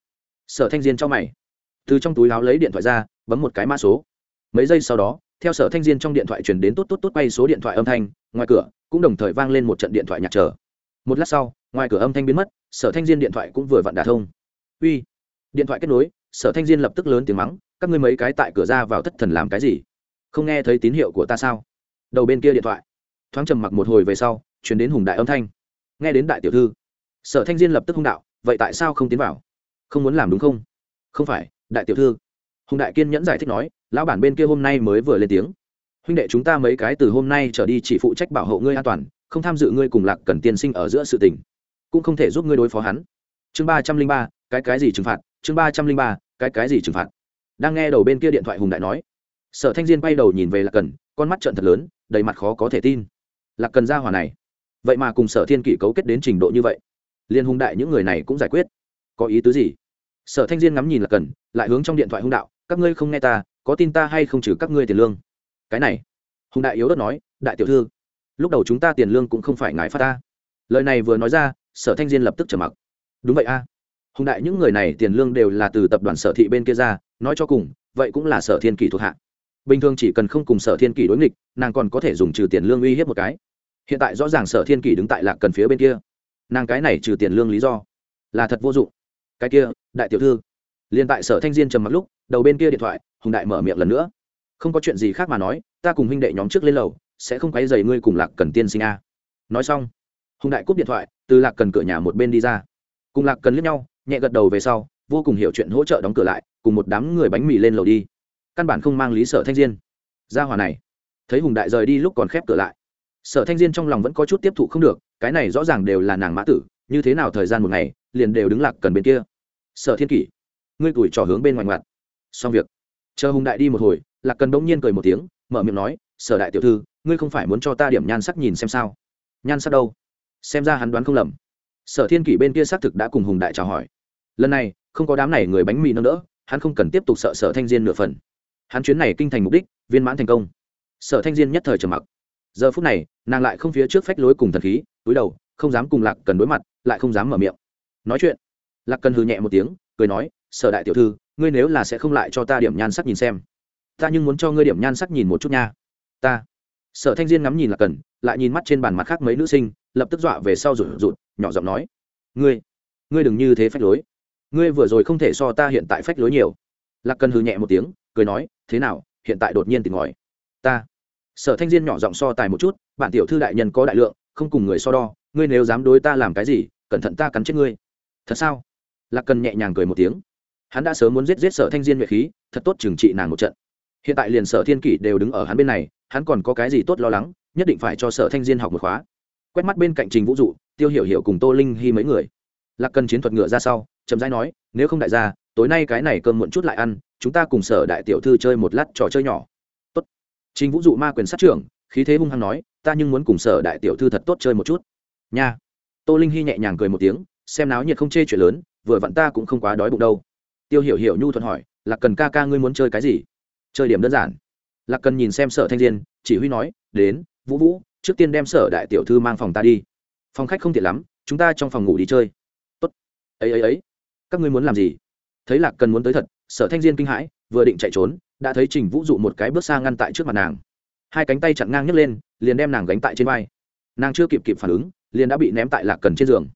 Sở thanh diên cho mày. Từ trong túi láo lấy điện thoại ra, bấm một cái mã số. Mấy giây sau đó, theo sở thanh diên trong điện thoại chuyển đến tốt tốt tốt bay số điện thoại âm thanh, ngoài cửa cũng đồng thời vang lên một trận điện thoại nhạc trở một lát sau, ngoài cửa âm thanh biến mất, sở thanh diên điện thoại cũng vừa vặn đả thông. Uy. Điện thoại kết nối, sở thanh diên lập tức lớn tiếng mắng các ngươi mấy cái tại cửa ra vào thất thần làm cái gì? Không nghe thấy tín hiệu của ta sao? Đầu bên kia điện thoại. Thoáng trầm mặc một hồi về sau chuyển đến hùng đại âm thanh. Nghe đến đại tiểu thư. Sở thanh diên lập tức hung đạo, vậy tại sao không tiến vào? Không muốn làm đúng không? Không phải, đại tiểu thư. Hùng đại kiên nhẫn giải thích nói, lão bản bên kia hôm nay mới vừa lên tiếng. Huynh đệ chúng ta mấy cái từ hôm nay trở đi chỉ phụ trách bảo hộ ngươi an toàn, không tham dự ngươi cùng lạc cần tiên sinh ở giữa sự tình. Cũng không thể giúp ngươi đối phó hắn. Chương ba trăm linh ba, cái cái gì trừng phạt? Chương ba trăm linh ba, cái cái gì trừng phạt? Đang nghe đầu bên kia điện thoại hùng đại nói. Sở thanh diên bay đầu nhìn về lạc cần, con mắt trận thật lớn, đầy mặt khó có thể tin. Lạc cần ra hòa này. Vậy mà cùng sở thiên kỷ cấu kết đến trình độ như vậy. Liên hùng đại những người này cũng giải quyết. Có ý tứ gì? Sở thanh diên ngắm nhìn lạc cần, lại hướng trong điện thoại hung đạo, các ngươi không nghe ta, có tin ta hay không trừ các ngươi tiền lương? Cái này. Hùng đại yếu đất nói, đại tiểu thư, lúc đầu chúng ta tiền lương cũng không phải ngài phát ta. Lời này vừa nói ra, sở thanh diên lập tức trở mặc. Đúng vậy a hùng đại những người này tiền lương đều là từ tập đoàn sở thị bên kia ra, nói cho cùng, vậy cũng là sở thiên kỷ thuộc hạ. Bình thường chỉ cần không cùng sở thiên kỷ đối nghịch, nàng còn có thể dùng trừ tiền lương uy hiếp một cái. Hiện tại rõ ràng sở thiên kỷ đứng tại lạc cần phía bên kia. Nàng cái này trừ tiền lương lý do là thật vô dụng. Cái kia, đại tiểu thư. Liền tại sở thanh diên trầm mặc lúc, đầu bên kia điện thoại, hùng đại mở miệng lần nữa. Không có chuyện gì khác mà nói, ta cùng huynh đệ nhóm trước lên lầu, sẽ không quấy dày ngươi cùng lạc cần tiên sinh a. Nói xong, hùng đại cúp điện thoại, từ lạc cần cửa nhà một bên đi ra. Cùng lạc cần liếc nhau nhẹ gật đầu về sau, vô cùng hiểu chuyện hỗ trợ đóng cửa lại, cùng một đám người bánh mì lên lầu đi. Căn bản không mang lý sở thanh diên. Ra hòa này, thấy hùng đại rời đi lúc còn khép cửa lại. Sở thanh diên trong lòng vẫn có chút tiếp thụ không được, cái này rõ ràng đều là nàng mã tử, như thế nào thời gian một ngày, liền đều đứng lạc cần bên kia. Sở thiên kỷ, ngươi tuổi trò hướng bên ngoài ngoặt. Xong việc. Chờ hùng đại đi một hồi, lạc cần bỗng nhiên cười một tiếng, mở miệng nói, sở đại tiểu thư, ngươi không phải muốn cho ta điểm nhan sắc nhìn xem sao? Nhan sắc đâu? Xem ra hắn đoán không lầm. Sở thiên kỷ bên kia xác thực đã cùng hùng đại chào hỏi lần này, không có đám này người bánh mì nâng đỡ, hắn không cần tiếp tục sợ sở thanh diên nửa phần. Hắn chuyến này kinh thành mục đích, viên mãn thành công. Sở thanh diên nhất thời trầm mặc. Giờ phút này, nàng lại không phía trước phách lối cùng thần khí, túi đầu, không dám cùng lạc cần đối mặt, lại không dám mở miệng. Nói chuyện, lạc cần hừ nhẹ một tiếng, cười nói, sở đại tiểu thư, ngươi nếu là sẽ không lại cho ta điểm nhan sắc nhìn xem, ta nhưng muốn cho ngươi điểm nhan sắc nhìn một chút nha. Ta? Sở thanh diên ngắm nhìn lạc cần, lại nhìn mắt trên bàn mặt khác mấy nữ sinh, lập tức dọa về sau rụt rụt, nhỏ giọng nói, ngươi ngươi đừng như thế phách lối ngươi vừa rồi không thể so ta hiện tại phách lối nhiều. Lạc cần hừ nhẹ một tiếng, cười nói, thế nào, hiện tại đột nhiên tìm ngòi ta. Sở thanh diên nhỏ giọng so tài một chút, bạn tiểu thư đại nhân có đại lượng, không cùng người so đo, ngươi nếu dám đối ta làm cái gì, cẩn thận ta cắn chết ngươi. Thật sao? Lạc cần nhẹ nhàng cười một tiếng. Hắn đã sớm muốn giết giết sở thanh diên nhuệ khí, thật tốt trừng trị nàng một trận. Hiện tại liền sở thiên kỷ đều đứng ở hắn bên này, hắn còn có cái gì tốt lo lắng, nhất định phải cho sở thanh diên học một khóa. Quét mắt bên cạnh trình vũ dụ, tiêu hiểu hiểu cùng tô linh hy mấy người lạc cần chiến thuật ngựa ra sau, chậm rãi nói, nếu không đại gia, tối nay cái này cơm muộn chút lại ăn, chúng ta cùng sở đại tiểu thư chơi một lát trò chơi nhỏ. Tốt. Trình vũ dụ ma quyền sát trưởng, khí thế hung hăng nói, ta nhưng muốn cùng sở đại tiểu thư thật tốt chơi một chút. Nha. Tô linh hy nhẹ nhàng cười một tiếng, xem náo nhiệt không chê chuyện lớn, vừa vặn ta cũng không quá đói bụng đâu. Tiêu hiểu hiểu nhu thuận hỏi, lạc cần ca ca ngươi muốn chơi cái gì? Chơi điểm đơn giản. Lạc cần nhìn xem sở thanh diên chỉ huy nói, đến, vũ vũ, trước tiên đem sở đại tiểu thư mang phòng ta đi. Phòng khách không tiện lắm, chúng ta trong phòng ngủ đi chơi ấy ấy ấy. Các ngươi muốn làm gì? Thấy lạc cần muốn tới thật, sở thanh diên kinh hãi, vừa định chạy trốn, đã thấy trình vũ dụ một cái bước xa ngăn tại trước mặt nàng. Hai cánh tay chặn ngang nhấc lên, liền đem nàng gánh tại trên vai. Nàng chưa kịp kịp phản ứng, liền đã bị ném tại lạc cần trên giường.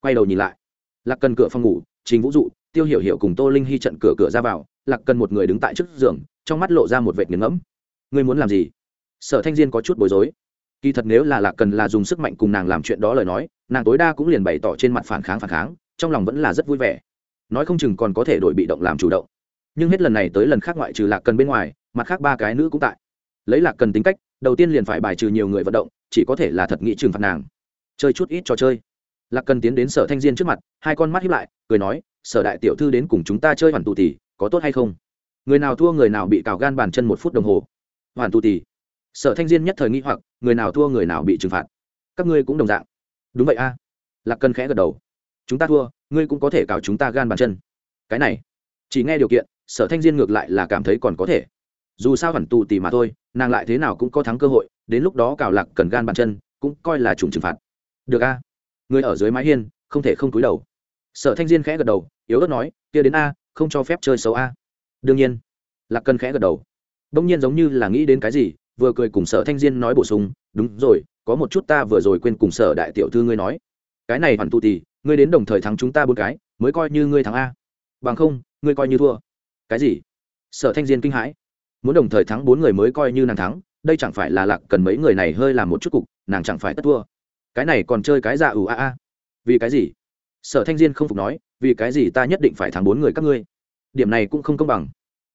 Quay đầu nhìn lại. Lạc cần cửa phòng ngủ, trình vũ dụ, tiêu hiểu hiểu cùng tô linh hy trận cửa cửa ra vào, lạc cần một người đứng tại trước giường, trong mắt lộ ra một vệt nghiền ngẫm. Ngươi muốn làm gì? Sở thanh diên có chút bối rối. Kỳ thật nếu là lạc cần là dùng sức mạnh cùng nàng làm chuyện đó lời nói, nàng tối đa cũng liền bày tỏ trên mặt phản kháng phản kháng trong lòng vẫn là rất vui vẻ. Nói không chừng còn có thể đổi bị động làm chủ động. Nhưng hết lần này tới lần khác ngoại trừ lạc cần bên ngoài, mặt khác ba cái nữ cũng tại. Lấy lạc cần tính cách, đầu tiên liền phải bài trừ nhiều người vận động, chỉ có thể là thật nghĩ trừng phạt nàng. Chơi chút ít trò chơi. Lạc cần tiến đến sở thanh diên trước mặt, hai con mắt hiếp lại, cười nói, sở đại tiểu thư đến cùng chúng ta chơi hoàn tù tỷ, có tốt hay không? Người nào thua người nào bị cào gan bàn chân một phút đồng hồ. Hoàn tù tỷ. Sở thanh diên nhất thời nghĩ hoặc, người nào thua người nào bị trừng phạt? Các ngươi cũng đồng dạng. Đúng vậy a. Lạc cần khẽ gật đầu chúng ta thua, ngươi cũng có thể cào chúng ta gan bàn chân. Cái này, chỉ nghe điều kiện, sở thanh diên ngược lại là cảm thấy còn có thể. Dù sao hẳn tù tì mà thôi, nàng lại thế nào cũng có thắng cơ hội, đến lúc đó cào lạc cần gan bàn chân, cũng coi là trùng trừng phạt. Được a. Người ở dưới mái hiên, không thể không túi đầu. Sở thanh diên khẽ gật đầu, yếu ớt nói, kia đến a, không cho phép chơi xấu a. Đương nhiên, lạc cần khẽ gật đầu. Đông nhiên giống như là nghĩ đến cái gì, vừa cười cùng sở thanh diên nói bổ sung, đúng rồi, có một chút ta vừa rồi quên cùng sở đại tiểu thư ngươi nói. Cái này hoàn tụ tì ngươi đến đồng thời thắng chúng ta bốn cái, mới coi như ngươi thắng a. Bằng không, ngươi coi như thua. Cái gì? Sở thanh diên kinh hãi. Muốn đồng thời thắng bốn người mới coi như nàng thắng, đây chẳng phải là lạc cần mấy người này hơi làm một chút cục, nàng chẳng phải tất thua. Cái này còn chơi cái dạ ủ a a. Vì cái gì? Sở thanh diên không phục nói, vì cái gì ta nhất định phải thắng bốn người các ngươi? Điểm này cũng không công bằng.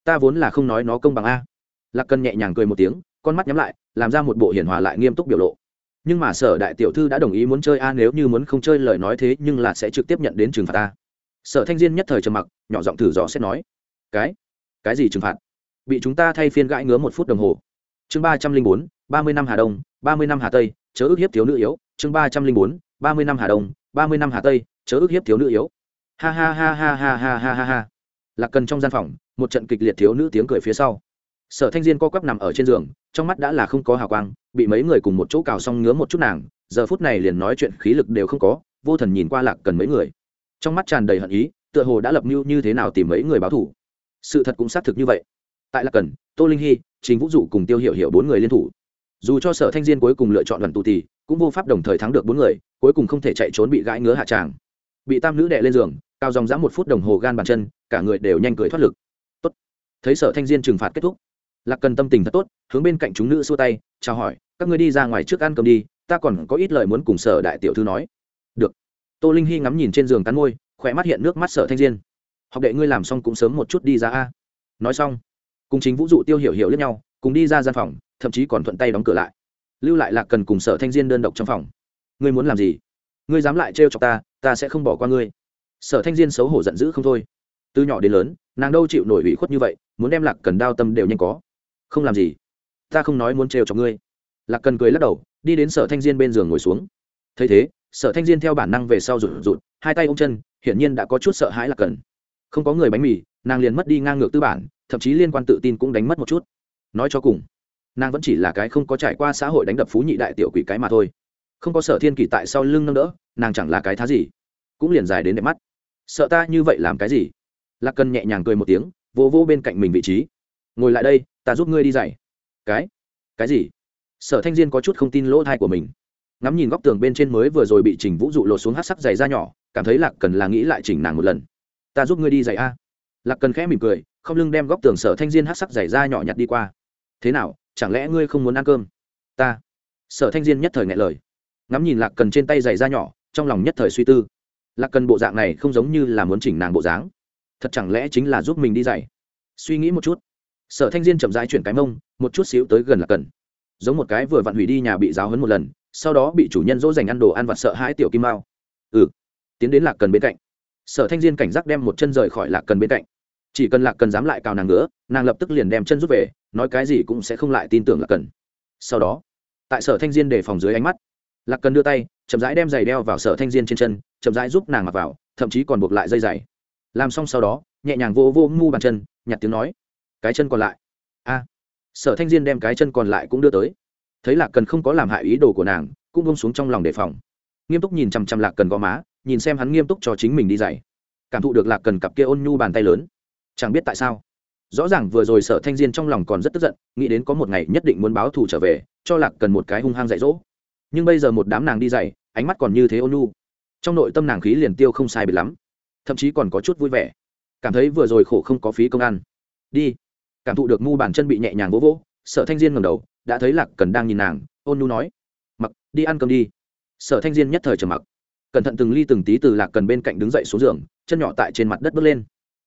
Ta vốn là không nói nó công bằng a. Lạc cần nhẹ nhàng cười một tiếng, con mắt nhắm lại, làm ra một bộ hiển hòa lại nghiêm túc biểu lộ nhưng mà sở đại tiểu thư đã đồng ý muốn chơi a, nếu như muốn không chơi lời nói thế, nhưng là sẽ trực tiếp nhận đến trừng phạt ta sở thanh diên nhất thời trầm mặc, nhỏ giọng thử dò xét nói, cái? Cái gì trừng phạt? Bị chúng ta thay phiên gãi ngứa một phút đồng hồ. Chương ba trăm linh bốn, ba mươi năm hà đông, ba mươi năm hà tây, chớ ước hiếp thiếu nữ yếu. Chương ba trăm linh bốn, ba mươi năm hà đông, ba mươi năm hà tây, chớ ước hiếp thiếu nữ yếu. Ha ha ha ha ha ha ha ha ha. Lạc cần trong gian phòng, một trận kịch liệt thiếu nữ tiếng cười phía sau sở thanh diên co quắp nằm ở trên giường, trong mắt đã là không có hào quang, bị mấy người cùng một chỗ cào xong ngứa một chút nàng, giờ phút này liền nói chuyện khí lực đều không có, vô thần nhìn qua lạc cần mấy người. Trong mắt tràn đầy hận ý, tựa hồ đã lập mưu như thế nào tìm mấy người báo thủ sự thật cũng xác thực như vậy. Tại lạc cần, tô linh hy chính vũ dụ cùng tiêu hiệu hiệu bốn người liên thủ. Dù cho sở thanh diên cuối cùng lựa chọn đoàn tù thì, cũng vô pháp đồng thời thắng được bốn người, cuối cùng không thể chạy trốn bị gãi ngứa hạ tràng. Bị tam nữ đệ lên giường, cao dòng dã một phút đồng hồ gan bàn chân, cả người đều nhanh cười thoát lực. Tốt. Thấy sở thanh diên trừng phạt kết thúc lạc cần tâm tình thật tốt, hướng bên cạnh chúng nữ xua tay, chào hỏi, các ngươi đi ra ngoài trước ăn cơm đi, ta còn có ít lời muốn cùng sở đại tiểu thư nói. Được. Tô linh hy ngắm nhìn trên giường cắn môi khỏe mắt hiện nước mắt sở thanh diên. Học đệ ngươi làm xong cũng sớm một chút đi ra a. Nói xong, cùng chính vũ dụ tiêu hiểu hiểu lẫn nhau, cùng đi ra gian phòng, thậm chí còn thuận tay đóng cửa lại. Lưu lại lạc cần cùng sở thanh diên đơn độc trong phòng. Ngươi muốn làm gì? Ngươi dám lại trêu chọc ta ta sẽ không bỏ qua ngươi. Sở thanh diên xấu hổ giận dữ không thôi. Từ nhỏ đến lớn, nàng đâu chịu nổi ủy khuất như vậy, muốn đem lạc cần đao tâm đều nhanh có không làm gì, ta không nói muốn trêu cho ngươi. Lạc cần cười lắc đầu, đi đến sở thanh diên bên giường ngồi xuống. Thấy thế, sở thanh diên theo bản năng về sau rụt rụt, hai tay ôm chân, hiển nhiên đã có chút sợ hãi lạc cần. Không có người bánh mì, nàng liền mất đi ngang ngược tư bản, thậm chí liên quan tự tin cũng đánh mất một chút. Nói cho cùng, nàng vẫn chỉ là cái không có trải qua xã hội đánh đập phú nhị đại tiểu quỷ cái mà thôi. Không có sở thiên kỷ tại sau lưng nâng đỡ, nàng chẳng là cái thá gì. Cũng liền dài đến đẹp mắt. Sợ ta như vậy làm cái gì? Lạc cần nhẹ nhàng cười một tiếng vô vô bên cạnh mình vị trí ngồi lại đây, ta giúp ngươi đi dạy. Cái? Cái gì? Sở thanh diên có chút không tin lỗ thai của mình. Ngắm nhìn góc tường bên trên mới vừa rồi bị trình vũ dụ lột xuống hát sắc giày da nhỏ, cảm thấy lạc cần là nghĩ lại chỉnh nàng một lần. Ta giúp ngươi đi dạy a. Lạc cần khẽ mỉm cười, không lưng đem góc tường sở thanh diên hát sắc giày da nhỏ nhặt đi qua. Thế nào, chẳng lẽ ngươi không muốn ăn cơm? Ta. Sở thanh diên nhất thời ngại lời. Ngắm nhìn lạc cần trên tay giày da nhỏ, trong lòng nhất thời suy tư. Lạc cần bộ dạng này không giống như là muốn chỉnh nàng bộ dáng. Thật chẳng lẽ chính là giúp mình đi dạy? Suy nghĩ một chút sở thanh diên chậm rãi chuyển cái mông, một chút xíu tới gần là cần. Giống một cái vừa vặn hủy đi nhà bị giáo hấn một lần, sau đó bị chủ nhân dỗ dành ăn đồ ăn vặt sợ hãi tiểu kim mao. Ừ tiến đến lạc cần bên cạnh. Sở thanh diên cảnh giác đem một chân rời khỏi lạc cần bên cạnh. Chỉ cần lạc cần dám lại cào nàng nữa, nàng lập tức liền đem chân rút về, nói cái gì cũng sẽ không lại tin tưởng lạc cần. Sau đó, tại sở thanh diên đề phòng dưới ánh mắt, lạc cần đưa tay, chậm rãi đem giày đeo vào sở thanh diên trên chân, chậm rãi giúp nàng mặc vào, thậm chí còn buộc lại dây giày. Làm xong sau đó, nhẹ nhàng vô vô ngu bàn chân, nhặt tiếng nói cái chân còn lại. A, sở thanh diên đem cái chân còn lại cũng đưa tới. Thấy lạc cần không có làm hại ý đồ của nàng, cũng bông xuống trong lòng đề phòng. Nghiêm túc nhìn chằm chằm lạc cần gò má, nhìn xem hắn nghiêm túc cho chính mình đi dạy. Cảm thụ được lạc cần cặp kia ôn nhu bàn tay lớn. Chẳng biết tại sao. Rõ ràng vừa rồi sở thanh diên trong lòng còn rất tức giận, nghĩ đến có một ngày nhất định muốn báo thù trở về, cho lạc cần một cái hung hăng dạy dỗ. Nhưng bây giờ một đám nàng đi dạy, ánh mắt còn như thế ôn nhu. Trong nội tâm nàng khí liền tiêu không sai biệt lắm. Thậm chí còn có chút vui vẻ. Cảm thấy vừa rồi khổ không có phí công ăn. Đi cảm thụ được mu bàn chân bị nhẹ nhàng vỗ vỗ, sở thanh diên ngầm đầu, đã thấy lạc cần đang nhìn nàng, ôn nhu nói, mặc, đi ăn cơm đi. Sở thanh diên nhất thời trầm mặc. Cẩn thận từng ly từng tí từ lạc cần bên cạnh đứng dậy xuống giường, chân nhỏ tại trên mặt đất bước lên.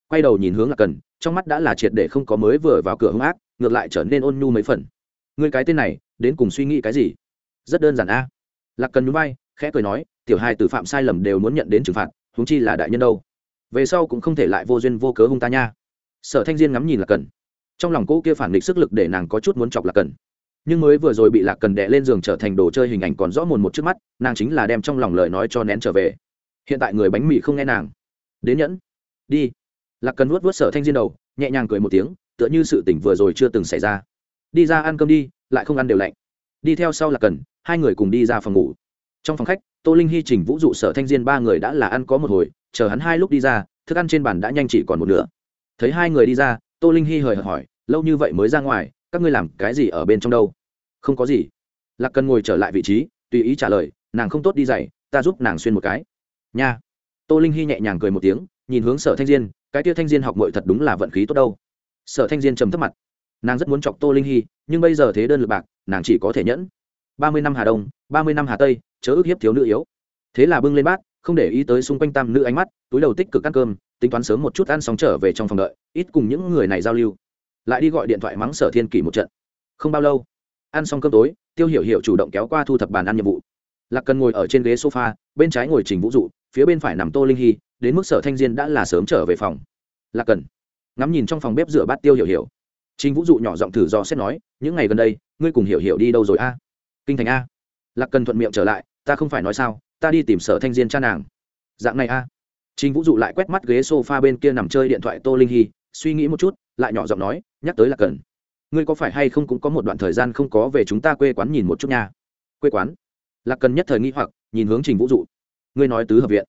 Quay đầu nhìn hướng lạc cần, trong mắt đã là triệt để không có mới vừa vào cửa hung ác, ngược lại trở nên ôn nhu mấy phần. Người cái tên này, đến cùng suy nghĩ cái gì? Rất đơn giản a. Lạc cần núi bay khẽ cười nói, tiểu hai tử phạm sai lầm đều muốn nhận đến trừng phạt húng chi là đại nhân đâu. Về sau cũng không thể lại vô duyên vô cớ hung ta nha. Sở thanh diên ngắm nhìn lạc cần trong lòng cô kia phản nghịch sức lực để nàng có chút muốn chọc lạc cần. Nhưng mới vừa rồi bị lạc cần đè lên giường trở thành đồ chơi hình ảnh còn rõ mồn một trước mắt, nàng chính là đem trong lòng lời nói cho nén trở về. Hiện tại người bánh mì không nghe nàng. Đến nhẫn. Đi. Lạc cần vuốt vuốt sở thanh diên đầu, nhẹ nhàng cười một tiếng, tựa như sự tỉnh vừa rồi chưa từng xảy ra. Đi ra ăn cơm đi, lại không ăn đều lạnh. Đi theo sau lạc cần, hai người cùng đi ra phòng ngủ. Trong phòng khách, tô linh hy trình vũ dụ sở thanh diên ba người đã là ăn có một hồi, chờ hắn hai lúc đi ra, thức ăn trên bàn đã nhanh chỉ còn một nửa. Thấy hai người đi ra tô linh hy hời hợt hỏi, lâu như vậy mới ra ngoài, các ngươi làm cái gì ở bên trong đâu? Không có gì. Lạc cần ngồi trở lại vị trí, tùy ý trả lời, nàng không tốt đi dày ta giúp nàng xuyên một cái. Nha. Tô linh hy nhẹ nhàng cười một tiếng, nhìn hướng sở thanh diên, cái tia thanh diên học mội thật đúng là vận khí tốt đâu. Sở thanh diên trầm thấp mặt, nàng rất muốn chọc tô linh hy nhưng bây giờ thế đơn lực bạc, nàng chỉ có thể nhẫn. Ba mươi năm hà đông, ba mươi năm hà tây, chớ ức hiếp thiếu nữ yếu. Thế là bưng lên bát, không để ý tới xung quanh tam nữ ánh mắt, túi đầu tích cực ăn cơm tính toán sớm một chút ăn xong trở về trong phòng đợi, ít cùng những người này giao lưu. Lại đi gọi điện thoại mắng sở thiên kỷ một trận. Không bao lâu, ăn xong cơm tối, tiêu hiểu hiểu chủ động kéo qua thu thập bàn ăn nhiệm vụ. Lạc cần ngồi ở trên ghế sofa, bên trái ngồi trình vũ dụ, phía bên phải nằm tô linh hy, đến mức sở thanh diên đã là sớm trở về phòng. Lạc cần ngắm nhìn trong phòng bếp rửa bát tiêu hiểu hiểu. Trình vũ dụ nhỏ giọng thử do xét nói, những ngày gần đây, ngươi cùng hiểu hiểu đi đâu rồi a? Kinh thành a. Lạc cần thuận miệng trở lại, ta không phải nói sao, ta đi tìm sở thanh diên cha nàng. Dạng này a trình vũ dụ lại quét mắt ghế sofa bên kia nằm chơi điện thoại tô linh hy, suy nghĩ một chút, lại nhỏ giọng nói, nhắc tới lạc cần. Ngươi có phải hay không cũng có một đoạn thời gian không có về chúng ta quê quán nhìn một chút nha. Quê quán? Lạc cần nhất thời nghi hoặc, nhìn hướng trình vũ dụ. Ngươi nói tứ hợp viện.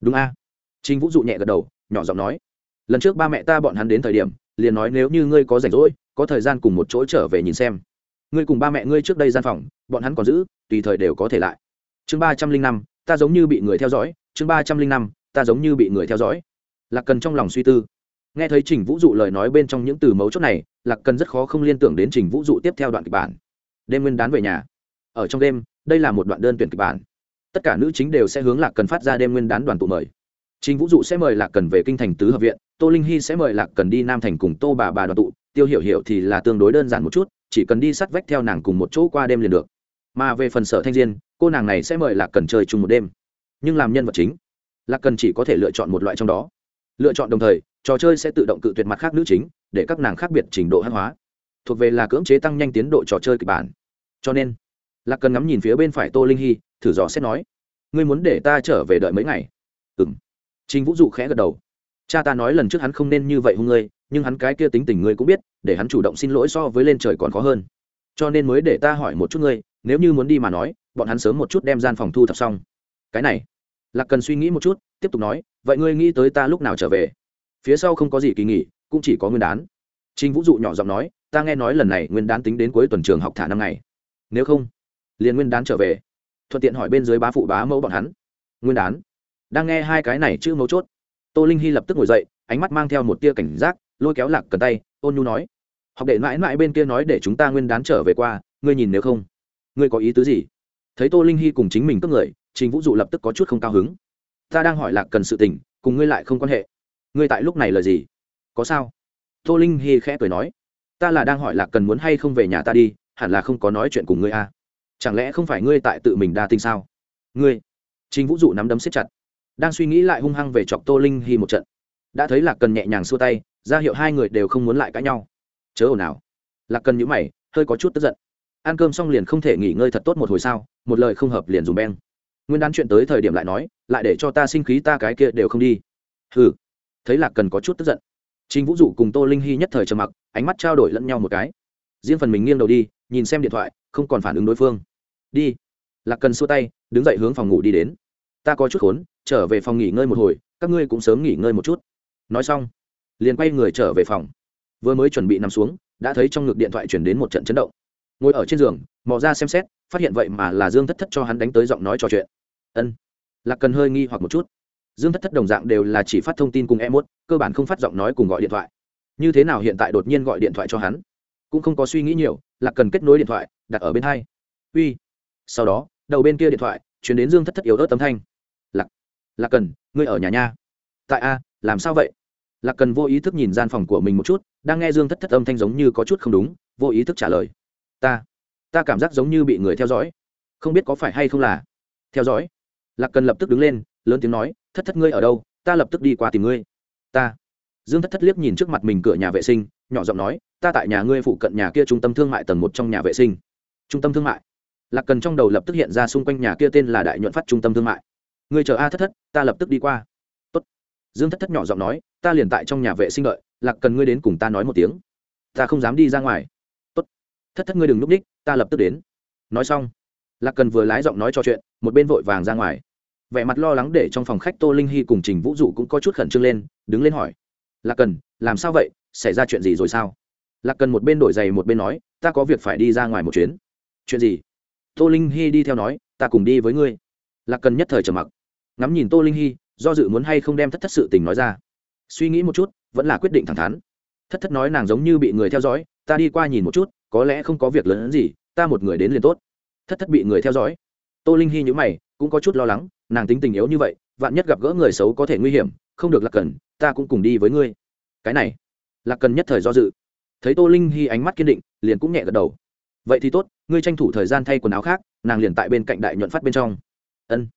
Đúng a. Trình vũ dụ nhẹ gật đầu, nhỏ giọng nói, lần trước ba mẹ ta bọn hắn đến thời điểm, liền nói nếu như ngươi có rảnh rỗi, có thời gian cùng một chỗ trở về nhìn xem. Ngươi cùng ba mẹ ngươi trước đây gian phòng, bọn hắn còn giữ, tùy thời đều có thể lại. Chương ba trăm linh năm, ta giống như bị người theo dõi, chương ba trăm linh năm ta giống như bị người theo dõi. Lạc cần trong lòng suy tư. Nghe thấy trình vũ dụ lời nói bên trong những từ mấu chốt này, lạc cần rất khó không liên tưởng đến trình vũ dụ tiếp theo đoạn kịch bản. Đêm nguyên đán về nhà. Ở trong đêm, đây là một đoạn đơn tuyển kịch bản. Tất cả nữ chính đều sẽ hướng lạc cần phát ra đêm nguyên đán đoàn tụ mời. Trình vũ dụ sẽ mời lạc cần về kinh thành tứ hợp viện, tô linh hy sẽ mời lạc cần đi nam thành cùng tô bà bà đoàn tụ, tiêu hiểu hiểu thì là tương đối đơn giản một chút, chỉ cần đi sắt vách theo nàng cùng một chỗ qua đêm liền được. Mà về phần sở thanh diên, cô nàng này sẽ mời lạc cần chơi chung một đêm. Nhưng làm nhân vật chính lạc cần chỉ có thể lựa chọn một loại trong đó. Lựa chọn đồng thời, trò chơi sẽ tự động cự tuyệt mặt khác nữ chính, để các nàng khác biệt trình độ hát hóa. Thuộc về là cưỡng chế tăng nhanh tiến độ trò chơi kịch bản. Cho nên, lạc cần ngắm nhìn phía bên phải tô linh hy, thử dò xét nói, ngươi muốn để ta trở về đợi mấy ngày? Ừ m trình vũ dụ khẽ gật đầu. Cha ta nói lần trước hắn không nên như vậy hung ngươi, nhưng hắn cái kia tính tình ngươi cũng biết, để hắn chủ động xin lỗi so với lên trời còn khó hơn. Cho nên mới để ta hỏi một chút ngươi, nếu như muốn đi mà nói, bọn hắn sớm một chút đem gian phòng thu thập xong. Cái này lạc cần suy nghĩ một chút tiếp tục nói vậy ngươi nghĩ tới ta lúc nào trở về phía sau không có gì kỳ nghỉ cũng chỉ có nguyên đán Trình Vũ dụ nhỏ giọng nói, ta nghe nói lần này nguyên đán tính đến cuối tuần trường học thả năm ngày. Nếu không, liền nguyên đán trở về. Thuận tiện hỏi bên dưới bá phụ bá mẫu bọn hắn. Nguyên đán. Đang nghe hai cái này chữ mấu chốt. Tô Linh Hi lập tức ngồi dậy, ánh mắt mang theo một tia cảnh giác, lôi kéo Lạc Cần tay, ôn nhu nói: "Học đệ mãi mãi bên kia nói để chúng ta nguyên đán trở về qua, ngươi nhìn nếu không, ngươi có ý tứ gì?" Thấy Tô Linh Hi cùng chính mình tức người, Trình Vũ dụ lập tức có chút không cao hứng. "Ta đang hỏi Lạc Cần sự tình, cùng ngươi lại không quan hệ. Ngươi tại lúc này là gì? Có sao?" tô linh hy khẽ cười nói ta là đang hỏi lạc cần muốn hay không về nhà ta đi hẳn là không có nói chuyện cùng ngươi a à. chẳng lẽ không phải ngươi tại tự mình đa tinh sao ngươi trình vũ dụ nắm đấm siết chặt đang suy nghĩ lại hung hăng về chọc tô linh hy một trận đã thấy lạc cần nhẹ nhàng xua tay ra hiệu hai người đều không muốn lại cãi nhau chớ ồn ào lạc cần nhữ mày hơi có chút tức giận ăn cơm xong liền không thể nghỉ ngơi thật tốt một hồi sao một lời không hợp liền dùng beng nguyên đán chuyện tới thời điểm lại nói lại để cho ta sinh khí ta cái kia đều không đi hừ thấy lạc cần có chút tức giận Trình Vũ Dụ cùng Tô Linh Hi nhất thời trầm mặc, ánh mắt trao đổi lẫn nhau một cái. Riêng phần mình nghiêng đầu đi, nhìn xem điện thoại, không còn phản ứng đối phương. Đi. Lạc Cần xua tay, đứng dậy hướng phòng ngủ đi đến. Ta có chút khốn, trở về phòng nghỉ ngơi một hồi, các ngươi cũng sớm nghỉ ngơi một chút. Nói xong, liền quay người trở về phòng. Vừa mới chuẩn bị nằm xuống, đã thấy trong ngực điện thoại truyền đến một trận chấn động. Ngồi ở trên giường, mò ra xem xét, phát hiện vậy mà là Dương Thất Thất cho hắn đánh tới giọng nói trò chuyện. Ân. Lạc Cần hơi nghi hoặc một chút. Dương thất thất đồng dạng đều là chỉ phát thông tin cùng e mốt cơ bản không phát giọng nói cùng gọi điện thoại. Như thế nào hiện tại đột nhiên gọi điện thoại cho hắn? Cũng không có suy nghĩ nhiều là cần kết nối điện thoại đặt ở bên hai. Uy. Sau đó đầu bên kia điện thoại chuyển đến dương thất thất yếu ớt tấm thanh. Lạc lạc cần ngươi ở nhà nha. Tại a làm sao vậy? Lạc cần vô ý thức nhìn gian phòng của mình một chút đang nghe dương thất thất âm thanh giống như có chút không đúng vô ý thức trả lời ta. Ta cảm giác giống như bị người theo dõi. Không biết có phải hay không là theo dõi. Lạc cần lập tức đứng lên, lớn tiếng nói, thất thất ngươi ở đâu? Ta lập tức đi qua tìm ngươi. Ta. Dương thất thất liếc nhìn trước mặt mình cửa nhà vệ sinh, nhỏ giọng nói, ta tại nhà ngươi phụ cận nhà kia trung tâm thương mại tầng một trong nhà vệ sinh. Trung tâm thương mại? Lạc cần trong đầu lập tức hiện ra xung quanh nhà kia tên là đại nhuận phát trung tâm thương mại. Ngươi chờ a, thất thất, ta lập tức đi qua. Tốt. dương thất thất nhỏ giọng nói, ta liền tại trong nhà vệ sinh đợi, lạc cần ngươi đến cùng ta nói một tiếng. Ta không dám đi ra ngoài thất thất ngươi đừng núp đích ta lập tức đến. Nói xong, lạc cần vừa lái giọng nói cho chuyện, một bên vội vàng ra ngoài. Vẻ mặt lo lắng để trong phòng khách tô linh hy cùng trình vũ dụ cũng có chút khẩn trương lên, đứng lên hỏi. Lạc cần, làm sao vậy? Xảy ra chuyện gì rồi sao? Lạc cần một bên đổi giày một bên nói, ta có việc phải đi ra ngoài một chuyến. Chuyện gì? Tô linh hy đi theo nói, ta cùng đi với ngươi. Lạc cần nhất thời trầm mặc. Ngắm nhìn tô linh hy do dự muốn hay không đem thất thất sự tình nói ra. Suy nghĩ một chút, vẫn là quyết định thẳng thắn. Thất thất nói nàng giống như bị người theo dõi, ta đi qua nhìn một chút có lẽ không có việc lớn hơn gì, ta một người đến liền tốt. Thất thất bị người theo dõi. Tô linh hy nhữ mày, cũng có chút lo lắng, nàng tính tình yếu như vậy, vạn nhất gặp gỡ người xấu có thể nguy hiểm, không được lạc cần, ta cũng cùng đi với ngươi. Cái này, lạc cần nhất thời do dự. Thấy tô linh hy ánh mắt kiên định, liền cũng nhẹ gật đầu. Vậy thì tốt, ngươi tranh thủ thời gian thay quần áo khác, nàng liền tại bên cạnh đại nhuận phát bên trong. Ân.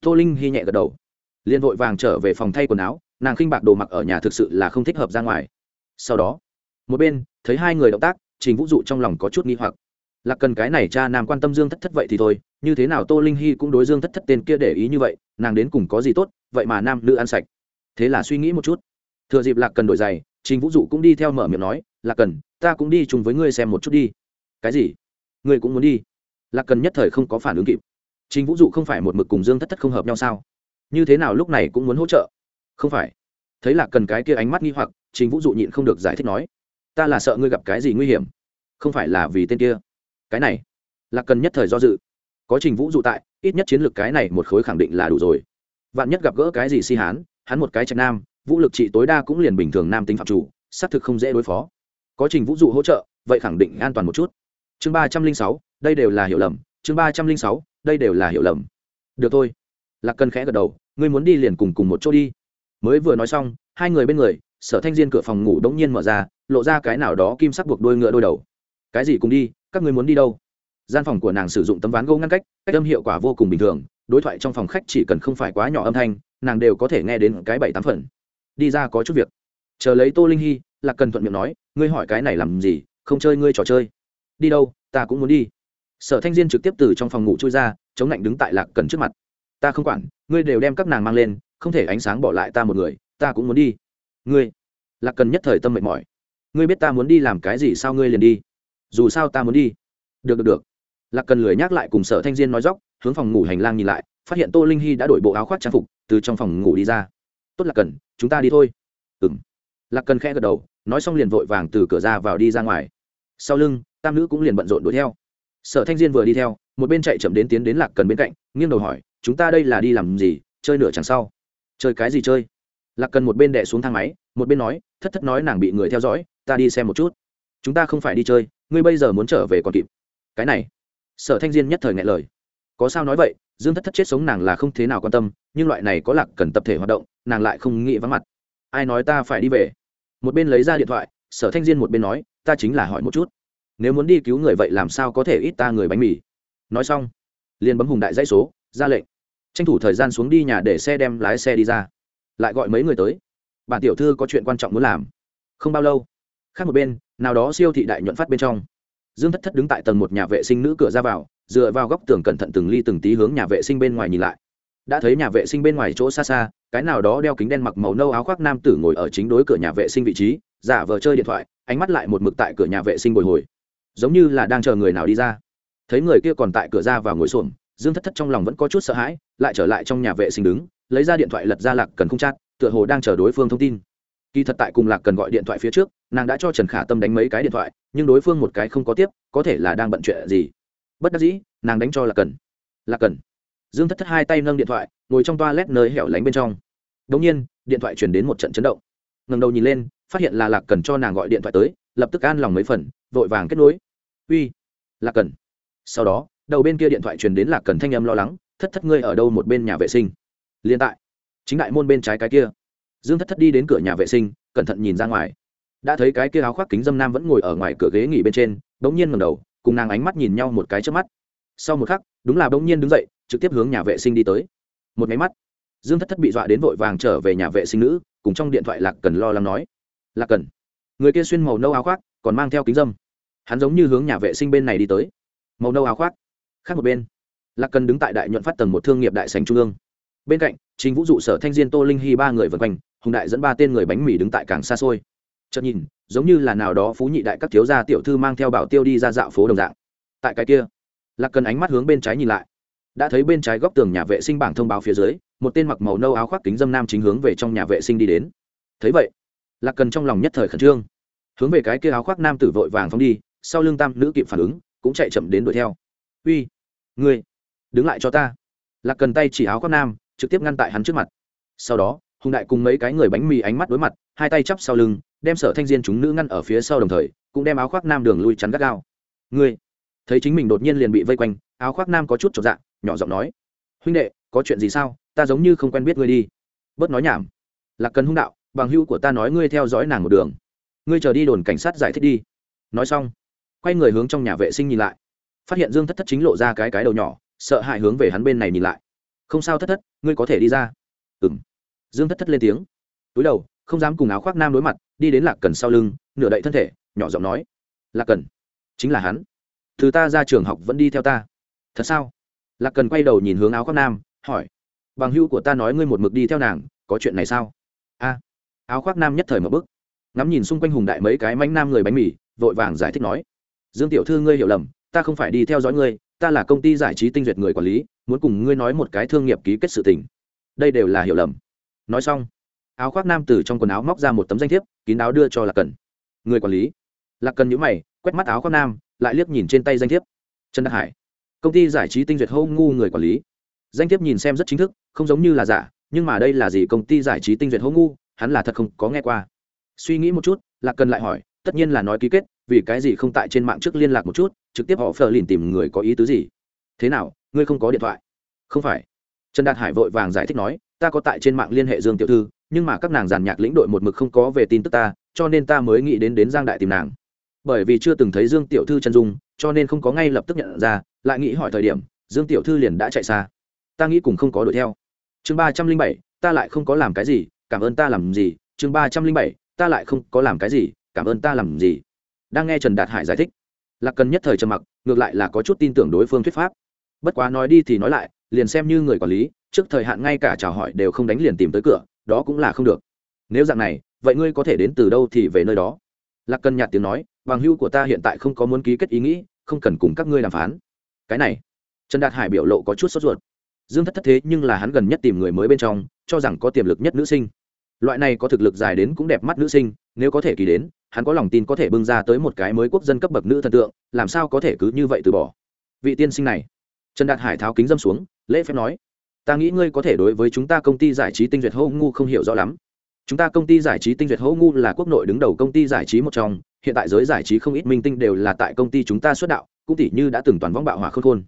Tô linh hy nhẹ gật đầu. Liền vội vàng trở về phòng thay quần áo, nàng khinh bạc đồ mặc ở nhà thực sự là không thích hợp ra ngoài. Sau đó, một bên, thấy hai người động tác trình vũ dụ trong lòng có chút nghi hoặc. Lạc cần cái này cha nam quan tâm dương thất thất vậy thì thôi, như thế nào tô linh hy cũng đối dương thất thất tên kia để ý như vậy, nàng đến cùng có gì tốt, vậy mà nam nữ ăn sạch. Thế là suy nghĩ một chút. Thừa dịp lạc cần đổi giày, trình vũ dụ cũng đi theo mở miệng nói, lạc cần, ta cũng đi chung với ngươi xem một chút đi. Cái gì? Ngươi cũng muốn đi? Lạc cần nhất thời không có phản ứng kịp. Trình vũ dụ không phải một mực cùng dương thất thất không hợp nhau sao? Như thế nào lúc này cũng muốn hỗ trợ? Không phải. Thấy lạc cần cái kia ánh mắt nghi hoặc, trình vũ dụ nhịn không được giải thích nói ta là sợ ngươi gặp cái gì nguy hiểm, không phải là vì tên kia. Cái này là cần nhất thời do dự. Có trình vũ dụ tại, ít nhất chiến lược cái này một khối khẳng định là đủ rồi. Vạn nhất gặp gỡ cái gì si hán, hắn một cái trạch nam, vũ lực trị tối đa cũng liền bình thường nam tính phạm chủ, xác thực không dễ đối phó. Có trình vũ dụ hỗ trợ, vậy khẳng định an toàn một chút. Chương ba trăm linh sáu, đây đều là hiểu lầm. Chương ba trăm linh sáu, đây đều là hiểu lầm. Được thôi. Lạc cần khẽ gật đầu, ngươi muốn đi liền cùng cùng một chỗ đi. Mới vừa nói xong, hai người bên người sở thanh diên cửa phòng ngủ đống nhiên mở ra, lộ ra cái nào đó kim sắc buộc đôi ngựa đôi đầu. Cái gì cùng đi, các ngươi muốn đi đâu? Gian phòng của nàng sử dụng tấm ván gỗ ngăn cách cách âm hiệu quả vô cùng bình thường, đối thoại trong phòng khách chỉ cần không phải quá nhỏ âm thanh, nàng đều có thể nghe đến cái bảy tám phần. Đi ra có chút việc. Chờ lấy tô linh hy là cần thuận miệng nói, ngươi hỏi cái này làm gì? Không chơi ngươi trò chơi. Đi đâu? Ta cũng muốn đi. Sở thanh diên trực tiếp từ trong phòng ngủ trôi ra, chống lạnh đứng tại lạc cần trước mặt. Ta không quản, ngươi đều đem các nàng mang lên, không thể ánh sáng bỏ lại ta một người, ta cũng muốn đi ngươi, lạc cần nhất thời tâm mệt mỏi. Ngươi biết ta muốn đi làm cái gì sao ngươi liền đi. Dù sao ta muốn đi. Được được được. Lạc cần lười nhắc lại cùng sở thanh diên nói dóc, hướng phòng ngủ hành lang nhìn lại, phát hiện tô linh hy đã đổi bộ áo khoác trang phục, từ trong phòng ngủ đi ra. Tốt lạc cần, chúng ta đi thôi. Ừ m lạc cần khẽ gật đầu, nói xong liền vội vàng từ cửa ra vào đi ra ngoài. Sau lưng, tam nữ cũng liền bận rộn đuổi theo. Sở thanh diên vừa đi theo, một bên chạy chậm đến tiến đến lạc cần bên cạnh, nghiêng đầu hỏi, chúng ta đây là đi làm gì? Chơi nửa chẳng sau. Chơi cái gì chơi? Lạc cần một bên đẻ xuống thang máy, một bên nói, thất thất nói nàng bị người theo dõi, ta đi xem một chút. Chúng ta không phải đi chơi, ngươi bây giờ muốn trở về còn kịp. Cái này, sở thanh diên nhất thời ngại lời. Có sao nói vậy, dương thất thất chết sống nàng là không thế nào quan tâm, nhưng loại này có lạc cần tập thể hoạt động, nàng lại không nghĩ vắng mặt. Ai nói ta phải đi về? Một bên lấy ra điện thoại, sở thanh diên một bên nói, ta chính là hỏi một chút. Nếu muốn đi cứu người vậy làm sao có thể ít ta người bánh mì? Nói xong, liền bấm hùng đại dãy số, ra lệnh. Tranh thủ thời gian xuống đi nhà để xe đem lái xe đi ra lại gọi mấy người tới. Bản tiểu thư có chuyện quan trọng muốn làm. Không bao lâu, khác một bên, nào đó siêu thị đại nhuận phát bên trong. Dương thất thất đứng tại tầng một nhà vệ sinh nữ cửa ra vào, dựa vào góc tường cẩn thận từng ly từng tí hướng nhà vệ sinh bên ngoài nhìn lại. Đã thấy nhà vệ sinh bên ngoài chỗ xa xa, cái nào đó đeo kính đen mặc màu nâu áo khoác nam tử ngồi ở chính đối cửa nhà vệ sinh vị trí, giả vờ chơi điện thoại, ánh mắt lại một mực tại cửa nhà vệ sinh bồi hồi. Giống như là đang chờ người nào đi ra. Thấy người kia còn tại cửa ra và ngồi xuồng dương thất thất trong lòng vẫn có chút sợ hãi, lại trở lại trong nhà vệ sinh đứng lấy ra điện thoại lật ra lạc cần không chát tựa hồ đang chờ đối phương thông tin. Kỳ thật tại cùng lạc cần gọi điện thoại phía trước, nàng đã cho trần khả tâm đánh mấy cái điện thoại, nhưng đối phương một cái không có tiếp, có thể là đang bận chuyện gì. Bất đắc dĩ, nàng đánh cho lạc cần. Lạc cần. Dương thất thất hai tay nâng điện thoại, ngồi trong toa lét nơi hẻo lánh bên trong. Đ ỗ n g nhiên, điện thoại chuyển đến một trận chấn động. Ngần đầu nhìn lên, phát hiện là lạc cần cho nàng gọi điện thoại tới, lập tức an lòng mấy phần, vội vàng kết nối. Uy, lạc cần. Sau đó, đầu bên kia điện thoại truyền đến lạc cần thanh âm lo lắng, thất thất ngươi ở đâu một bên nhà vệ sinh? Liên tại, chính đại môn bên trái cái kia. Dương thất thất đi đến cửa nhà vệ sinh, cẩn thận nhìn ra ngoài. Đã thấy cái kia áo khoác kính dâm nam vẫn ngồi ở ngoài cửa ghế nghỉ bên trên đ ỗ n g nhiên ngầm đầu, cùng nàng ánh mắt nhìn nhau một cái trước mắt. Sau một khắc, đúng là bỗng nhiên đứng dậy, trực tiếp hướng nhà vệ sinh đi tới. Một máy mắt, dương thất thất bị dọa đến vội vàng trở về nhà vệ sinh nữ, cùng trong điện thoại lạc cần lo lắng nói. Lạc cần, người kia xuyên màu nâu áo khoác, còn mang theo kính dâm. Hắn giống như hướng nhà vệ sinh bên này đi tới. Màu nâu áo khoác, khác một bên. Lạc cần đứng tại đại nhuận phát tầng một thương nghiệp đại sành trung ương bên cạnh, chính vũ dụ sở thanh diên tô linh hy ba người vân quanh, hùng đại dẫn ba tên người bánh mì đứng tại càng xa xôi. Chợt nhìn, giống như là nào đó phú nhị đại các thiếu gia tiểu thư mang theo bảo tiêu đi ra dạo phố đồng dạng. Tại cái kia, lạc cần ánh mắt hướng bên trái nhìn lại. Đã thấy bên trái góc tường nhà vệ sinh bảng thông báo phía dưới, một tên mặc màu nâu áo khoác kính dâm nam chính hướng về trong nhà vệ sinh đi đến. Thấy vậy, lạc cần trong lòng nhất thời khẩn trương. Hướng về cái kia áo khoác nam tử vội vàng phóng đi, sau lưng tam nữ kịp phản ứng, cũng chạy chậm đến đuổi theo. Uy, ngươi, đứng lại cho ta. Lạc cần tay chỉ áo khoác nam trực tiếp ngăn tại hắn trước mặt. Sau đó, hùng đại cùng mấy cái người bánh mì ánh mắt đối mặt, hai tay chắp sau lưng, đem sở thanh diên chúng nữ ngăn ở phía sau đồng thời, cũng đem áo khoác nam đường lui chắn gắt gao. Ngươi? Thấy chính mình đột nhiên liền bị vây quanh, áo khoác nam có chút chột dạ nhỏ giọng nói, huynh đệ, có chuyện gì sao? Ta giống như không quen biết ngươi đi. Bớt nói nhảm là cần hung đạo, bằng hữu của ta nói ngươi theo dõi nàng một đường. Ngươi chờ đi đồn cảnh sát giải thích đi. Nói xong, quay người hướng trong nhà vệ sinh nhìn lại. Phát hiện dương thất thất chính lộ ra cái cái đầu nhỏ, sợ hãi hướng về hắn bên này nhìn lại không sao thất thất, ngươi có thể đi ra. Ừng dương thất thất lên tiếng. Túi đầu, không dám cùng áo khoác nam đối mặt, đi đến lạc cần sau lưng, nửa đậy thân thể, nhỏ giọng nói. Lạc cần, chính là hắn. Từ ta ra trường học vẫn đi theo ta. Thật sao? Lạc cần quay đầu nhìn hướng áo khoác nam, hỏi. Bằng hữu của ta nói ngươi một mực đi theo nàng, có chuyện này sao? A. Áo khoác nam nhất thời một bức ngắm nhìn xung quanh hùng đại mấy cái mánh nam người bánh mì, vội vàng giải thích nói. Dương tiểu thư ngươi hiểu lầm, ta không phải đi theo dõi ngươi ta là công ty giải trí tinh duyệt người quản lý, muốn cùng ngươi nói một cái thương nghiệp ký kết sự tình. Đây đều là hiểu lầm. Nói xong, áo khoác nam từ trong quần áo móc ra một tấm danh thiếp, kín áo đưa cho lạc cần. Người quản lý. Lạc cần nhữ mày, quét mắt áo khoác nam, lại liếc nhìn trên tay danh thiếp. Trần đắc hải, công ty giải trí tinh duyệt hô ngu người quản lý. Danh thiếp nhìn xem rất chính thức, không giống như là giả, nhưng mà đây là gì công ty giải trí tinh duyệt hô ngu, hắn là thật không có nghe qua. Suy nghĩ một chút, lạc cần lại hỏi, tất nhiên là nói ký kết, vì cái gì không tại trên mạng trước liên lạc một chút? Trực tiếp họ phờ lìn tìm người có ý tứ gì? Thế nào, ngươi không có điện thoại? Không phải. Trần đạt hải vội vàng giải thích nói, ta có tại trên mạng liên hệ dương tiểu thư, nhưng mà các nàng giàn nhạc lĩnh đội một mực không có về tin tức ta, cho nên ta mới nghĩ đến đến giang đại tìm nàng. Bởi vì chưa từng thấy dương tiểu thư chân dung, cho nên không có ngay lập tức nhận ra, lại nghĩ hỏi thời điểm, dương tiểu thư liền đã chạy xa. Ta nghĩ cùng không có đuổi theo. Chương ba trăm linh bảy, ta lại không có làm cái gì, cảm ơn ta làm gì. Chương ba trăm linh bảy, ta lại không có làm cái gì, cảm ơn ta làm gì. Đang nghe trần đạt hải giải thích lạc cần nhất thời trầm mặc, ngược lại là có chút tin tưởng đối phương thuyết pháp. Bất quá nói đi thì nói lại, liền xem như người quản lý, trước thời hạn ngay cả chào hỏi đều không đánh liền tìm tới cửa, đó cũng là không được. Nếu dạng này, vậy ngươi có thể đến từ đâu thì về nơi đó? Lạc cần nhạt tiếng nói, bằng hưu của ta hiện tại không có muốn ký kết ý nghĩ, không cần cùng các ngươi đàm phán. Cái này, trần đạt hải biểu lộ có chút sốt ruột. Dương thất thất thế nhưng là hắn gần nhất tìm người mới bên trong, cho rằng có tiềm lực nhất nữ sinh loại này có thực lực dài đến cũng đẹp mắt nữ sinh, nếu có thể kỳ đến, hắn có lòng tin có thể bưng ra tới một cái mới quốc dân cấp bậc nữ thần tượng, làm sao có thể cứ như vậy từ bỏ. Vị tiên sinh này. Trần đạt hải tháo kính dâm xuống, lễ phép nói. Ta nghĩ ngươi có thể đối với chúng ta công ty giải trí tinh duyệt hô ngu không hiểu rõ lắm. Chúng ta công ty giải trí tinh duyệt hô ngu là quốc nội đứng đầu công ty giải trí một trong, hiện tại giới giải trí không ít minh tinh đều là tại công ty chúng ta xuất đạo, cũng tỷ như đã từng toàn vong bạo hỏa khôn khôn.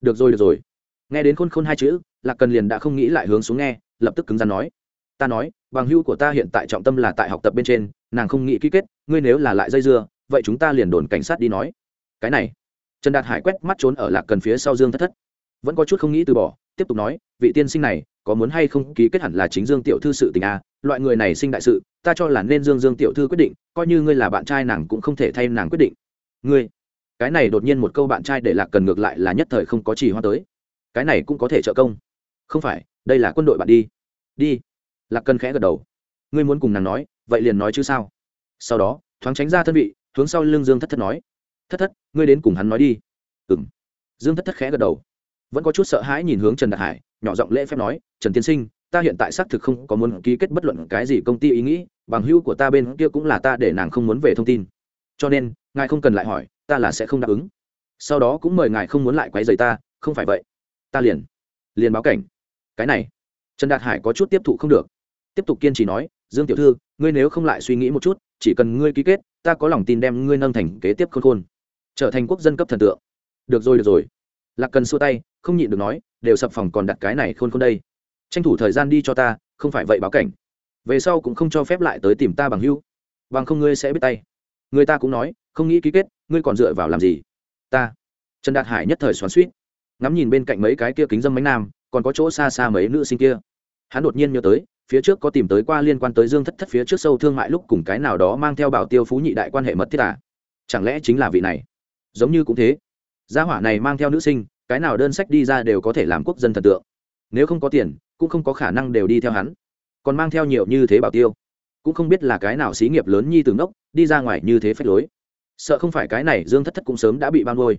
Được rồi được rồi. Nghe đến khôn khôn hai chữ, lạc cần liền đã không nghĩ lại hướng xuống nghe, lập tức cứng rắn nói. Ta nói bằng hữu của ta hiện tại trọng tâm là tại học tập bên trên, nàng không nghĩ ký kết, ngươi nếu là lại dây dưa, vậy chúng ta liền đồn cảnh sát đi nói. Cái này, trần đạt hải quét mắt trốn ở lạc cần phía sau dương thất thất. Vẫn có chút không nghĩ từ bỏ, tiếp tục nói, vị tiên sinh này, có muốn hay không ký kết hẳn là chính dương tiểu thư sự tình a à? loại người này sinh đại sự, ta cho là nên dương dương tiểu thư quyết định, coi như ngươi là bạn trai nàng cũng không thể thay nàng quyết định. Ngươi, cái này đột nhiên một câu bạn trai để lạc cần ngược lại là nhất thời không có chỉ hoa tới. Cái này cũng có thể trợ công. Không phải, đây là quân đội bạn đi. Đi lạc cần khẽ gật đầu. Ngươi muốn cùng nàng nói, vậy liền nói chứ sao? Sau đó, thoáng tránh ra thân vị, hướng sau lưng dương thất thất nói. Thất thất, ngươi đến cùng hắn nói đi. Ừ m dương thất thất khẽ gật đầu. Vẫn có chút sợ hãi nhìn hướng trần đạt hải, nhỏ giọng lễ phép nói, trần tiên sinh, ta hiện tại xác thực không có muốn ký kết bất luận cái gì công ty ý nghĩ, bằng hữu của ta bên kia cũng là ta để nàng không muốn về thông tin. Cho nên, ngài không cần lại hỏi, ta là sẽ không đáp ứng. Sau đó cũng mời ngài không muốn lại quấy rầy ta, không phải vậy. Ta liền liền báo cảnh. Cái này. Trần đạt hải có chút tiếp thụ không được tiếp tục kiên trì nói, dương tiểu thư, ngươi nếu không lại suy nghĩ một chút, chỉ cần ngươi ký kết, ta có lòng tin đem ngươi nâng thành kế tiếp khôn khôn, trở thành quốc dân cấp thần tượng. Được rồi được rồi. Lạc cần xua tay, không nhịn được nói, đều sập phòng còn đặt cái này khôn khôn đây. Tranh thủ thời gian đi cho ta, không phải vậy báo cảnh. Về sau cũng không cho phép lại tới tìm ta bằng hưu bằng không ngươi sẽ biết tay. Người ta cũng nói, không nghĩ ký kết, ngươi còn dựa vào làm gì? Ta. Trần đạt hải nhất thời xoắn suýt ngắm nhìn bên cạnh mấy cái kia kính dâm bánh nam, còn có chỗ xa xa mấy nữ sinh kia. Hắn đột nhiên nhớ tới phía trước có tìm tới qua liên quan tới dương thất thất phía trước sâu thương mại lúc cùng cái nào đó mang theo bảo tiêu phú nhị đại quan hệ mật thiết à? Chẳng lẽ chính là vị này? Giống như cũng thế. Gia hỏa này mang theo nữ sinh, cái nào đơn sách đi ra đều có thể làm quốc dân thần tượng. Nếu không có tiền, cũng không có khả năng đều đi theo hắn. Còn mang theo nhiều như thế bảo tiêu. Cũng không biết là cái nào xí nghiệp lớn nhi từ ngốc, đi ra ngoài như thế phép lối. Sợ không phải cái này dương thất thất cũng sớm đã bị ban ngôi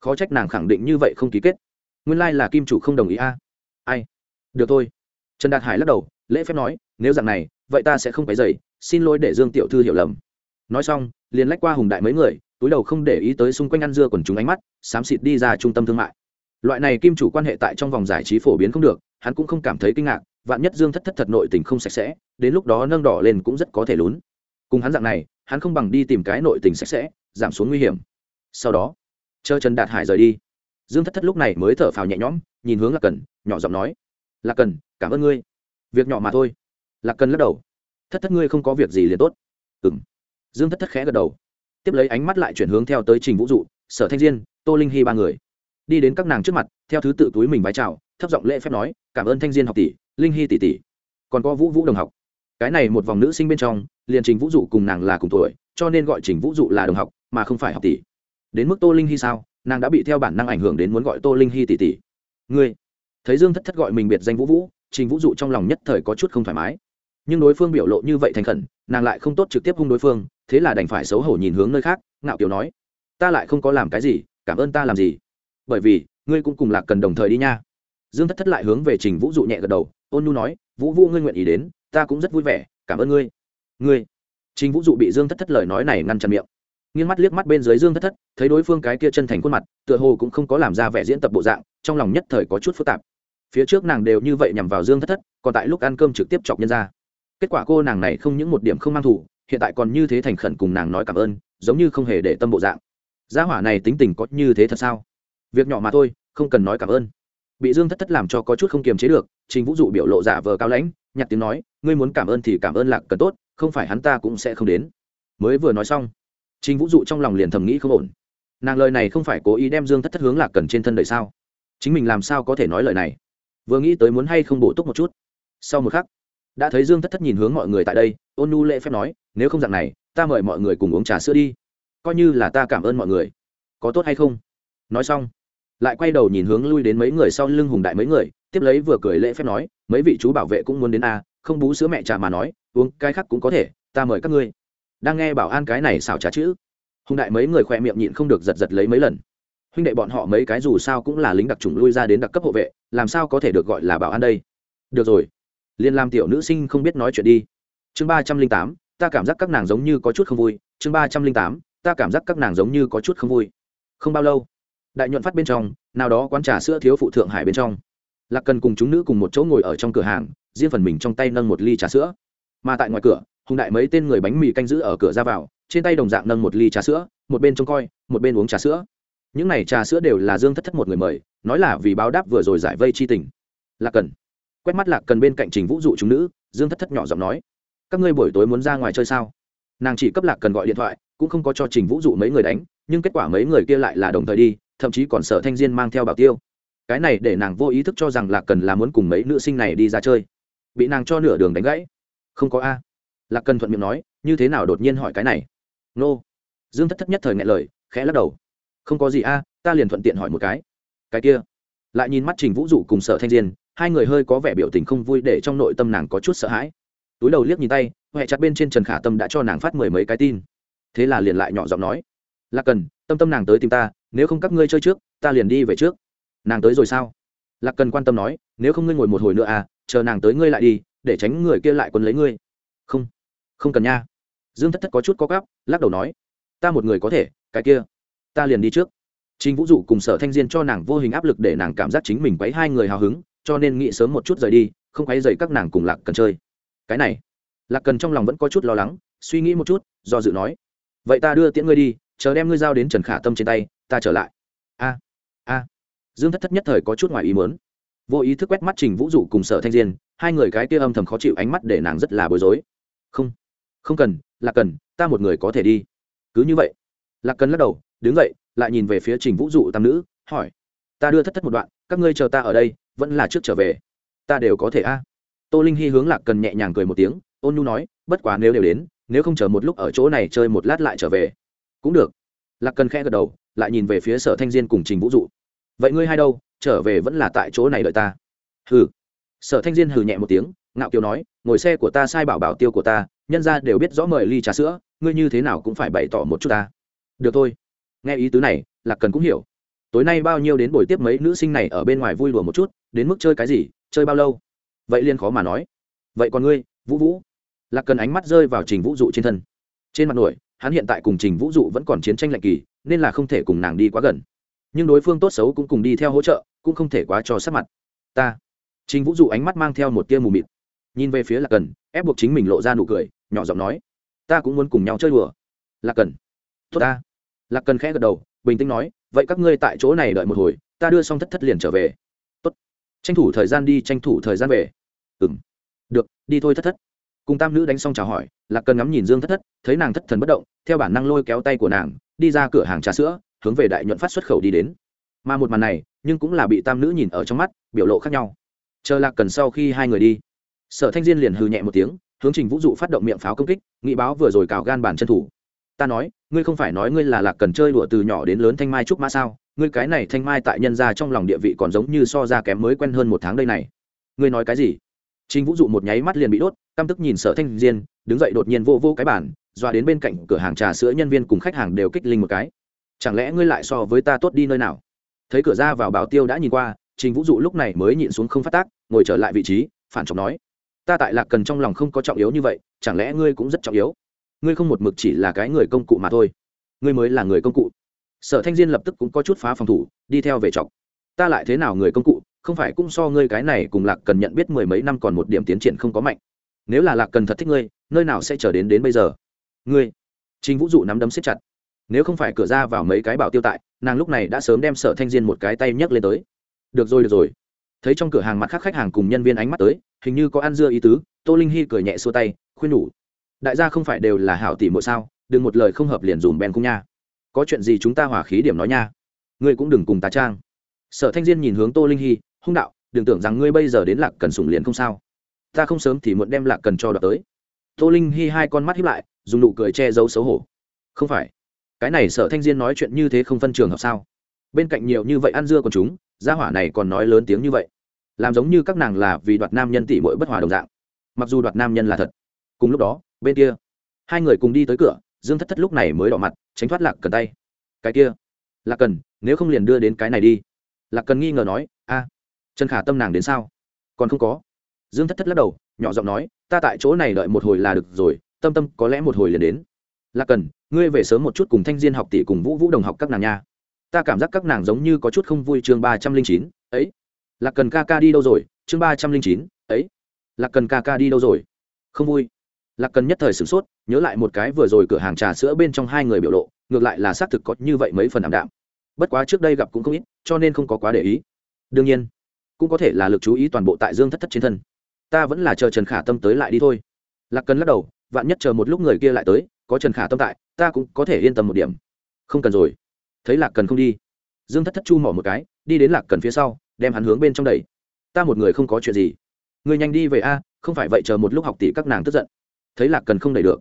khó trách nàng khẳng định như vậy không ký kết. Nguyên lai、like、là kim chủ không đồng ý a. Ai? Được thôi. Trần đạt hải lắc đầu lễ phép nói, nếu dạng này, vậy ta sẽ không phải dày xin lỗi để dương tiểu thư hiểu lầm. Nói xong, liền lách qua hùng đại mấy người, túi đầu không để ý tới xung quanh ăn dưa quần chúng ánh mắt, xám xịt đi ra trung tâm thương mại. Loại này kim chủ quan hệ tại trong vòng giải trí phổ biến không được, hắn cũng không cảm thấy kinh ngạc, vạn nhất dương thất thất thật nội tình không sạch sẽ, đến lúc đó nâng đỏ lên cũng rất có thể lún. Cùng hắn dạng này, hắn không bằng đi tìm cái nội tình sạch sẽ, giảm xuống nguy hiểm. Sau đó chờ trần đạt hải rời đi. Dương thất thất lúc này mới thở phào nhẹ nhõm, nhìn hướng lạc cần, nhỏ giọng nói, lạc cần, cảm ơn ngươi việc nhỏ mà thôi. Lạc cần lắc đầu. Thất thất ngươi không có việc gì liền tốt. Ừng dương thất thất khẽ gật đầu. Tiếp lấy ánh mắt lại chuyển hướng theo tới trình vũ dụ, sở thanh diên, tô linh hy ba người. Đi đến các nàng trước mặt, theo thứ tự túi mình vái chào, thấp giọng lễ phép nói, cảm ơn thanh diên học tỷ, linh hy tỷ tỷ. Còn có vũ vũ đồng học. Cái này một vòng nữ sinh bên trong, liền trình vũ dụ cùng nàng là cùng tuổi, cho nên gọi trình vũ dụ là đồng học, mà không phải học tỷ. Đến mức tô linh hy sao? Nàng đã bị theo bản năng ảnh hưởng đến muốn gọi tô linh hy tỷ tỷ. Ngươi. Thấy dương thất thất gọi mình biệt danh vũ vũ trình vũ dụ trong lòng nhất thời có chút không thoải mái. Nhưng đối phương biểu lộ như vậy thành khẩn, nàng lại không tốt trực tiếp hung đối phương, thế là đành phải xấu hổ nhìn hướng nơi khác, ngạo kiểu nói, ta lại không có làm cái gì, cảm ơn ta làm gì. Bởi vì, ngươi cũng cùng lạc cần đồng thời đi nha. Dương thất thất lại hướng về trình vũ dụ nhẹ gật đầu, ôn nhu nói, vũ vũ ngươi nguyện ý đến, ta cũng rất vui vẻ, cảm ơn ngươi. Ngươi? Trình vũ dụ bị dương thất thất lời nói này ngăn chặn miệng. Nghiêng mắt liếc mắt bên dưới dương thất thất, thấy đối phương cái kia chân thành khuôn mặt, tựa hồ cũng không có làm ra vẻ diễn tập bộ dạng, trong lòng nhất thời có chút phức tạp phía trước nàng đều như vậy nhằm vào dương thất thất, còn tại lúc ăn cơm trực tiếp chọc nhân ra. Kết quả cô nàng này không những một điểm không mang thủ, hiện tại còn như thế thành khẩn cùng nàng nói cảm ơn, giống như không hề để tâm bộ dạng. Gia hỏa này tính tình có như thế thật sao? Việc nhỏ mà thôi, không cần nói cảm ơn. Bị dương thất thất làm cho có chút không kiềm chế được, trình vũ dụ biểu lộ giả vờ cao lãnh, nhặt tiếng nói, ngươi muốn cảm ơn thì cảm ơn lạc cần tốt, không phải hắn ta cũng sẽ không đến. Mới vừa nói xong, trình vũ dụ trong lòng liền thầm nghĩ không ổn. Nàng lời này không phải cố ý đem dương thất thất hướng lạc cần trên thân đời sao? Chính mình làm sao có thể nói lời này? Vừa nghĩ tới muốn hay không bổ túc một chút. Sau một khắc, đã thấy dương thất thất nhìn hướng mọi người tại đây, ôn nu lễ phép nói, nếu không dạng này, ta mời mọi người cùng uống trà sữa đi. Coi như là ta cảm ơn mọi người. Có tốt hay không? Nói xong, lại quay đầu nhìn hướng lui đến mấy người sau lưng hùng đại mấy người, tiếp lấy vừa cười lễ phép nói, mấy vị chú bảo vệ cũng muốn đến a không bú sữa mẹ trà mà nói, uống cái khác cũng có thể, ta mời các ngươi. Đang nghe bảo an cái này xảo trà chữ, hùng đại mấy người khoe miệng nhịn không được giật giật lấy mấy lần huynh đệ bọn họ mấy cái dù sao cũng là lính đặc trùng lui ra đến đặc cấp hộ vệ, làm sao có thể được gọi là bảo an đây? Được rồi, liên làm tiểu nữ sinh không biết nói chuyện đi. Chương ba trăm linh tám, ta cảm giác các nàng giống như có chút không vui. Chương ba trăm linh tám, ta cảm giác các nàng giống như có chút không vui. Không bao lâu, đại nhuận phát bên trong, nào đó quán trà sữa thiếu phụ thượng hải bên trong. Lạc cần cùng chúng nữ cùng một chỗ ngồi ở trong cửa hàng, riêng phần mình trong tay nâng một ly trà sữa. Mà tại ngoài cửa, hùng đại mấy tên người bánh mì canh giữ ở cửa ra vào, trên tay đồng dạng nâng một ly trà sữa, một bên trông coi, một bên uống trà sữa những này trà sữa đều là dương thất thất một người mời, nói là vì báo đáp vừa rồi giải vây chi tình. Lạc cần. Quét mắt lạc cần bên cạnh trình vũ dụ chúng nữ, dương thất thất nhỏ giọng nói, các ngươi buổi tối muốn ra ngoài chơi sao? Nàng chỉ cấp lạc cần gọi điện thoại, cũng không có cho trình vũ dụ mấy người đánh, nhưng kết quả mấy người kia lại là đồng thời đi, thậm chí còn sợ thanh diên mang theo bảo tiêu. Cái này để nàng vô ý thức cho rằng lạc cần là muốn cùng mấy nữ sinh này đi ra chơi. Bị nàng cho nửa đường đánh gãy. Không có a. Lạc cần thuận miệng nói, như thế nào đột nhiên hỏi cái này? Nô. Dương thất thất nhất thời ngại lời, khẽ lắc đầu không có gì a, ta liền thuận tiện hỏi một cái. Cái kia. Lại nhìn mắt trình vũ dụ cùng sở thanh diên, hai người hơi có vẻ biểu tình không vui để trong nội tâm nàng có chút sợ hãi. Túi đầu liếc nhìn tay huệ chặt bên trên trần khả tâm đã cho nàng phát mười mấy cái tin. Thế là liền lại nhỏ giọng nói là cần, tâm tâm nàng tới tìm ta, nếu không các ngươi chơi trước, ta liền đi về trước. Nàng tới rồi sao? Lạc cần quan tâm nói, nếu không ngươi ngồi một hồi nữa à chờ nàng tới ngươi lại đi, để tránh người kia lại quân lấy ngươi. Không không cần nha. Dương thất thất có chút có gắp lắc đầu nói, ta một người có thể, cái kia ta liền đi trước Trình Vũ Dụ cùng Sở Thanh Diên cho nàng vô hình áp lực để nàng cảm giác chính mình quấy hai người hào hứng, cho nên nghĩ sớm một chút rời đi, không quấy dậy các nàng cùng Lạc Cần chơi. Cái này, Lạc Cần trong lòng vẫn có chút lo lắng, suy nghĩ một chút, do dự nói: "Vậy ta đưa tiễn ngươi đi, chờ đem ngươi giao đến Trần Khả Tâm trên tay, ta trở lại." A, a. Dương Thất Thất nhất thời có chút ngoài ý muốn, vô ý thức quét mắt Trình Vũ Dụ cùng Sở Thanh Diên, hai người cái kia âm thầm khó chịu ánh mắt để nàng rất là bối rối. "Không, không cần, Lạc Cần, ta một người có thể đi." Cứ như vậy, Lạc Cần lắc đầu, đứng dậy, lại nhìn về phía trình vũ dụ tam nữ, hỏi, ta đưa thất thất một đoạn, các ngươi chờ ta ở đây, vẫn là trước trở về. Ta đều có thể a. Tô linh hy hướng lạc cần nhẹ nhàng cười một tiếng, ôn nhu nói, bất quá nếu đều đến, nếu không chờ một lúc ở chỗ này chơi một lát lại trở về. Cũng được. Lạc cần khẽ gật đầu, lại nhìn về phía sở thanh diên cùng trình vũ dụ. Vậy ngươi hai đâu, trở về vẫn là tại chỗ này đợi ta. Hừ. Sở thanh diên hừ nhẹ một tiếng, ngạo kiều nói, ngồi xe của ta sai bảo bảo tiêu của ta, nhân ra đều biết rõ mời ly trà sữa, ngươi như thế nào cũng phải bày tỏ một chút ta. Được thôi nghe ý tứ này, lạc cần cũng hiểu. Tối nay bao nhiêu đến buổi tiếp mấy nữ sinh này ở bên ngoài vui đùa một chút, đến mức chơi cái gì, chơi bao lâu? Vậy liên khó mà nói. Vậy còn ngươi, vũ vũ? Lạc cần ánh mắt rơi vào trình vũ dụ trên thân. Trên mặt nổi, hắn hiện tại cùng trình vũ dụ vẫn còn chiến tranh lạnh kỳ, nên là không thể cùng nàng đi quá gần. Nhưng đối phương tốt xấu cũng cùng đi theo hỗ trợ, cũng không thể quá cho sát mặt. Ta. Trình vũ dụ ánh mắt mang theo một tia mù mịt. Nhìn về phía lạc cần, ép buộc chính mình lộ ra nụ cười, nhỏ giọng nói, ta cũng muốn cùng nhau chơi đùa. Lạc cần. Tốt ta lạc cần khẽ gật đầu, bình tĩnh nói, vậy các ngươi tại chỗ này đợi một hồi, ta đưa xong thất thất liền trở về. Tốt. tranh thủ thời gian đi, tranh thủ thời gian về. Ừ m được, đi thôi thất thất. Cùng tam nữ đánh xong chào hỏi, lạc cần ngắm nhìn dương thất thất, thấy nàng thất thần bất động, theo bản năng lôi kéo tay của nàng, đi ra cửa hàng trà sữa, hướng về đại nhuận phát xuất khẩu đi đến. Mà một màn này, nhưng cũng là bị tam nữ nhìn ở trong mắt, biểu lộ khác nhau. Chờ lạc cần sau khi hai người đi. Sở thanh diên liền hư nhẹ một tiếng, hướng trình vũ dụ phát động miệng pháo công kích, nghị báo vừa rồi cào gan bản chân thủ ta nói ngươi không phải nói ngươi là lạc cần chơi đùa từ nhỏ đến lớn thanh mai trúc mã sao ngươi cái này thanh mai tại nhân gia trong lòng địa vị còn giống như so ra kém mới quen hơn một tháng đây này ngươi nói cái gì Trình Vũ dụ một nháy mắt liền bị đốt, căm tức nhìn Sở Thanh Diên, đứng dậy đột nhiên vô vô cái bàn, dọa đến bên cạnh cửa hàng trà sữa nhân viên cùng khách hàng đều kích linh một cái. Chẳng lẽ ngươi lại so với ta tốt đi nơi nào? Thấy cửa ra vào bảo tiêu đã nhìn qua, Trình Vũ dụ lúc này mới nhịn xuống không phát tác, ngồi trở lại vị trí, phản trọng nói: "Ta tại Lạc Cần trong lòng không có trọng yếu như vậy, chẳng lẽ ngươi cũng rất trọng yếu?" Ngươi không một mực chỉ là cái người công cụ mà thôi. Ngươi mới là người công cụ. Sở thanh diên lập tức cũng có chút phá phòng thủ, đi theo về chọc. Ta lại thế nào người công cụ, không phải cũng so ngươi cái này cùng lạc cần nhận biết mười mấy năm còn một điểm tiến triển không có mạnh. Nếu là lạc cần thật thích ngươi, nơi nào sẽ trở đến đến bây giờ? Ngươi chính vũ dụ nắm đấm xếp chặt. Nếu không phải cửa ra vào mấy cái bảo tiêu tại, nàng lúc này đã sớm đem sở thanh diên một cái tay nhấc lên tới. Được rồi được rồi. Thấy trong cửa hàng mặt khác khách hàng cùng nhân viên ánh mắt tới, hình như có ăn dưa ý tứ, tô linh hy cười nhẹ xua tay, khuyên nhủ đại gia không phải đều là hảo tỷ mỗi sao, đừng một lời không hợp liền dùm bèn cung nha. Có chuyện gì chúng ta hỏa khí điểm nói nha. Ngươi cũng đừng cùng tá trang. Sở thanh diên nhìn hướng tô linh hy, hung đạo, đừng tưởng rằng ngươi bây giờ đến lạc cần sủng liền không sao. Ta không sớm thì muộn đem lạc cần cho đợt tới. Tô linh hy hai con mắt hiếp lại, dùng nụ cười che giấu xấu hổ. Không phải. Cái này sở thanh diên nói chuyện như thế không phân trường hợp sao? Bên cạnh nhiều như vậy ăn dưa còn chúng, gia hỏa này còn nói lớn tiếng như vậy. Làm giống như các nàng là vì đoạt nam nhân tỷ mỗi bất hòa đồng dạng. Mặc dù đoạt nam nhân là thật. Cùng lúc đó bên kia. Hai người cùng đi tới cửa, dương thất thất lúc này mới đỏ mặt, tránh thoát lạc cần tay. Cái kia. Lạc cần, nếu không liền đưa đến cái này đi. Lạc cần nghi ngờ nói, a, trần khả tâm nàng đến sao? Còn không có. Dương thất thất lắc đầu, nhỏ giọng nói, ta tại chỗ này đợi một hồi là được rồi, tâm tâm có lẽ một hồi liền đến. Lạc cần, ngươi về sớm một chút cùng thanh diên học tỷ cùng vũ vũ đồng học các nàng nha. Ta cảm giác các nàng giống như có chút không vui chương ba trăm linh chín, ấy. Lạc cần ca ca đi đâu rồi? Chương ba trăm linh chín, ấy. Lạc cần ca ca đi đâu rồi? Không vui lạc cần nhất thời sửng sốt, nhớ lại một cái vừa rồi cửa hàng trà sữa bên trong hai người biểu lộ, ngược lại là xác thực có như vậy mấy phần ảm đạm. Bất quá trước đây gặp cũng không ít, cho nên không có quá để ý. Đương nhiên, cũng có thể là lực chú ý toàn bộ tại dương thất thất trên thân. Ta vẫn là chờ trần khả tâm tới lại đi thôi. Lạc cần lắc đầu, vạn nhất chờ một lúc người kia lại tới, có trần khả tâm tại, ta cũng có thể yên tâm một điểm. Không cần rồi. Thấy lạc cần không đi, dương thất thất chu mỏ một cái, đi đến lạc cần phía sau, đem hắn hướng bên trong đầy ta một người không có chuyện gì. Người nhanh đi về a, không phải vậy chờ một lúc học tỷ các nàng tức giận thấy lạc cần không đẩy được.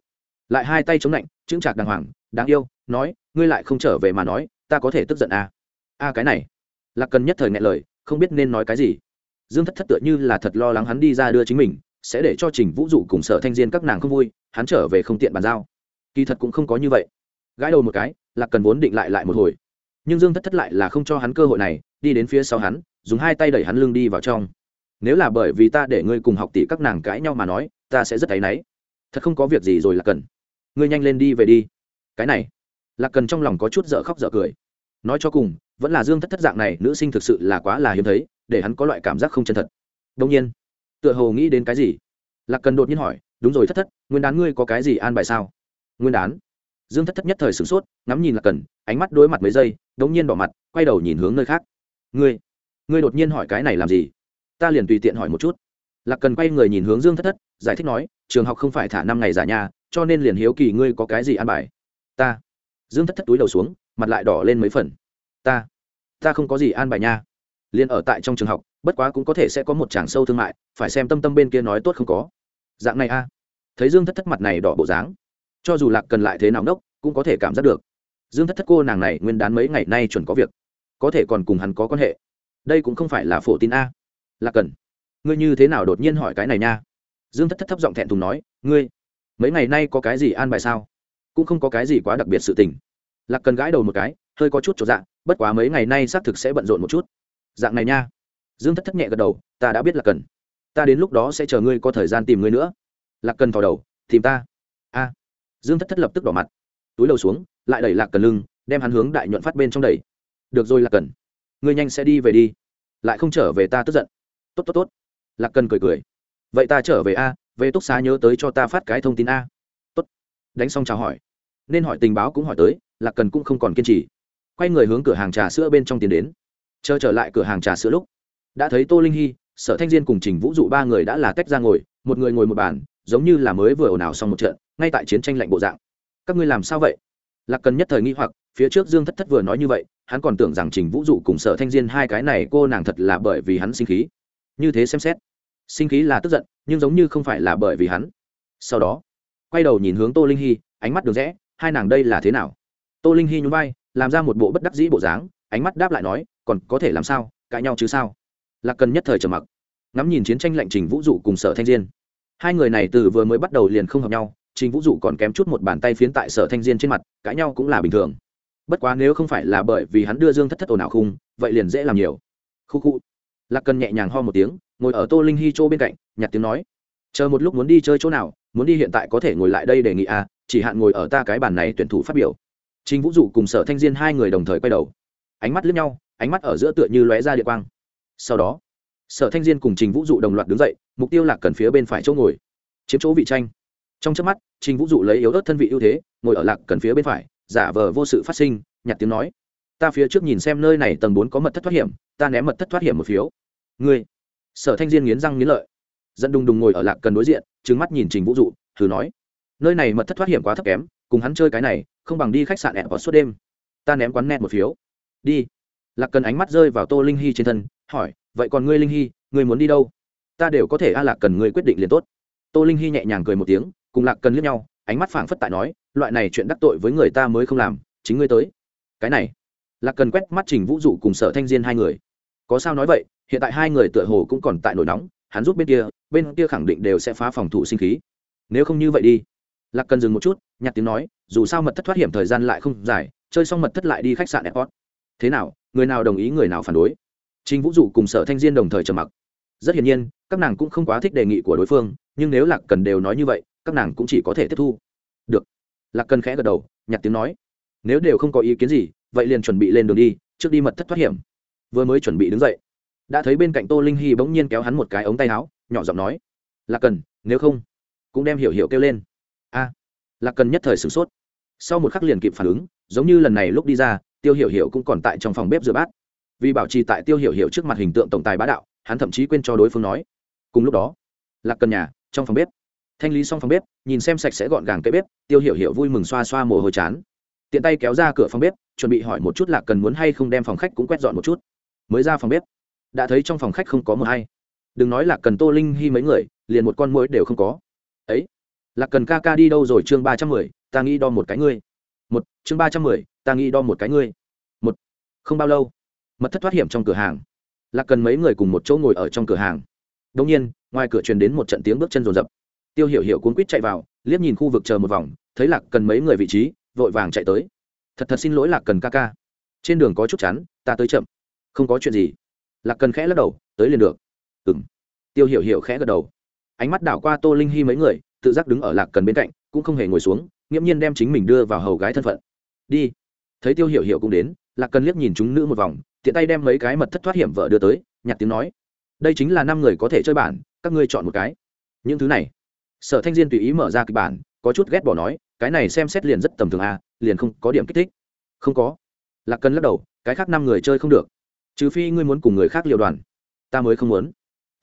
Lại hai tay chống lạnh, chững chạc đàng hoàng, đáng yêu, nói, ngươi lại không trở về mà nói, ta có thể tức giận a a, cái này. Lạc cần nhất thời ngại lời, không biết nên nói cái gì. Dương thất thất tựa như là thật lo lắng hắn đi ra đưa chính mình, sẽ để cho trình vũ dụ cùng sở thanh diên các nàng không vui, hắn trở về không tiện bàn giao. Kỳ thật cũng không có như vậy. Gãi đầu một cái, lạc cần vốn định lại lại một hồi. Nhưng dương thất thất lại là không cho hắn cơ hội này, đi đến phía sau hắn, dùng hai tay đẩy hắn lưng đi vào trong. Nếu là bởi vì ta để ngươi cùng học tỷ các nàng cãi nhau mà nói, ta sẽ rất áy náy thật không có việc gì rồi là cần. Ngươi nhanh lên đi về đi. Cái này. Lạc cần trong lòng có chút dở khóc dở cười. Nói cho cùng, vẫn là dương thất thất dạng này, nữ sinh thực sự là quá là hiếm thấy, để hắn có loại cảm giác không chân thật. Đông nhiên, tựa hồ nghĩ đến cái gì? Lạc cần đột nhiên hỏi, đúng rồi, thất thất, nguyên đán ngươi có cái gì an bài sao? Nguyên đán? Dương thất thất nhất thời sửng sốt, ngắm nhìn lạc cần, ánh mắt đối mặt mấy giây, đống nhiên bỏ mặt, quay đầu nhìn hướng nơi khác. Ngươi ngươi đột nhiên hỏi cái này làm gì? Ta liền tùy tiện hỏi một chút. Lạc cần quay người nhìn hướng dương thất thất, giải thích nói trường học không phải thả năm ngày giả nhà, cho nên liền hiếu kỳ ngươi có cái gì an bài. Ta. Dương thất thất túi đầu xuống, mặt lại đỏ lên mấy phần. Ta. Ta không có gì an bài nha. Liền ở tại trong trường học, bất quá cũng có thể sẽ có một chàng sâu thương mại, phải xem tâm tâm bên kia nói tốt không có. Dạng này a. Thấy dương thất thất mặt này đỏ bộ dáng, cho dù lạc cần lại thế nào đốc cũng có thể cảm giác được. Dương thất thất cô nàng này nguyên đán mấy ngày nay chuẩn có việc. Có thể còn cùng hắn có quan hệ. Đây cũng không phải là phổ tin a. Lạc cần, ngươi như thế nào đột nhiên hỏi cái này nha? Dương thất thất thấp giọng thẹn thùng nói, ngươi, mấy ngày nay có cái gì an bài sao? Cũng không có cái gì quá đặc biệt sự tình. Lạc cần gãi đầu một cái, hơi có chút chỗ dạng, bất quá mấy ngày nay xác thực sẽ bận rộn một chút. Dạng này nha. Dương thất thất nhẹ gật đầu, ta đã biết là cần. Ta đến lúc đó sẽ chờ ngươi có thời gian tìm ngươi nữa. Lạc cần vào đầu, tìm ta? A. Dương thất thất lập tức đỏ mặt, túi đầu xuống, lại đẩy lạc cần lưng, đem hắn hướng đại nhuận phát bên trong đẩy. Được rồi lạc cần, ngươi nhanh sẽ đi về đi, lại không trở về ta tức giận. Tốt tốt tốt. Lạc cần cười cười vậy ta trở về a, về túc xá nhớ tới cho ta phát cái thông tin a. Tốt. Đánh xong chào hỏi. Nên hỏi tình báo cũng hỏi tới, lạc cần cũng không còn kiên trì. Quay người hướng cửa hàng trà sữa bên trong tiến đến. Chờ trở lại cửa hàng trà sữa lúc, đã thấy tô linh hy, sở thanh diên cùng trình vũ dụ ba người đã là tách ra ngồi, một người ngồi một bàn, giống như là mới vừa ồn ào xong một trận, ngay tại chiến tranh lạnh bộ dạng. Các ngươi làm sao vậy? Lạc cần nhất thời nghi hoặc, phía trước dương thất thất vừa nói như vậy, hắn còn tưởng rằng trình vũ dụ cùng sở thanh diên hai cái này cô nàng thật là bởi vì hắn sinh khí. Như thế xem xét sinh khí là tức giận, nhưng giống như không phải là bởi vì hắn. Sau đó, quay đầu nhìn hướng tô linh hy, ánh mắt đường rẽ, hai nàng đây là thế nào? Tô linh hy nhún vai, làm ra một bộ bất đắc dĩ bộ dáng, ánh mắt đáp lại nói, còn có thể làm sao? Cãi nhau chứ sao? Lạc cần nhất thời trầm mặc, ngắm nhìn chiến tranh lệnh trình vũ dụ cùng sở thanh diên. Hai người này từ vừa mới bắt đầu liền không hợp nhau, trình vũ dụ còn kém chút một bàn tay phiến tại sở thanh diên trên mặt, cãi nhau cũng là bình thường. Bất quá nếu không phải là bởi vì hắn đưa dương thất thất ồn ào khung, vậy liền dễ làm nhiều. Khu khu. Lạc cần nhẹ nhàng ho một tiếng ngồi ở tô linh hy châu bên cạnh, nhặt tiếng nói. Chờ một lúc muốn đi chơi chỗ nào, muốn đi hiện tại có thể ngồi lại đây đề nghị à chỉ hạn ngồi ở ta cái bàn này tuyển thủ phát biểu. Trình vũ dụ cùng sở thanh diên hai người đồng thời quay đầu. Ánh mắt lướt nhau, ánh mắt ở giữa tựa như lóe ra địa quang. Sau đó, sở thanh diên cùng trình vũ dụ đồng loạt đứng dậy, mục tiêu là cần phía bên phải chỗ ngồi. Chiếm chỗ vị tranh. Trong trước mắt, trình vũ dụ lấy yếu ớt thân vị ưu thế, ngồi ở lạc cần phía bên phải, giả vờ vô sự phát sinh, nhặt tiếng nói. Ta phía trước nhìn xem nơi này tầng bốn có mật thất thoát hiểm, ta ném mật thất thoát hiểm một phiếu. Ngươi sở thanh diên nghiến răng nghiến lợi. Dẫn đùng đùng ngồi ở lạc cần đối diện trứng mắt nhìn trình vũ dụ, thử nói, nơi này mật thất thoát hiểm quá thấp kém, cùng hắn chơi cái này, không bằng đi khách sạn ẹ vào suốt đêm. Ta ném quán nẹt một phiếu. Đi. Lạc cần ánh mắt rơi vào tô linh hy trên thân, hỏi, vậy còn ngươi linh hy, ngươi muốn đi đâu? Ta đều có thể a, lạc cần, ngươi quyết định liền tốt. Tô linh hy nhẹ nhàng cười một tiếng, cùng lạc cần liếc nhau, ánh mắt phảng phất tại nói, loại này chuyện đắc tội với người ta mới không làm, chính ngươi tới. Cái này. Lạc cần quét mắt trình vũ dụ cùng sở thanh diên hai người. Có sao nói vậy hiện tại hai người tựa hồ cũng còn tại nổi nóng, hắn giúp bên kia bên kia khẳng định đều sẽ phá phòng thủ sinh khí. Nếu không như vậy đi. Lạc cần dừng một chút, nhặt tiếng nói, dù sao mật thất thoát hiểm thời gian lại không dài, chơi xong mật thất lại đi khách sạn airport. Thế nào, người nào đồng ý, người nào phản đối? Trình vũ dụ cùng sở thanh diên đồng thời trầm mặc. Rất hiển nhiên, các nàng cũng không quá thích đề nghị của đối phương, nhưng nếu lạc cần đều nói như vậy, các nàng cũng chỉ có thể tiếp thu. Được. Lạc cần khẽ gật đầu, nhặt tiếng nói. Nếu đều không có ý kiến gì, vậy liền chuẩn bị lên đường đi, trước đi mật thất thoát hiểm. Vừa mới chuẩn bị đứng dậy đã thấy bên cạnh tô linh hy bỗng nhiên kéo hắn một cái ống tay áo, nhỏ giọng nói, lạc cần, nếu không, cũng đem hiểu hiểu kêu lên. A, lạc cần nhất thời sửng sốt. Sau một khắc liền kịp phản ứng, giống như lần này lúc đi ra, tiêu hiểu hiểu cũng còn tại trong phòng bếp rửa bát. Vì bảo trì tại tiêu hiểu hiểu trước mặt hình tượng tổng tài bá đạo, hắn thậm chí quên cho đối phương nói. Cùng lúc đó, lạc cần nhà, trong phòng bếp. Thanh lý xong phòng bếp, nhìn xem sạch sẽ gọn gàng cái bếp, tiêu hiểu hiểu vui mừng xoa xoa mồ hôi chán. Tiện tay kéo ra cửa phòng bếp, chuẩn bị hỏi một chút lạc cần muốn hay không đem phòng khách cũng quét dọn một chút. Mới ra phòng bếp đã thấy trong phòng khách không có một hay đừng nói là cần tô linh hy mấy người, liền một con mũi đều không có. Ấy, là cần ca ca đi đâu rồi chương ba trăm mười, ta nghĩ đo một cái ngươi. Một, chương ba trăm mười, ta nghĩ đo một cái ngươi. Một, không bao lâu, mật thất thoát hiểm trong cửa hàng. Lạc cần mấy người cùng một chỗ ngồi ở trong cửa hàng. Đột nhiên, ngoài cửa truyền đến một trận tiếng bước chân rồn rập. Tiêu hiểu hiểu cuốn quýt chạy vào, liếc nhìn khu vực chờ một vòng, thấy lạc cần mấy người vị trí, vội vàng chạy tới. Thật thật xin lỗi lạc cần ca ca. Trên đường có chút chắn ta tới chậm. Không có chuyện gì lạc cần khẽ lắc đầu, tới liền được. Ừ m tiêu hiểu hiểu khẽ gật đầu. Ánh mắt đảo qua tô linh hy mấy người, tự giác đứng ở lạc cần bên cạnh, cũng không hề ngồi xuống, nghiễm nhiên đem chính mình đưa vào hầu gái thân phận. Đi. Thấy tiêu hiểu hiểu cũng đến, lạc cần liếc nhìn chúng nữ một vòng, tiện tay đem mấy cái mật thất thoát hiểm vợ đưa tới, nhặt tiếng nói. Đây chính là năm người có thể chơi bản, các ngươi chọn một cái. Những thứ này. Sở thanh diên tùy ý mở ra kịch bản, có chút ghét bỏ nói, cái này xem xét liền rất tầm thường à liền không có điểm kích thích. Không có. Lạc cần lắc đầu, cái khác năm người chơi không được trừ phi ngươi muốn cùng người khác liều đoàn. Ta mới không muốn.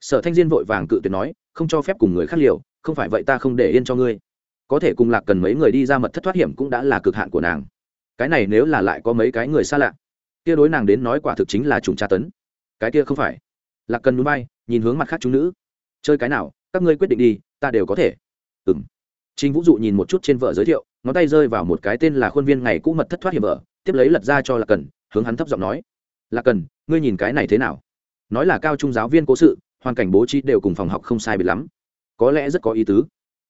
Sở thanh diên vội vàng cự tuyệt nói không cho phép cùng người khác liều không phải vậy ta không để yên cho ngươi. Có thể cùng lạc cần mấy người đi ra mật thất thoát hiểm cũng đã là cực hạn của nàng. Cái này nếu là lại có mấy cái người xa lạ kia đối nàng đến nói quả thực chính là trùng tra tấn. Cái kia không phải. Lạc cần núi bay nhìn hướng mặt khác chúng nữ. Chơi cái nào các ngươi quyết định đi ta đều có thể. Ừng Trình Vũ dụ nhìn một chút trên vợ giới thiệu, ngón tay rơi vào một cái tên là khuôn viên ngày cũ mật thất thoát hiểm vợ, tiếp lấy lật ra cho Lạc Cần, hướng hắn thấp giọng nói: "Lạc Cần, ngươi nhìn cái này thế nào?" Nói là cao trung giáo viên cố sự, hoàn cảnh bố trí đều cùng phòng học không sai biệt lắm, có lẽ rất có ý tứ.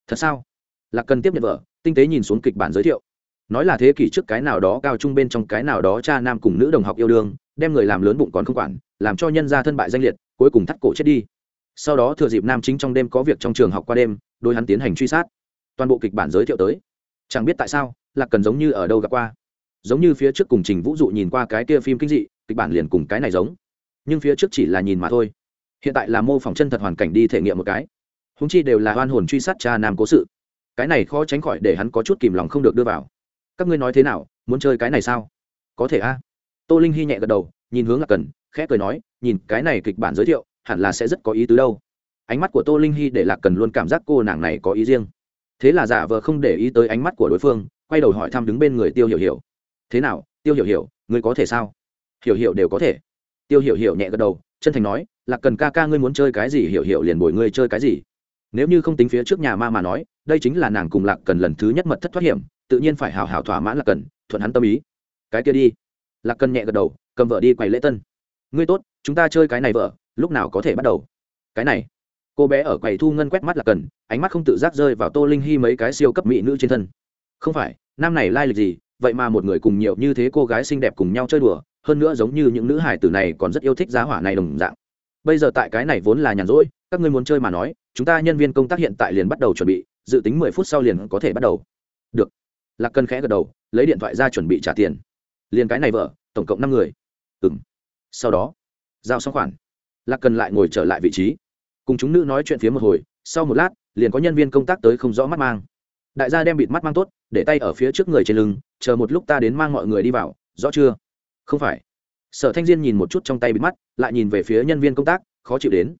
Thật sao? Lạc Cần tiếp nhận vợ, tinh tế nhìn xuống kịch bản giới thiệu. Nói là thế kỷ trước cái nào đó cao trung bên trong cái nào đó cha nam cùng nữ đồng học yêu đương, đem người làm lớn bụng còn không quản, làm cho nhân gia thân bại danh liệt, cuối cùng thắt cổ chết đi. Sau đó thừa dịp nam chính trong đêm có việc trong trường học qua đêm, đôi hắn tiến hành truy sát toàn bộ kịch bản giới thiệu tới chẳng biết tại sao lạc cần giống như ở đâu gặp qua giống như phía trước cùng trình vũ dụ nhìn qua cái kia phim kinh dị, kịch bản liền cùng cái này giống. Nhưng phía trước chỉ là nhìn mà thôi. Hiện tại là mô phỏng chân thật hoàn cảnh đi thể nghiệm một cái. Húng chi đều là hoan hồn truy sát cha nam cố sự. Cái này khó tránh khỏi để hắn có chút kìm lòng không được đưa vào. Các ngươi nói thế nào, muốn chơi cái này sao? Có thể a. Tô linh hy nhẹ gật đầu, nhìn hướng lạc cần, khẽ cười nói, nhìn cái này kịch bản giới thiệu, hẳn là sẽ rất có ý tứ đâu. Ánh mắt của tô linh hy để lạc cần luôn cảm giác cô nàng này có ý riêng. Thế là giả vờ không để ý tới ánh mắt của đối phương, quay đầu hỏi thăm đứng bên người tiêu hiểu hiểu thế nào, tiêu hiểu hiểu, ngươi có thể sao? Hiểu hiểu đều có thể. Tiêu hiểu hiểu nhẹ gật đầu, chân thành nói là cần ca ca ngươi muốn chơi cái gì, hiểu hiểu liền bồi ngươi chơi cái gì. Nếu như không tính phía trước nhà ma mà nói, đây chính là nàng cùng lạc cần lần thứ nhất mật thất thoát hiểm, tự nhiên phải hào hào thỏa mãn lạc cần, thuận hắn tâm ý. Cái kia đi. Lạc cần nhẹ gật đầu, cầm vợ đi quầy lễ tân. Ngươi tốt, chúng ta chơi cái này vợ, lúc nào có thể bắt đầu? Cái này. Cô bé ở quầy thu ngân quét mắt lạc cần, ánh mắt không tự giác rơi vào tô linh hy mấy cái siêu cấp mỹ nữ trên thân. Không phải, nam này lai lịch gì vậy mà một người cùng nhiều như thế cô gái xinh đẹp cùng nhau chơi đùa, hơn nữa giống như những nữ hải tử này còn rất yêu thích giá hỏa này đồng dạng. Bây giờ tại cái này vốn là nhàn rỗi, các ngươi muốn chơi mà nói, chúng ta nhân viên công tác hiện tại liền bắt đầu chuẩn bị, dự tính mười phút sau liền có thể bắt đầu. Được. Lạc cân khẽ gật đầu, lấy điện thoại ra chuẩn bị trả tiền. Liền cái này vợ, tổng cộng năm người. Ừ m sau đó, giao xong khoản. Lạc cần lại ngồi trở lại vị trí. Cùng chúng nữ nói chuyện phía một hồi, sau một lát, liền có nhân viên công tác tới không rõ mắt mang. Đại gia đem bịt mắt mang tốt để tay ở phía trước người trên lưng, chờ một lúc ta đến mang mọi người đi vào, rõ chưa? Không phải. Sở thanh diên nhìn một chút trong tay bịt mắt, lại nhìn về phía nhân viên công tác, khó chịu đến.